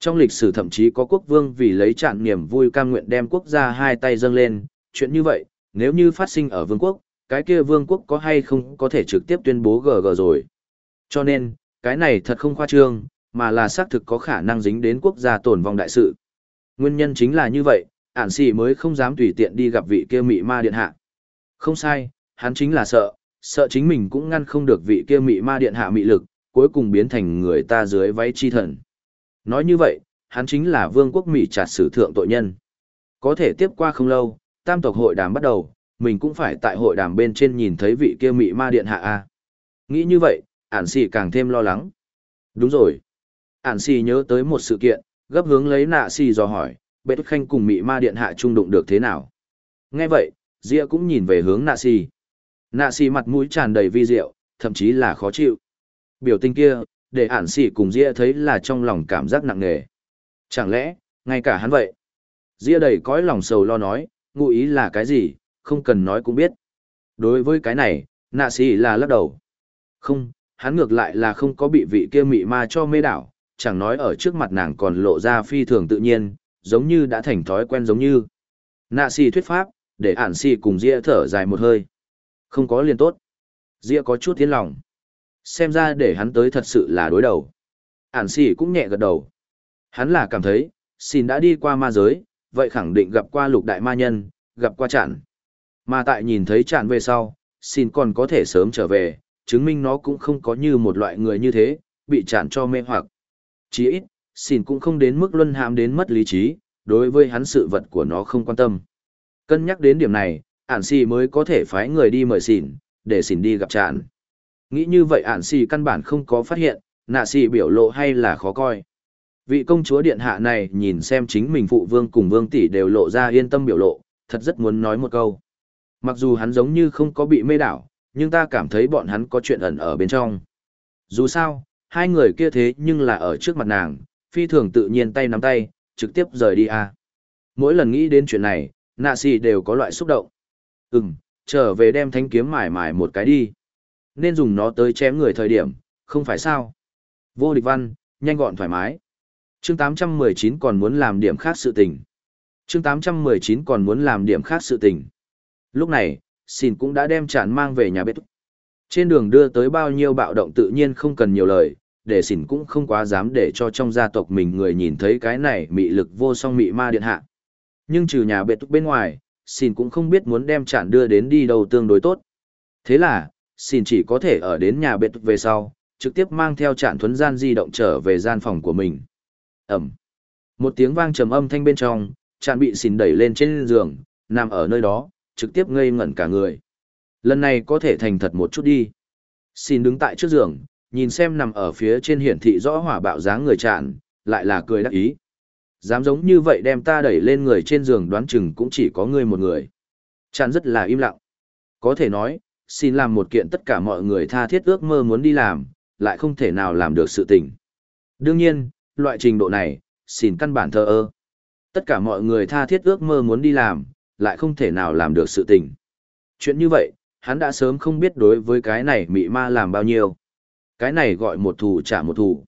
Trong lịch sử thậm chí có quốc vương vì lấy trạng niềm vui cam nguyện đem quốc gia hai tay dâng lên, chuyện như vậy, nếu như phát sinh ở vương quốc, cái kia vương quốc có hay không có thể trực tiếp tuyên bố GG rồi. Cho nên, cái này thật không khoa trương, mà là xác thực có khả năng dính đến quốc gia tổn vong đại sự. Nguyên nhân chính là như vậy, ản xì mới không dám tùy tiện đi gặp vị kia mị ma điện hạ. Không sai, hắn chính là sợ, sợ chính mình cũng ngăn không được vị kia mị ma điện hạ mị lực, cuối cùng biến thành người ta dưới váy chi thần. Nói như vậy, hắn chính là vương quốc mị trạt sử thượng tội nhân. Có thể tiếp qua không lâu, tam tộc hội đàm bắt đầu, mình cũng phải tại hội đàm bên trên nhìn thấy vị kia mị ma điện hạ a. Nghĩ như vậy, ản xì càng thêm lo lắng. Đúng rồi. Ản xì nhớ tới một sự kiện, gấp hướng lấy nạ xì dò hỏi, bệ khanh cùng mị ma điện hạ trung đụng được thế nào. Nghe vậy, Dĩa cũng nhìn về hướng nạ xì. Nạ xì mặt mũi tràn đầy vi diệu, thậm chí là khó chịu. Biểu tình kia, để ản xì cùng Dĩa thấy là trong lòng cảm giác nặng nề. Chẳng lẽ, ngay cả hắn vậy? Dĩa đầy cõi lòng sầu lo nói, ngụ ý là cái gì, không cần nói cũng biết. Đối với cái này, nạ xì là lắc đầu. Không, hắn ngược lại là không có bị vị kia mị ma cho mê đảo, chẳng nói ở trước mặt nàng còn lộ ra phi thường tự nhiên, giống như đã thành thói quen giống như. Nạ xì thuyết pháp, để ản xì cùng Dĩa thở dài một hơi. Không có liền tốt. Dĩa có chút tiến lòng. Xem ra để hắn tới thật sự là đối đầu. Ản xì cũng nhẹ gật đầu. Hắn là cảm thấy, xin đã đi qua ma giới, vậy khẳng định gặp qua lục đại ma nhân, gặp qua chạn. Mà tại nhìn thấy chạn về sau, xin còn có thể sớm trở về, chứng minh nó cũng không có như một loại người như thế, bị chạn cho mê hoặc. Chỉ ít, xin cũng không đến mức luân hãm đến mất lý trí, đối với hắn sự vật của nó không quan tâm. Cân nhắc đến điểm này, ản xì mới có thể phái người đi mời xỉn, để xỉn đi gặp chạn. Nghĩ như vậy ản xì căn bản không có phát hiện, nạ xì biểu lộ hay là khó coi. Vị công chúa điện hạ này nhìn xem chính mình phụ vương cùng vương tỷ đều lộ ra yên tâm biểu lộ, thật rất muốn nói một câu. Mặc dù hắn giống như không có bị mê đảo, nhưng ta cảm thấy bọn hắn có chuyện ẩn ở bên trong. Dù sao, hai người kia thế nhưng là ở trước mặt nàng, phi thường tự nhiên tay nắm tay, trực tiếp rời đi à. Mỗi lần nghĩ đến chuyện này, nạ xì đều có loại xúc động. Ừm, trở về đem thanh kiếm mải mải một cái đi. Nên dùng nó tới chém người thời điểm, không phải sao. Vô địch văn, nhanh gọn thoải mái. Chương 819 còn muốn làm điểm khác sự tình. Chương 819 còn muốn làm điểm khác sự tình. Lúc này, xin cũng đã đem chản mang về nhà bếp. Trên đường đưa tới bao nhiêu bạo động tự nhiên không cần nhiều lời, để xỉn cũng không quá dám để cho trong gia tộc mình người nhìn thấy cái này mị lực vô song mị ma điện hạ. Nhưng trừ nhà bệ túc bên ngoài, xin cũng không biết muốn đem chản đưa đến đi đâu tương đối tốt. Thế là, xin chỉ có thể ở đến nhà bệ túc về sau, trực tiếp mang theo chản thuấn gian di động trở về gian phòng của mình. Ẩm. Một tiếng vang trầm âm thanh bên trong, chản bị xin đẩy lên trên giường, nằm ở nơi đó, trực tiếp ngây ngẩn cả người. Lần này có thể thành thật một chút đi. Xin đứng tại trước giường, nhìn xem nằm ở phía trên hiển thị rõ hỏa bạo dáng người chạn, lại là cười đắc ý. Dám giống như vậy đem ta đẩy lên người trên giường đoán chừng cũng chỉ có ngươi một người. Chạn rất là im lặng. Có thể nói, xin làm một kiện tất cả mọi người tha thiết ước mơ muốn đi làm, lại không thể nào làm được sự tình. Đương nhiên, loại trình độ này, xin căn bản thờ ơ. Tất cả mọi người tha thiết ước mơ muốn đi làm, lại không thể nào làm được sự tình. Chuyện như vậy, hắn đã sớm không biết đối với cái này mị ma làm bao nhiêu. Cái này gọi một thù trả một thù.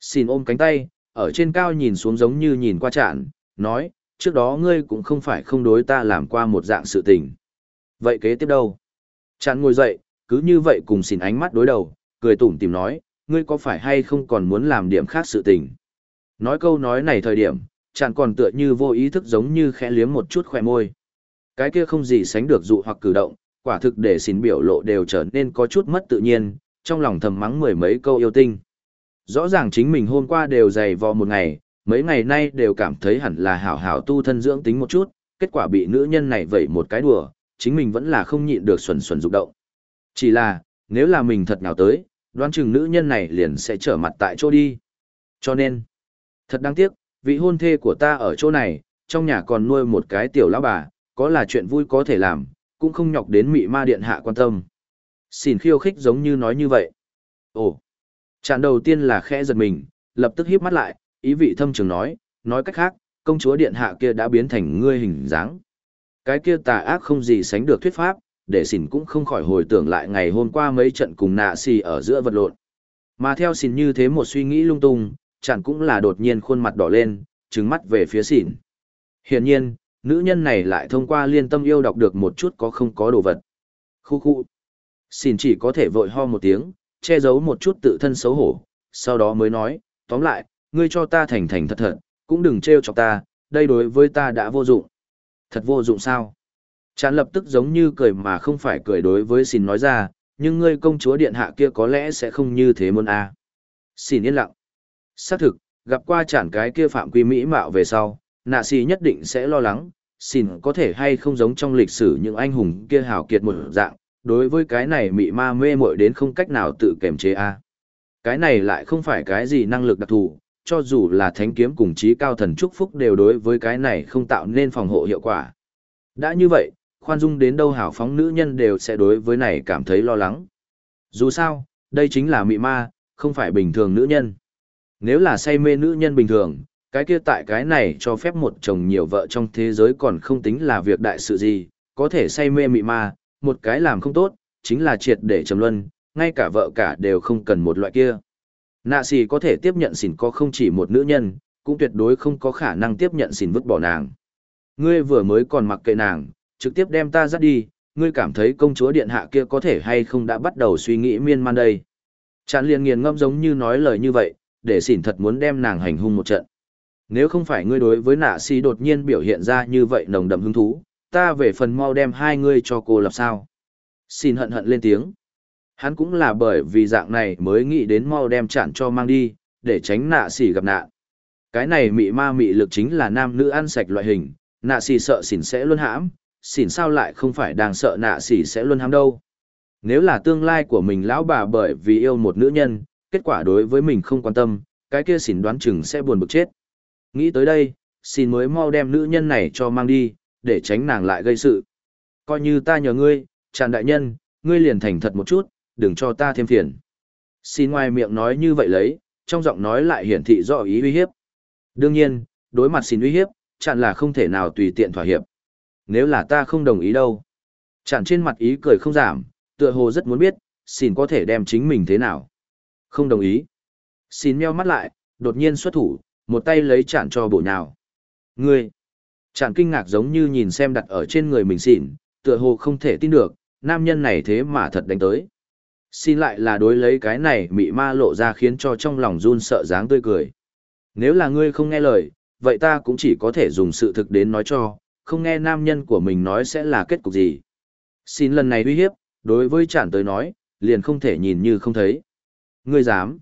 Xin ôm cánh tay, ở trên cao nhìn xuống giống như nhìn qua chạn, nói, trước đó ngươi cũng không phải không đối ta làm qua một dạng sự tình. Vậy kế tiếp đâu? Chạn ngồi dậy, cứ như vậy cùng xin ánh mắt đối đầu, cười tủm tìm nói, ngươi có phải hay không còn muốn làm điểm khác sự tình? Nói câu nói này thời điểm, chẳng còn tựa như vô ý thức giống như khẽ liếm một chút khỏe môi. Cái kia không gì sánh được dụ hoặc cử động, quả thực để xin biểu lộ đều trở nên có chút mất tự nhiên, trong lòng thầm mắng mười mấy câu yêu tinh. Rõ ràng chính mình hôm qua đều dày vò một ngày, mấy ngày nay đều cảm thấy hẳn là hảo hảo tu thân dưỡng tính một chút, kết quả bị nữ nhân này vẩy một cái đùa, chính mình vẫn là không nhịn được xuẩn xuẩn rụng động. Chỉ là, nếu là mình thật nào tới, đoán chừng nữ nhân này liền sẽ trở mặt tại chỗ đi. Cho nên, thật đáng tiếc, vị hôn thê của ta ở chỗ này, trong nhà còn nuôi một cái tiểu lão bà, có là chuyện vui có thể làm, cũng không nhọc đến mị ma điện hạ quan tâm. Xin khiêu khích giống như nói như vậy. Ồ, chàng đầu tiên là khẽ giật mình, lập tức híp mắt lại, ý vị thâm trường nói, nói cách khác, công chúa điện hạ kia đã biến thành ngươi hình dáng. Cái kia tà ác không gì sánh được thuyết pháp, để xỉn cũng không khỏi hồi tưởng lại ngày hôm qua mấy trận cùng nạ xì ở giữa vật lộn. Mà theo xỉn như thế một suy nghĩ lung tung, chẳng cũng là đột nhiên khuôn mặt đỏ lên, trừng mắt về phía xỉn. Hiển nhiên, nữ nhân này lại thông qua liên tâm yêu đọc được một chút có không có đồ vật. Khu khu. Xỉn chỉ có thể vội ho một tiếng, che giấu một chút tự thân xấu hổ, sau đó mới nói, tóm lại, ngươi cho ta thành thành thật thật, cũng đừng trêu chọc ta, đây đối với ta đã vô dụng. Thật vô dụng sao? Chán lập tức giống như cười mà không phải cười đối với xin nói ra, nhưng ngươi công chúa điện hạ kia có lẽ sẽ không như thế môn a. À. Xin yên lặng. Xác thực, gặp qua chản cái kia phạm quy mỹ mạo về sau, nạ xì nhất định sẽ lo lắng, xin có thể hay không giống trong lịch sử những anh hùng kia hào kiệt một dạng, đối với cái này mị ma mê muội đến không cách nào tự kềm chế a. Cái này lại không phải cái gì năng lực đặc thù, cho dù là thánh kiếm cùng trí cao thần chúc phúc đều đối với cái này không tạo nên phòng hộ hiệu quả. Đã như vậy, khoan dung đến đâu hảo phóng nữ nhân đều sẽ đối với này cảm thấy lo lắng. Dù sao, đây chính là mị ma, không phải bình thường nữ nhân. Nếu là say mê nữ nhân bình thường, cái kia tại cái này cho phép một chồng nhiều vợ trong thế giới còn không tính là việc đại sự gì, có thể say mê mị ma, một cái làm không tốt, chính là triệt để trầm luân, ngay cả vợ cả đều không cần một loại kia. Nạ xì có thể tiếp nhận xỉn có không chỉ một nữ nhân, cũng tuyệt đối không có khả năng tiếp nhận xỉn vứt bỏ nàng. Ngươi vừa mới còn mặc kệ nàng, trực tiếp đem ta dắt đi, ngươi cảm thấy công chúa điện hạ kia có thể hay không đã bắt đầu suy nghĩ miên man đây. Chán liền nghiền ngâm giống như nói lời như vậy, để xỉn thật muốn đem nàng hành hung một trận. Nếu không phải ngươi đối với nạ si đột nhiên biểu hiện ra như vậy nồng đậm hứng thú, ta về phần mau đem hai ngươi cho cô lập sao. Xin hận hận lên tiếng. Hắn cũng là bởi vì dạng này mới nghĩ đến mau đem chản cho mang đi, để tránh nạ xỉ gặp nạn. Cái này mị ma mị lực chính là nam nữ ăn sạch loại hình, nạ xỉ sợ xỉn sẽ luôn hãm, xỉn sao lại không phải đang sợ nạ xỉ sẽ luôn ham đâu. Nếu là tương lai của mình lão bà bởi vì yêu một nữ nhân, kết quả đối với mình không quan tâm, cái kia xỉn đoán chừng sẽ buồn bực chết. Nghĩ tới đây, xin mới mau đem nữ nhân này cho mang đi, để tránh nàng lại gây sự. Coi như ta nhờ ngươi, tràn đại nhân, ngươi liền thành thật một chút, đừng cho ta thêm phiền. Xin ngoài miệng nói như vậy lấy, trong giọng nói lại hiển thị rõ ý uy hiếp. Đương nhiên, đối mặt xin uy hiếp, chẳng là không thể nào tùy tiện thỏa hiệp. Nếu là ta không đồng ý đâu. Chẳng trên mặt ý cười không giảm, tựa hồ rất muốn biết, xin có thể đem chính mình thế nào. Không đồng ý. Xin meo mắt lại, đột nhiên xuất thủ, một tay lấy chản cho bổ nhào. Ngươi! Chản kinh ngạc giống như nhìn xem đặt ở trên người mình xỉn, tựa hồ không thể tin được, nam nhân này thế mà thật đánh tới. Xin lại là đối lấy cái này mị ma lộ ra khiến cho trong lòng run sợ dáng tươi cười. Nếu là ngươi không nghe lời, vậy ta cũng chỉ có thể dùng sự thực đến nói cho, không nghe nam nhân của mình nói sẽ là kết cục gì. Xin lần này uy hiếp, đối với chản tới nói, liền không thể nhìn như không thấy. Ngươi dám.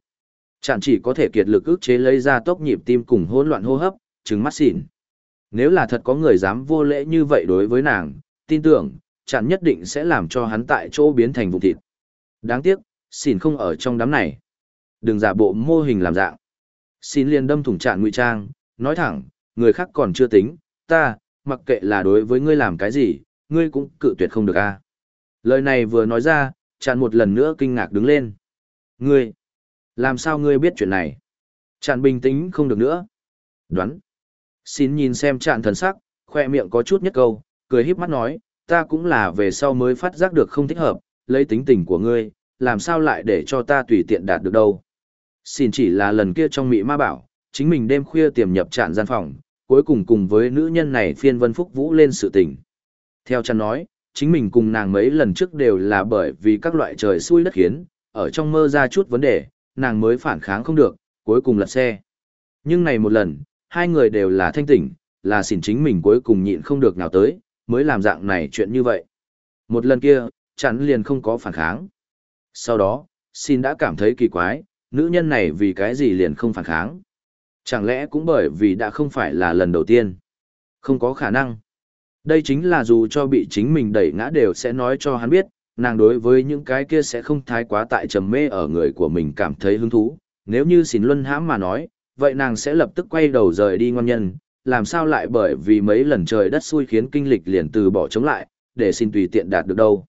Chản chỉ có thể kiệt lực ức chế lấy ra tốc nhịp tim cùng hỗn loạn hô hấp, trừng mắt xỉn. Nếu là thật có người dám vô lễ như vậy đối với nàng, tin tưởng, chản nhất định sẽ làm cho hắn tại chỗ biến thành vụ thịt. Đáng tiếc, xỉn không ở trong đám này. Đừng giả bộ mô hình làm dạng. Xin liền đâm thủng chản ngụy trang, nói thẳng, người khác còn chưa tính, ta, mặc kệ là đối với ngươi làm cái gì, ngươi cũng cự tuyệt không được a. Lời này vừa nói ra, chạn một lần nữa kinh ngạc đứng lên. Ngươi, làm sao ngươi biết chuyện này? Chạn bình tĩnh không được nữa. Đoán. Xin nhìn xem chạn thần sắc, khoe miệng có chút nhất câu, cười híp mắt nói, ta cũng là về sau mới phát giác được không thích hợp, lấy tính tình của ngươi, làm sao lại để cho ta tùy tiện đạt được đâu. Xin chỉ là lần kia trong mị ma bảo, chính mình đêm khuya tiềm nhập trạn gian phòng, cuối cùng cùng với nữ nhân này phiên vân phúc vũ lên sự tình. Theo chăn nói, chính mình cùng nàng mấy lần trước đều là bởi vì các loại trời xui đất khiến, ở trong mơ ra chút vấn đề, nàng mới phản kháng không được, cuối cùng lật xe. Nhưng này một lần, hai người đều là thanh tỉnh, là xỉn chính mình cuối cùng nhịn không được nào tới, mới làm dạng này chuyện như vậy. Một lần kia, chắn liền không có phản kháng. Sau đó, xin đã cảm thấy kỳ quái, nữ nhân này vì cái gì liền không phản kháng. Chẳng lẽ cũng bởi vì đã không phải là lần đầu tiên. Không có khả năng. Đây chính là dù cho bị chính mình đẩy ngã đều sẽ nói cho hắn biết, nàng đối với những cái kia sẽ không thái quá tại trầm mê ở người của mình cảm thấy hứng thú. Nếu như xỉn luân hãm mà nói, vậy nàng sẽ lập tức quay đầu rời đi ngon nhân, làm sao lại bởi vì mấy lần trời đất xui khiến kinh lịch liền từ bỏ chống lại, để xin tùy tiện đạt được đâu.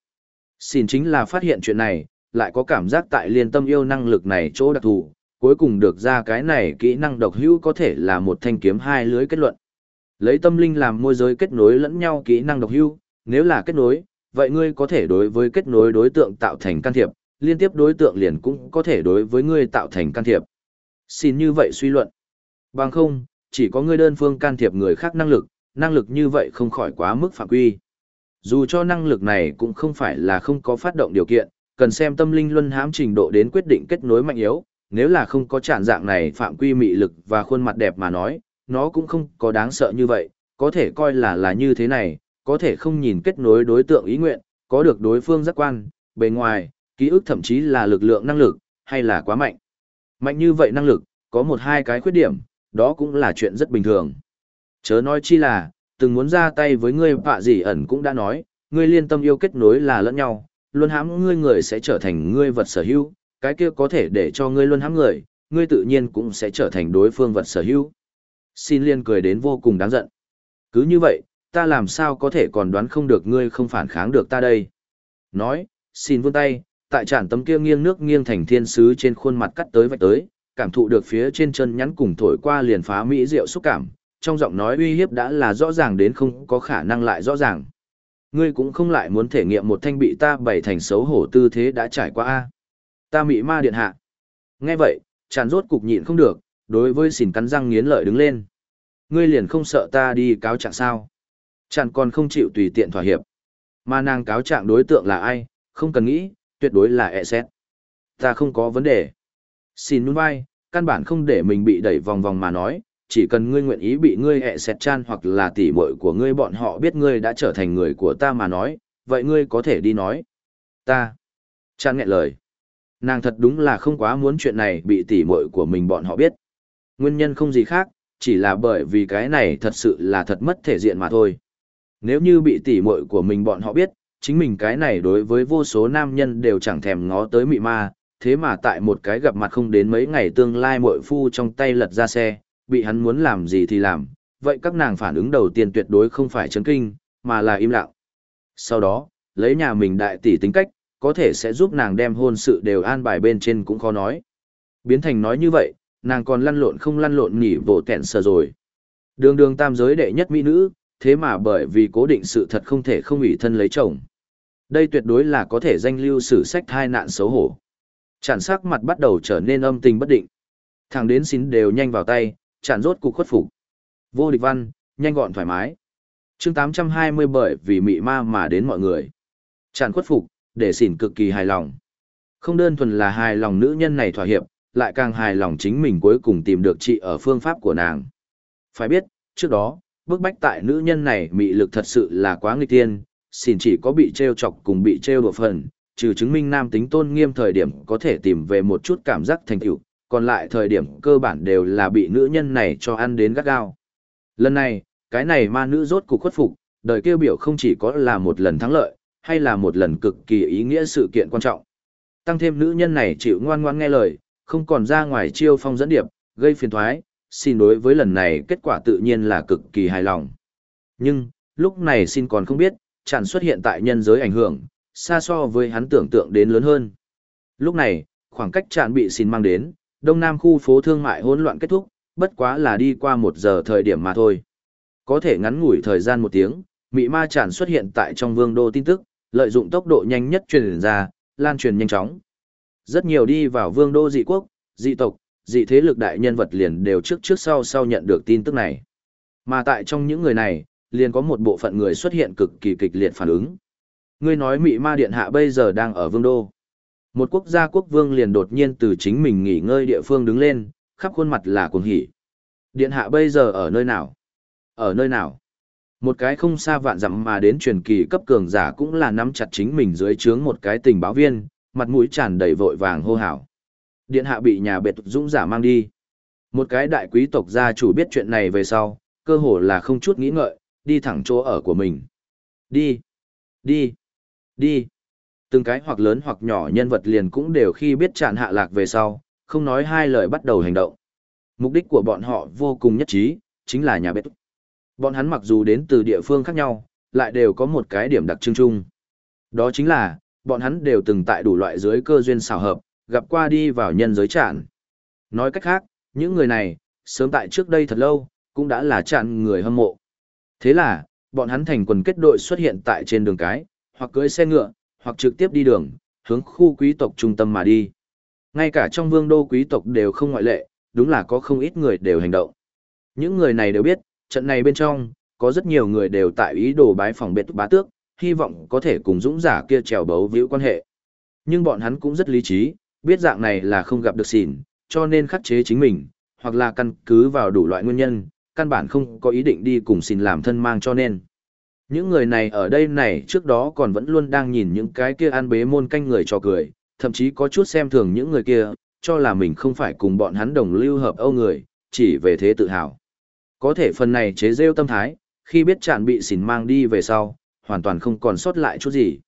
Xin chính là phát hiện chuyện này, lại có cảm giác tại liên tâm yêu năng lực này chỗ đặc thù, cuối cùng được ra cái này kỹ năng độc hữu có thể là một thanh kiếm hai lưới kết luận. Lấy tâm linh làm môi giới kết nối lẫn nhau kỹ năng độc hữu, nếu là kết nối, vậy ngươi có thể đối với kết nối đối tượng tạo thành can thiệp, liên tiếp đối tượng liền cũng có thể đối với ngươi tạo thành can thiệp. Xin như vậy suy luận. Bằng không, chỉ có ngươi đơn phương can thiệp người khác năng lực, năng lực như vậy không khỏi quá mức phạm quy. Dù cho năng lực này cũng không phải là không có phát động điều kiện, cần xem tâm linh luân hãm trình độ đến quyết định kết nối mạnh yếu, nếu là không có tràn dạng này phạm quy mị lực và khuôn mặt đẹp mà nói, nó cũng không có đáng sợ như vậy, có thể coi là là như thế này, có thể không nhìn kết nối đối tượng ý nguyện, có được đối phương giác quan, bề ngoài, ký ức thậm chí là lực lượng năng lực, hay là quá mạnh. Mạnh như vậy năng lực, có một hai cái khuyết điểm, đó cũng là chuyện rất bình thường. Chớ nói chi là, từng muốn ra tay với ngươi bạ gì ẩn cũng đã nói, ngươi liên tâm yêu kết nối là lẫn nhau, luôn hãm ngươi người sẽ trở thành ngươi vật sở hữu, cái kia có thể để cho ngươi luôn hãm người, ngươi tự nhiên cũng sẽ trở thành đối phương vật sở hữu. Xin liên cười đến vô cùng đáng giận. Cứ như vậy, ta làm sao có thể còn đoán không được ngươi không phản kháng được ta đây. Nói, xin vươn tay, tại tràn tấm kia nghiêng nước nghiêng thành thiên sứ trên khuôn mặt cắt tới vạch tới, cảm thụ được phía trên chân nhắn cùng thổi qua liền phá mỹ rượu xúc cảm, trong giọng nói uy hiếp đã là rõ ràng đến không có khả năng lại rõ ràng. Ngươi cũng không lại muốn thể nghiệm một thanh bị ta bày thành xấu hổ tư thế đã trải qua a. Ta mị ma điện hạ. Nghe vậy, tràn rốt cục nhịn không được, đối với xỉn cắn răng nghiến lợi đứng lên. Ngươi liền không sợ ta đi cáo trạng sao? Tràn còn không chịu tùy tiện thỏa hiệp. Mà nàng cáo trạng đối tượng là ai, không cần nghĩ, tuyệt đối là e xét. Ta không có vấn đề. Xin nhún vai, căn bản không để mình bị đẩy vòng vòng mà nói, chỉ cần ngươi nguyện ý bị ngươi e xẹt chan hoặc là tỉ muội của ngươi bọn họ biết ngươi đã trở thành người của ta mà nói, vậy ngươi có thể đi nói. Ta. Chan nghẹn lời. Nàng thật đúng là không quá muốn chuyện này bị tỉ muội của mình bọn họ biết. Nguyên nhân không gì khác, chỉ là bởi vì cái này thật sự là thật mất thể diện mà thôi. Nếu như bị tỉ muội của mình bọn họ biết, chính mình cái này đối với vô số nam nhân đều chẳng thèm ngó tới mị ma, thế mà tại một cái gặp mặt không đến mấy ngày tương lai muội phu trong tay lật ra xe, bị hắn muốn làm gì thì làm, vậy các nàng phản ứng đầu tiên tuyệt đối không phải chấn kinh, mà là im lặng. Sau đó, lấy nhà mình đại tỷ tính cách, có thể sẽ giúp nàng đem hôn sự đều an bài bên trên cũng khó nói. Biến thành nói như vậy, nàng còn lăn lộn không lăn lộn nhỉ vỗ tẹn sờ rồi. Đường đường tam giới đệ nhất mỹ nữ, thế mà bởi vì cố định sự thật không thể không ủy thân lấy chồng. Đây tuyệt đối là có thể danh lưu sử sách hai nạn xấu hổ. Chản sắc mặt bắt đầu trở nên âm tình bất định. Thằng đến xin đều nhanh vào tay, chản rốt cục khuất phục. Vô địch văn, nhanh gọn thoải mái. chương 820 bởi vì mị ma mà đến mọi người. Chản khuất phục, để xỉn cực kỳ hài lòng. Không đơn thuần là hài lòng nữ nhân này thỏa hiệp, lại càng hài lòng chính mình cuối cùng tìm được chị ở phương pháp của nàng. Phải biết, trước đó, bức bách tại nữ nhân này mị lực thật sự là quá nghịch tiên, xỉn chỉ có bị treo chọc cùng bị treo đổ phần, trừ chứng minh nam tính tôn nghiêm thời điểm có thể tìm về một chút cảm giác thành tựu, còn lại thời điểm cơ bản đều là bị nữ nhân này cho ăn đến gắt gao. Lần này, cái này ma nữ rốt cục khuất phục, đời kêu biểu không chỉ có là một lần thắng lợi, hay là một lần cực kỳ ý nghĩa sự kiện quan trọng. Tăng thêm nữ nhân này chịu ngoan ngoan nghe lời, không còn ra ngoài chiêu phong dẫn điệp, gây phiền thoái, xin đối với lần này kết quả tự nhiên là cực kỳ hài lòng. Nhưng, lúc này xin còn không biết, chẳng xuất hiện tại nhân giới ảnh hưởng, xa so với hắn tưởng tượng đến lớn hơn. Lúc này, khoảng cách tràn bị xin mang đến, đông nam khu phố thương mại hỗn loạn kết thúc, bất quá là đi qua một giờ thời điểm mà thôi. Có thể ngắn ngủi thời gian một tiếng, mị ma tràn xuất hiện tại trong vương đô tin tức, lợi dụng tốc độ nhanh nhất truyền ra, lan truyền nhanh chóng. Rất nhiều đi vào vương đô dị quốc, dị tộc, dị thế lực đại nhân vật liền đều trước trước sau sau nhận được tin tức này. Mà tại trong những người này, liền có một bộ phận người xuất hiện cực kỳ kịch liệt phản ứng. Ngươi nói mị ma điện hạ bây giờ đang ở vương đô. Một quốc gia quốc vương liền đột nhiên từ chính mình nghỉ ngơi địa phương đứng lên, khắp khuôn mặt là cuồng hỉ. Điện hạ bây giờ ở nơi nào? Ở nơi nào? Một cái không xa vạn dặm mà đến truyền kỳ cấp cường giả cũng là nắm chặt chính mình dưới trướng một cái tình báo viên, mặt mũi tràn đầy vội vàng hô hào. Điện hạ bị nhà biệt dũng giả mang đi. Một cái đại quý tộc gia chủ biết chuyện này về sau, cơ hồ là không chút nghĩ ngợi, đi thẳng chỗ ở của mình. Đi, đi, đi. Từng cái hoặc lớn hoặc nhỏ nhân vật liền cũng đều khi biết tràn hạ lạc về sau, không nói hai lời bắt đầu hành động. Mục đích của bọn họ vô cùng nhất trí, chính là nhà biệt Bọn hắn mặc dù đến từ địa phương khác nhau, lại đều có một cái điểm đặc trưng chung. Đó chính là, bọn hắn đều từng tại đủ loại dưới cơ duyên xảo hợp, gặp qua đi vào nhân giới tràn. Nói cách khác, những người này, sớm tại trước đây thật lâu, cũng đã là tràn người hâm mộ. Thế là, bọn hắn thành quần kết đội xuất hiện tại trên đường cái, hoặc cưỡi xe ngựa, hoặc trực tiếp đi đường, hướng khu quý tộc trung tâm mà đi. Ngay cả trong vương đô quý tộc đều không ngoại lệ, đúng là có không ít người đều hành động. Những người này đều biết, trận này bên trong, có rất nhiều người đều tại ý đồ bái phòng biệt bá tước, hy vọng có thể cùng dũng giả kia trèo bấu víu quan hệ. Nhưng bọn hắn cũng rất lý trí, biết dạng này là không gặp được xỉn, cho nên khắc chế chính mình, hoặc là căn cứ vào đủ loại nguyên nhân, căn bản không có ý định đi cùng xỉn làm thân mang cho nên. Những người này ở đây này trước đó còn vẫn luôn đang nhìn những cái kia ăn bế môn canh người cho cười, thậm chí có chút xem thường những người kia, cho là mình không phải cùng bọn hắn đồng lưu hợp âu người, chỉ về thế tự hào. Có thể phần này chế rêu tâm thái, khi biết chạn bị xỉn mang đi về sau, hoàn toàn không còn sót lại chút gì.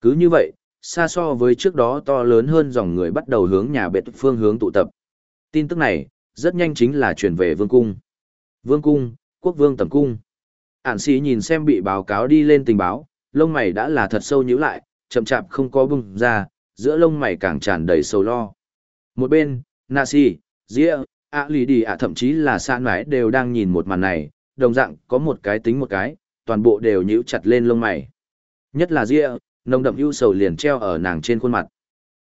Cứ như vậy, xa so với trước đó to lớn hơn dòng người bắt đầu hướng nhà biệt phương hướng tụ tập. Tin tức này, rất nhanh chính là truyền về vương cung. Vương cung, quốc vương tầm cung. Ản sĩ nhìn xem bị báo cáo đi lên tình báo, lông mày đã là thật sâu nhíu lại, chậm chạp không có bùng ra, giữa lông mày càng tràn đầy sầu lo. Một bên, Nasi, Dĩa, ạ lì đi ạ thậm chí là xa mãi đều đang nhìn một màn này, đồng dạng có một cái tính một cái, toàn bộ đều nhíu chặt lên lông mày. Nhất là ria nồng đậm ưu sầu liền treo ở nàng trên khuôn mặt.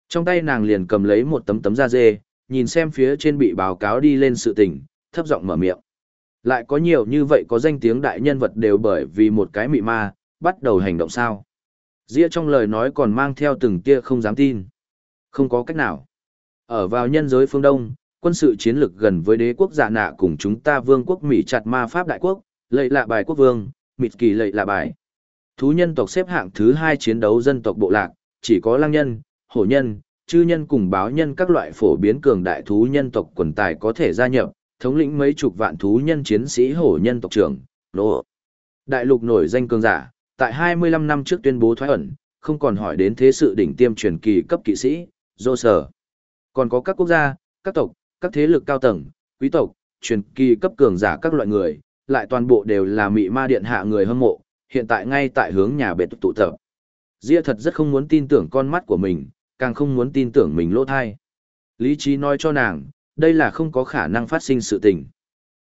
Trong tay nàng liền cầm lấy một tấm tấm da dê, nhìn xem phía trên bị báo cáo đi lên sự tình, thấp giọng mở miệng. Lại có nhiều như vậy có danh tiếng đại nhân vật đều bởi vì một cái mị ma, bắt đầu hành động sao. ria trong lời nói còn mang theo từng tia không dám tin. Không có cách nào. Ở vào nhân giới phương Đông, quân sự chiến lược gần với đế quốc giả nạ cùng chúng ta vương quốc Mỹ chặt ma pháp đại quốc, lệ lạ bài quốc vương, mịt kỳ lệ lạ bài. Thú nhân tộc xếp hạng thứ hai chiến đấu dân tộc bộ lạc, chỉ có lang nhân, hổ nhân, chư nhân cùng báo nhân các loại phổ biến cường đại thú nhân tộc quần tài có thể gia nhập, thống lĩnh mấy chục vạn thú nhân chiến sĩ hổ nhân tộc trưởng, nô. Đại lục nổi danh cường giả, tại 25 năm trước tuyên bố thoái ẩn, không còn hỏi đến thế sự đỉnh tiêm truyền kỳ cấp kỵ sĩ, dô sở. Còn có các quốc gia, các tộc, các thế lực cao tầng, quý tộc, truyền kỳ cấp cường giả các loại người, lại toàn bộ đều là mị ma điện hạ người hâm mộ, hiện tại ngay tại hướng nhà bệ tụ tập. Dĩa thật rất không muốn tin tưởng con mắt của mình, càng không muốn tin tưởng mình lỗ thai. Lý trí nói cho nàng, đây là không có khả năng phát sinh sự tình.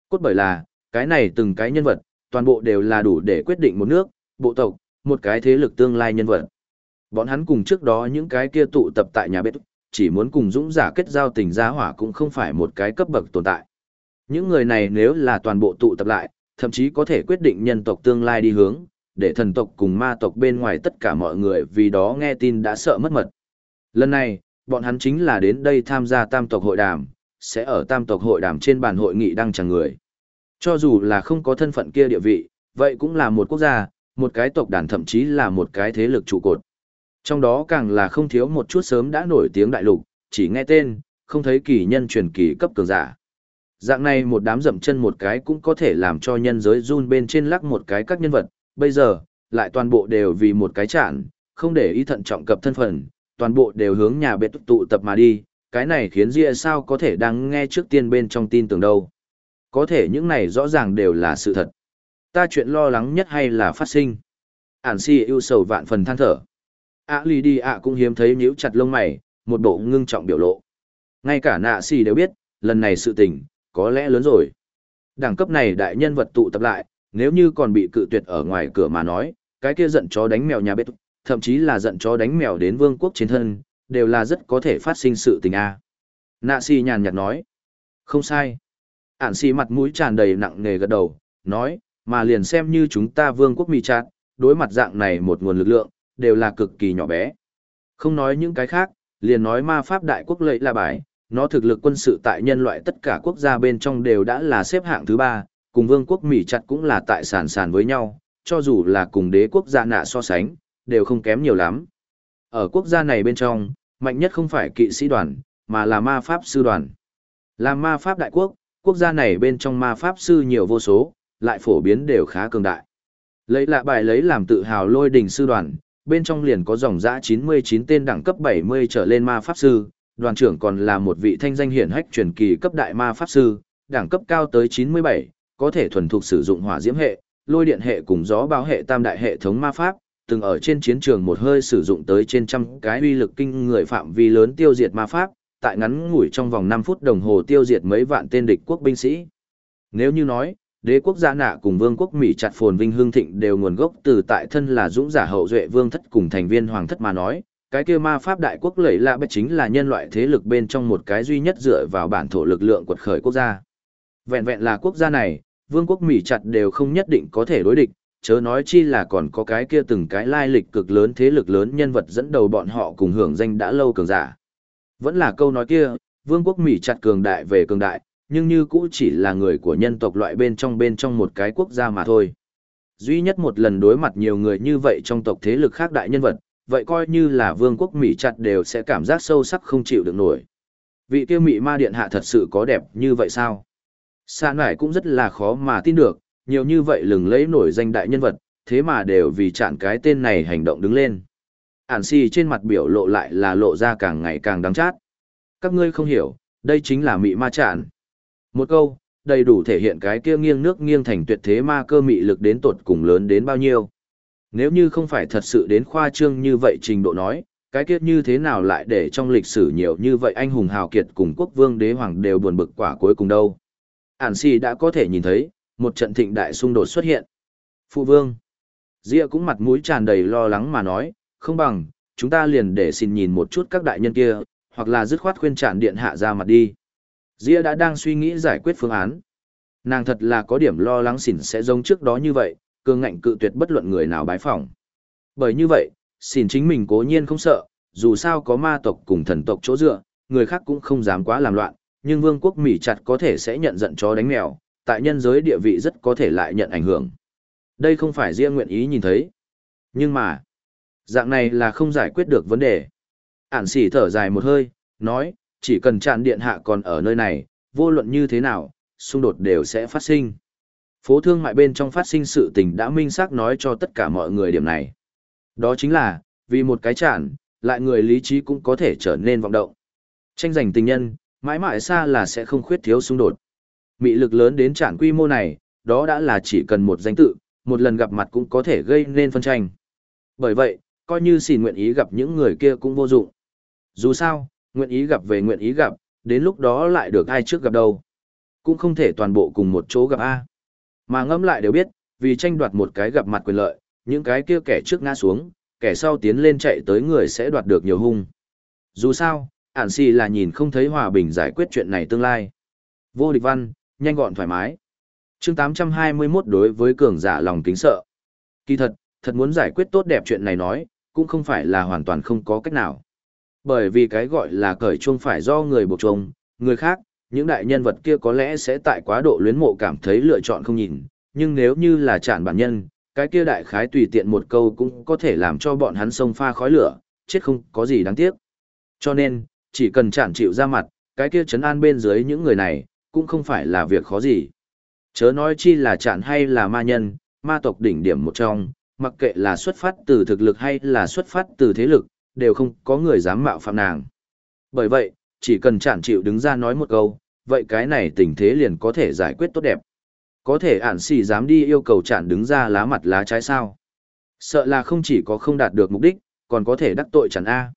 Cốt bởi là, cái này từng cái nhân vật, toàn bộ đều là đủ để quyết định một nước, bộ tộc, một cái thế lực tương lai nhân vật. Bọn hắn cùng trước đó những cái kia tụ tập tại nhà bếp, chỉ muốn cùng dũng giả kết giao tình giá hỏa cũng không phải một cái cấp bậc tồn tại. Những người này nếu là toàn bộ tụ tập lại, thậm chí có thể quyết định nhân tộc tương lai đi hướng, để thần tộc cùng ma tộc bên ngoài tất cả mọi người vì đó nghe tin đã sợ mất mật. Lần này, bọn hắn chính là đến đây tham gia tam tộc hội đàm, sẽ ở tam tộc hội đàm trên bàn hội nghị đăng chẳng người. Cho dù là không có thân phận kia địa vị, vậy cũng là một quốc gia, một cái tộc đàn thậm chí là một cái thế lực trụ cột. Trong đó càng là không thiếu một chút sớm đã nổi tiếng đại lục, chỉ nghe tên, không thấy kỳ nhân truyền kỳ cấp cường giả. Dạng này một đám dậm chân một cái cũng có thể làm cho nhân giới run bên trên lắc một cái các nhân vật, bây giờ, lại toàn bộ đều vì một cái chạn, không để ý thận trọng cập thân phận, toàn bộ đều hướng nhà bệ tụ tập mà đi, cái này khiến Gia sao có thể đang nghe trước tiên bên trong tin tưởng đâu. Có thể những này rõ ràng đều là sự thật. Ta chuyện lo lắng nhất hay là phát sinh. Ản si yêu sầu vạn phần than thở ạ lì đi ạ cũng hiếm thấy nhíu chặt lông mày, một bộ ngưng trọng biểu lộ. Ngay cả nạ xì đều biết, lần này sự tình, có lẽ lớn rồi. Đẳng cấp này đại nhân vật tụ tập lại, nếu như còn bị cự tuyệt ở ngoài cửa mà nói, cái kia giận chó đánh mèo nhà bếp, thậm chí là giận chó đánh mèo đến vương quốc chiến thân, đều là rất có thể phát sinh sự tình a. Nạ xì nhàn nhạt nói. Không sai. ạn xì mặt mũi tràn đầy nặng nề gật đầu, nói, mà liền xem như chúng ta vương quốc mỹ chát, đối mặt dạng này một nguồn lực lượng, đều là cực kỳ nhỏ bé. Không nói những cái khác, liền nói ma pháp đại quốc lợi là bài, nó thực lực quân sự tại nhân loại tất cả quốc gia bên trong đều đã là xếp hạng thứ ba, cùng vương quốc Mỹ chặt cũng là tại sàn sàn với nhau, cho dù là cùng đế quốc gia nạ so sánh, đều không kém nhiều lắm. Ở quốc gia này bên trong, mạnh nhất không phải kỵ sĩ đoàn, mà là ma pháp sư đoàn. Là ma pháp đại quốc, quốc gia này bên trong ma pháp sư nhiều vô số, lại phổ biến đều khá cường đại. Lấy lạ bài lấy làm tự hào lôi đình sư đoàn, bên trong liền có dòng dã 99 tên đẳng cấp 70 trở lên ma pháp sư, đoàn trưởng còn là một vị thanh danh hiển hách truyền kỳ cấp đại ma pháp sư, đẳng cấp cao tới 97, có thể thuần thục sử dụng hỏa diễm hệ, lôi điện hệ cùng gió báo hệ tam đại hệ thống ma pháp, từng ở trên chiến trường một hơi sử dụng tới trên trăm cái uy lực kinh người phạm vi lớn tiêu diệt ma pháp, tại ngắn ngủi trong vòng 5 phút đồng hồ tiêu diệt mấy vạn tên địch quốc binh sĩ. Nếu như nói, đế quốc gia nạ cùng vương quốc Mỹ chặt phồn vinh hương thịnh đều nguồn gốc từ tại thân là dũng giả hậu duệ vương thất cùng thành viên hoàng thất mà nói, cái kia ma pháp đại quốc lẫy lạ bất chính là nhân loại thế lực bên trong một cái duy nhất dựa vào bản thổ lực lượng quật khởi quốc gia. Vẹn vẹn là quốc gia này, vương quốc Mỹ chặt đều không nhất định có thể đối địch, chớ nói chi là còn có cái kia từng cái lai lịch cực lớn thế lực lớn nhân vật dẫn đầu bọn họ cùng hưởng danh đã lâu cường giả. Vẫn là câu nói kia, vương quốc Mỹ chặt cường đại về cường đại, nhưng như cũ chỉ là người của nhân tộc loại bên trong bên trong một cái quốc gia mà thôi. Duy nhất một lần đối mặt nhiều người như vậy trong tộc thế lực khác đại nhân vật, vậy coi như là vương quốc Mỹ chặt đều sẽ cảm giác sâu sắc không chịu được nổi. Vị tiêu Mỹ ma điện hạ thật sự có đẹp như vậy sao? Sa nải cũng rất là khó mà tin được, nhiều như vậy lừng lấy nổi danh đại nhân vật, thế mà đều vì chặn cái tên này hành động đứng lên. Ản si trên mặt biểu lộ lại là lộ ra càng ngày càng đáng chát. Các ngươi không hiểu, đây chính là mỹ ma chạn. Một câu, đầy đủ thể hiện cái kia nghiêng nước nghiêng thành tuyệt thế ma cơ mị lực đến tột cùng lớn đến bao nhiêu. Nếu như không phải thật sự đến khoa trương như vậy trình độ nói, cái kiết như thế nào lại để trong lịch sử nhiều như vậy anh hùng hào kiệt cùng quốc vương đế hoàng đều buồn bực quả cuối cùng đâu. Ản si đã có thể nhìn thấy, một trận thịnh đại xung đột xuất hiện. Phụ vương. Dĩa cũng mặt mũi tràn đầy lo lắng mà nói, không bằng, chúng ta liền để xin nhìn một chút các đại nhân kia, hoặc là dứt khoát khuyên tràn điện hạ ra mặt đi. Dĩa đã đang suy nghĩ giải quyết phương án. Nàng thật là có điểm lo lắng xỉn sẽ giống trước đó như vậy, cường ngạnh cự tuyệt bất luận người nào bái phỏng. Bởi như vậy, xỉn chính mình cố nhiên không sợ, dù sao có ma tộc cùng thần tộc chỗ dựa, người khác cũng không dám quá làm loạn, nhưng vương quốc Mỹ chặt có thể sẽ nhận giận chó đánh mèo, tại nhân giới địa vị rất có thể lại nhận ảnh hưởng. Đây không phải riêng nguyện ý nhìn thấy. Nhưng mà, dạng này là không giải quyết được vấn đề. Ản xỉ thở dài một hơi, nói, chỉ cần tràn điện hạ còn ở nơi này, vô luận như thế nào, xung đột đều sẽ phát sinh. Phố thương mại bên trong phát sinh sự tình đã minh xác nói cho tất cả mọi người điểm này. Đó chính là, vì một cái tràn, lại người lý trí cũng có thể trở nên vọng động. Tranh giành tình nhân, mãi mãi xa là sẽ không khuyết thiếu xung đột. Mị lực lớn đến tràn quy mô này, đó đã là chỉ cần một danh tự, một lần gặp mặt cũng có thể gây nên phân tranh. Bởi vậy, coi như xỉn nguyện ý gặp những người kia cũng vô dụng. Dù sao, nguyện ý gặp về nguyện ý gặp, đến lúc đó lại được ai trước gặp đâu. Cũng không thể toàn bộ cùng một chỗ gặp A. Mà ngẫm lại đều biết, vì tranh đoạt một cái gặp mặt quyền lợi, những cái kia kẻ trước ngã xuống, kẻ sau tiến lên chạy tới người sẽ đoạt được nhiều hung. Dù sao, ản si là nhìn không thấy hòa bình giải quyết chuyện này tương lai. Vô địch văn, nhanh gọn thoải mái. chương 821 đối với cường giả lòng kính sợ. Kỳ thật, thật muốn giải quyết tốt đẹp chuyện này nói, cũng không phải là hoàn toàn không có cách nào. Bởi vì cái gọi là cởi chuông phải do người buộc chuông, người khác, những đại nhân vật kia có lẽ sẽ tại quá độ luyến mộ cảm thấy lựa chọn không nhìn, nhưng nếu như là chản bản nhân, cái kia đại khái tùy tiện một câu cũng có thể làm cho bọn hắn sông pha khói lửa, chết không có gì đáng tiếc. Cho nên, chỉ cần chản chịu ra mặt, cái kia chấn an bên dưới những người này, cũng không phải là việc khó gì. Chớ nói chi là chản hay là ma nhân, ma tộc đỉnh điểm một trong, mặc kệ là xuất phát từ thực lực hay là xuất phát từ thế lực, đều không có người dám mạo phạm nàng. Bởi vậy, chỉ cần chản chịu đứng ra nói một câu, vậy cái này tình thế liền có thể giải quyết tốt đẹp. Có thể ản xì dám đi yêu cầu chản đứng ra lá mặt lá trái sao. Sợ là không chỉ có không đạt được mục đích, còn có thể đắc tội chản A.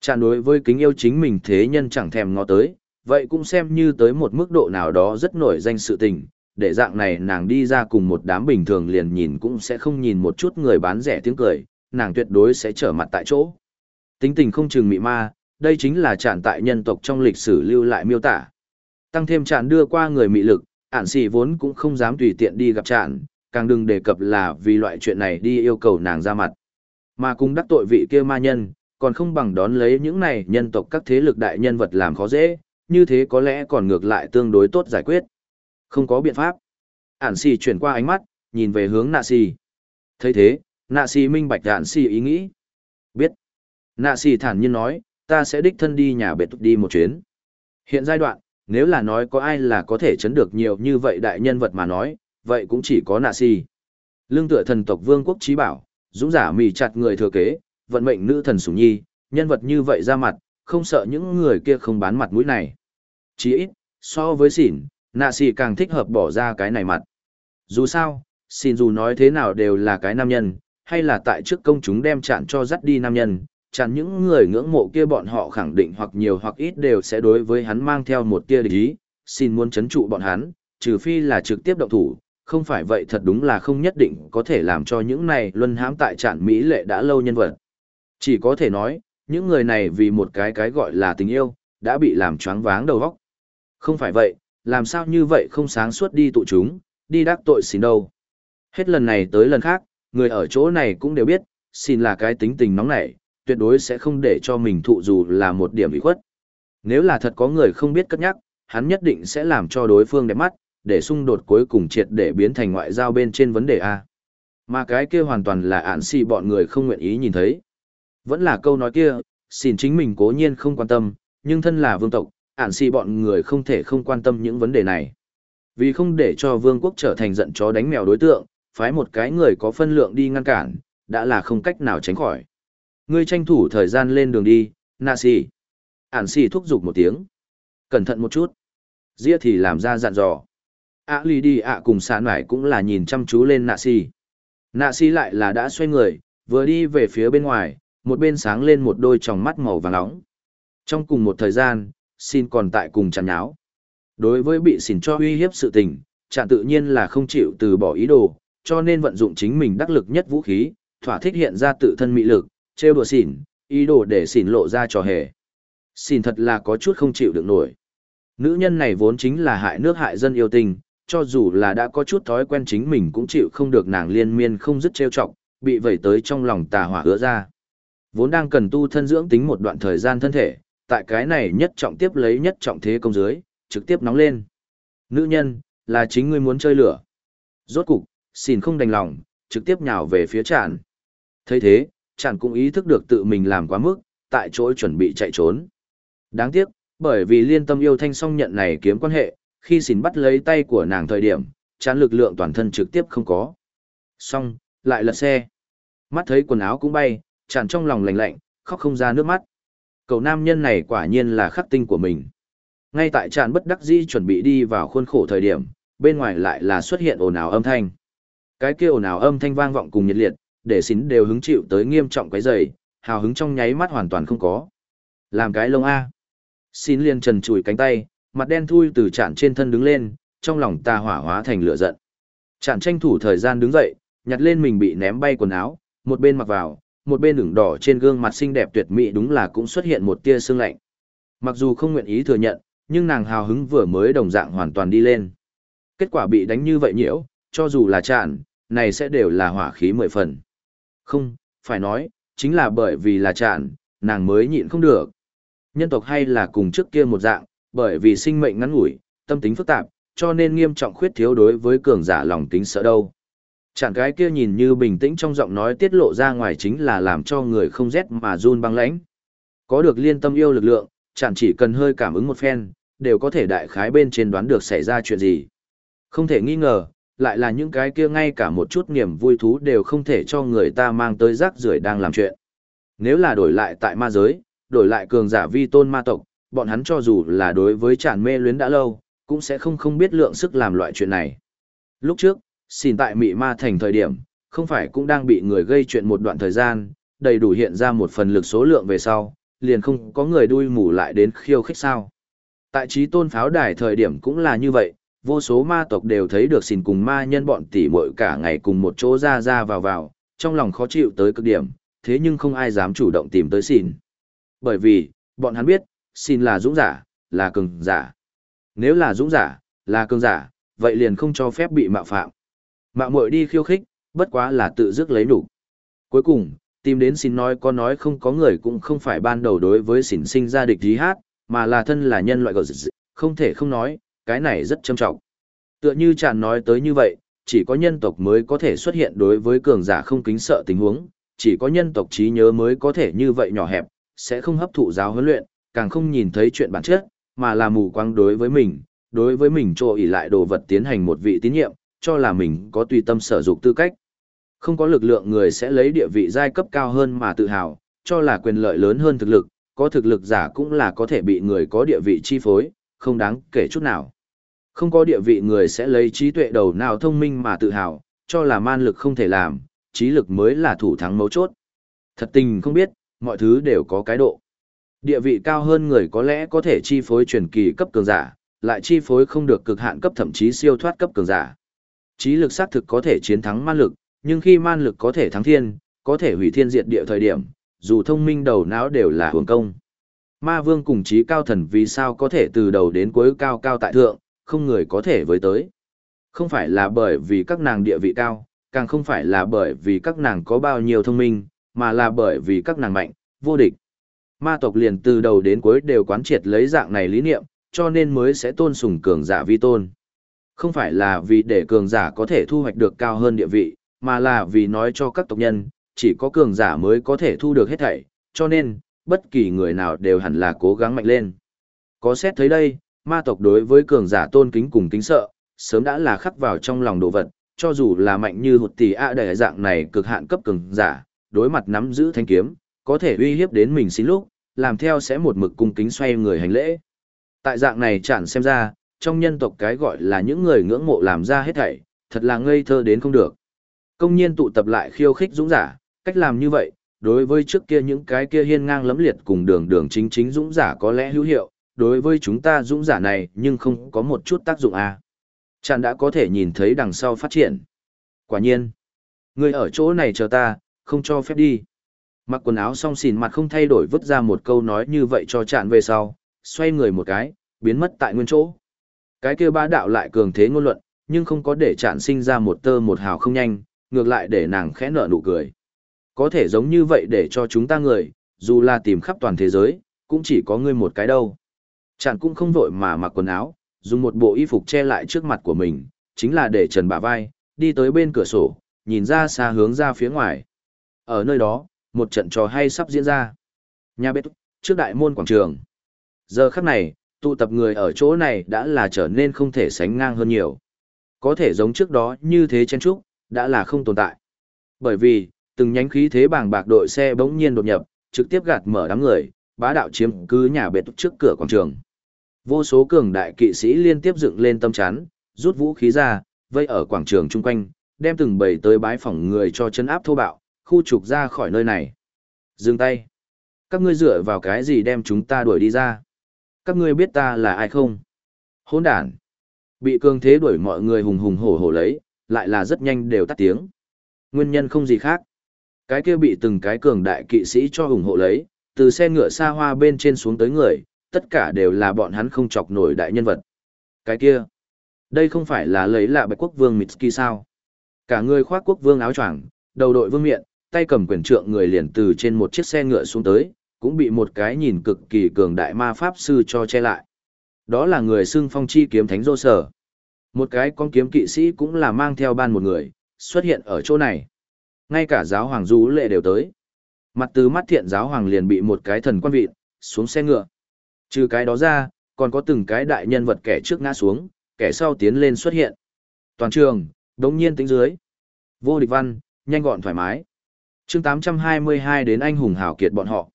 Chản đối với kính yêu chính mình thế nhân chẳng thèm ngó tới, vậy cũng xem như tới một mức độ nào đó rất nổi danh sự tình, để dạng này nàng đi ra cùng một đám bình thường liền nhìn cũng sẽ không nhìn một chút người bán rẻ tiếng cười, nàng tuyệt đối sẽ trở mặt tại chỗ. Tính tình không chừng mị ma, đây chính là tràn tại nhân tộc trong lịch sử lưu lại miêu tả. Tăng thêm tràn đưa qua người mị lực, ản xì vốn cũng không dám tùy tiện đi gặp tràn, càng đừng đề cập là vì loại chuyện này đi yêu cầu nàng ra mặt. Mà cũng đắc tội vị kia ma nhân, còn không bằng đón lấy những này nhân tộc các thế lực đại nhân vật làm khó dễ, như thế có lẽ còn ngược lại tương đối tốt giải quyết. Không có biện pháp. Ản xì chuyển qua ánh mắt, nhìn về hướng nạ xì. thấy thế, nạ xì minh bạch ản xì ý nghĩ. Nạ xì thản nhiên nói, ta sẽ đích thân đi nhà bệt đi một chuyến. Hiện giai đoạn, nếu là nói có ai là có thể chấn được nhiều như vậy đại nhân vật mà nói, vậy cũng chỉ có nạ xì. Lương tựa thần tộc vương quốc trí bảo, dũng giả mì chặt người thừa kế, vận mệnh nữ thần sủng nhi, nhân vật như vậy ra mặt, không sợ những người kia không bán mặt mũi này. Chỉ ít, so với xỉn, nạ xì càng thích hợp bỏ ra cái này mặt. Dù sao, xin dù nói thế nào đều là cái nam nhân, hay là tại trước công chúng đem chạn cho dắt đi nam nhân, chẳng những người ngưỡng mộ kia bọn họ khẳng định hoặc nhiều hoặc ít đều sẽ đối với hắn mang theo một tia địch ý, xin muốn chấn trụ bọn hắn, trừ phi là trực tiếp động thủ, không phải vậy thật đúng là không nhất định có thể làm cho những này luân hãm tại trạm Mỹ lệ đã lâu nhân vật. Chỉ có thể nói, những người này vì một cái cái gọi là tình yêu, đã bị làm choáng váng đầu óc. Không phải vậy, làm sao như vậy không sáng suốt đi tụ chúng, đi đắc tội xin đâu. Hết lần này tới lần khác, người ở chỗ này cũng đều biết, xin là cái tính tình nóng nảy, tuyệt đối sẽ không để cho mình thụ dù là một điểm bị khuất. Nếu là thật có người không biết cất nhắc, hắn nhất định sẽ làm cho đối phương đẹp mắt, để xung đột cuối cùng triệt để biến thành ngoại giao bên trên vấn đề A. Mà cái kia hoàn toàn là ản si bọn người không nguyện ý nhìn thấy. Vẫn là câu nói kia, xin chính mình cố nhiên không quan tâm, nhưng thân là vương tộc, ản si bọn người không thể không quan tâm những vấn đề này. Vì không để cho vương quốc trở thành giận chó đánh mèo đối tượng, phái một cái người có phân lượng đi ngăn cản, đã là không cách nào tránh khỏi. Ngươi tranh thủ thời gian lên đường đi, nạ xì. Ản xì thúc giục một tiếng. Cẩn thận một chút. Dĩa thì làm ra dặn dò. ạ lì đi ạ cùng sán mải cũng là nhìn chăm chú lên nạ xì. Nạ xì lại là đã xoay người, vừa đi về phía bên ngoài, một bên sáng lên một đôi tròng mắt màu vàng nóng. Trong cùng một thời gian, xin còn tại cùng chăn nháo. Đối với bị xin cho uy hiếp sự tình, chàng tự nhiên là không chịu từ bỏ ý đồ, cho nên vận dụng chính mình đắc lực nhất vũ khí, thỏa thích hiện ra tự thân mỹ lực, trêu đùa xỉn, ý đồ để xỉn lộ ra trò hề. Xỉn thật là có chút không chịu được nổi. Nữ nhân này vốn chính là hại nước hại dân yêu tình, cho dù là đã có chút thói quen chính mình cũng chịu không được nàng liên miên không dứt trêu chọc, bị vẩy tới trong lòng tà hỏa hứa ra. Vốn đang cần tu thân dưỡng tính một đoạn thời gian thân thể, tại cái này nhất trọng tiếp lấy nhất trọng thế công dưới, trực tiếp nóng lên. Nữ nhân, là chính ngươi muốn chơi lửa. Rốt cục, xin không đành lòng, trực tiếp nhào về phía tràn. thấy thế, tràn cũng ý thức được tự mình làm quá mức, tại chỗ chuẩn bị chạy trốn. Đáng tiếc, bởi vì liên tâm yêu thanh song nhận này kiếm quan hệ, khi xin bắt lấy tay của nàng thời điểm, chán lực lượng toàn thân trực tiếp không có. Xong, lại lật xe. Mắt thấy quần áo cũng bay, tràn trong lòng lạnh lạnh, khóc không ra nước mắt. Cậu nam nhân này quả nhiên là khắc tinh của mình. Ngay tại tràn bất đắc dĩ chuẩn bị đi vào khuôn khổ thời điểm, bên ngoài lại là xuất hiện ồn ào âm thanh. Cái kia ồn ào âm thanh vang vọng cùng nhiệt liệt, để xín đều hứng chịu tới nghiêm trọng cái dày, hào hứng trong nháy mắt hoàn toàn không có. Làm cái lông A. Xin liền trần chùi cánh tay, mặt đen thui từ chản trên thân đứng lên, trong lòng ta hỏa hóa thành lửa giận. Chản tranh thủ thời gian đứng dậy, nhặt lên mình bị ném bay quần áo, một bên mặc vào, một bên ửng đỏ trên gương mặt xinh đẹp tuyệt mỹ đúng là cũng xuất hiện một tia sương lạnh. Mặc dù không nguyện ý thừa nhận, nhưng nàng hào hứng vừa mới đồng dạng hoàn toàn đi lên. Kết quả bị đánh như vậy nhiễu, cho dù là chạn, này sẽ đều là hỏa khí mười phần. Không, phải nói, chính là bởi vì là chạn, nàng mới nhịn không được. Nhân tộc hay là cùng trước kia một dạng, bởi vì sinh mệnh ngắn ngủi, tâm tính phức tạp, cho nên nghiêm trọng khuyết thiếu đối với cường giả lòng tính sợ đâu. Chẳng cái kia nhìn như bình tĩnh trong giọng nói tiết lộ ra ngoài chính là làm cho người không rét mà run băng lãnh. Có được liên tâm yêu lực lượng, chẳng chỉ cần hơi cảm ứng một phen, đều có thể đại khái bên trên đoán được xảy ra chuyện gì. Không thể nghi ngờ, lại là những cái kia ngay cả một chút niềm vui thú đều không thể cho người ta mang tới rác rưởi đang làm chuyện. Nếu là đổi lại tại ma giới, đổi lại cường giả vi tôn ma tộc, bọn hắn cho dù là đối với tràn mê luyến đã lâu, cũng sẽ không không biết lượng sức làm loại chuyện này. Lúc trước, xin tại mị ma thành thời điểm, không phải cũng đang bị người gây chuyện một đoạn thời gian, đầy đủ hiện ra một phần lực số lượng về sau, liền không có người đuôi mù lại đến khiêu khích sao. Tại trí tôn pháo đài thời điểm cũng là như vậy, vô số ma tộc đều thấy được xin cùng ma nhân bọn tỷ muội cả ngày cùng một chỗ ra ra vào vào, trong lòng khó chịu tới cực điểm, thế nhưng không ai dám chủ động tìm tới xin. Bởi vì, bọn hắn biết, xin là dũng giả, là cường giả. Nếu là dũng giả, là cường giả, vậy liền không cho phép bị mạo phạm. Mạo muội đi khiêu khích, bất quá là tự dứt lấy đủ. Cuối cùng, tìm đến xin nói có nói không có người cũng không phải ban đầu đối với xỉn sinh ra địch dí hát, mà là thân là nhân loại gờ dị, không thể không nói, cái này rất trâm trọng. Tựa như chàng nói tới như vậy, chỉ có nhân tộc mới có thể xuất hiện đối với cường giả không kính sợ tình huống, chỉ có nhân tộc trí nhớ mới có thể như vậy nhỏ hẹp, sẽ không hấp thụ giáo huấn luyện, càng không nhìn thấy chuyện bản chất, mà là mù quáng đối với mình, đối với mình cho ỉ lại đồ vật tiến hành một vị tín nhiệm, cho là mình có tùy tâm sở dục tư cách. Không có lực lượng người sẽ lấy địa vị giai cấp cao hơn mà tự hào, cho là quyền lợi lớn hơn thực lực, có thực lực giả cũng là có thể bị người có địa vị chi phối, không đáng kể chút nào. Không có địa vị người sẽ lấy trí tuệ đầu nào thông minh mà tự hào, cho là man lực không thể làm, trí lực mới là thủ thắng mấu chốt. Thật tình không biết, mọi thứ đều có cái độ. Địa vị cao hơn người có lẽ có thể chi phối truyền kỳ cấp cường giả, lại chi phối không được cực hạn cấp thậm chí siêu thoát cấp cường giả. Trí lực xác thực có thể chiến thắng man lực, nhưng khi man lực có thể thắng thiên, có thể hủy thiên diệt địa thời điểm, dù thông minh đầu não đều là hưởng công. Ma vương cùng trí cao thần vì sao có thể từ đầu đến cuối cao cao tại thượng, không người có thể với tới. Không phải là bởi vì các nàng địa vị cao, càng không phải là bởi vì các nàng có bao nhiêu thông minh, mà là bởi vì các nàng mạnh, vô địch. Ma tộc liền từ đầu đến cuối đều quán triệt lấy dạng này lý niệm, cho nên mới sẽ tôn sùng cường giả vi tôn. Không phải là vì để cường giả có thể thu hoạch được cao hơn địa vị, mà là vì nói cho các tộc nhân, chỉ có cường giả mới có thể thu được hết thảy, cho nên, bất kỳ người nào đều hẳn là cố gắng mạnh lên. Có xét thấy đây, ma tộc đối với cường giả tôn kính cùng kính sợ, sớm đã là khắc vào trong lòng đồ vật, cho dù là mạnh như hụt tỷ ạ đại dạng này cực hạn cấp cường giả, đối mặt nắm giữ thanh kiếm, có thể uy hiếp đến mình xin lúc, làm theo sẽ một mực cung kính xoay người hành lễ. Tại dạng này chẳng xem ra, trong nhân tộc cái gọi là những người ngưỡng mộ làm ra hết thảy, thật là ngây thơ đến không được. Công nhiên tụ tập lại khiêu khích dũng giả, cách làm như vậy, đối với trước kia những cái kia hiên ngang lẫm liệt cùng đường đường chính chính dũng giả có lẽ hữu hiệu, đối với chúng ta dũng giả này nhưng không có một chút tác dụng à. Chàng đã có thể nhìn thấy đằng sau phát triển. Quả nhiên, người ở chỗ này chờ ta, không cho phép đi. Mặc quần áo xong xìn mặt không thay đổi vứt ra một câu nói như vậy cho chạn về sau, xoay người một cái, biến mất tại nguyên chỗ. Cái kia bá đạo lại cường thế ngôn luận, nhưng không có để chạn sinh ra một tơ một hào không nhanh, ngược lại để nàng khẽ nở nụ cười. Có thể giống như vậy để cho chúng ta người, dù là tìm khắp toàn thế giới, cũng chỉ có ngươi một cái đâu. Chạn cũng không vội mà mặc quần áo, dùng một bộ y phục che lại trước mặt của mình, chính là để trần bả vai, đi tới bên cửa sổ, nhìn ra xa hướng ra phía ngoài. Ở nơi đó, một trận trò hay sắp diễn ra. Nhà bếp, trước đại môn quảng trường. Giờ khắc này, tụ tập người ở chỗ này đã là trở nên không thể sánh ngang hơn nhiều. Có thể giống trước đó như thế chen trúc, đã là không tồn tại. Bởi vì, từng nhánh khí thế bàng bạc đội xe bỗng nhiên đột nhập, trực tiếp gạt mở đám người, bá đạo chiếm cứ nhà bếp trước cửa quảng trường. Vô số cường đại kỵ sĩ liên tiếp dựng lên tâm chắn, rút vũ khí ra, vây ở quảng trường chung quanh, đem từng bầy tới bái phỏng người cho chân áp thô bạo, khu trục ra khỏi nơi này. Dừng tay. Các ngươi dựa vào cái gì đem chúng ta đuổi đi ra? Các ngươi biết ta là ai không? Hỗn đản. Bị cường thế đuổi mọi người hùng hùng hổ hổ lấy, lại là rất nhanh đều tắt tiếng. Nguyên nhân không gì khác. Cái kia bị từng cái cường đại kỵ sĩ cho ủng hộ lấy, từ xe ngựa xa hoa bên trên xuống tới người, tất cả đều là bọn hắn không chọc nổi đại nhân vật. Cái kia, đây không phải là lấy lạ bạch quốc vương Mitski sao? Cả người khoác quốc vương áo choàng, đầu đội vương miện, tay cầm quyền trượng người liền từ trên một chiếc xe ngựa xuống tới, cũng bị một cái nhìn cực kỳ cường đại ma pháp sư cho che lại. Đó là người xưng phong chi kiếm thánh rô sở. Một cái con kiếm kỵ sĩ cũng là mang theo ban một người, xuất hiện ở chỗ này. Ngay cả giáo hoàng du lệ đều tới. Mặt từ mắt thiện giáo hoàng liền bị một cái thần quan vị, xuống xe ngựa. Trừ cái đó ra, còn có từng cái đại nhân vật kẻ trước ngã xuống, kẻ sau tiến lên xuất hiện. Toàn trường, đống nhiên tính dưới. Vô địch văn, nhanh gọn thoải mái. chương 822 đến anh hùng hảo kiệt bọn họ.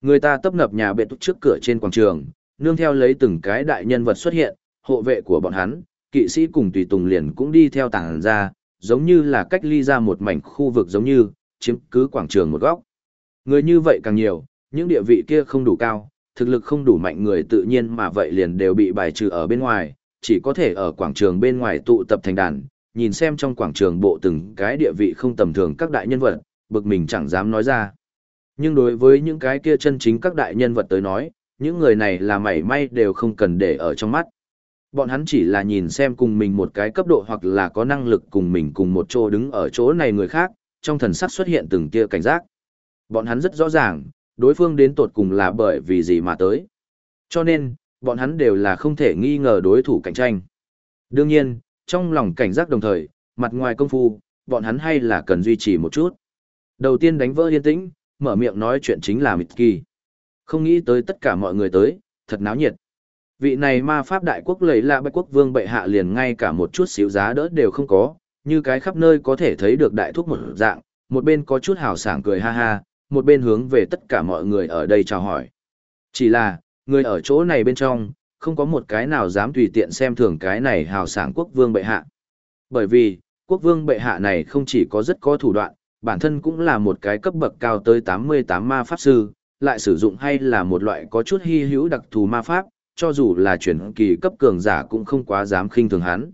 Người ta tấp nập nhà bệ túc trước cửa trên quảng trường, nương theo lấy từng cái đại nhân vật xuất hiện, hộ vệ của bọn hắn, kỵ sĩ cùng tùy tùng liền cũng đi theo tảng ra, giống như là cách ly ra một mảnh khu vực giống như, chiếm cứ quảng trường một góc. Người như vậy càng nhiều, những địa vị kia không đủ cao, thực lực không đủ mạnh người tự nhiên mà vậy liền đều bị bài trừ ở bên ngoài, chỉ có thể ở quảng trường bên ngoài tụ tập thành đàn, nhìn xem trong quảng trường bộ từng cái địa vị không tầm thường các đại nhân vật, bực mình chẳng dám nói ra. Nhưng đối với những cái kia chân chính các đại nhân vật tới nói, những người này là mảy may đều không cần để ở trong mắt. Bọn hắn chỉ là nhìn xem cùng mình một cái cấp độ hoặc là có năng lực cùng mình cùng một chỗ đứng ở chỗ này người khác, trong thần sắc xuất hiện từng tia cảnh giác. Bọn hắn rất rõ ràng, đối phương đến tột cùng là bởi vì gì mà tới. Cho nên, bọn hắn đều là không thể nghi ngờ đối thủ cạnh tranh. Đương nhiên, trong lòng cảnh giác đồng thời, mặt ngoài công phu, bọn hắn hay là cần duy trì một chút. Đầu tiên đánh vỡ yên tĩnh, mở miệng nói chuyện chính là Mitski. Không nghĩ tới tất cả mọi người tới, thật náo nhiệt. Vị này ma pháp đại quốc lấy lạ bách quốc vương bệ hạ liền ngay cả một chút xíu giá đỡ đều không có, như cái khắp nơi có thể thấy được đại thúc một dạng, một bên có chút hào sảng cười ha ha, một bên hướng về tất cả mọi người ở đây chào hỏi. Chỉ là, người ở chỗ này bên trong, không có một cái nào dám tùy tiện xem thường cái này hào sảng quốc vương bệ hạ. Bởi vì, quốc vương bệ hạ này không chỉ có rất có thủ đoạn, bản thân cũng là một cái cấp bậc cao tới 88 ma pháp sư, lại sử dụng hay là một loại có chút hy hữu đặc thù ma pháp, cho dù là chuyển kỳ cấp cường giả cũng không quá dám khinh thường hắn.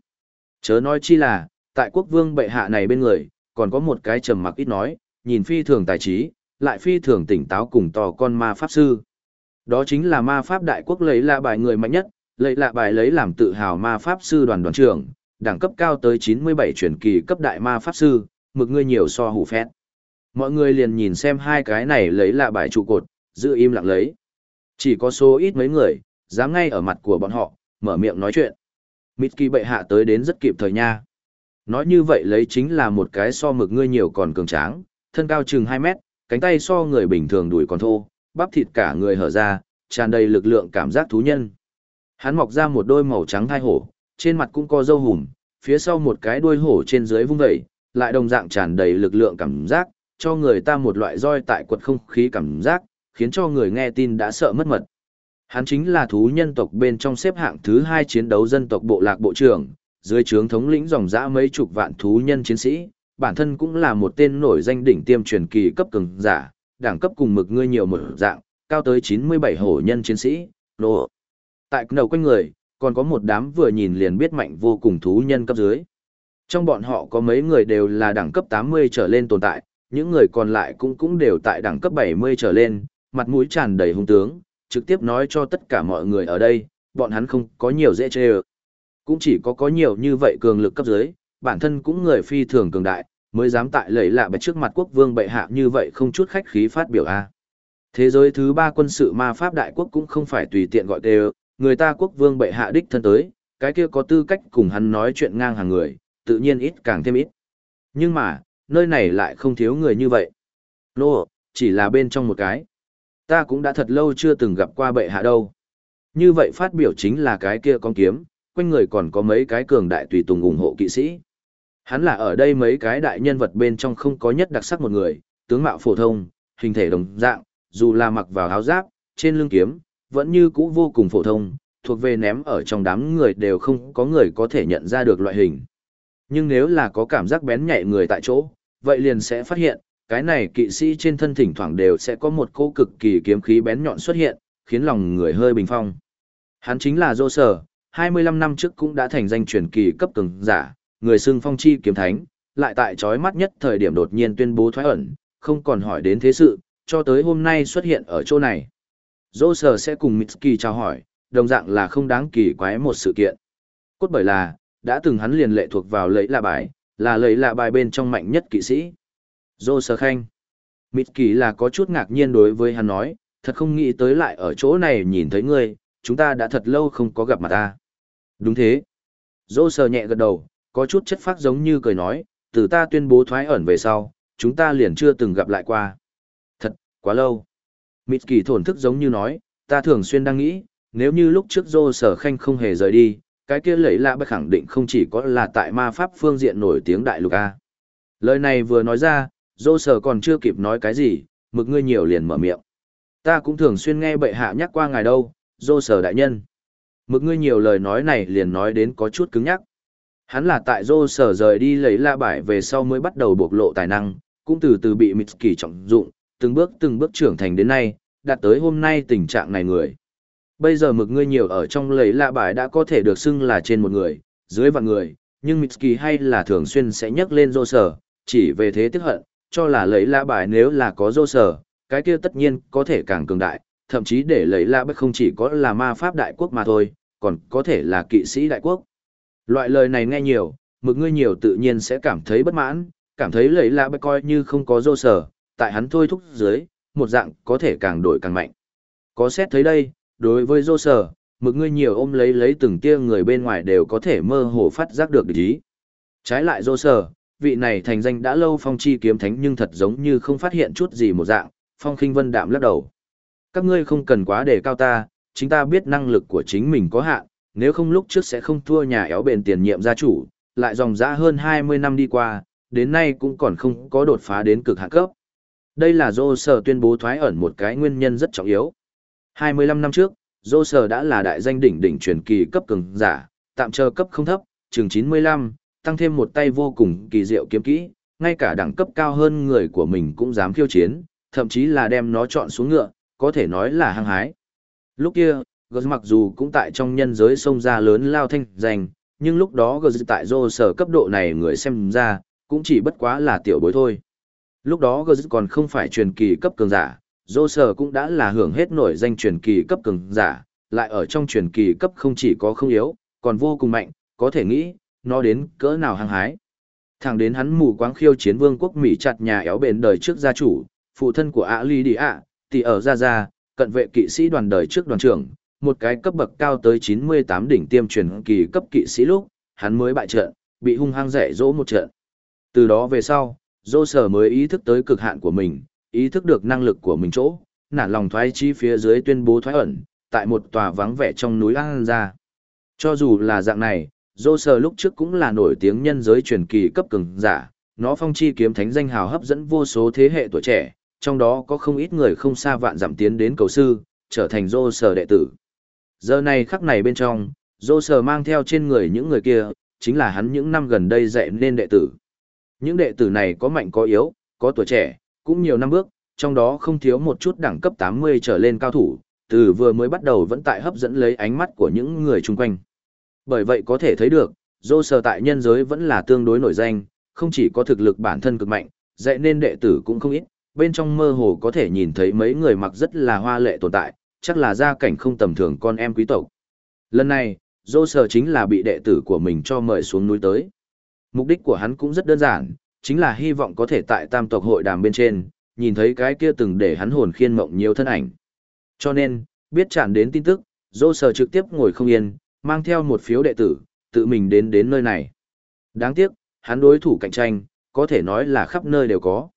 Chớ nói chi là, tại quốc vương bệ hạ này bên người, còn có một cái trầm mặc ít nói, nhìn phi thường tài trí, lại phi thường tỉnh táo cùng to con ma pháp sư. Đó chính là ma pháp đại quốc lấy là bài người mạnh nhất, lấy là bài lấy làm tự hào ma pháp sư đoàn đoàn trưởng, đẳng cấp cao tới 97 chuyển kỳ cấp đại ma pháp sư, mực ngươi nhiều so hủ phét. Mọi người liền nhìn xem hai cái này lấy là bài trụ cột, giữ im lặng lấy. Chỉ có số ít mấy người, dám ngay ở mặt của bọn họ, mở miệng nói chuyện. Mitski bệ hạ tới đến rất kịp thời nha. Nói như vậy lấy chính là một cái so mực ngươi nhiều còn cường tráng, thân cao chừng 2 mét, cánh tay so người bình thường đuổi còn thô, bắp thịt cả người hở ra, tràn đầy lực lượng cảm giác thú nhân. Hắn mọc ra một đôi màu trắng thai hổ, trên mặt cũng có dâu hùm, phía sau một cái đuôi hổ trên dưới vung vẩy, lại đồng dạng tràn đầy lực lượng cảm giác, cho người ta một loại roi tại quật không khí cảm giác, khiến cho người nghe tin đã sợ mất mật. Hắn chính là thú nhân tộc bên trong xếp hạng thứ hai chiến đấu dân tộc bộ lạc bộ trưởng, dưới trướng thống lĩnh dòng dã mấy chục vạn thú nhân chiến sĩ, bản thân cũng là một tên nổi danh đỉnh tiêm truyền kỳ cấp cường giả, đẳng cấp cùng mực ngươi nhiều một dạng, cao tới 97 hổ nhân chiến sĩ, nổ. Tại đầu quanh người, còn có một đám vừa nhìn liền biết mạnh vô cùng thú nhân cấp dưới. Trong bọn họ có mấy người đều là đẳng cấp 80 trở lên tồn tại, những người còn lại cũng cũng đều tại đẳng cấp 70 trở lên, mặt mũi tràn đầy hung tướng, trực tiếp nói cho tất cả mọi người ở đây, bọn hắn không có nhiều dễ chê ơ. Cũng chỉ có có nhiều như vậy cường lực cấp dưới, bản thân cũng người phi thường cường đại, mới dám tại lẫy lạ bạch trước mặt quốc vương bệ hạ như vậy không chút khách khí phát biểu a. Thế giới thứ ba quân sự ma pháp đại quốc cũng không phải tùy tiện gọi đều, người ta quốc vương bệ hạ đích thân tới, cái kia có tư cách cùng hắn nói chuyện ngang hàng người, tự nhiên ít càng thêm ít. Nhưng mà, nơi này lại không thiếu người như vậy. Nô, chỉ là bên trong một cái. Ta cũng đã thật lâu chưa từng gặp qua bệ hạ đâu. Như vậy phát biểu chính là cái kia con kiếm, quanh người còn có mấy cái cường đại tùy tùng ủng hộ kỵ sĩ. Hắn là ở đây mấy cái đại nhân vật bên trong không có nhất đặc sắc một người, tướng mạo phổ thông, hình thể đồng dạng, dù là mặc vào áo giáp, trên lưng kiếm, vẫn như cũ vô cùng phổ thông, thuộc về ném ở trong đám người đều không có người có thể nhận ra được loại hình. Nhưng nếu là có cảm giác bén nhạy người tại chỗ, vậy liền sẽ phát hiện, cái này kỵ sĩ trên thân thỉnh thoảng đều sẽ có một cô cực kỳ kiếm khí bén nhọn xuất hiện, khiến lòng người hơi bình phong. Hắn chính là Dô Sở, 25 năm trước cũng đã thành danh truyền kỳ cấp cường giả, người xưng phong chi kiếm thánh, lại tại chói mắt nhất thời điểm đột nhiên tuyên bố thoái ẩn, không còn hỏi đến thế sự, cho tới hôm nay xuất hiện ở chỗ này. Dô Sở sẽ cùng Mitsuki chào hỏi, đồng dạng là không đáng kỳ quái một sự kiện. Cốt bởi là, đã từng hắn liền lệ thuộc vào lấy lạ bài, là lấy lạ bài bên trong mạnh nhất kỵ sĩ. Dô sơ Khanh. Mitsuki là có chút ngạc nhiên đối với hắn nói, thật không nghĩ tới lại ở chỗ này nhìn thấy ngươi, chúng ta đã thật lâu không có gặp mặt ta. Đúng thế. Dô Sở nhẹ gật đầu, có chút chất phác giống như cười nói, từ ta tuyên bố thoái ẩn về sau, chúng ta liền chưa từng gặp lại qua. Thật, quá lâu. Mịt kỳ thổn thức giống như nói, ta thường xuyên đang nghĩ, nếu như lúc trước dô sở khanh không hề rời đi, cái kia lấy lạ bất khẳng định không chỉ có là tại ma pháp phương diện nổi tiếng đại lục A. Lời này vừa nói ra, dô sở còn chưa kịp nói cái gì, mực ngươi nhiều liền mở miệng. Ta cũng thường xuyên nghe bệ hạ nhắc qua ngài đâu, dô sở đại nhân. Mực ngươi nhiều lời nói này liền nói đến có chút cứng nhắc. Hắn là tại dô sở rời đi lấy la bải về sau mới bắt đầu bộc lộ tài năng, cũng từ từ bị Mitsuki trọng dụng, từng bước từng bước trưởng thành đến nay, đạt tới hôm nay tình trạng này người. Bây giờ mực ngươi nhiều ở trong lấy la bải đã có thể được xưng là trên một người, dưới vạn người, nhưng Mitsuki hay là thường xuyên sẽ nhắc lên dô sở, chỉ về thế tức hận, cho là lấy lạ bài nếu là có dô sở, cái kia tất nhiên có thể càng cường đại, thậm chí để lấy lạ bách không chỉ có là ma pháp đại quốc mà thôi, còn có thể là kỵ sĩ đại quốc. Loại lời này nghe nhiều, mực ngươi nhiều tự nhiên sẽ cảm thấy bất mãn, cảm thấy lấy lạ bách coi như không có dô sở, tại hắn thôi thúc dưới, một dạng có thể càng đổi càng mạnh. Có xét thấy đây, đối với dô sở, mực ngươi nhiều ôm lấy lấy từng tia người bên ngoài đều có thể mơ hồ phát giác được ý. Trái lại dô sở, vị này thành danh đã lâu phong chi kiếm thánh nhưng thật giống như không phát hiện chút gì một dạng, phong khinh vân đạm lắc đầu. Các ngươi không cần quá đề cao ta, chính ta biết năng lực của chính mình có hạn, nếu không lúc trước sẽ không thua nhà éo bền tiền nhiệm gia chủ, lại dòng dã hơn 20 năm đi qua, đến nay cũng còn không có đột phá đến cực hạng cấp. Đây là dô sở tuyên bố thoái ẩn một cái nguyên nhân rất trọng yếu. 25 năm trước, dô sở đã là đại danh đỉnh đỉnh truyền kỳ cấp cường giả, tạm chờ cấp không thấp, chừng 95, tăng thêm một tay vô cùng kỳ diệu kiếm kỹ, ngay cả đẳng cấp cao hơn người của mình cũng dám khiêu chiến, thậm chí là đem nó chọn xuống ngựa, có thể nói là hăng hái. Lúc kia, Gờ mặc dù cũng tại trong nhân giới sông ra lớn lao thanh danh, nhưng lúc đó Gờ tại dô sở cấp độ này người xem ra, cũng chỉ bất quá là tiểu bối thôi. Lúc đó Gờ còn không phải truyền kỳ cấp cường giả, dô sở cũng đã là hưởng hết nổi danh truyền kỳ cấp cường giả, lại ở trong truyền kỳ cấp không chỉ có không yếu, còn vô cùng mạnh, có thể nghĩ, nó đến cỡ nào hăng hái. Thẳng đến hắn mù quáng khiêu chiến vương quốc Mỹ chặt nhà éo bền đời trước gia chủ, phụ thân của ạ ly đi ạ, thì ở ra ra, cận vệ kỵ sĩ đoàn đời trước đoàn trưởng, một cái cấp bậc cao tới 98 đỉnh tiêm truyền kỳ cấp kỵ sĩ lúc, hắn mới bại trận, bị hung hăng rẻ dỗ một trận. Từ đó về sau, dô sở mới ý thức tới cực hạn của mình, ý thức được năng lực của mình chỗ, nản lòng thoái chi phía dưới tuyên bố thoái ẩn, tại một tòa vắng vẻ trong núi An ra. Cho dù là dạng này, Dô sờ lúc trước cũng là nổi tiếng nhân giới truyền kỳ cấp cường giả, nó phong chi kiếm thánh danh hào hấp dẫn vô số thế hệ tuổi trẻ, trong đó có không ít người không xa vạn giảm tiến đến cầu sư, trở thành dô sờ đệ tử. Giờ này khắc này bên trong, dô sờ mang theo trên người những người kia, chính là hắn những năm gần đây dạy nên đệ tử. Những đệ tử này có mạnh có yếu, có tuổi trẻ, cũng nhiều năm bước, trong đó không thiếu một chút đẳng cấp 80 trở lên cao thủ, từ vừa mới bắt đầu vẫn tại hấp dẫn lấy ánh mắt của những người chung quanh. Bởi vậy có thể thấy được, dô sờ tại nhân giới vẫn là tương đối nổi danh, không chỉ có thực lực bản thân cực mạnh, dạy nên đệ tử cũng không ít, bên trong mơ hồ có thể nhìn thấy mấy người mặc rất là hoa lệ tồn tại, chắc là gia cảnh không tầm thường con em quý tộc. Lần này, dô sờ chính là bị đệ tử của mình cho mời xuống núi tới. Mục đích của hắn cũng rất đơn giản, chính là hy vọng có thể tại tam tộc hội đàm bên trên, nhìn thấy cái kia từng để hắn hồn khiên mộng nhiều thân ảnh. Cho nên, biết chản đến tin tức, dô sờ trực tiếp ngồi không yên, mang theo một phiếu đệ tử, tự mình đến đến nơi này. Đáng tiếc, hắn đối thủ cạnh tranh, có thể nói là khắp nơi đều có.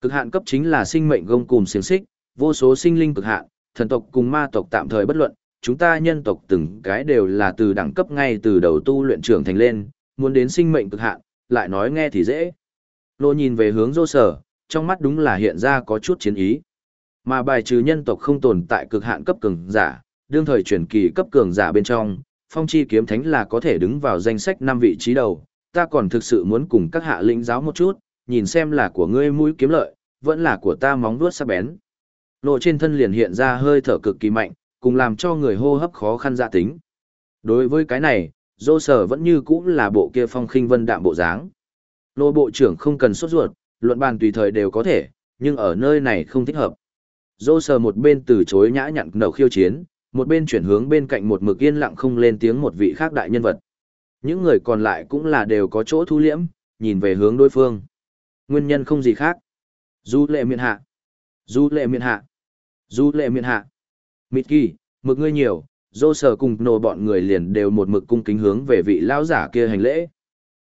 Cực hạn cấp chính là sinh mệnh gông cùng xiềng xích, vô số sinh linh cực hạn, thần tộc cùng ma tộc tạm thời bất luận, chúng ta nhân tộc từng cái đều là từ đẳng cấp ngay từ đầu tu luyện trưởng thành lên, muốn đến sinh mệnh cực hạn, lại nói nghe thì dễ. Lô nhìn về hướng dô sở, trong mắt đúng là hiện ra có chút chiến ý. Mà bài trừ nhân tộc không tồn tại cực hạn cấp cường giả, đương thời truyền kỳ cấp cường giả bên trong, phong chi kiếm thánh là có thể đứng vào danh sách năm vị trí đầu, ta còn thực sự muốn cùng các hạ lĩnh giáo một chút, nhìn xem là của ngươi mũi kiếm lợi, vẫn là của ta móng vuốt sắc bén. Lộ trên thân liền hiện ra hơi thở cực kỳ mạnh, cùng làm cho người hô hấp khó khăn dạ tính. Đối với cái này, dô sở vẫn như cũ là bộ kia phong khinh vân đạm bộ dáng. Lộ bộ trưởng không cần sốt ruột, luận bàn tùy thời đều có thể, nhưng ở nơi này không thích hợp. Dô sở một bên từ chối nhã nhặn nở khiêu chiến, một bên chuyển hướng bên cạnh một mực yên lặng không lên tiếng một vị khác đại nhân vật. Những người còn lại cũng là đều có chỗ thu liễm, nhìn về hướng đối phương. Nguyên nhân không gì khác. Du lệ miện hạ. Du lệ miện hạ. Du lệ miện hạ. Mịt kỳ, mực ngươi nhiều, dô sở cùng nổ bọn người liền đều một mực cung kính hướng về vị lão giả kia hành lễ.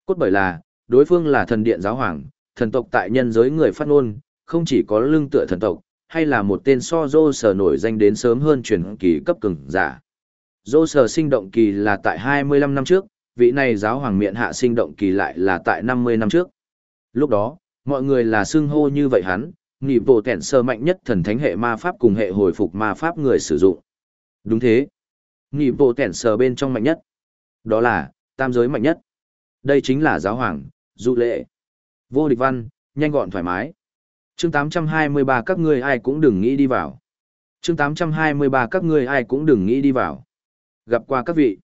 Cốt bởi là, đối phương là thần điện giáo hoàng, thần tộc tại nhân giới người phát ngôn, không chỉ có lưng tựa thần tộc, hay là một tên so dô sở nổi danh đến sớm hơn truyền kỳ cấp cường giả. Dô sở sinh động kỳ là tại 25 năm trước, vị này giáo hoàng miệng hạ sinh động kỳ lại là tại 50 năm trước. Lúc đó, mọi người là xưng hô như vậy hắn, nghỉ bộ tẻn sơ mạnh nhất thần thánh hệ ma pháp cùng hệ hồi phục ma pháp người sử dụng. Đúng thế. Nghỉ bộ tẻn sơ bên trong mạnh nhất. Đó là, tam giới mạnh nhất. Đây chính là giáo hoàng, dụ lệ. Vô địch văn, nhanh gọn thoải mái chương 823 các ngươi ai cũng đừng nghĩ đi vào. chương 823 các ngươi ai cũng đừng nghĩ đi vào. Gặp qua các vị.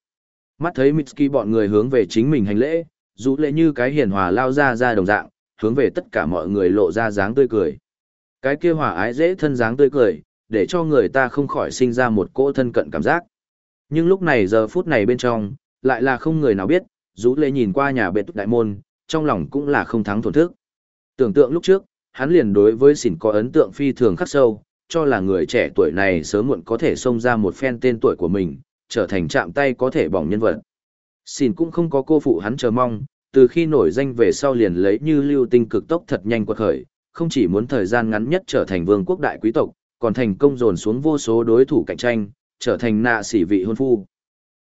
Mắt thấy Mitsuki bọn người hướng về chính mình hành lễ, dù lệ như cái hiền hòa lao ra ra đồng dạng, hướng về tất cả mọi người lộ ra dáng tươi cười. Cái kia hòa ái dễ thân dáng tươi cười, để cho người ta không khỏi sinh ra một cỗ thân cận cảm giác. Nhưng lúc này giờ phút này bên trong, lại là không người nào biết, dù Lệ nhìn qua nhà bệ túc đại môn, trong lòng cũng là không thắng thổn thức. Tưởng tượng lúc trước, hắn liền đối với xỉn có ấn tượng phi thường khắc sâu, cho là người trẻ tuổi này sớm muộn có thể xông ra một phen tên tuổi của mình, trở thành chạm tay có thể bỏng nhân vật. Xỉn cũng không có cô phụ hắn chờ mong, từ khi nổi danh về sau liền lấy như lưu tinh cực tốc thật nhanh quật khởi, không chỉ muốn thời gian ngắn nhất trở thành vương quốc đại quý tộc, còn thành công dồn xuống vô số đối thủ cạnh tranh, trở thành nạ sĩ vị hôn phu.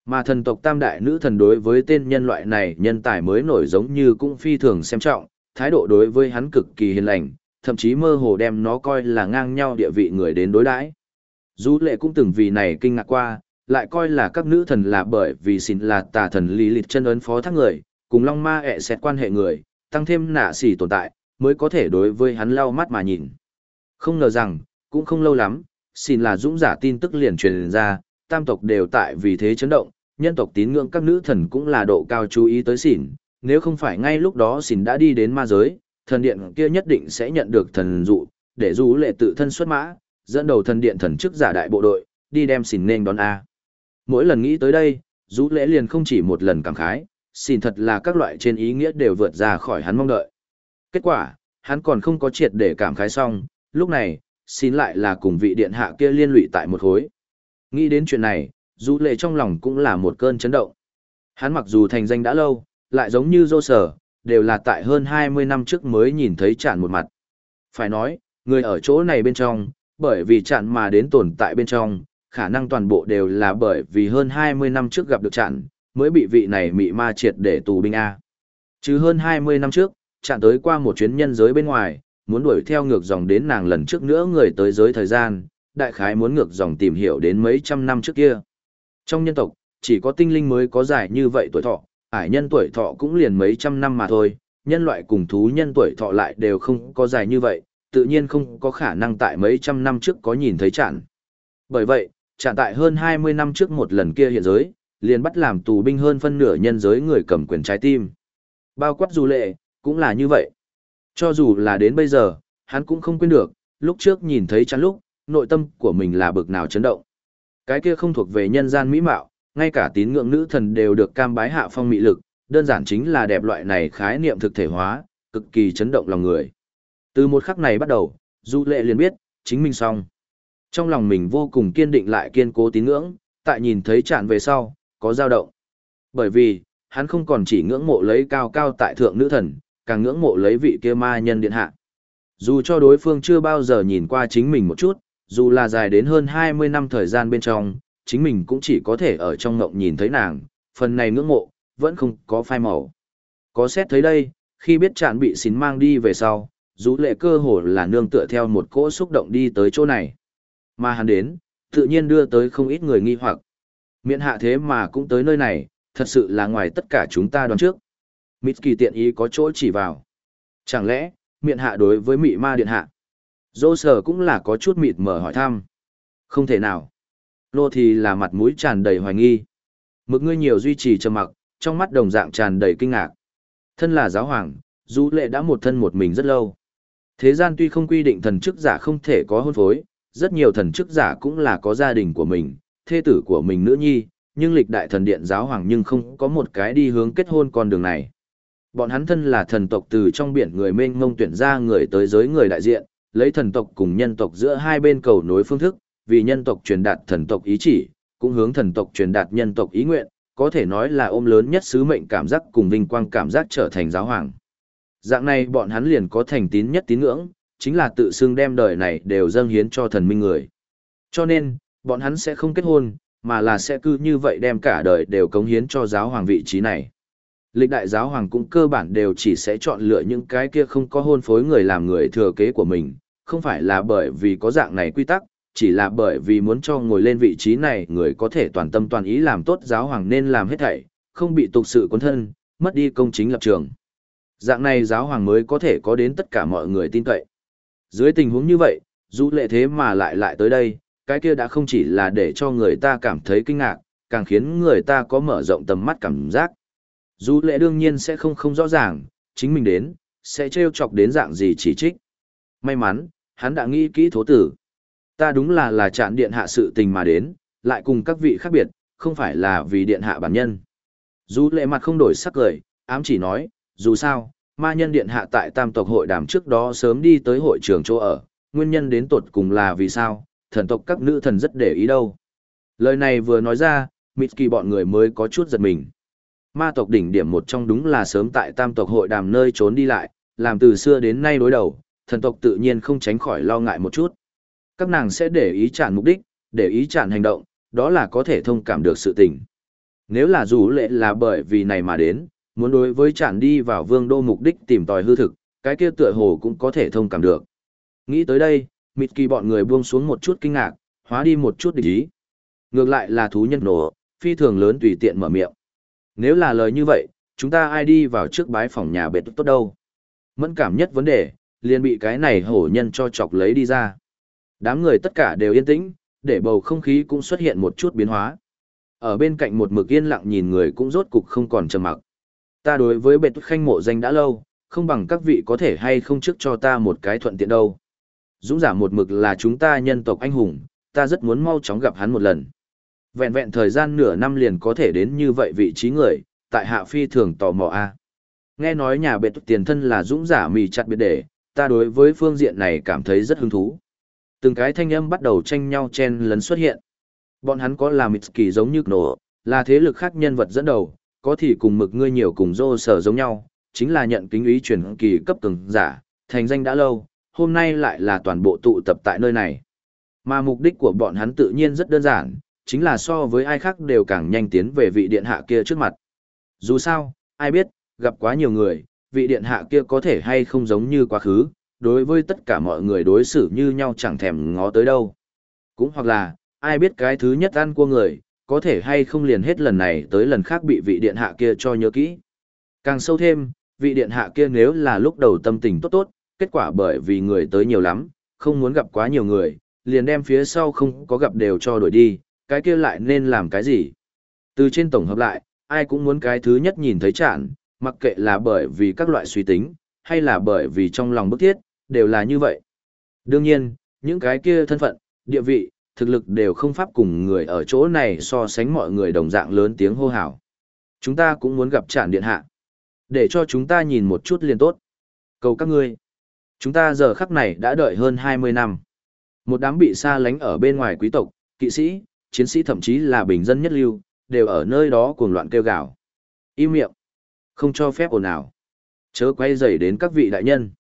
Mà thần tộc tam đại nữ thần đối với tên nhân loại này nhân tài mới nổi giống như cũng phi thường xem trọng, thái độ đối với hắn cực kỳ hiền lành, thậm chí mơ hồ đem nó coi là ngang nhau địa vị người đến đối đãi. Dù lệ cũng từng vì này kinh ngạc qua, lại coi là các nữ thần là bởi vì xin là tà thần lý lịch chân ấn phó thác người, cùng long ma ẹ xét quan hệ người, tăng thêm nạ xỉ tồn tại, mới có thể đối với hắn lau mắt mà nhìn. Không ngờ rằng, cũng không lâu lắm, xin là dũng giả tin tức liền truyền ra, tam tộc đều tại vì thế chấn động, nhân tộc tín ngưỡng các nữ thần cũng là độ cao chú ý tới xỉn, nếu không phải ngay lúc đó xỉn đã đi đến ma giới, thần điện kia nhất định sẽ nhận được thần dụ, để du lệ tự thân xuất mã, dẫn đầu thần điện thần chức giả đại bộ đội, đi đem xỉn nên đón A. Mỗi lần nghĩ tới đây, du lễ liền không chỉ một lần cảm khái, xỉn thật là các loại trên ý nghĩa đều vượt ra khỏi hắn mong đợi. Kết quả, hắn còn không có triệt để cảm khái xong, lúc này, xin lại là cùng vị điện hạ kia liên lụy tại một khối. Nghĩ đến chuyện này, du lệ trong lòng cũng là một cơn chấn động. Hắn mặc dù thành danh đã lâu, lại giống như dô sở, đều là tại hơn 20 năm trước mới nhìn thấy chạn một mặt. Phải nói, người ở chỗ này bên trong, bởi vì chạn mà đến tồn tại bên trong, khả năng toàn bộ đều là bởi vì hơn 20 năm trước gặp được chạn, mới bị vị này mị ma triệt để tù binh A. Chứ hơn 20 năm trước, chạn tới qua một chuyến nhân giới bên ngoài, muốn đuổi theo ngược dòng đến nàng lần trước nữa người tới giới thời gian, đại khái muốn ngược dòng tìm hiểu đến mấy trăm năm trước kia. Trong nhân tộc, chỉ có tinh linh mới có dài như vậy tuổi thọ, ải nhân tuổi thọ cũng liền mấy trăm năm mà thôi, nhân loại cùng thú nhân tuổi thọ lại đều không có dài như vậy, tự nhiên không có khả năng tại mấy trăm năm trước có nhìn thấy chản. Bởi vậy, chản tại hơn 20 năm trước một lần kia hiện giới, liền bắt làm tù binh hơn phân nửa nhân giới người cầm quyền trái tim. Bao quát dù lệ, cũng là như vậy. Cho dù là đến bây giờ, hắn cũng không quên được, lúc trước nhìn thấy chắn lúc, nội tâm của mình là bực nào chấn động. Cái kia không thuộc về nhân gian mỹ mạo, ngay cả tín ngưỡng nữ thần đều được cam bái hạ phong mỹ lực, đơn giản chính là đẹp loại này khái niệm thực thể hóa, cực kỳ chấn động lòng người. Từ một khắc này bắt đầu, Du Lệ liền biết, chính mình xong. Trong lòng mình vô cùng kiên định lại kiên cố tín ngưỡng, tại nhìn thấy chạn về sau, có dao động. Bởi vì, hắn không còn chỉ ngưỡng mộ lấy cao cao tại thượng nữ thần, càng ngưỡng mộ lấy vị kia ma nhân điện hạ. Dù cho đối phương chưa bao giờ nhìn qua chính mình một chút, dù là dài đến hơn 20 năm thời gian bên trong, chính mình cũng chỉ có thể ở trong ngộng nhìn thấy nàng, phần này ngưỡng mộ, vẫn không có phai màu. Có xét thấy đây, khi biết chạn bị xín mang đi về sau, rũ lệ cơ hồ là nương tựa theo một cỗ xúc động đi tới chỗ này. Mà hắn đến, tự nhiên đưa tới không ít người nghi hoặc. Miễn hạ thế mà cũng tới nơi này, thật sự là ngoài tất cả chúng ta đoán trước. Mịt kỳ tiện ý có chỗ chỉ vào. Chẳng lẽ, miệng hạ đối với mị ma điện hạ? Dô sở cũng là có chút mịt mở hỏi thăm. Không thể nào. Nô thì là mặt mũi tràn đầy hoài nghi. Mực ngươi nhiều duy trì trầm mặc, trong mắt đồng dạng tràn đầy kinh ngạc. Thân là giáo hoàng, du lệ đã một thân một mình rất lâu. Thế gian tuy không quy định thần chức giả không thể có hôn phối, rất nhiều thần chức giả cũng là có gia đình của mình, thê tử của mình nữ nhi, nhưng lịch đại thần điện giáo hoàng nhưng không có một cái đi hướng kết hôn con đường này. Bọn hắn thân là thần tộc từ trong biển người mênh mông tuyển ra người tới giới người đại diện, lấy thần tộc cùng nhân tộc giữa hai bên cầu nối phương thức, vì nhân tộc truyền đạt thần tộc ý chỉ, cũng hướng thần tộc truyền đạt nhân tộc ý nguyện, có thể nói là ôm lớn nhất sứ mệnh cảm giác cùng vinh quang cảm giác trở thành giáo hoàng. Dạng này bọn hắn liền có thành tín nhất tín ngưỡng, chính là tự xưng đem đời này đều dâng hiến cho thần minh người. Cho nên, bọn hắn sẽ không kết hôn, mà là sẽ cứ như vậy đem cả đời đều cống hiến cho giáo hoàng vị trí này. Lịch đại giáo hoàng cũng cơ bản đều chỉ sẽ chọn lựa những cái kia không có hôn phối người làm người thừa kế của mình, không phải là bởi vì có dạng này quy tắc, chỉ là bởi vì muốn cho ngồi lên vị trí này người có thể toàn tâm toàn ý làm tốt giáo hoàng nên làm hết thảy, không bị tục sự cuốn thân, mất đi công chính lập trường. Dạng này giáo hoàng mới có thể có đến tất cả mọi người tin cậy. Dưới tình huống như vậy, dù lệ thế mà lại lại tới đây, cái kia đã không chỉ là để cho người ta cảm thấy kinh ngạc, càng khiến người ta có mở rộng tầm mắt cảm giác. Dù lệ đương nhiên sẽ không không rõ ràng, chính mình đến, sẽ trêu chọc đến dạng gì chỉ trích. May mắn, hắn đã nghĩ kỹ thố tử. Ta đúng là là chạn điện hạ sự tình mà đến, lại cùng các vị khác biệt, không phải là vì điện hạ bản nhân. Dù lệ mặt không đổi sắc cười, ám chỉ nói, dù sao, ma nhân điện hạ tại tam tộc hội đàm trước đó sớm đi tới hội trường chỗ ở, nguyên nhân đến tột cùng là vì sao, thần tộc các nữ thần rất để ý đâu. Lời này vừa nói ra, mịt kỳ bọn người mới có chút giật mình. Ma tộc đỉnh điểm một trong đúng là sớm tại tam tộc hội đàm nơi trốn đi lại, làm từ xưa đến nay đối đầu, thần tộc tự nhiên không tránh khỏi lo ngại một chút. Các nàng sẽ để ý chản mục đích, để ý chản hành động, đó là có thể thông cảm được sự tình. Nếu là dù lệ là bởi vì này mà đến, muốn đối với chản đi vào vương đô mục đích tìm tòi hư thực, cái kia tựa hồ cũng có thể thông cảm được. Nghĩ tới đây, mịt kỳ bọn người buông xuống một chút kinh ngạc, hóa đi một chút địch ý. Ngược lại là thú nhân nổ, phi thường lớn tùy tiện mở miệng. Nếu là lời như vậy, chúng ta ai đi vào trước bái phòng nhà bệt tốt đâu. Mẫn cảm nhất vấn đề, liền bị cái này hổ nhân cho chọc lấy đi ra. Đám người tất cả đều yên tĩnh, để bầu không khí cũng xuất hiện một chút biến hóa. Ở bên cạnh một mực yên lặng nhìn người cũng rốt cục không còn trầm mặc. Ta đối với bệt khanh mộ danh đã lâu, không bằng các vị có thể hay không trước cho ta một cái thuận tiện đâu. Dũng giả một mực là chúng ta nhân tộc anh hùng, ta rất muốn mau chóng gặp hắn một lần. Vẹn vẹn thời gian nửa năm liền có thể đến như vậy vị trí người, tại hạ phi thường tò mò a. À. Nghe nói nhà bệ tiền thân là dũng giả mì chặt biệt để, ta đối với phương diện này cảm thấy rất hứng thú. Từng cái thanh âm bắt đầu tranh nhau chen lấn xuất hiện. Bọn hắn có là mịt kỳ giống như nổ, là thế lực khác nhân vật dẫn đầu, có thì cùng mực ngươi nhiều cùng dô sở giống nhau, chính là nhận kính ý truyền kỳ cấp từng giả, thành danh đã lâu, hôm nay lại là toàn bộ tụ tập tại nơi này. Mà mục đích của bọn hắn tự nhiên rất đơn giản, chính là so với ai khác đều càng nhanh tiến về vị điện hạ kia trước mặt. Dù sao, ai biết, gặp quá nhiều người, vị điện hạ kia có thể hay không giống như quá khứ, đối với tất cả mọi người đối xử như nhau chẳng thèm ngó tới đâu. Cũng hoặc là, ai biết cái thứ nhất ăn của người, có thể hay không liền hết lần này tới lần khác bị vị điện hạ kia cho nhớ kỹ. Càng sâu thêm, vị điện hạ kia nếu là lúc đầu tâm tình tốt tốt, kết quả bởi vì người tới nhiều lắm, không muốn gặp quá nhiều người, liền đem phía sau không có gặp đều cho đổi đi, cái kia lại nên làm cái gì? Từ trên tổng hợp lại, ai cũng muốn cái thứ nhất nhìn thấy chản, mặc kệ là bởi vì các loại suy tính, hay là bởi vì trong lòng bức thiết, đều là như vậy. Đương nhiên, những cái kia thân phận, địa vị, thực lực đều không pháp cùng người ở chỗ này so sánh mọi người đồng dạng lớn tiếng hô hào. Chúng ta cũng muốn gặp trản điện hạ. Để cho chúng ta nhìn một chút liền tốt. Cầu các ngươi. Chúng ta giờ khắc này đã đợi hơn 20 năm. Một đám bị xa lánh ở bên ngoài quý tộc, kỵ sĩ, chiến sĩ thậm chí là bình dân nhất lưu, đều ở nơi đó cuồng loạn kêu gào. Im miệng. Không cho phép ồn ào. Chớ quay dày đến các vị đại nhân.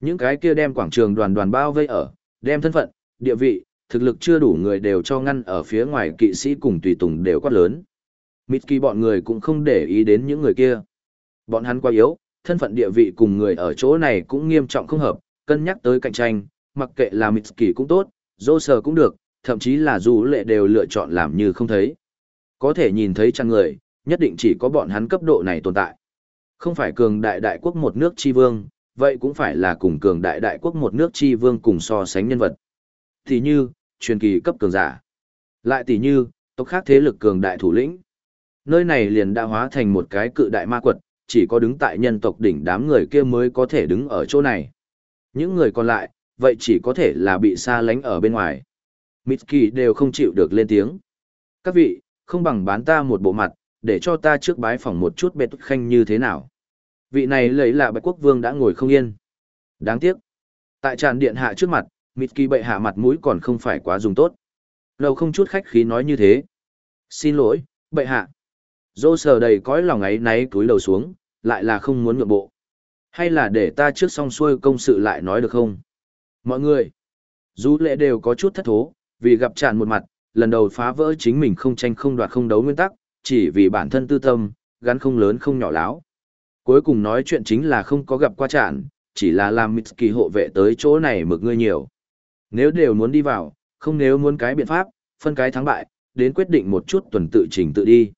Những cái kia đem quảng trường đoàn đoàn bao vây ở, đem thân phận, địa vị, thực lực chưa đủ người đều cho ngăn ở phía ngoài kỵ sĩ cùng tùy tùng đều quát lớn. Mít kỳ bọn người cũng không để ý đến những người kia. Bọn hắn quá yếu, thân phận địa vị cùng người ở chỗ này cũng nghiêm trọng không hợp, cân nhắc tới cạnh tranh, mặc kệ là Mít kỳ cũng tốt, dô sờ cũng được, thậm chí là dù lệ đều lựa chọn làm như không thấy. Có thể nhìn thấy chăng người, nhất định chỉ có bọn hắn cấp độ này tồn tại. Không phải cường đại đại quốc một nước chi vương, vậy cũng phải là cùng cường đại đại quốc một nước chi vương cùng so sánh nhân vật. Thì như, truyền kỳ cấp cường giả. Lại tỷ như, tộc khác thế lực cường đại thủ lĩnh. Nơi này liền đã hóa thành một cái cự đại ma quật, chỉ có đứng tại nhân tộc đỉnh đám người kia mới có thể đứng ở chỗ này. Những người còn lại, vậy chỉ có thể là bị xa lánh ở bên ngoài. Mitsuki đều không chịu được lên tiếng. Các vị, không bằng bán ta một bộ mặt, để cho ta trước bái phỏng một chút bệt khanh như thế nào. Vị này lấy là bạch quốc vương đã ngồi không yên. Đáng tiếc. Tại tràn điện hạ trước mặt, Mitski bệ hạ mặt mũi còn không phải quá dùng tốt. Lâu không chút khách khí nói như thế. Xin lỗi, bệ hạ. Dô sờ đầy cõi lòng ấy náy túi đầu xuống, lại là không muốn nhượng bộ. Hay là để ta trước xong xuôi công sự lại nói được không? Mọi người, dù lệ đều có chút thất thố, vì gặp tràn một mặt, lần đầu phá vỡ chính mình không tranh không đoạt không đấu nguyên tắc, chỉ vì bản thân tư tâm, gắn không lớn không nhỏ láo. Cuối cùng nói chuyện chính là không có gặp qua tràn, chỉ là làm Mitsuki hộ vệ tới chỗ này mực ngươi nhiều. Nếu đều muốn đi vào, không nếu muốn cái biện pháp, phân cái thắng bại, đến quyết định một chút tuần tự trình tự đi.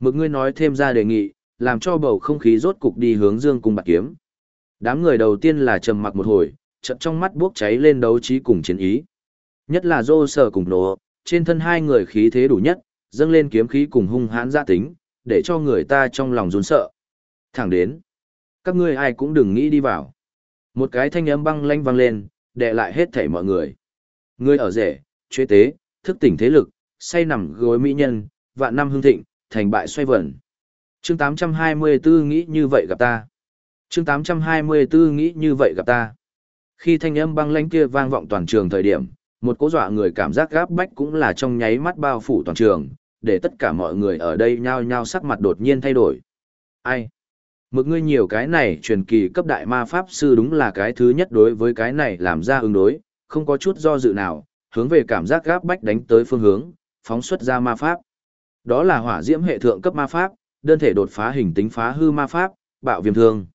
Mực ngươi nói thêm ra đề nghị, làm cho bầu không khí rốt cục đi hướng dương cùng bạc kiếm. Đám người đầu tiên là trầm mặc một hồi, chợt trong mắt bốc cháy lên đấu trí cùng chiến ý. Nhất là dô sở cùng nổ, trên thân hai người khí thế đủ nhất, dâng lên kiếm khí cùng hung hãn gia tính, để cho người ta trong lòng run sợ. Thẳng đến, các ngươi ai cũng đừng nghĩ đi vào. Một cái thanh âm băng lanh vang lên, đè lại hết thảy mọi người. ngươi ở rể, chế tế, thức tỉnh thế lực, say nằm gối mỹ nhân, vạn năm hương thịnh, thành bại xoay vẩn. Chương 824 nghĩ như vậy gặp ta. Chương 824 nghĩ như vậy gặp ta. Khi thanh âm băng lanh kia vang vọng toàn trường thời điểm, một cố dọa người cảm giác gáp bách cũng là trong nháy mắt bao phủ toàn trường, để tất cả mọi người ở đây nhao nhao sắc mặt đột nhiên thay đổi. Ai? Mực ngươi nhiều cái này truyền kỳ cấp đại ma pháp sư đúng là cái thứ nhất đối với cái này làm ra ứng đối, không có chút do dự nào, hướng về cảm giác gáp bách đánh tới phương hướng, phóng xuất ra ma pháp. Đó là hỏa diễm hệ thượng cấp ma pháp, đơn thể đột phá hình tính phá hư ma pháp, bạo viêm thương.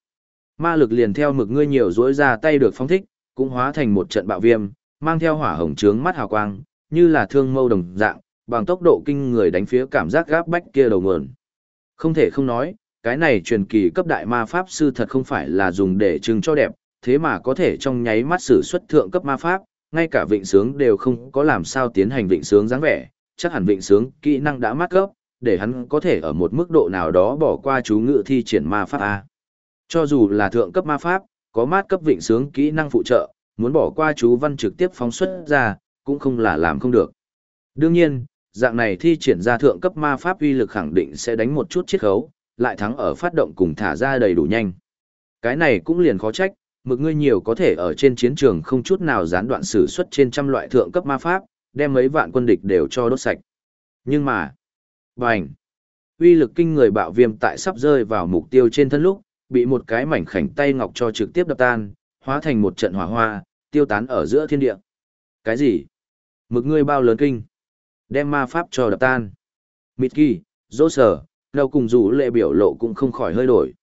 Ma lực liền theo mực ngươi nhiều rỗi ra tay được phóng thích, cũng hóa thành một trận bạo viêm, mang theo hỏa hồng trướng mắt hào quang, như là thương mâu đồng dạng, bằng tốc độ kinh người đánh phía cảm giác gáp bách kia đầu nguồn. Không thể không nói, cái này truyền kỳ cấp đại ma pháp sư thật không phải là dùng để trưng cho đẹp, thế mà có thể trong nháy mắt sử xuất thượng cấp ma pháp, ngay cả vịnh sướng đều không có làm sao tiến hành vịnh sướng dáng vẻ, chắc hẳn vịnh sướng kỹ năng đã mắc cấp, để hắn có thể ở một mức độ nào đó bỏ qua chú ngự thi triển ma pháp A. Cho dù là thượng cấp ma pháp, có mát cấp vịnh sướng kỹ năng phụ trợ, muốn bỏ qua chú văn trực tiếp phóng xuất ra, cũng không là làm không được. Đương nhiên, dạng này thi triển ra thượng cấp ma pháp uy lực khẳng định sẽ đánh một chút chiết khấu, lại thắng ở phát động cùng thả ra đầy đủ nhanh. Cái này cũng liền khó trách, mực ngươi nhiều có thể ở trên chiến trường không chút nào gián đoạn sử xuất trên trăm loại thượng cấp ma pháp, đem mấy vạn quân địch đều cho đốt sạch. Nhưng mà, bành, uy lực kinh người bạo viêm tại sắp rơi vào mục tiêu trên thân lúc, bị một cái mảnh khảnh tay ngọc cho trực tiếp đập tan, hóa thành một trận hỏa hoa, tiêu tán ở giữa thiên địa. Cái gì? Mực ngươi bao lớn kinh? Đem ma pháp cho đập tan. Mịt kỳ, dỗ sở, đâu cùng rủ lệ biểu lộ cũng không khỏi hơi đổi.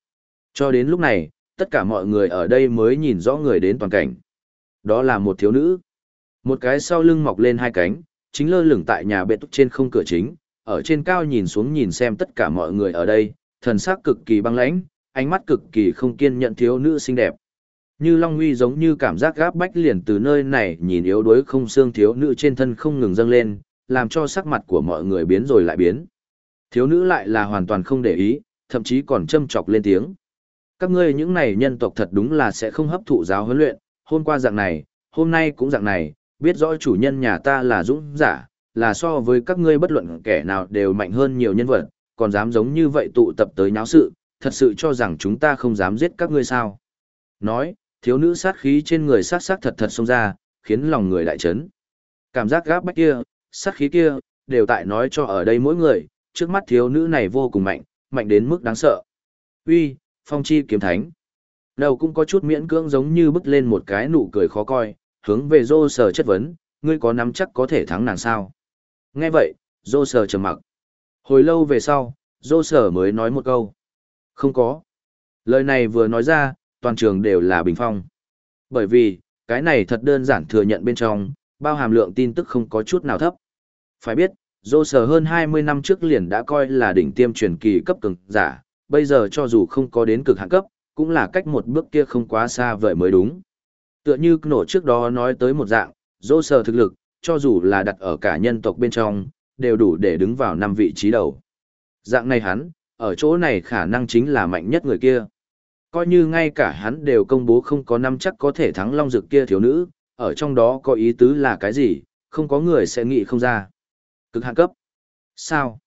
Cho đến lúc này, tất cả mọi người ở đây mới nhìn rõ người đến toàn cảnh. Đó là một thiếu nữ. Một cái sau lưng mọc lên hai cánh, chính lơ lửng tại nhà bệ túc trên không cửa chính, ở trên cao nhìn xuống nhìn xem tất cả mọi người ở đây, thần sắc cực kỳ băng lãnh, ánh mắt cực kỳ không kiên nhận thiếu nữ xinh đẹp. Như Long Huy giống như cảm giác gáp bách liền từ nơi này nhìn yếu đuối không xương thiếu nữ trên thân không ngừng dâng lên, làm cho sắc mặt của mọi người biến rồi lại biến. Thiếu nữ lại là hoàn toàn không để ý, thậm chí còn châm chọc lên tiếng. Các ngươi những này nhân tộc thật đúng là sẽ không hấp thụ giáo huấn luyện, hôm qua dạng này, hôm nay cũng dạng này, biết rõ chủ nhân nhà ta là dũng giả, là so với các ngươi bất luận kẻ nào đều mạnh hơn nhiều nhân vật, còn dám giống như vậy tụ tập tới nháo sự, thật sự cho rằng chúng ta không dám giết các ngươi sao. Nói, thiếu nữ sát khí trên người sát sát thật thật xông ra, khiến lòng người đại chấn. Cảm giác gáp bách kia, sát khí kia, đều tại nói cho ở đây mỗi người, trước mắt thiếu nữ này vô cùng mạnh, mạnh đến mức đáng sợ. Uy, phong chi kiếm thánh. Đầu cũng có chút miễn cưỡng giống như bứt lên một cái nụ cười khó coi, hướng về dô sờ chất vấn, ngươi có nắm chắc có thể thắng nàng sao? Nghe vậy, dô sờ trầm mặc. Hồi lâu về sau, dô sờ mới nói một câu. Không có. Lời này vừa nói ra, toàn trường đều là bình phong. Bởi vì, cái này thật đơn giản thừa nhận bên trong, bao hàm lượng tin tức không có chút nào thấp. Phải biết, dô sở hơn 20 năm trước liền đã coi là đỉnh tiêm truyền kỳ cấp cường giả, bây giờ cho dù không có đến cực hạn cấp, cũng là cách một bước kia không quá xa vậy mới đúng. Tựa như nổ trước đó nói tới một dạng, dô sở thực lực, cho dù là đặt ở cả nhân tộc bên trong, đều đủ để đứng vào năm vị trí đầu. Dạng này hắn, ở chỗ này khả năng chính là mạnh nhất người kia. Coi như ngay cả hắn đều công bố không có năm chắc có thể thắng long dực kia thiếu nữ, ở trong đó có ý tứ là cái gì, không có người sẽ nghĩ không ra. Cực hạn cấp. Sao?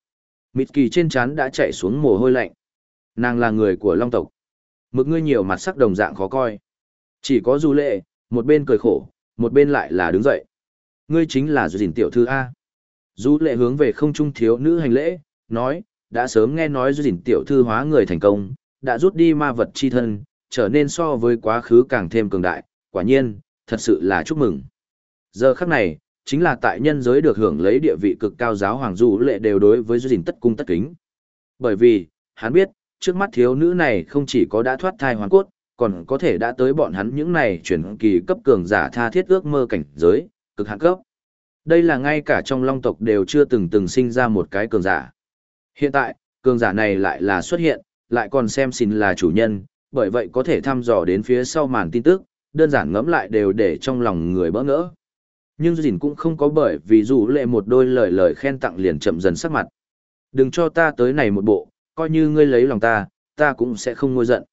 Mịt kỳ trên trán đã chạy xuống mồ hôi lạnh. Nàng là người của long tộc. Mực ngươi nhiều mặt sắc đồng dạng khó coi. Chỉ có du lệ, một bên cười khổ, một bên lại là đứng dậy. Ngươi chính là dình tiểu thư A. Du lệ hướng về không trung thiếu nữ hành lễ, nói, đã sớm nghe nói dình tiểu thư hóa người thành công, đã rút đi ma vật chi thân, trở nên so với quá khứ càng thêm cường đại, quả nhiên, thật sự là chúc mừng. Giờ khắc này, chính là tại nhân giới được hưởng lấy địa vị cực cao giáo hoàng du lệ đều đối với dình tất cung tất kính. Bởi vì, hắn biết, trước mắt thiếu nữ này không chỉ có đã thoát thai hoàn cốt, còn có thể đã tới bọn hắn những này chuyển kỳ cấp cường giả tha thiết ước mơ cảnh giới, cực hạn cấp. Đây là ngay cả trong long tộc đều chưa từng từng sinh ra một cái cường giả. Hiện tại, cường giả này lại là xuất hiện, lại còn xem xin là chủ nhân, bởi vậy có thể thăm dò đến phía sau màn tin tức, đơn giản ngẫm lại đều để trong lòng người bỡ ngỡ. Nhưng Dìn cũng không có bởi vì dù lệ một đôi lời lời khen tặng liền chậm dần sắc mặt. Đừng cho ta tới này một bộ, coi như ngươi lấy lòng ta, ta cũng sẽ không ngôi giận.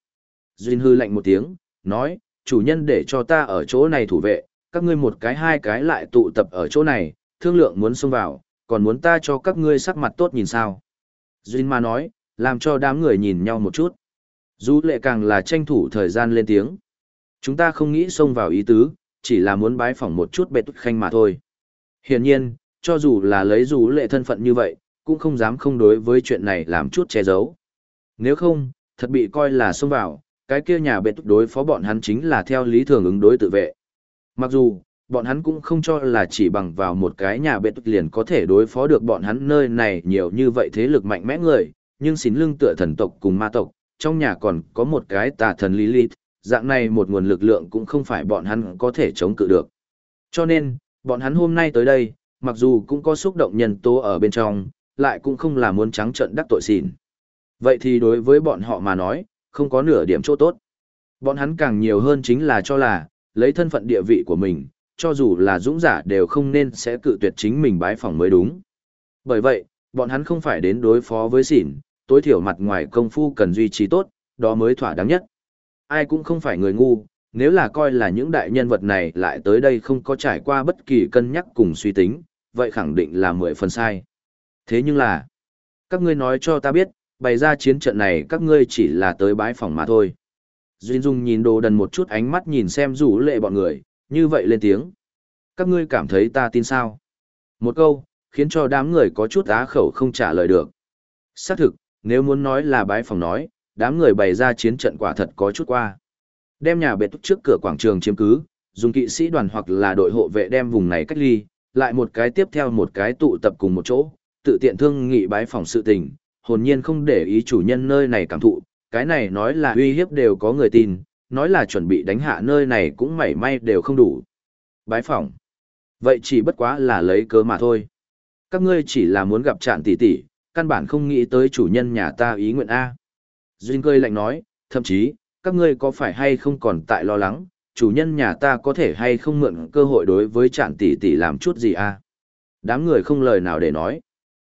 Duyên hư lạnh một tiếng, nói, chủ nhân để cho ta ở chỗ này thủ vệ, các ngươi một cái hai cái lại tụ tập ở chỗ này, thương lượng muốn xông vào, còn muốn ta cho các ngươi sắc mặt tốt nhìn sao. Duyên mà nói, làm cho đám người nhìn nhau một chút. Dù lệ càng là tranh thủ thời gian lên tiếng. Chúng ta không nghĩ xông vào ý tứ, chỉ là muốn bái phỏng một chút bệ túc khanh mà thôi. Hiển nhiên, cho dù là lấy dù lệ thân phận như vậy, cũng không dám không đối với chuyện này làm chút che giấu. Nếu không, thật bị coi là xông vào, cái kia nhà bệ túc đối phó bọn hắn chính là theo lý thường ứng đối tự vệ. Mặc dù, bọn hắn cũng không cho là chỉ bằng vào một cái nhà bệ túc liền có thể đối phó được bọn hắn nơi này nhiều như vậy thế lực mạnh mẽ người, nhưng xín lưng tựa thần tộc cùng ma tộc, trong nhà còn có một cái tà thần Lilith, dạng này một nguồn lực lượng cũng không phải bọn hắn có thể chống cự được. Cho nên, bọn hắn hôm nay tới đây, mặc dù cũng có xúc động nhân tố ở bên trong, lại cũng không là muốn trắng trận đắc tội xỉn. Vậy thì đối với bọn họ mà nói, không có nửa điểm chỗ tốt. Bọn hắn càng nhiều hơn chính là cho là, lấy thân phận địa vị của mình, cho dù là dũng giả đều không nên sẽ cự tuyệt chính mình bái phỏng mới đúng. Bởi vậy, bọn hắn không phải đến đối phó với xỉn, tối thiểu mặt ngoài công phu cần duy trì tốt, đó mới thỏa đáng nhất. Ai cũng không phải người ngu, nếu là coi là những đại nhân vật này lại tới đây không có trải qua bất kỳ cân nhắc cùng suy tính, vậy khẳng định là mười phần sai. Thế nhưng là, các ngươi nói cho ta biết, bày ra chiến trận này các ngươi chỉ là tới bái phòng mà thôi. Duyên Dung nhìn đồ đần một chút ánh mắt nhìn xem rủ lệ bọn người, như vậy lên tiếng. Các ngươi cảm thấy ta tin sao? Một câu, khiến cho đám người có chút á khẩu không trả lời được. Xác thực, nếu muốn nói là bái phòng nói, đám người bày ra chiến trận quả thật có chút qua. Đem nhà bệ túc trước cửa quảng trường chiếm cứ, dùng kỵ sĩ đoàn hoặc là đội hộ vệ đem vùng này cách ly, lại một cái tiếp theo một cái tụ tập cùng một chỗ, tự tiện thương nghị bái phòng sự tình, hồn nhiên không để ý chủ nhân nơi này cảm thụ, cái này nói là uy hiếp đều có người tin, nói là chuẩn bị đánh hạ nơi này cũng mảy may đều không đủ. Bái phỏng. Vậy chỉ bất quá là lấy cớ mà thôi. Các ngươi chỉ là muốn gặp trạn tỷ tỷ, căn bản không nghĩ tới chủ nhân nhà ta ý nguyện A. Duyên cười lạnh nói, thậm chí, các ngươi có phải hay không còn tại lo lắng, chủ nhân nhà ta có thể hay không mượn cơ hội đối với chản tỷ tỷ làm chút gì à? Đám người không lời nào để nói.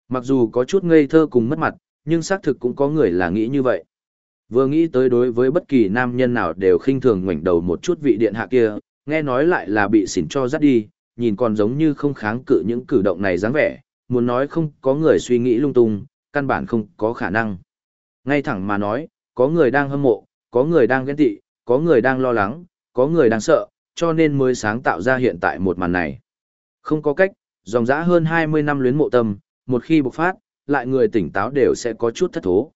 Mặc dù có chút ngây thơ cùng mất mặt, nhưng xác thực cũng có người là nghĩ như vậy. Vừa nghĩ tới đối với bất kỳ nam nhân nào đều khinh thường ngoảnh đầu một chút vị điện hạ kia, nghe nói lại là bị xỉn cho dắt đi, nhìn còn giống như không kháng cự những cử động này dáng vẻ, muốn nói không có người suy nghĩ lung tung, căn bản không có khả năng. Ngay thẳng mà nói, có người đang hâm mộ, có người đang ghen tị, có người đang lo lắng, có người đang sợ, cho nên mới sáng tạo ra hiện tại một màn này. Không có cách, dòng dã hơn 20 năm luyến mộ tâm, một khi bộc phát, lại người tỉnh táo đều sẽ có chút thất thố.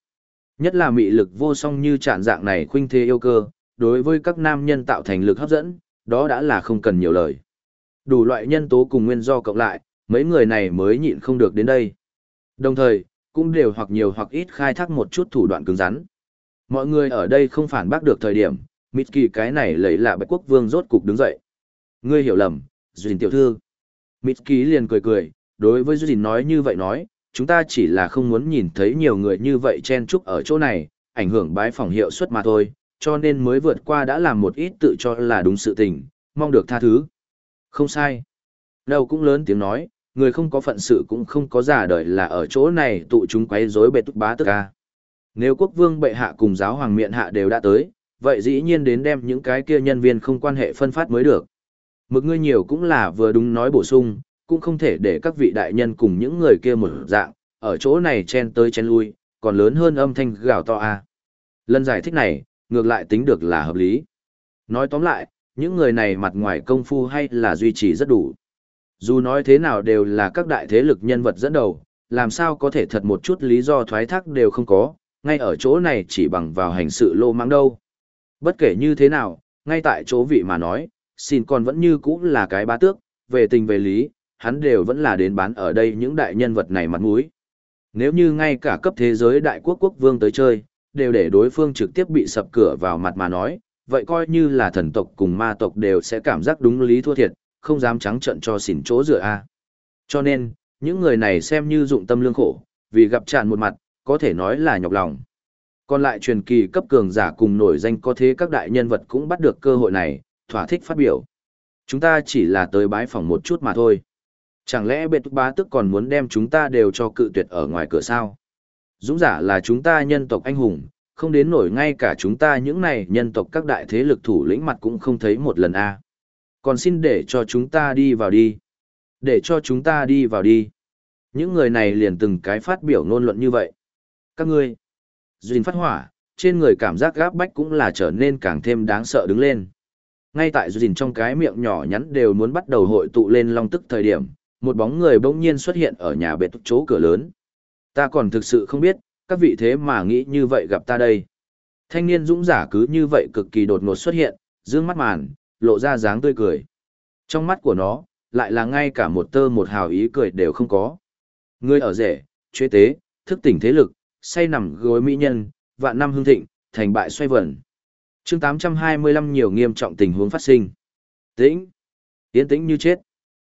Nhất là mị lực vô song như trạng dạng này khuynh thế yêu cơ, đối với các nam nhân tạo thành lực hấp dẫn, đó đã là không cần nhiều lời. Đủ loại nhân tố cùng nguyên do cộng lại, mấy người này mới nhịn không được đến đây. Đồng thời, cũng đều hoặc nhiều hoặc ít khai thác một chút thủ đoạn cứng rắn. Mọi người ở đây không phản bác được thời điểm, mịt kỳ cái này lấy là bạch quốc vương rốt cục đứng dậy. Ngươi hiểu lầm, Duyên tiểu thư. Mịt kỳ liền cười cười, đối với Duyên nói như vậy nói, chúng ta chỉ là không muốn nhìn thấy nhiều người như vậy chen chúc ở chỗ này, ảnh hưởng bái phòng hiệu suất mà thôi, cho nên mới vượt qua đã làm một ít tự cho là đúng sự tình, mong được tha thứ. Không sai. Đâu cũng lớn tiếng nói, người không có phận sự cũng không có giả đời là ở chỗ này tụ chúng quấy rối bệ túc bá tức ca. Nếu quốc vương bệ hạ cùng giáo hoàng miện hạ đều đã tới, vậy dĩ nhiên đến đem những cái kia nhân viên không quan hệ phân phát mới được. Mực ngươi nhiều cũng là vừa đúng nói bổ sung, cũng không thể để các vị đại nhân cùng những người kia một dạng, ở chỗ này chen tới chen lui, còn lớn hơn âm thanh gào to a. Lần giải thích này, ngược lại tính được là hợp lý. Nói tóm lại, những người này mặt ngoài công phu hay là duy trì rất đủ. Dù nói thế nào đều là các đại thế lực nhân vật dẫn đầu, làm sao có thể thật một chút lý do thoái thác đều không có, ngay ở chỗ này chỉ bằng vào hành sự lô mang đâu. Bất kể như thế nào, ngay tại chỗ vị mà nói, xin còn vẫn như cũ là cái bá tước, về tình về lý, hắn đều vẫn là đến bán ở đây những đại nhân vật này mặt mũi. Nếu như ngay cả cấp thế giới đại quốc quốc vương tới chơi, đều để đối phương trực tiếp bị sập cửa vào mặt mà nói, vậy coi như là thần tộc cùng ma tộc đều sẽ cảm giác đúng lý thua thiệt, không dám trắng trận cho xỉn chỗ rửa a. Cho nên, những người này xem như dụng tâm lương khổ, vì gặp tràn một mặt, có thể nói là nhọc lòng. Còn lại truyền kỳ cấp cường giả cùng nổi danh có thế các đại nhân vật cũng bắt được cơ hội này, thỏa thích phát biểu. Chúng ta chỉ là tới bái phòng một chút mà thôi. Chẳng lẽ bệ túc bá tức còn muốn đem chúng ta đều cho cự tuyệt ở ngoài cửa sao? Dũng giả là chúng ta nhân tộc anh hùng, không đến nổi ngay cả chúng ta những này nhân tộc các đại thế lực thủ lĩnh mặt cũng không thấy một lần a. Còn xin để cho chúng ta đi vào đi. Để cho chúng ta đi vào đi. Những người này liền từng cái phát biểu ngôn luận như vậy. Các ngươi, duyên phát hỏa, trên người cảm giác gáp bách cũng là trở nên càng thêm đáng sợ đứng lên. Ngay tại duyên trong cái miệng nhỏ nhắn đều muốn bắt đầu hội tụ lên long tức thời điểm, một bóng người bỗng nhiên xuất hiện ở nhà bệ chỗ cửa lớn. Ta còn thực sự không biết, các vị thế mà nghĩ như vậy gặp ta đây. Thanh niên dũng giả cứ như vậy cực kỳ đột ngột xuất hiện, dương mắt màn, lộ ra dáng tươi cười. Trong mắt của nó, lại là ngay cả một tơ một hào ý cười đều không có. Ngươi ở rể, chế tế, thức tỉnh thế lực, say nằm gối mỹ nhân, vạn năm hương thịnh, thành bại xoay vẩn. chương 825 nhiều nghiêm trọng tình huống phát sinh. Tĩnh. Tiến tĩnh như chết.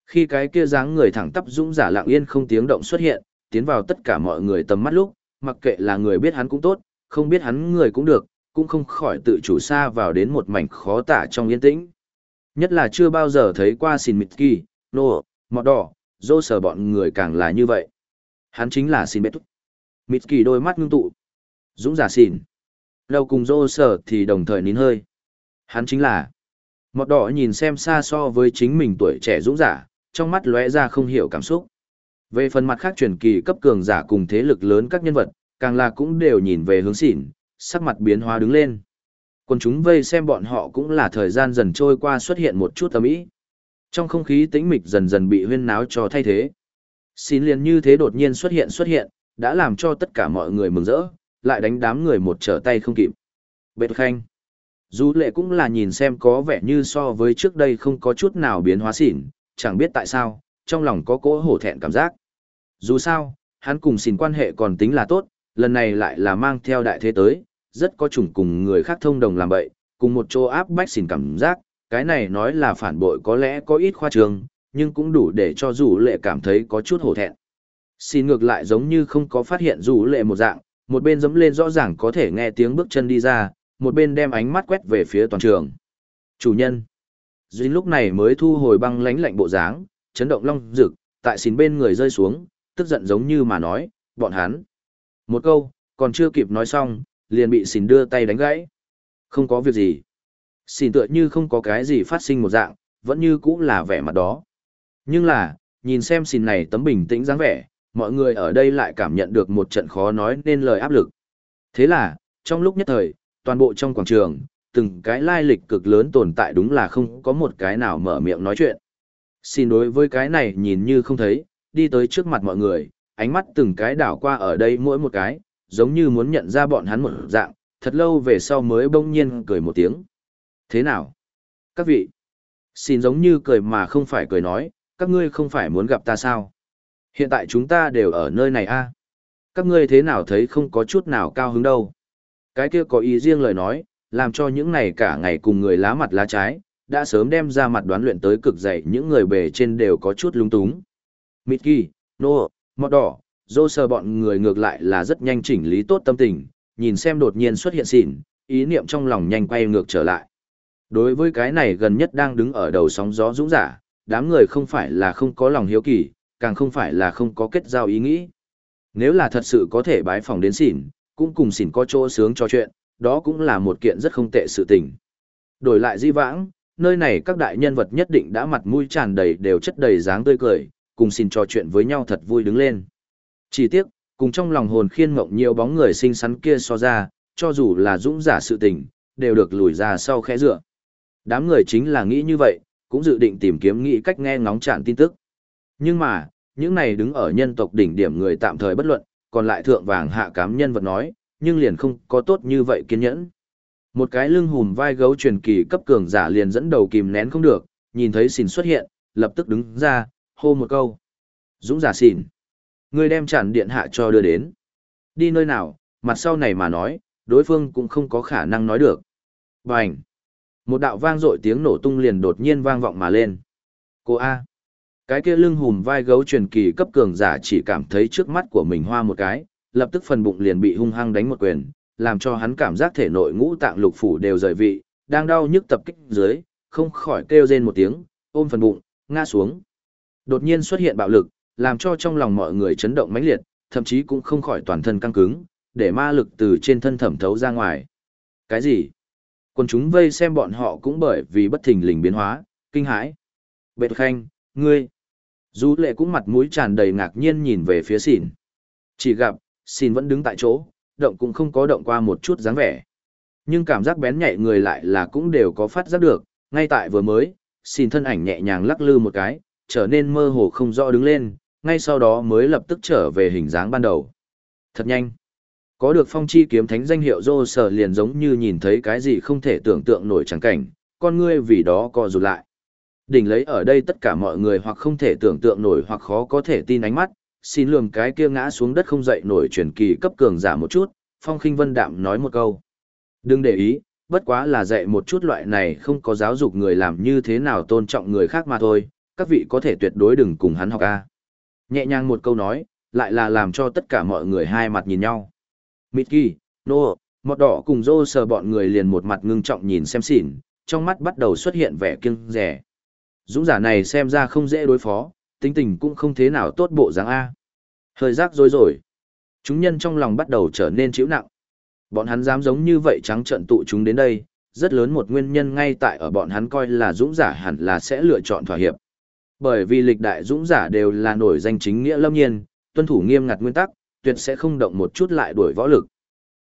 Khi cái kia dáng người thẳng tắp dũng giả lặng yên không tiếng động xuất hiện, tiến vào tất cả mọi người tầm mắt lúc, mặc kệ là người biết hắn cũng tốt, không biết hắn người cũng được, cũng không khỏi tự chủ xa vào đến một mảnh khó tả trong yên tĩnh. Nhất là chưa bao giờ thấy qua xin mịt kỳ, nô, mọt đỏ, dô sờ bọn người càng là như vậy. Hắn chính là xin bết Mịt kỳ đôi mắt ngưng tụ. Dũng giả xỉn. Lâu cùng dô sờ thì đồng thời nín hơi. Hắn chính là. Mọt đỏ nhìn xem xa so với chính mình tuổi trẻ dũng giả, trong mắt lóe ra không hiểu cảm xúc. Về phần mặt khác truyền kỳ cấp cường giả cùng thế lực lớn các nhân vật, càng là cũng đều nhìn về hướng xỉn, sắc mặt biến hóa đứng lên. Còn chúng vây xem bọn họ cũng là thời gian dần trôi qua xuất hiện một chút âm ý. Trong không khí tĩnh mịch dần dần bị huyên náo cho thay thế. Xin liền như thế đột nhiên xuất hiện xuất hiện, đã làm cho tất cả mọi người mừng rỡ, lại đánh đám người một trở tay không kịp. Bệt khanh. Dù lệ cũng là nhìn xem có vẻ như so với trước đây không có chút nào biến hóa xỉn, chẳng biết tại sao, trong lòng có cỗ hổ thẹn cảm giác. Dù sao, hắn cùng xỉn quan hệ còn tính là tốt, lần này lại là mang theo đại thế tới, rất có chủng cùng người khác thông đồng làm bậy, cùng một chỗ áp bách xin cảm giác, cái này nói là phản bội có lẽ có ít khoa trương, nhưng cũng đủ để cho dù lệ cảm thấy có chút hổ thẹn. Xin ngược lại giống như không có phát hiện dù lệ một dạng, một bên dẫm lên rõ ràng có thể nghe tiếng bước chân đi ra, một bên đem ánh mắt quét về phía toàn trường. Chủ nhân. Duy lúc này mới thu hồi băng lánh lạnh bộ dáng, chấn động long rực, tại xin bên người rơi xuống, tức giận giống như mà nói, bọn hắn. Một câu, còn chưa kịp nói xong, liền bị xin đưa tay đánh gãy. Không có việc gì. Xin tựa như không có cái gì phát sinh một dạng, vẫn như cũ là vẻ mặt đó. Nhưng là, nhìn xem xin này tấm bình tĩnh dáng vẻ, mọi người ở đây lại cảm nhận được một trận khó nói nên lời áp lực. Thế là, trong lúc nhất thời, toàn bộ trong quảng trường, từng cái lai lịch cực lớn tồn tại đúng là không có một cái nào mở miệng nói chuyện. Xin đối với cái này nhìn như không thấy, đi tới trước mặt mọi người, ánh mắt từng cái đảo qua ở đây mỗi một cái, giống như muốn nhận ra bọn hắn một dạng, thật lâu về sau mới bỗng nhiên cười một tiếng. Thế nào? Các vị, xin giống như cười mà không phải cười nói, các ngươi không phải muốn gặp ta sao? Hiện tại chúng ta đều ở nơi này a. Các ngươi thế nào thấy không có chút nào cao hứng đâu? Cái kia có ý riêng lời nói, làm cho những này cả ngày cùng người lá mặt lá trái, đã sớm đem ra mặt đoán luyện tới cực dậy những người bề trên đều có chút lung túng. Mickey, Nô, Mọt Đỏ, dô sờ bọn người ngược lại là rất nhanh chỉnh lý tốt tâm tình, nhìn xem đột nhiên xuất hiện xỉn, ý niệm trong lòng nhanh quay ngược trở lại. Đối với cái này gần nhất đang đứng ở đầu sóng gió dũng giả, đám người không phải là không có lòng hiếu kỳ, càng không phải là không có kết giao ý nghĩ. Nếu là thật sự có thể bái phòng đến xỉn, cũng cùng xỉn có chỗ sướng cho chuyện, đó cũng là một kiện rất không tệ sự tình. Đổi lại di vãng, nơi này các đại nhân vật nhất định đã mặt mũi tràn đầy đều chất đầy dáng tươi cười, cùng xin trò chuyện với nhau thật vui đứng lên. Chỉ tiếc, cùng trong lòng hồn khiên mộng nhiều bóng người xinh xắn kia so ra, cho dù là dũng giả sự tình, đều được lùi ra sau khẽ dựa. Đám người chính là nghĩ như vậy, cũng dự định tìm kiếm nghĩ cách nghe ngóng trạng tin tức. Nhưng mà, những này đứng ở nhân tộc đỉnh điểm người tạm thời bất luận, còn lại thượng vàng hạ cám nhân vật nói, nhưng liền không có tốt như vậy kiên nhẫn. Một cái lưng hùm vai gấu truyền kỳ cấp cường giả liền dẫn đầu kìm nén không được, nhìn thấy xỉn xuất hiện, lập tức đứng ra, hô một câu. Dũng giả xỉn. Người đem chản điện hạ cho đưa đến. Đi nơi nào, mặt sau này mà nói, đối phương cũng không có khả năng nói được. Bành. Một đạo vang dội tiếng nổ tung liền đột nhiên vang vọng mà lên. Cô A. Cái kia lưng hùm vai gấu truyền kỳ cấp cường giả chỉ cảm thấy trước mắt của mình hoa một cái, lập tức phần bụng liền bị hung hăng đánh một quyền, làm cho hắn cảm giác thể nội ngũ tạng lục phủ đều rời vị, đang đau nhức tập kích dưới, không khỏi kêu rên một tiếng, ôm phần bụng, ngã xuống. Đột nhiên xuất hiện bạo lực, làm cho trong lòng mọi người chấn động mãnh liệt, thậm chí cũng không khỏi toàn thân căng cứng, để ma lực từ trên thân thẩm thấu ra ngoài. Cái gì? Quân chúng vây xem bọn họ cũng bởi vì bất thình lình biến hóa, kinh hãi. Bệ khanh, ngươi. Du lệ cũng mặt mũi tràn đầy ngạc nhiên nhìn về phía xỉn. Chỉ gặp, xỉn vẫn đứng tại chỗ, động cũng không có động qua một chút dáng vẻ. Nhưng cảm giác bén nhạy người lại là cũng đều có phát giác được, ngay tại vừa mới, xỉn thân ảnh nhẹ nhàng lắc lư một cái, trở nên mơ hồ không rõ đứng lên, ngay sau đó mới lập tức trở về hình dáng ban đầu. Thật nhanh. Có được phong chi kiếm thánh danh hiệu dô sở liền giống như nhìn thấy cái gì không thể tưởng tượng nổi chẳng cảnh, con ngươi vì đó co rụt lại. Đỉnh lấy ở đây tất cả mọi người hoặc không thể tưởng tượng nổi hoặc khó có thể tin ánh mắt, xin lường cái kia ngã xuống đất không dậy nổi truyền kỳ cấp cường giả một chút, phong khinh vân đạm nói một câu. Đừng để ý, bất quá là dạy một chút loại này không có giáo dục người làm như thế nào tôn trọng người khác mà thôi, các vị có thể tuyệt đối đừng cùng hắn học a. Nhẹ nhàng một câu nói, lại là làm cho tất cả mọi người hai mặt nhìn nhau. Mickey, Nô, Mọt Đỏ cùng Dô sờ bọn người liền một mặt ngưng trọng nhìn xem xỉn, trong mắt bắt đầu xuất hiện vẻ kiêng rẻ. Dũng giả này xem ra không dễ đối phó, tính tình cũng không thế nào tốt bộ dáng A. Hơi rác rối rồi. Chúng nhân trong lòng bắt đầu trở nên chịu nặng. Bọn hắn dám giống như vậy trắng trận tụ chúng đến đây, rất lớn một nguyên nhân ngay tại ở bọn hắn coi là dũng giả hẳn là sẽ lựa chọn thỏa hiệp. Bởi vì lịch đại dũng giả đều là nổi danh chính nghĩa lâm nhiên, tuân thủ nghiêm ngặt nguyên tắc, tuyệt sẽ không động một chút lại đuổi võ lực.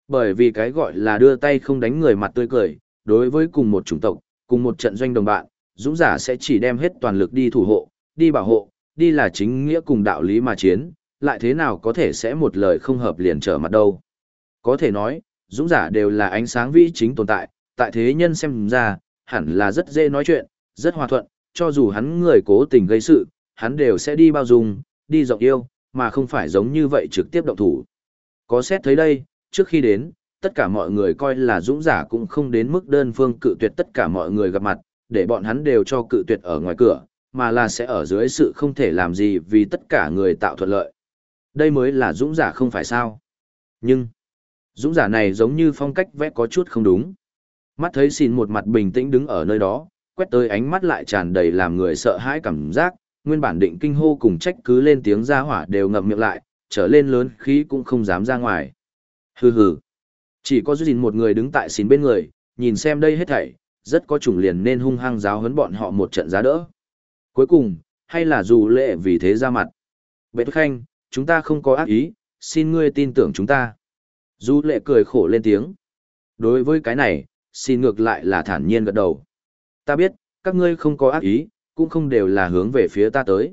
Bởi vì cái gọi là đưa tay không đánh người mặt tươi cười, đối với cùng một chủng tộc, cùng một trận doanh đồng bạn, dũng giả sẽ chỉ đem hết toàn lực đi thủ hộ, đi bảo hộ, đi là chính nghĩa cùng đạo lý mà chiến, lại thế nào có thể sẽ một lời không hợp liền trở mặt đâu. Có thể nói, dũng giả đều là ánh sáng vĩ chính tồn tại, tại thế nhân xem ra, hẳn là rất dễ nói chuyện, rất hòa thuận, cho dù hắn người cố tình gây sự, hắn đều sẽ đi bao dung, đi rộng yêu, mà không phải giống như vậy trực tiếp động thủ. Có xét thấy đây, trước khi đến, tất cả mọi người coi là dũng giả cũng không đến mức đơn phương cự tuyệt tất cả mọi người gặp mặt, để bọn hắn đều cho cự tuyệt ở ngoài cửa, mà là sẽ ở dưới sự không thể làm gì vì tất cả người tạo thuận lợi. Đây mới là dũng giả không phải sao. Nhưng, dũng giả này giống như phong cách vẽ có chút không đúng. Mắt thấy xin một mặt bình tĩnh đứng ở nơi đó, quét tới ánh mắt lại tràn đầy làm người sợ hãi cảm giác, nguyên bản định kinh hô cùng trách cứ lên tiếng ra hỏa đều ngậm miệng lại, trở lên lớn khí cũng không dám ra ngoài. Hừ hừ. Chỉ có Duyên một người đứng tại xin bên người, nhìn xem đây hết thảy, rất có chủng liền nên hung hăng giáo huấn bọn họ một trận giá đỡ. Cuối cùng, hay là dù lệ vì thế ra mặt. Bệ khanh, chúng ta không có ác ý, xin ngươi tin tưởng chúng ta. Dù lệ cười khổ lên tiếng. Đối với cái này, xin ngược lại là thản nhiên gật đầu. Ta biết, các ngươi không có ác ý, cũng không đều là hướng về phía ta tới.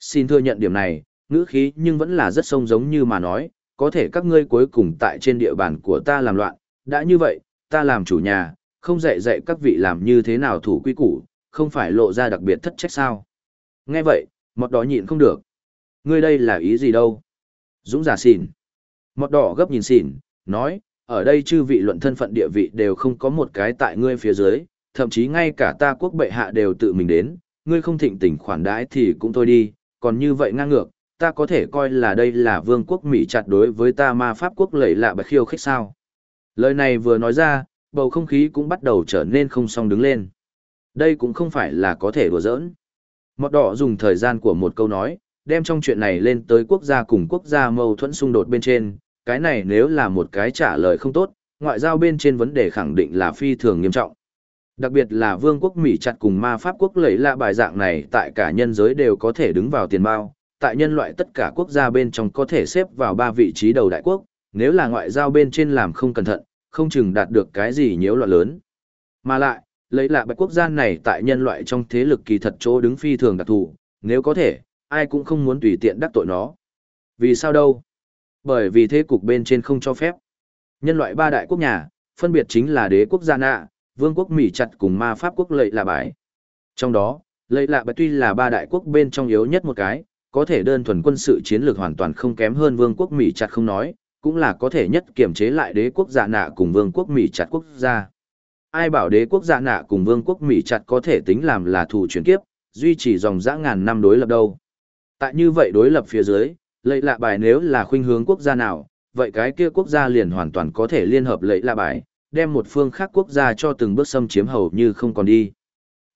Xin thừa nhận điểm này, ngữ khí nhưng vẫn là rất sông giống như mà nói, có thể các ngươi cuối cùng tại trên địa bàn của ta làm loạn, đã như vậy, ta làm chủ nhà, không dạy dạy các vị làm như thế nào thủ quy củ, không phải lộ ra đặc biệt thất trách sao. Nghe vậy, mọt đỏ nhịn không được. Ngươi đây là ý gì đâu? Dũng giả xỉn. Mọt đỏ gấp nhìn xỉn, nói, ở đây chư vị luận thân phận địa vị đều không có một cái tại ngươi phía dưới, thậm chí ngay cả ta quốc bệ hạ đều tự mình đến, ngươi không thịnh tình khoản đãi thì cũng thôi đi, còn như vậy ngang ngược, ta có thể coi là đây là vương quốc Mỹ chặt đối với ta ma pháp quốc lẩy lạ bạch khiêu khích sao. Lời này vừa nói ra, bầu không khí cũng bắt đầu trở nên không song đứng lên. Đây cũng không phải là có thể đùa giỡn. Mọt đỏ dùng thời gian của một câu nói, đem trong chuyện này lên tới quốc gia cùng quốc gia mâu thuẫn xung đột bên trên, cái này nếu là một cái trả lời không tốt, ngoại giao bên trên vấn đề khẳng định là phi thường nghiêm trọng. Đặc biệt là vương quốc Mỹ chặt cùng ma pháp quốc lấy lạ bài dạng này tại cả nhân giới đều có thể đứng vào tiền bao, tại nhân loại tất cả quốc gia bên trong có thể xếp vào ba vị trí đầu đại quốc, nếu là ngoại giao bên trên làm không cẩn thận, không chừng đạt được cái gì nhiễu loạn lớn. Mà lại, lấy lạ bạch quốc gia này tại nhân loại trong thế lực kỳ thật chỗ đứng phi thường đặc thù, nếu có thể, ai cũng không muốn tùy tiện đắc tội nó. Vì sao đâu? Bởi vì thế cục bên trên không cho phép. Nhân loại ba đại quốc nhà, phân biệt chính là đế quốc gia nạ, vương quốc Mỹ chặt cùng ma pháp quốc lệ là bãi. Trong đó, lệ lạ bãi tuy là ba đại quốc bên trong yếu nhất một cái, có thể đơn thuần quân sự chiến lược hoàn toàn không kém hơn vương quốc Mỹ chặt không nói, cũng là có thể nhất kiểm chế lại đế quốc dạ nạ cùng vương quốc Mỹ chặt quốc gia. Ai bảo đế quốc dạ nạ cùng vương quốc Mỹ chặt có thể tính làm là thủ chuyển kiếp, duy trì dòng dã ngàn năm đối lập đâu. Tại như vậy đối lập phía dưới, lệ lạ bài nếu là khuynh hướng quốc gia nào, vậy cái kia quốc gia liền hoàn toàn có thể liên hợp lệ lạ bài, đem một phương khác quốc gia cho từng bước xâm chiếm hầu như không còn đi.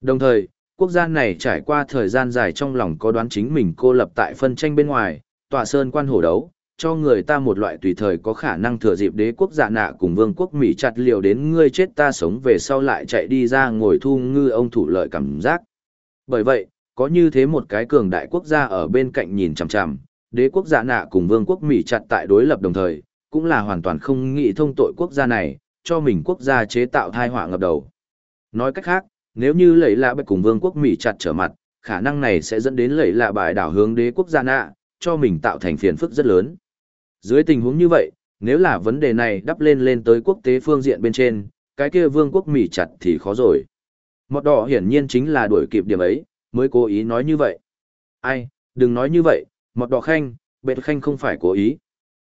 Đồng thời, quốc gia này trải qua thời gian dài trong lòng có đoán chính mình cô lập tại phân tranh bên ngoài, tòa sơn quan hổ đấu, cho người ta một loại tùy thời có khả năng thừa dịp đế quốc giả nạ cùng vương quốc Mỹ chặt liều đến ngươi chết ta sống về sau lại chạy đi ra ngồi thu ngư ông thủ lợi cảm giác. Bởi vậy, có như thế một cái cường đại quốc gia ở bên cạnh nhìn chằm chằm, đế quốc giả nạ cùng vương quốc Mỹ chặt tại đối lập đồng thời, cũng là hoàn toàn không nghĩ thông tội quốc gia này, cho mình quốc gia chế tạo thai họa ngập đầu. Nói cách khác, nếu như lẫy lạ bạch cùng vương quốc Mỹ chặt trở mặt, khả năng này sẽ dẫn đến lẫy lạ bài đảo hướng đế quốc gia nạ, cho mình tạo thành phiền phức rất lớn. Dưới tình huống như vậy, nếu là vấn đề này đắp lên lên tới quốc tế phương diện bên trên, cái kia vương quốc Mỹ chặt thì khó rồi. Mọt đỏ hiển nhiên chính là đuổi kịp điểm ấy, mới cố ý nói như vậy. Ai, đừng nói như vậy, mọt đỏ khanh, bệt khanh không phải cố ý.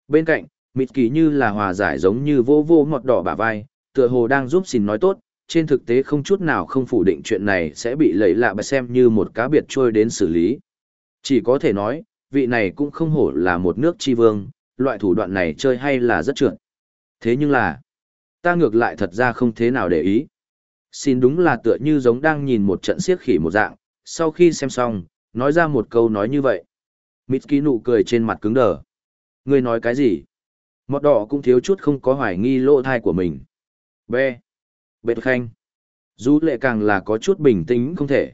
Bên cạnh, mịt kỳ như là hòa giải giống như vô vô ngọt đỏ bả vai, tựa hồ đang giúp xin nói tốt, trên thực tế không chút nào không phủ định chuyện này sẽ bị lấy lạ bà xem như một cá biệt trôi đến xử lý. Chỉ có thể nói, vị này cũng không hổ là một nước chi vương, loại thủ đoạn này chơi hay là rất trượt. Thế nhưng là, ta ngược lại thật ra không thế nào để ý. Xin đúng là tựa như giống đang nhìn một trận siếc khỉ một dạng, sau khi xem xong, nói ra một câu nói như vậy. Mitski nụ cười trên mặt cứng đờ. Ngươi nói cái gì? Mọt đỏ cũng thiếu chút không có hoài nghi lỗ thai của mình. Bê. Bệt khanh. Dù lệ càng là có chút bình tĩnh không thể.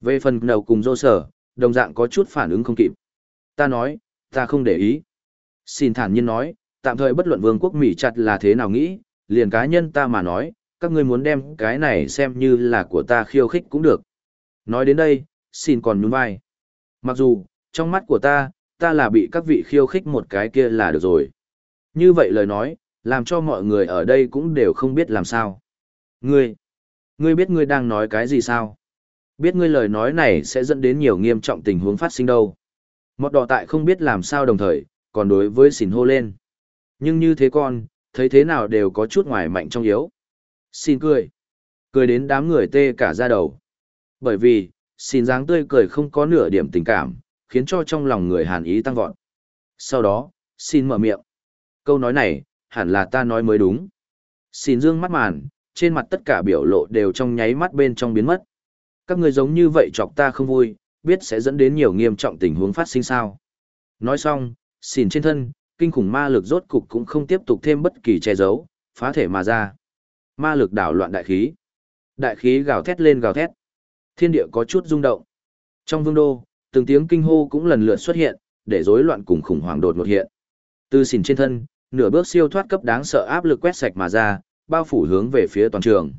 Về phần đầu cùng dô sở, đồng dạng có chút phản ứng không kịp. Ta nói, ta không để ý. Xin thản nhiên nói, tạm thời bất luận vương quốc Mỹ chặt là thế nào nghĩ, liền cá nhân ta mà nói, các ngươi muốn đem cái này xem như là của ta khiêu khích cũng được. Nói đến đây, xin còn nhún vai. Mặc dù, trong mắt của ta, ta là bị các vị khiêu khích một cái kia là được rồi. Như vậy lời nói, làm cho mọi người ở đây cũng đều không biết làm sao. Ngươi, ngươi biết ngươi đang nói cái gì sao? Biết ngươi lời nói này sẽ dẫn đến nhiều nghiêm trọng tình huống phát sinh đâu. Mọt đỏ tại không biết làm sao đồng thời, còn đối với xỉn hô lên. Nhưng như thế con, thấy thế nào đều có chút ngoài mạnh trong yếu. Xin cười. Cười đến đám người tê cả ra đầu. Bởi vì, xin dáng tươi cười không có nửa điểm tình cảm, khiến cho trong lòng người hàn ý tăng vọt. Sau đó, xin mở miệng. Câu nói này, hẳn là ta nói mới đúng. Xin dương mắt màn, trên mặt tất cả biểu lộ đều trong nháy mắt bên trong biến mất. Các người giống như vậy chọc ta không vui, biết sẽ dẫn đến nhiều nghiêm trọng tình huống phát sinh sao. Nói xong, xỉn trên thân, kinh khủng ma lực rốt cục cũng không tiếp tục thêm bất kỳ che giấu, phá thể mà ra. Ma lực đảo loạn đại khí. Đại khí gào thét lên gào thét. Thiên địa có chút rung động. Trong vương đô, từng tiếng kinh hô cũng lần lượt xuất hiện, để rối loạn cùng khủng hoảng đột ngột hiện. Từ xỉn trên thân, nửa bước siêu thoát cấp đáng sợ áp lực quét sạch mà ra, bao phủ hướng về phía toàn trường.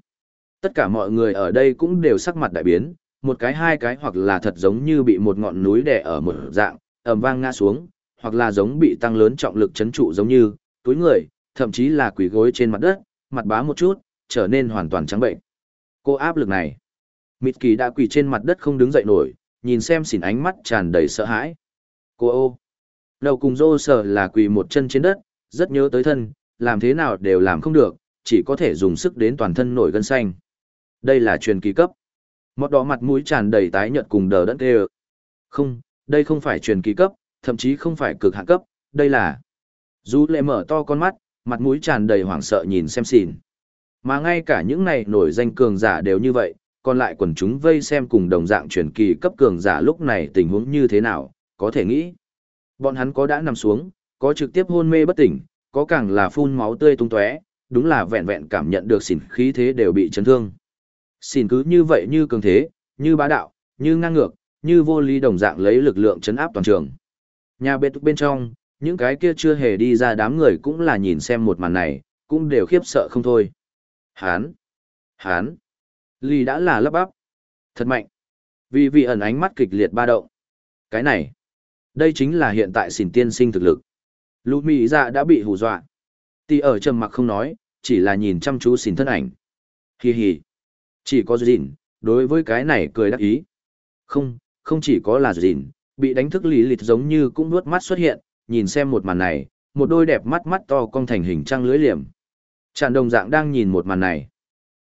Tất cả mọi người ở đây cũng đều sắc mặt đại biến, một cái hai cái hoặc là thật giống như bị một ngọn núi đè ở một dạng, ầm vang ngã xuống, hoặc là giống bị tăng lớn trọng lực chấn trụ giống như, túi người, thậm chí là quỳ gối trên mặt đất, mặt bá một chút, trở nên hoàn toàn trắng bệnh. Cô áp lực này. Mịt kỳ đã quỳ trên mặt đất không đứng dậy nổi, nhìn xem xỉn ánh mắt tràn đầy sợ hãi. Cô ô. Đầu cùng rô sở là quỳ một chân trên đất, rất nhớ tới thân, làm thế nào đều làm không được, chỉ có thể dùng sức đến toàn thân nổi gân xanh. Đây là truyền kỳ cấp. Mọt đỏ mặt mũi tràn đầy tái nhợt cùng đờ đẫn tê Không, đây không phải truyền kỳ cấp, thậm chí không phải cực hạn cấp, đây là... Dù lệ mở to con mắt, mặt mũi tràn đầy hoảng sợ nhìn xem xỉn. Mà ngay cả những này nổi danh cường giả đều như vậy, còn lại quần chúng vây xem cùng đồng dạng truyền kỳ cấp cường giả lúc này tình huống như thế nào, có thể nghĩ. Bọn hắn có đã nằm xuống, có trực tiếp hôn mê bất tỉnh, có càng là phun máu tươi tung tóe, đúng là vẹn vẹn cảm nhận được xỉn khí thế đều bị chấn thương. Xỉn cứ như vậy như cường thế, như bá đạo, như ngang ngược, như vô lý đồng dạng lấy lực lượng chấn áp toàn trường. Nhà bê túc bên trong, những cái kia chưa hề đi ra đám người cũng là nhìn xem một màn này, cũng đều khiếp sợ không thôi. Hán! Hán! Lý đã là lấp bắp. Thật mạnh! Vì vị ẩn ánh mắt kịch liệt ba động. Cái này! Đây chính là hiện tại xỉn tiên sinh thực lực. Lũ Mỹ dạ đã bị hù dọa. tỉ ở trầm mặc không nói, chỉ là nhìn chăm chú xin thân ảnh. hì hì Chỉ có Dìn, đối với cái này cười đắc ý. Không, không chỉ có là Dìn, bị đánh thức lý lịt giống như cũng nuốt mắt xuất hiện, nhìn xem một màn này, một đôi đẹp mắt mắt to cong thành hình trăng lưới liềm. Tràn đồng dạng đang nhìn một màn này.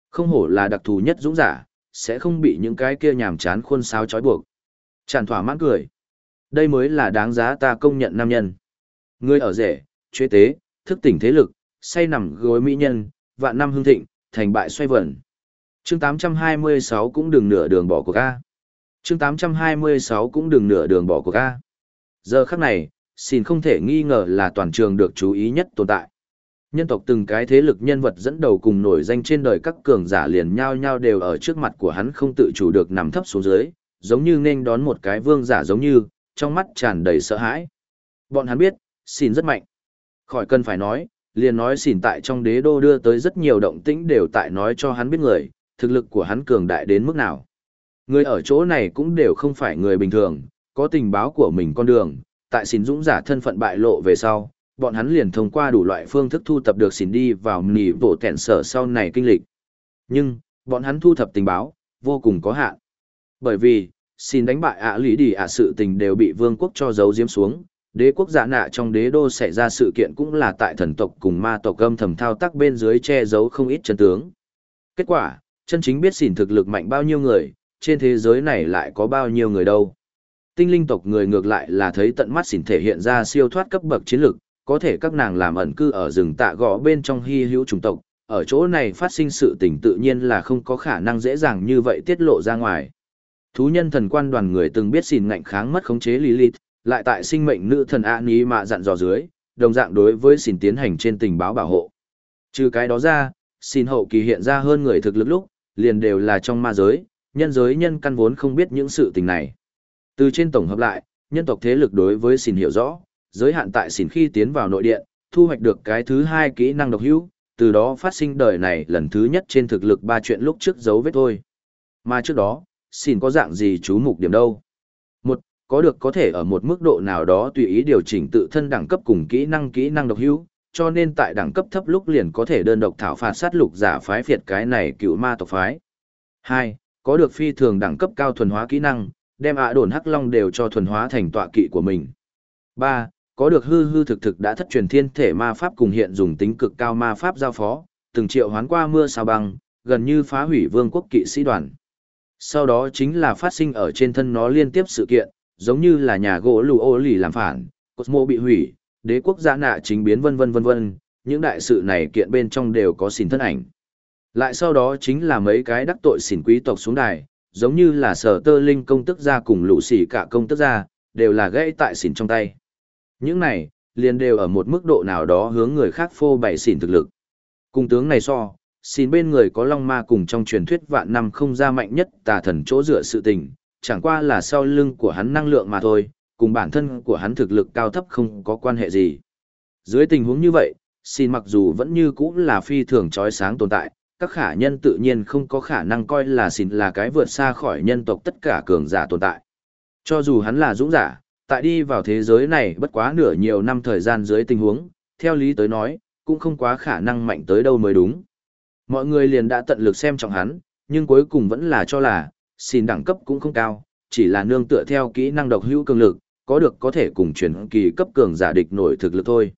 Không hổ là đặc thù nhất dũng giả, sẽ không bị những cái kia nhàm chán khuôn sáo trói buộc. Tràn thỏa mãn cười. Đây mới là đáng giá ta công nhận nam nhân. Ngươi ở rể, chế tế, thức tỉnh thế lực, say nằm gối mỹ nhân, vạn năm hương thịnh, thành bại xoay vẩn. Chương 826 cũng đừng nửa đường bỏ cuộc ca chương 826 cũng đừng nửa đường bỏ cuộc ca. Giờ khắc này, xin không thể nghi ngờ là toàn trường được chú ý nhất tồn tại. Nhân tộc từng cái thế lực nhân vật dẫn đầu cùng nổi danh trên đời các cường giả liền nhau nhau đều ở trước mặt của hắn không tự chủ được nằm thấp xuống dưới, giống như nên đón một cái vương giả giống như, trong mắt tràn đầy sợ hãi. Bọn hắn biết, xin rất mạnh. Khỏi cần phải nói, liền nói xỉn tại trong đế đô đưa tới rất nhiều động tĩnh đều tại nói cho hắn biết người, thực lực của hắn cường đại đến mức nào. Người ở chỗ này cũng đều không phải người bình thường, có tình báo của mình con đường, tại xin dũng giả thân phận bại lộ về sau, bọn hắn liền thông qua đủ loại phương thức thu thập được xin đi vào nỉ bộ tẹn sở sau này kinh lịch. Nhưng, bọn hắn thu thập tình báo, vô cùng có hạn. Bởi vì, xin đánh bại ạ lý đi ạ sự tình đều bị vương quốc cho giấu diếm xuống, đế quốc giả nạ trong đế đô xảy ra sự kiện cũng là tại thần tộc cùng ma tộc âm thầm thao tác bên dưới che giấu không ít chân tướng. Kết quả, chân chính biết xỉn thực lực mạnh bao nhiêu người, trên thế giới này lại có bao nhiêu người đâu. Tinh linh tộc người ngược lại là thấy tận mắt xỉn thể hiện ra siêu thoát cấp bậc chiến lực, có thể các nàng làm ẩn cư ở rừng tạ gõ bên trong hy hữu chủng tộc, ở chỗ này phát sinh sự tình tự nhiên là không có khả năng dễ dàng như vậy tiết lộ ra ngoài. Thú nhân thần quan đoàn người từng biết xỉn ngạnh kháng mất khống chế Lilith, lại tại sinh mệnh nữ thần A Ní mạ dặn dò dưới, đồng dạng đối với xin tiến hành trên tình báo bảo hộ. Trừ cái đó ra, xin hậu kỳ hiện ra hơn người thực lực lúc, liền đều là trong ma giới, nhân giới nhân căn vốn không biết những sự tình này. Từ trên tổng hợp lại, nhân tộc thế lực đối với xin hiểu rõ, giới hạn tại xin khi tiến vào nội điện, thu hoạch được cái thứ hai kỹ năng độc hữu, từ đó phát sinh đời này lần thứ nhất trên thực lực ba chuyện lúc trước dấu vết thôi. Mà trước đó, xin có dạng gì chú mục điểm đâu? Có được có thể ở một mức độ nào đó tùy ý điều chỉnh tự thân đẳng cấp cùng kỹ năng kỹ năng độc hữu, cho nên tại đẳng cấp thấp lúc liền có thể đơn độc thảo phạt sát lục giả phái phiệt cái này cựu ma tộc phái. Hai, có được phi thường đẳng cấp cao thuần hóa kỹ năng, đem ạ đồn hắc long đều cho thuần hóa thành tọa kỵ của mình. 3. Có được hư hư thực thực đã thất truyền thiên thể ma pháp cùng hiện dùng tính cực cao ma pháp giao phó, từng triệu hoán qua mưa sao băng, gần như phá hủy vương quốc kỵ sĩ đoàn. Sau đó chính là phát sinh ở trên thân nó liên tiếp sự kiện, giống như là nhà gỗ lù ô lì làm phản, Cosmo bị hủy, đế quốc giã nạ chính biến vân vân vân vân, những đại sự này kiện bên trong đều có xin thân ảnh. Lại sau đó chính là mấy cái đắc tội xỉn quý tộc xuống đài, giống như là sở tơ linh công tức gia cùng lũ xỉ cả công tức gia, đều là gãy tại xỉn trong tay. Những này, liền đều ở một mức độ nào đó hướng người khác phô bày xỉn thực lực. Cùng tướng này so, xin bên người có long ma cùng trong truyền thuyết vạn năm không ra mạnh nhất tà thần chỗ dựa sự tình, chẳng qua là sau lưng của hắn năng lượng mà thôi, cùng bản thân của hắn thực lực cao thấp không có quan hệ gì. Dưới tình huống như vậy, xin mặc dù vẫn như cũ là phi thường trói sáng tồn tại, các khả nhân tự nhiên không có khả năng coi là xin là cái vượt xa khỏi nhân tộc tất cả cường giả tồn tại. Cho dù hắn là dũng giả, tại đi vào thế giới này bất quá nửa nhiều năm thời gian dưới tình huống, theo lý tới nói, cũng không quá khả năng mạnh tới đâu mới đúng. Mọi người liền đã tận lực xem trọng hắn, nhưng cuối cùng vẫn là cho là, xin đẳng cấp cũng không cao, chỉ là nương tựa theo kỹ năng độc hữu cường lực, có được có thể cùng chuyển kỳ cấp cường giả địch nổi thực lực thôi.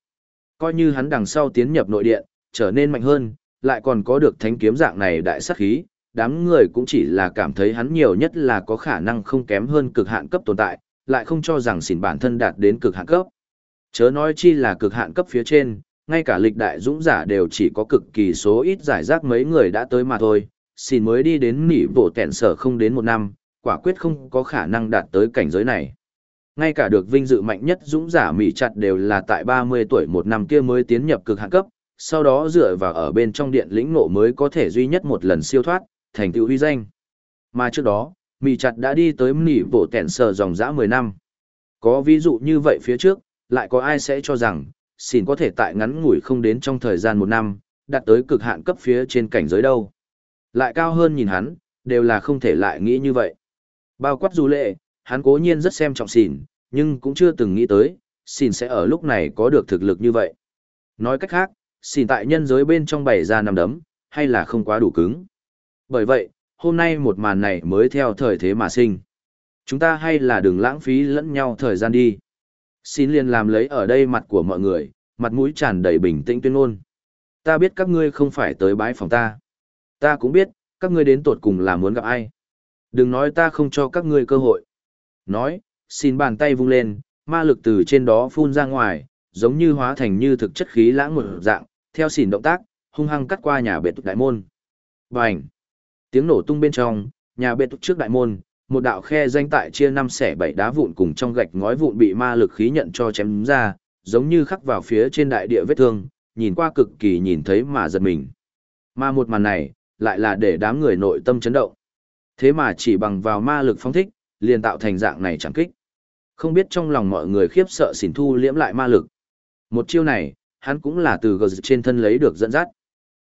Coi như hắn đằng sau tiến nhập nội điện, trở nên mạnh hơn, lại còn có được thánh kiếm dạng này đại sát khí, đám người cũng chỉ là cảm thấy hắn nhiều nhất là có khả năng không kém hơn cực hạn cấp tồn tại, lại không cho rằng xỉn bản thân đạt đến cực hạn cấp. Chớ nói chi là cực hạn cấp phía trên, ngay cả lịch đại dũng giả đều chỉ có cực kỳ số ít giải rác mấy người đã tới mà thôi, xin mới đi đến nỉ bộ tẹn sở không đến một năm, quả quyết không có khả năng đạt tới cảnh giới này. Ngay cả được vinh dự mạnh nhất dũng giả Mỹ chặt đều là tại 30 tuổi một năm kia mới tiến nhập cực hạn cấp, sau đó dựa vào ở bên trong điện lĩnh ngộ mới có thể duy nhất một lần siêu thoát, thành tựu uy danh. Mà trước đó, Mỹ chặt đã đi tới nỉ bộ tẹn sở dòng dã 10 năm. Có ví dụ như vậy phía trước, lại có ai sẽ cho rằng, xin có thể tại ngắn ngủi không đến trong thời gian một năm, đạt tới cực hạn cấp phía trên cảnh giới đâu. Lại cao hơn nhìn hắn, đều là không thể lại nghĩ như vậy. Bao quát dù lệ, hắn cố nhiên rất xem trọng xỉn, nhưng cũng chưa từng nghĩ tới, xỉn sẽ ở lúc này có được thực lực như vậy. Nói cách khác, xỉn tại nhân giới bên trong bày ra nằm đấm, hay là không quá đủ cứng. Bởi vậy, hôm nay một màn này mới theo thời thế mà sinh. Chúng ta hay là đừng lãng phí lẫn nhau thời gian đi. Xin liền làm lấy ở đây mặt của mọi người, mặt mũi tràn đầy bình tĩnh tuyên ngôn. Ta biết các ngươi không phải tới bái phòng ta. Ta cũng biết, các ngươi đến tột cùng là muốn gặp ai. Đừng nói ta không cho các ngươi cơ hội. Nói, xin bàn tay vung lên, ma lực từ trên đó phun ra ngoài, giống như hóa thành như thực chất khí lãng một dạng, theo xỉn động tác, hung hăng cắt qua nhà biệt thự đại môn. Bành! Tiếng nổ tung bên trong, nhà biệt thự trước đại môn, một đạo khe danh tại chia năm xẻ bảy đá vụn cùng trong gạch ngói vụn bị ma lực khí nhận cho chém ra, giống như khắc vào phía trên đại địa vết thương, nhìn qua cực kỳ nhìn thấy mà giật mình. Mà một màn này, lại là để đám người nội tâm chấn động. Thế mà chỉ bằng vào ma lực phong thích, liền tạo thành dạng này chẳng kích. Không biết trong lòng mọi người khiếp sợ xỉn thu liễm lại ma lực. Một chiêu này, hắn cũng là từ gờ trên thân lấy được dẫn dắt.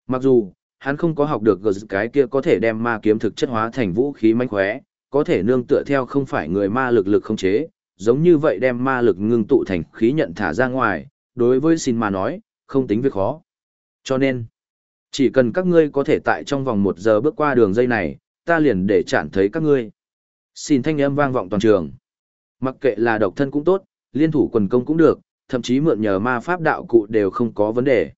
Mặc dù, hắn không có học được gờ cái kia có thể đem ma kiếm thực chất hóa thành vũ khí manh khóe, có thể nương tựa theo không phải người ma lực lực không chế, giống như vậy đem ma lực ngưng tụ thành khí nhận thả ra ngoài, đối với xin mà nói, không tính việc khó. Cho nên, chỉ cần các ngươi có thể tại trong vòng một giờ bước qua đường dây này, ta liền để chản thấy các ngươi. Xin thanh âm vang vọng toàn trường. Mặc kệ là độc thân cũng tốt, liên thủ quần công cũng được, thậm chí mượn nhờ ma pháp đạo cụ đều không có vấn đề.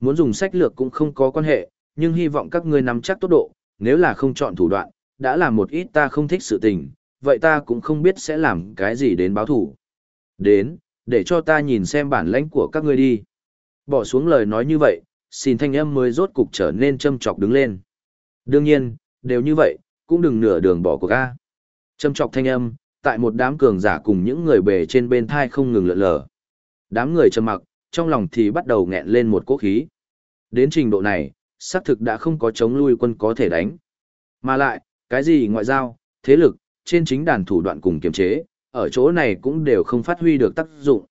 Muốn dùng sách lược cũng không có quan hệ, nhưng hy vọng các ngươi nắm chắc tốt độ, nếu là không chọn thủ đoạn, đã làm một ít ta không thích sự tình, vậy ta cũng không biết sẽ làm cái gì đến báo thủ. Đến, để cho ta nhìn xem bản lãnh của các ngươi đi. Bỏ xuống lời nói như vậy, xin thanh âm mới rốt cục trở nên châm chọc đứng lên. Đương nhiên, đều như vậy, cũng đừng nửa đường bỏ cuộc ca. Châm chọc thanh âm, tại một đám cường giả cùng những người bề trên bên thai không ngừng lượn lờ. Đám người trầm mặc, trong lòng thì bắt đầu nghẹn lên một cỗ khí. Đến trình độ này, xác thực đã không có chống lui quân có thể đánh. Mà lại, cái gì ngoại giao, thế lực, trên chính đàn thủ đoạn cùng kiềm chế, ở chỗ này cũng đều không phát huy được tác dụng.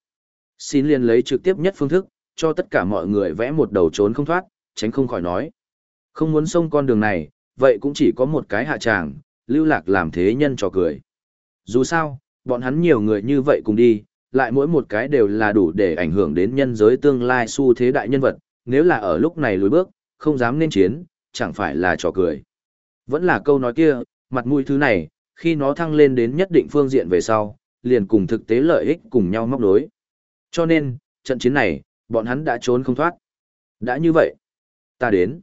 Xin liền lấy trực tiếp nhất phương thức, cho tất cả mọi người vẽ một đầu trốn không thoát, tránh không khỏi nói. Không muốn xông con đường này, vậy cũng chỉ có một cái hạ tràng, lưu lạc làm thế nhân trò cười. Dù sao, bọn hắn nhiều người như vậy cùng đi, lại mỗi một cái đều là đủ để ảnh hưởng đến nhân giới tương lai xu thế đại nhân vật, nếu là ở lúc này lùi bước, không dám nên chiến, chẳng phải là trò cười. Vẫn là câu nói kia, Mặt mũi thứ này, khi nó thăng lên đến nhất định phương diện về sau, liền cùng thực tế lợi ích cùng nhau móc đối. Cho nên, trận chiến này, bọn hắn đã trốn không thoát. Đã như vậy, ta đến.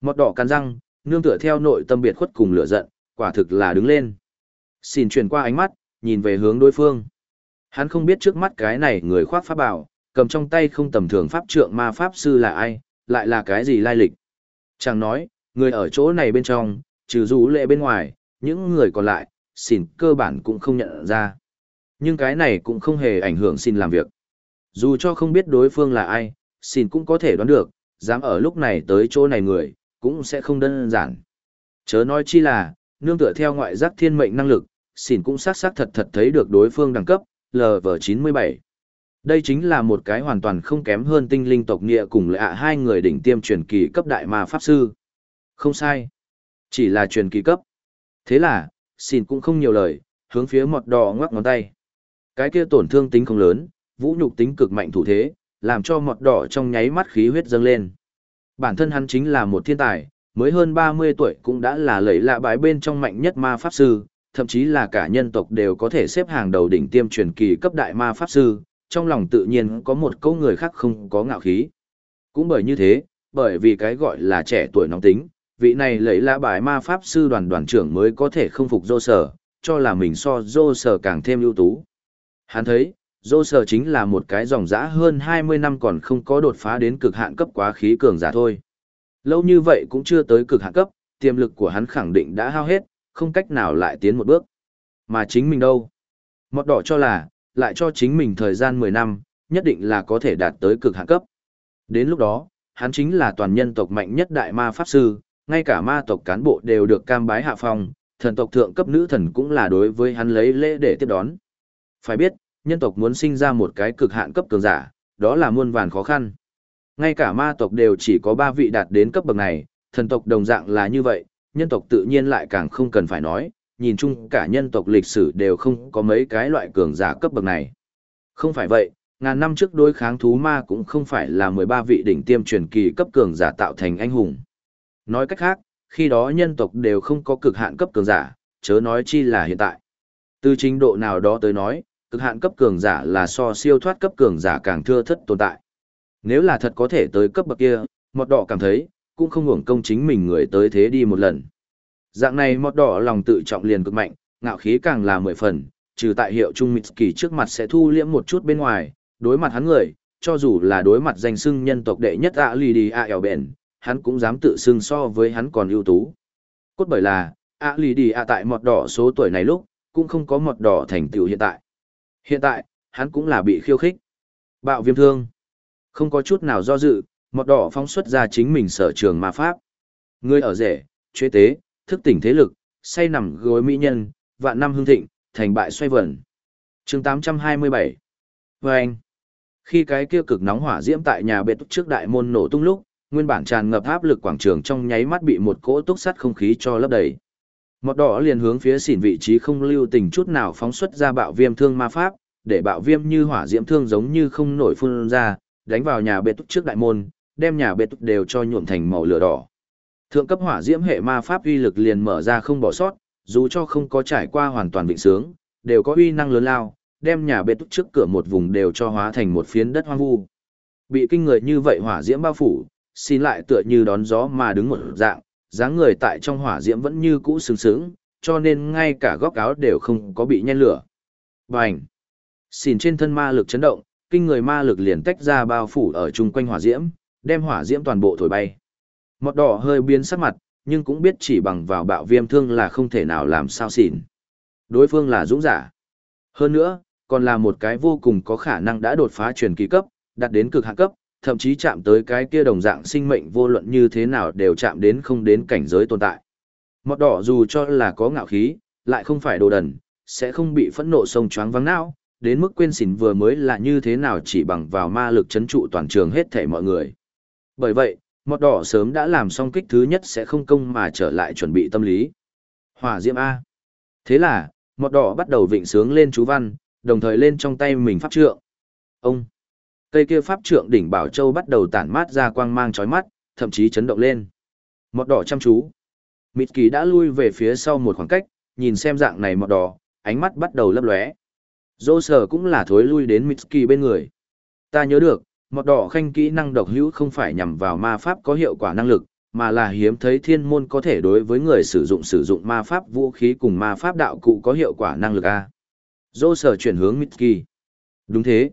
Mọt đỏ cắn răng, nương tựa theo nội tâm biệt khuất cùng lửa giận, quả thực là đứng lên. Xin chuyển qua ánh mắt, nhìn về hướng đối phương. Hắn không biết trước mắt cái này người khoác pháp bảo, cầm trong tay không tầm thường pháp trượng ma pháp sư là ai, lại là cái gì lai lịch. Chàng nói, người ở chỗ này bên trong, trừ rũ lệ bên ngoài, những người còn lại, xin cơ bản cũng không nhận ra. Nhưng cái này cũng không hề ảnh hưởng xin làm việc. Dù cho không biết đối phương là ai, xin cũng có thể đoán được, dám ở lúc này tới chỗ này người, cũng sẽ không đơn giản. Chớ nói chi là, nương tựa theo ngoại giác thiên mệnh năng lực, xin cũng xác xác thật thật thấy được đối phương đẳng cấp, LV97. Đây chính là một cái hoàn toàn không kém hơn tinh linh tộc nghĩa cùng lệ ạ hai người đỉnh tiêm truyền kỳ cấp đại ma pháp sư. Không sai. Chỉ là truyền kỳ cấp. Thế là, xin cũng không nhiều lời, hướng phía mọt đỏ ngoắc ngón tay. Cái kia tổn thương tính không lớn, vũ nhục tính cực mạnh thủ thế, làm cho mọt đỏ trong nháy mắt khí huyết dâng lên. Bản thân hắn chính là một thiên tài, mới hơn 30 tuổi cũng đã là lẫy lạ bái bên trong mạnh nhất ma pháp sư, thậm chí là cả nhân tộc đều có thể xếp hàng đầu đỉnh tiêm truyền kỳ cấp đại ma pháp sư, trong lòng tự nhiên có một câu người khác không có ngạo khí. Cũng bởi như thế, bởi vì cái gọi là trẻ tuổi nóng tính, vị này lấy lạ bài ma pháp sư đoàn đoàn trưởng mới có thể không phục dô sở, cho là mình so dô sở càng thêm ưu tú. Hắn thấy, dô sở chính là một cái dòng dã hơn 20 năm còn không có đột phá đến cực hạn cấp quá khí cường giả thôi. Lâu như vậy cũng chưa tới cực hạn cấp, tiềm lực của hắn khẳng định đã hao hết, không cách nào lại tiến một bước. Mà chính mình đâu? Mọt đỏ cho là, lại cho chính mình thời gian 10 năm, nhất định là có thể đạt tới cực hạn cấp. Đến lúc đó, hắn chính là toàn nhân tộc mạnh nhất đại ma pháp sư, ngay cả ma tộc cán bộ đều được cam bái hạ phong, thần tộc thượng cấp nữ thần cũng là đối với hắn lấy lễ để tiếp đón. Phải biết, nhân tộc muốn sinh ra một cái cực hạn cấp cường giả, đó là muôn vàn khó khăn. Ngay cả ma tộc đều chỉ có ba vị đạt đến cấp bậc này, thần tộc đồng dạng là như vậy, nhân tộc tự nhiên lại càng không cần phải nói, nhìn chung cả nhân tộc lịch sử đều không có mấy cái loại cường giả cấp bậc này. Không phải vậy, ngàn năm trước đối kháng thú ma cũng không phải là 13 vị đỉnh tiêm truyền kỳ cấp cường giả tạo thành anh hùng. Nói cách khác, khi đó nhân tộc đều không có cực hạn cấp cường giả, chớ nói chi là hiện tại. Từ trình độ nào đó tới nói, cực hạn cấp cường giả là so siêu thoát cấp cường giả càng thưa thất tồn tại. Nếu là thật có thể tới cấp bậc kia, một đỏ cảm thấy, cũng không hưởng công chính mình người tới thế đi một lần. Dạng này một đỏ lòng tự trọng liền cực mạnh, ngạo khí càng là mười phần, trừ tại hiệu trung Mitsuki trước mặt sẽ thu liễm một chút bên ngoài, đối mặt hắn người, cho dù là đối mặt danh xưng nhân tộc đệ nhất ạ lì đi ạ ẻo bền, hắn cũng dám tự xưng so với hắn còn ưu tú. Cốt bởi là, ạ lì đi ạ tại mọt đỏ số tuổi này lúc, cũng không có mọt đỏ thành tựu hiện tại. Hiện tại, hắn cũng là bị khiêu khích. Bạo viêm thương. Không có chút nào do dự, mọt đỏ phóng xuất ra chính mình sở trường ma pháp. Người ở rể, chế tế, thức tỉnh thế lực, say nằm gối mỹ nhân, vạn năm hương thịnh, thành bại xoay vẩn. chương 827 Vâng! anh, khi cái kia cực nóng hỏa diễm tại nhà bệ túc trước đại môn nổ tung lúc, nguyên bản tràn ngập áp lực quảng trường trong nháy mắt bị một cỗ túc sắt không khí cho lấp đầy. Mọt đỏ liền hướng phía xỉn vị trí không lưu tình chút nào phóng xuất ra bạo viêm thương ma pháp, để bạo viêm như hỏa diễm thương giống như không nổi phun ra, đánh vào nhà bệ túc trước đại môn, đem nhà bệ túc đều cho nhuộm thành màu lửa đỏ. Thượng cấp hỏa diễm hệ ma pháp uy lực liền mở ra không bỏ sót, dù cho không có trải qua hoàn toàn vịnh sướng, đều có uy năng lớn lao, đem nhà bệ túc trước cửa một vùng đều cho hóa thành một phiến đất hoang vu. Bị kinh người như vậy hỏa diễm bao phủ, xin lại tựa như đón gió mà đứng một dạng, dáng người tại trong hỏa diễm vẫn như cũ sướng sướng, cho nên ngay cả góc áo đều không có bị nhen lửa. Bành! Xìn trên thân ma lực chấn động, kinh người ma lực liền tách ra bao phủ ở chung quanh hỏa diễm, đem hỏa diễm toàn bộ thổi bay. Mọt đỏ hơi biến sắc mặt, nhưng cũng biết chỉ bằng vào bạo viêm thương là không thể nào làm sao xỉn. Đối phương là dũng giả. Hơn nữa, còn là một cái vô cùng có khả năng đã đột phá truyền kỳ cấp, đạt đến cực hạ cấp, thậm chí chạm tới cái kia đồng dạng sinh mệnh vô luận như thế nào đều chạm đến không đến cảnh giới tồn tại. Mọt đỏ dù cho là có ngạo khí, lại không phải đồ đần, sẽ không bị phẫn nộ sông choáng vắng não, đến mức quên xỉn vừa mới là như thế nào chỉ bằng vào ma lực chấn trụ toàn trường hết thể mọi người. Bởi vậy, Mọt đỏ sớm đã làm xong kích thứ nhất sẽ không công mà trở lại chuẩn bị tâm lý. Hỏa diễm A. Thế là, mọt đỏ bắt đầu vịnh sướng lên chú văn, đồng thời lên trong tay mình pháp trượng. Ông. Cây kia pháp trượng đỉnh bảo châu bắt đầu tản mát ra quang mang chói mắt, thậm chí chấn động lên. Mọt đỏ chăm chú. Mitski đã lui về phía sau một khoảng cách, nhìn xem dạng này mọt đỏ, ánh mắt bắt đầu lấp lóe. Dô sở cũng là thối lui đến Mitski bên người. Ta nhớ được, mọt đỏ khanh kỹ năng độc hữu không phải nhằm vào ma pháp có hiệu quả năng lực, mà là hiếm thấy thiên môn có thể đối với người sử dụng sử dụng ma pháp vũ khí cùng ma pháp đạo cụ có hiệu quả năng lực A. Dô sở chuyển hướng Mitski. Đúng thế.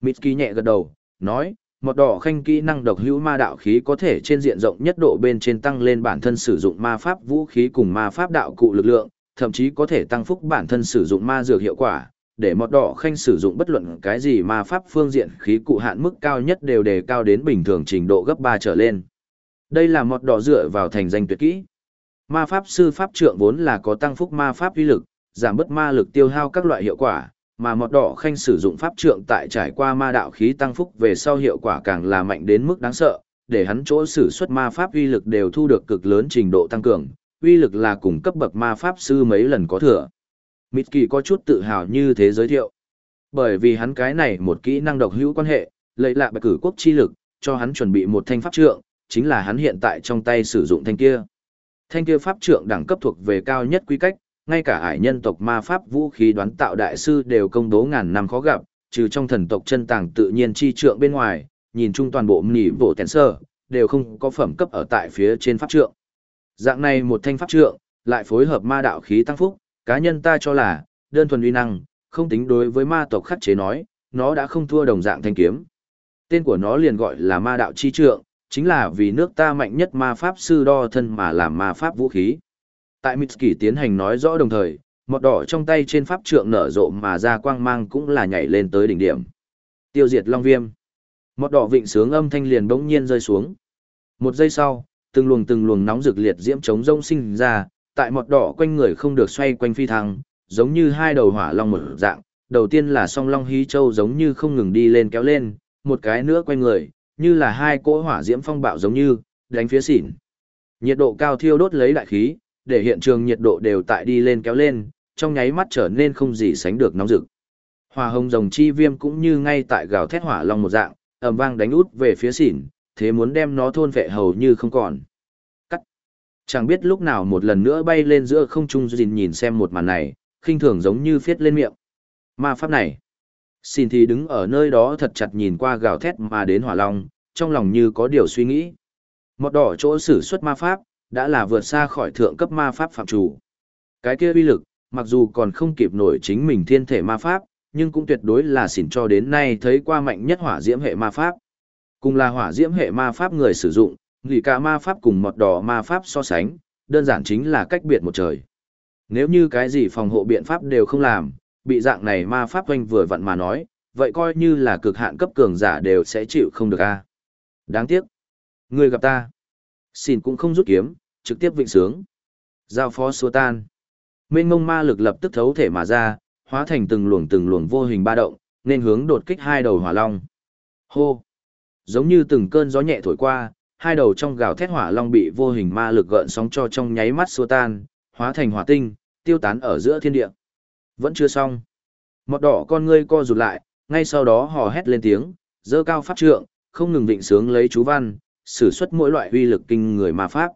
Mitsuki nhẹ gật đầu, nói, một đỏ khanh kỹ năng độc hữu ma đạo khí có thể trên diện rộng nhất độ bên trên tăng lên bản thân sử dụng ma pháp vũ khí cùng ma pháp đạo cụ lực lượng, thậm chí có thể tăng phúc bản thân sử dụng ma dược hiệu quả, để một đỏ khanh sử dụng bất luận cái gì ma pháp phương diện khí cụ hạn mức cao nhất đều đề cao đến bình thường trình độ gấp 3 trở lên. Đây là một đỏ dựa vào thành danh tuyệt kỹ. Ma pháp sư pháp trượng vốn là có tăng phúc ma pháp uy lực, giảm bớt ma lực tiêu hao các loại hiệu quả, mà một đỏ khanh sử dụng pháp trượng tại trải qua ma đạo khí tăng phúc về sau hiệu quả càng là mạnh đến mức đáng sợ, để hắn chỗ sử xuất ma pháp uy lực đều thu được cực lớn trình độ tăng cường, uy lực là cùng cấp bậc ma pháp sư mấy lần có thừa. Mịt kỳ có chút tự hào như thế giới thiệu. Bởi vì hắn cái này một kỹ năng độc hữu quan hệ, lấy lạ bạch cử quốc chi lực, cho hắn chuẩn bị một thanh pháp trượng, chính là hắn hiện tại trong tay sử dụng thanh kia. Thanh kia pháp trượng đẳng cấp thuộc về cao nhất quy cách, ngay cả ải nhân tộc ma pháp vũ khí đoán tạo đại sư đều công bố ngàn năm khó gặp, trừ trong thần tộc chân tàng tự nhiên chi trượng bên ngoài, nhìn chung toàn bộ nỉ bộ tèn sơ, đều không có phẩm cấp ở tại phía trên pháp trượng. Dạng này một thanh pháp trượng, lại phối hợp ma đạo khí tăng phúc, cá nhân ta cho là, đơn thuần uy năng, không tính đối với ma tộc khắc chế nói, nó đã không thua đồng dạng thanh kiếm. Tên của nó liền gọi là ma đạo chi trượng, chính là vì nước ta mạnh nhất ma pháp sư đo thân mà làm ma pháp vũ khí. Tại Mitski tiến hành nói rõ đồng thời, một đỏ trong tay trên pháp trượng nở rộ mà ra quang mang cũng là nhảy lên tới đỉnh điểm. Tiêu diệt long viêm. Một đỏ vịnh sướng âm thanh liền bỗng nhiên rơi xuống. Một giây sau, từng luồng từng luồng nóng rực liệt diễm chống rông sinh ra, tại một đỏ quanh người không được xoay quanh phi thăng, giống như hai đầu hỏa long mở dạng. Đầu tiên là song long hí châu giống như không ngừng đi lên kéo lên, một cái nữa quanh người, như là hai cỗ hỏa diễm phong bạo giống như, đánh phía xỉn. Nhiệt độ cao thiêu đốt lấy đại khí, để hiện trường nhiệt độ đều tại đi lên kéo lên, trong nháy mắt trở nên không gì sánh được nóng rực. Hỏa hồng rồng chi viêm cũng như ngay tại gào thét hỏa long một dạng, ầm vang đánh út về phía xỉn, thế muốn đem nó thôn vệ hầu như không còn. Cắt. Chẳng biết lúc nào một lần nữa bay lên giữa không trung nhìn nhìn xem một màn này, khinh thường giống như phiết lên miệng. Ma pháp này. Xin thì đứng ở nơi đó thật chặt nhìn qua gào thét mà đến hỏa long, trong lòng như có điều suy nghĩ. Một đỏ chỗ sử xuất ma pháp, đã là vượt xa khỏi thượng cấp ma pháp phạm chủ. Cái kia uy lực, mặc dù còn không kịp nổi chính mình thiên thể ma pháp, nhưng cũng tuyệt đối là xỉn cho đến nay thấy qua mạnh nhất hỏa diễm hệ ma pháp. Cùng là hỏa diễm hệ ma pháp người sử dụng, lì cả ma pháp cùng mọt đỏ ma pháp so sánh, đơn giản chính là cách biệt một trời. Nếu như cái gì phòng hộ biện pháp đều không làm, bị dạng này ma pháp oanh vừa vặn mà nói, vậy coi như là cực hạn cấp cường giả đều sẽ chịu không được a. Đáng tiếc. Người gặp ta. Xin cũng không rút kiếm, trực tiếp vịnh sướng. Giao phó xua tan. Mênh mông ma lực lập tức thấu thể mà ra, hóa thành từng luồng từng luồng vô hình ba động, nên hướng đột kích hai đầu hỏa long. Hô! Giống như từng cơn gió nhẹ thổi qua, hai đầu trong gào thét hỏa long bị vô hình ma lực gợn sóng cho trong nháy mắt xua tan, hóa thành hỏa tinh, tiêu tán ở giữa thiên địa. Vẫn chưa xong. Mọt đỏ con ngươi co rụt lại, ngay sau đó hò hét lên tiếng, dơ cao pháp trượng, không ngừng định sướng lấy chú văn, sử xuất mỗi loại uy lực kinh người ma pháp.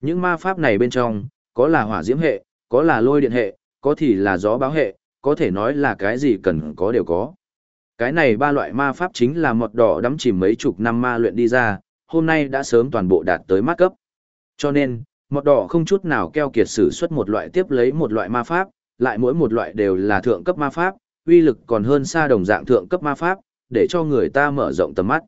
Những ma pháp này bên trong, có là hỏa diễm hệ, có là lôi điện hệ, có thì là gió báo hệ, có thể nói là cái gì cần có đều có. Cái này ba loại ma pháp chính là mọt đỏ đắm chìm mấy chục năm ma luyện đi ra, hôm nay đã sớm toàn bộ đạt tới mắt cấp. Cho nên, mọt đỏ không chút nào keo kiệt sử xuất một loại tiếp lấy một loại ma pháp, lại mỗi một loại đều là thượng cấp ma pháp, uy lực còn hơn xa đồng dạng thượng cấp ma pháp, để cho người ta mở rộng tầm mắt.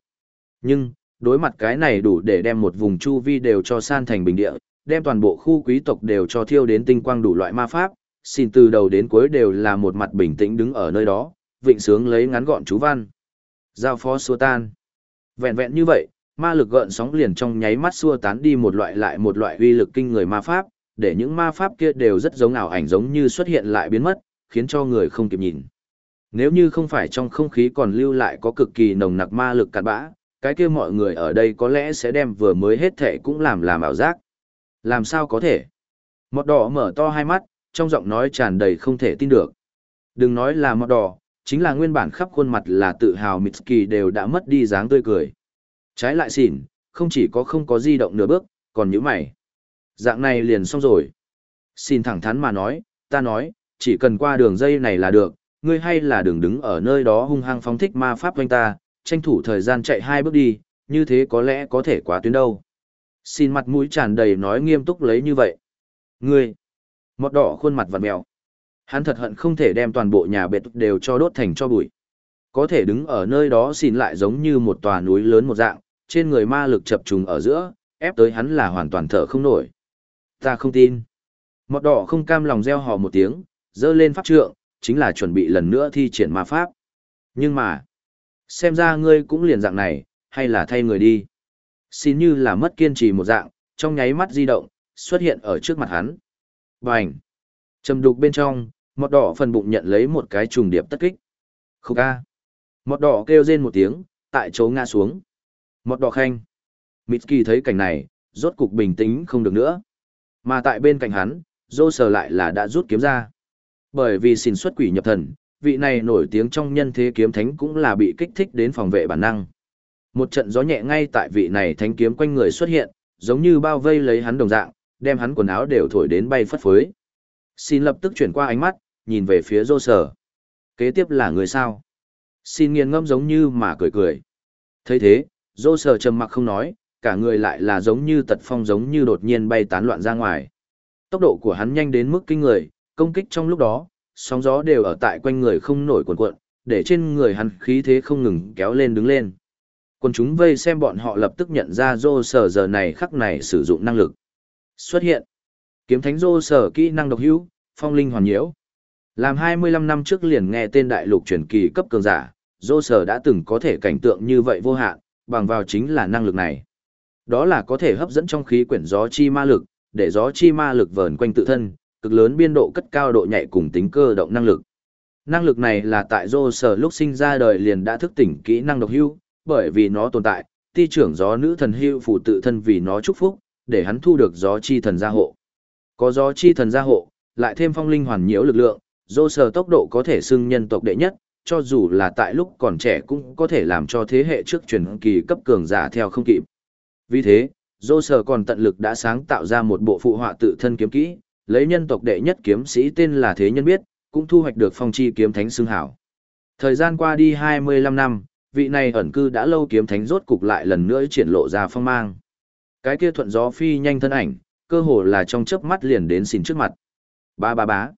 Nhưng, đối mặt cái này đủ để đem một vùng chu vi đều cho san thành bình địa, đem toàn bộ khu quý tộc đều cho thiêu đến tinh quang đủ loại ma pháp, xin từ đầu đến cuối đều là một mặt bình tĩnh đứng ở nơi đó, vịnh sướng lấy ngắn gọn chú văn. Giao phó xua tan. Vẹn vẹn như vậy, ma lực gợn sóng liền trong nháy mắt xua tán đi một loại lại một loại uy lực kinh người ma pháp, để những ma pháp kia đều rất giống ảo ảnh giống như xuất hiện lại biến mất, khiến cho người không kịp nhìn. Nếu như không phải trong không khí còn lưu lại có cực kỳ nồng nặc ma lực cạn bã, cái kia mọi người ở đây có lẽ sẽ đem vừa mới hết thệ cũng làm làm ảo giác. Làm sao có thể? Mọt đỏ mở to hai mắt, trong giọng nói tràn đầy không thể tin được. Đừng nói là mọt đỏ, chính là nguyên bản khắp khuôn mặt là tự hào Mitski đều đã mất đi dáng tươi cười. Trái lại xỉn, không chỉ có không có di động nửa bước, còn như mày. Dạng này liền xong rồi. Xin thẳng thắn mà nói, ta nói, chỉ cần qua đường dây này là được, ngươi hay là đừng đứng ở nơi đó hung hăng phóng thích ma pháp quanh ta, tranh thủ thời gian chạy hai bước đi, như thế có lẽ có thể quá tuyến đâu. Xin mặt mũi tràn đầy nói nghiêm túc lấy như vậy. Ngươi, mọt đỏ khuôn mặt vặn mèo. Hắn thật hận không thể đem toàn bộ nhà bệt đều cho đốt thành cho bụi. Có thể đứng ở nơi đó xin lại giống như một tòa núi lớn một dạng, trên người ma lực chập trùng ở giữa, ép tới hắn là hoàn toàn thở không nổi. Ta không tin. Mọt đỏ không cam lòng reo hò một tiếng, dơ lên pháp trượng, chính là chuẩn bị lần nữa thi triển ma pháp. Nhưng mà, xem ra ngươi cũng liền dạng này, hay là thay người đi. Xin như là mất kiên trì một dạng, trong nháy mắt di động, xuất hiện ở trước mặt hắn. Bành! Trầm đục bên trong, mọt đỏ phần bụng nhận lấy một cái trùng điệp tất kích. Khúc ca! Mọt đỏ kêu rên một tiếng, tại chỗ ngã xuống. Mọt đỏ khanh! Mitski thấy cảnh này, rốt cục bình tĩnh không được nữa. Mà tại bên cạnh hắn, dô sờ lại là đã rút kiếm ra. Bởi vì xin xuất quỷ nhập thần, vị này nổi tiếng trong nhân thế kiếm thánh cũng là bị kích thích đến phòng vệ bản năng. Một trận gió nhẹ ngay tại vị này thánh kiếm quanh người xuất hiện, giống như bao vây lấy hắn đồng dạng, đem hắn quần áo đều thổi đến bay phất phới. Xin lập tức chuyển qua ánh mắt, nhìn về phía rô sở. Kế tiếp là người sao? Xin nghiền ngâm giống như mà cười cười. thấy thế, rô sở trầm mặc không nói, cả người lại là giống như tật phong giống như đột nhiên bay tán loạn ra ngoài. Tốc độ của hắn nhanh đến mức kinh người, công kích trong lúc đó, sóng gió đều ở tại quanh người không nổi cuộn cuộn, để trên người hắn khí thế không ngừng kéo lên đứng lên. Còn chúng vây xem bọn họ lập tức nhận ra dô sở giờ này khắc này sử dụng năng lực. Xuất hiện. Kiếm thánh dô sở kỹ năng độc hữu, phong linh hoàn nhiễu. Làm 25 năm trước liền nghe tên đại lục truyền kỳ cấp cường giả, dô sở đã từng có thể cảnh tượng như vậy vô hạn, bằng vào chính là năng lực này. Đó là có thể hấp dẫn trong khí quyển gió chi ma lực, để gió chi ma lực vờn quanh tự thân, cực lớn biên độ cất cao độ nhạy cùng tính cơ động năng lực. Năng lực này là tại Dô Sở lúc sinh ra đời liền đã thức tỉnh kỹ năng độc hưu, bởi vì nó tồn tại, ti trưởng gió nữ thần hưu phụ tự thân vì nó chúc phúc, để hắn thu được gió chi thần gia hộ. Có gió chi thần gia hộ, lại thêm phong linh hoàn nhiễu lực lượng, Dô Sở tốc độ có thể xưng nhân tộc đệ nhất, cho dù là tại lúc còn trẻ cũng có thể làm cho thế hệ trước truyền kỳ cấp cường giả theo không kịp. Vì thế, Dô Sở còn tận lực đã sáng tạo ra một bộ phụ họa tự thân kiếm kỹ, lấy nhân tộc đệ nhất kiếm sĩ tên là Thế Nhân biết, cũng thu hoạch được phong chi kiếm thánh xưng hảo. Thời gian qua đi 25 năm, vị này ẩn cư đã lâu kiếm thánh rốt cục lại lần nữa triển lộ ra phong mang. Cái kia thuận gió phi nhanh thân ảnh, cơ hồ là trong chớp mắt liền đến xin trước mặt. Ba ba bá.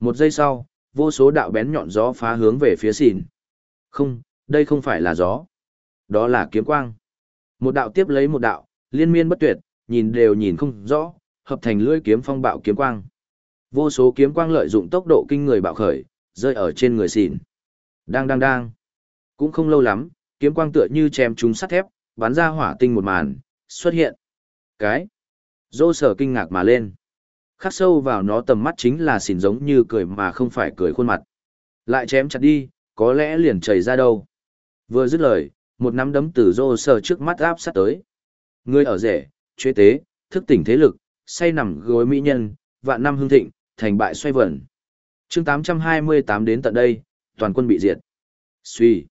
Một giây sau, vô số đạo bén nhọn gió phá hướng về phía xin Không, đây không phải là gió. Đó là kiếm quang. Một đạo tiếp lấy một đạo, liên miên bất tuyệt, nhìn đều nhìn không rõ, hợp thành lưỡi kiếm phong bạo kiếm quang. Vô số kiếm quang lợi dụng tốc độ kinh người bạo khởi, rơi ở trên người xỉn. Đang đang đang. Cũng không lâu lắm, kiếm quang tựa như chém chúng sắt thép, bắn ra hỏa tinh một màn, xuất hiện. Cái. Dô sở kinh ngạc mà lên. Khắc sâu vào nó tầm mắt chính là xỉn giống như cười mà không phải cười khuôn mặt. Lại chém chặt đi, có lẽ liền chảy ra đâu. Vừa dứt lời, một nắm đấm từ dô sở trước mắt áp sát tới. Người ở rể, chế tế, thức tỉnh thế lực, say nằm gối mỹ nhân, vạn năm hương thịnh, thành bại xoay vẩn. chương 828 đến tận đây, toàn quân bị diệt. Suy.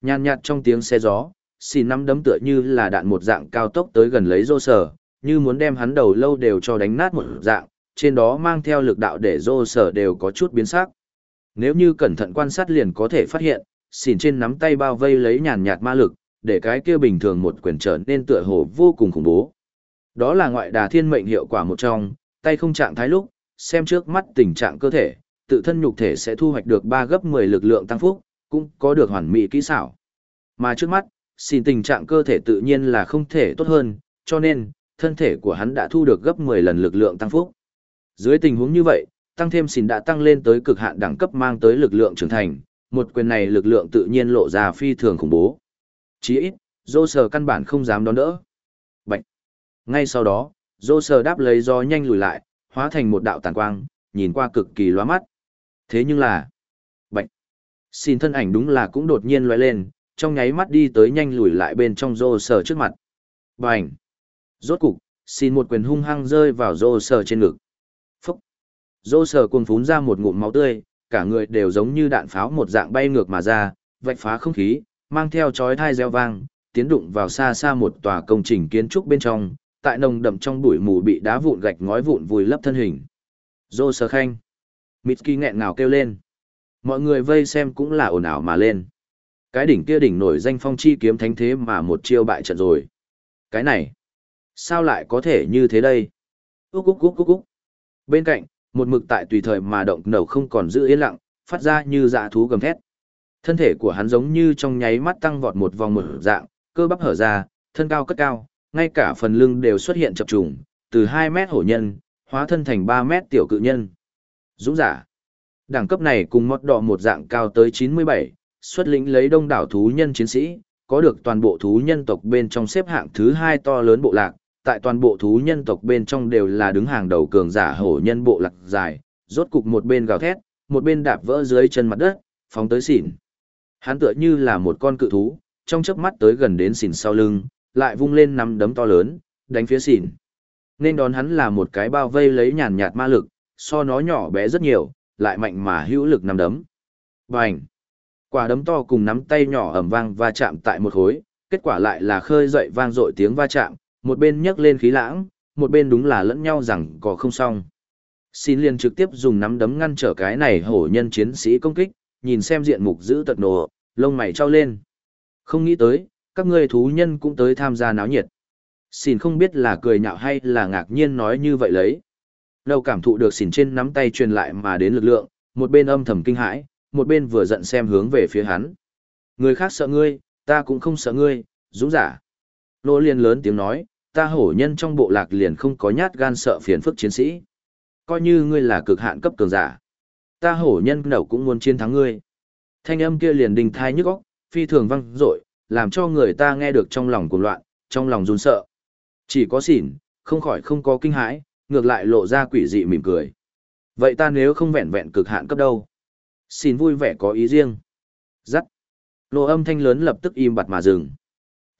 Nhàn nhạt trong tiếng xe gió, xì năm đấm tựa như là đạn một dạng cao tốc tới gần lấy rô sở, như muốn đem hắn đầu lâu đều cho đánh nát một dạng, trên đó mang theo lực đạo để rô sở đều có chút biến sắc. Nếu như cẩn thận quan sát liền có thể phát hiện, xỉn trên nắm tay bao vây lấy nhàn nhạt ma lực, để cái kia bình thường một quyền trở nên tựa hồ vô cùng khủng bố. Đó là ngoại đà thiên mệnh hiệu quả một trong, tay không trạng thái lúc, xem trước mắt tình trạng cơ thể, tự thân nhục thể sẽ thu hoạch được 3 gấp 10 lực lượng tăng phúc, cũng có được hoàn mỹ kỹ xảo. Mà trước mắt, xin tình trạng cơ thể tự nhiên là không thể tốt hơn, cho nên, thân thể của hắn đã thu được gấp 10 lần lực lượng tăng phúc. Dưới tình huống như vậy, tăng thêm xin đã tăng lên tới cực hạn đẳng cấp mang tới lực lượng trưởng thành, một quyền này lực lượng tự nhiên lộ ra phi thường khủng bố. Chỉ ít, dô sờ căn bản không dám đón đỡ. Ngay sau đó, dô sờ đáp lấy do nhanh lùi lại, hóa thành một đạo tàn quang, nhìn qua cực kỳ loa mắt. Thế nhưng là... Bạch! Xin thân ảnh đúng là cũng đột nhiên loại lên, trong nháy mắt đi tới nhanh lùi lại bên trong dô sờ trước mặt. Bành! Rốt cục, xin một quyền hung hăng rơi vào dô sờ trên ngực. Phúc! Dô sờ cuồng phún ra một ngụm máu tươi, cả người đều giống như đạn pháo một dạng bay ngược mà ra, vạch phá không khí, mang theo chói thai reo vang, tiến đụng vào xa xa một tòa công trình kiến trúc bên trong, tại nồng đậm trong bụi mù bị đá vụn gạch ngói vụn vùi lấp thân hình. Dô sơ khanh. Mitski nghẹn ngào kêu lên. Mọi người vây xem cũng là ồn ào mà lên. Cái đỉnh kia đỉnh nổi danh phong chi kiếm thánh thế mà một chiêu bại trận rồi. Cái này, sao lại có thể như thế đây? Úc úc úc úc úc. Bên cạnh, một mực tại tùy thời mà động nầu không còn giữ yên lặng, phát ra như dạ thú gầm thét. Thân thể của hắn giống như trong nháy mắt tăng vọt một vòng một dạng, cơ bắp hở ra, thân cao cất cao, ngay cả phần lưng đều xuất hiện chập trùng, từ 2 mét hổ nhân, hóa thân thành 3 mét tiểu cự nhân. Dũng giả. Đẳng cấp này cùng mọt đỏ một dạng cao tới 97, xuất lĩnh lấy đông đảo thú nhân chiến sĩ, có được toàn bộ thú nhân tộc bên trong xếp hạng thứ hai to lớn bộ lạc, tại toàn bộ thú nhân tộc bên trong đều là đứng hàng đầu cường giả hổ nhân bộ lạc dài, rốt cục một bên gào thét, một bên đạp vỡ dưới chân mặt đất, phóng tới xỉn. Hắn tựa như là một con cự thú, trong chớp mắt tới gần đến xỉn sau lưng, lại vung lên nắm đấm to lớn, đánh phía xỉn. Nên đón hắn là một cái bao vây lấy nhàn nhạt ma lực, so nó nhỏ bé rất nhiều, lại mạnh mà hữu lực nắm đấm. Bành! Quả đấm to cùng nắm tay nhỏ ầm vang va chạm tại một khối, kết quả lại là khơi dậy vang dội tiếng va chạm, một bên nhấc lên khí lãng, một bên đúng là lẫn nhau rằng có không xong. Xin liền trực tiếp dùng nắm đấm ngăn trở cái này hổ nhân chiến sĩ công kích, nhìn xem diện mục giữ tật nổ, lông mày trao lên. Không nghĩ tới, các ngươi thú nhân cũng tới tham gia náo nhiệt. Xin không biết là cười nhạo hay là ngạc nhiên nói như vậy lấy. Đâu cảm thụ được xỉn trên nắm tay truyền lại mà đến lực lượng, một bên âm thầm kinh hãi, một bên vừa giận xem hướng về phía hắn. Người khác sợ ngươi, ta cũng không sợ ngươi, dũng giả. lô liên lớn tiếng nói, ta hổ nhân trong bộ lạc liền không có nhát gan sợ phiền phức chiến sĩ. Coi như ngươi là cực hạn cấp cường giả. Ta hổ nhân đầu cũng muốn chiến thắng ngươi. Thanh âm kia liền đình thai nhức óc, phi thường vang dội, làm cho người ta nghe được trong lòng cuồng loạn, trong lòng run sợ. Chỉ có xỉn, không khỏi không có kinh hãi, ngược lại lộ ra quỷ dị mỉm cười. Vậy ta nếu không vẹn vẹn cực hạn cấp đâu? Xin vui vẻ có ý riêng. Dắt. Lộ âm thanh lớn lập tức im bặt mà dừng.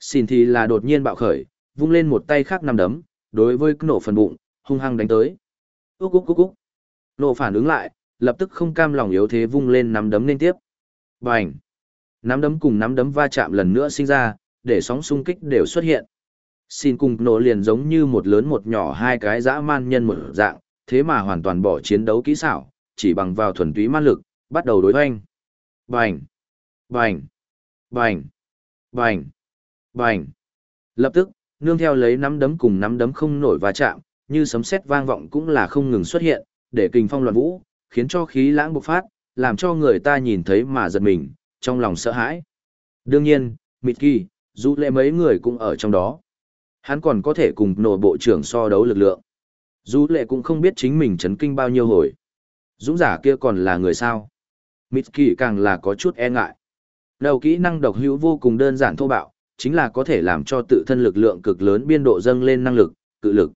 Xin thì là đột nhiên bạo khởi, vung lên một tay khác nằm đấm, đối với nổ phần bụng, hung hăng đánh tới. Úc úc úc úc. Nổ phản ứng lại, lập tức không cam lòng yếu thế vung lên nắm đấm liên tiếp. Bành. Nắm đấm cùng nắm đấm va chạm lần nữa sinh ra, để sóng xung kích đều xuất hiện. Xin cùng nổ liền giống như một lớn một nhỏ hai cái dã man nhân một dạng, thế mà hoàn toàn bỏ chiến đấu kỹ xảo, chỉ bằng vào thuần túy man lực, bắt đầu đối hoanh. Bành! Bành! Bành! Bành! Bành! Lập tức, nương theo lấy nắm đấm cùng nắm đấm không nổi va chạm, như sấm sét vang vọng cũng là không ngừng xuất hiện, để kình phong loạn vũ, khiến cho khí lãng bộc phát, làm cho người ta nhìn thấy mà giật mình, trong lòng sợ hãi. Đương nhiên, Mịt dù lệ mấy người cũng ở trong đó. Hắn còn có thể cùng nội bộ trưởng so đấu lực lượng. Dù lệ cũng không biết chính mình chấn kinh bao nhiêu hồi. Dũng giả kia còn là người sao. Mitski càng là có chút e ngại. Đầu kỹ năng độc hữu vô cùng đơn giản thô bạo, chính là có thể làm cho tự thân lực lượng cực lớn biên độ dâng lên năng lực, cự lực.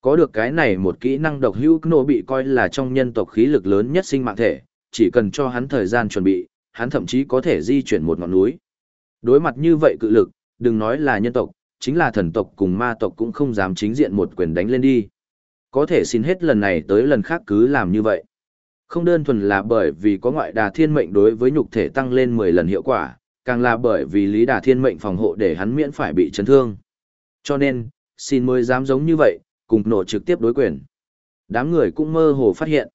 Có được cái này một kỹ năng độc hữu nổ bị coi là trong nhân tộc khí lực lớn nhất sinh mạng thể, chỉ cần cho hắn thời gian chuẩn bị, hắn thậm chí có thể di chuyển một ngọn núi. Đối mặt như vậy cự lực, đừng nói là nhân tộc, chính là thần tộc cùng ma tộc cũng không dám chính diện một quyền đánh lên đi. Có thể xin hết lần này tới lần khác cứ làm như vậy. Không đơn thuần là bởi vì có ngoại đà thiên mệnh đối với nhục thể tăng lên 10 lần hiệu quả, càng là bởi vì lý đà thiên mệnh phòng hộ để hắn miễn phải bị chấn thương. Cho nên, xin mới dám giống như vậy, cùng nổ trực tiếp đối quyền. Đám người cũng mơ hồ phát hiện.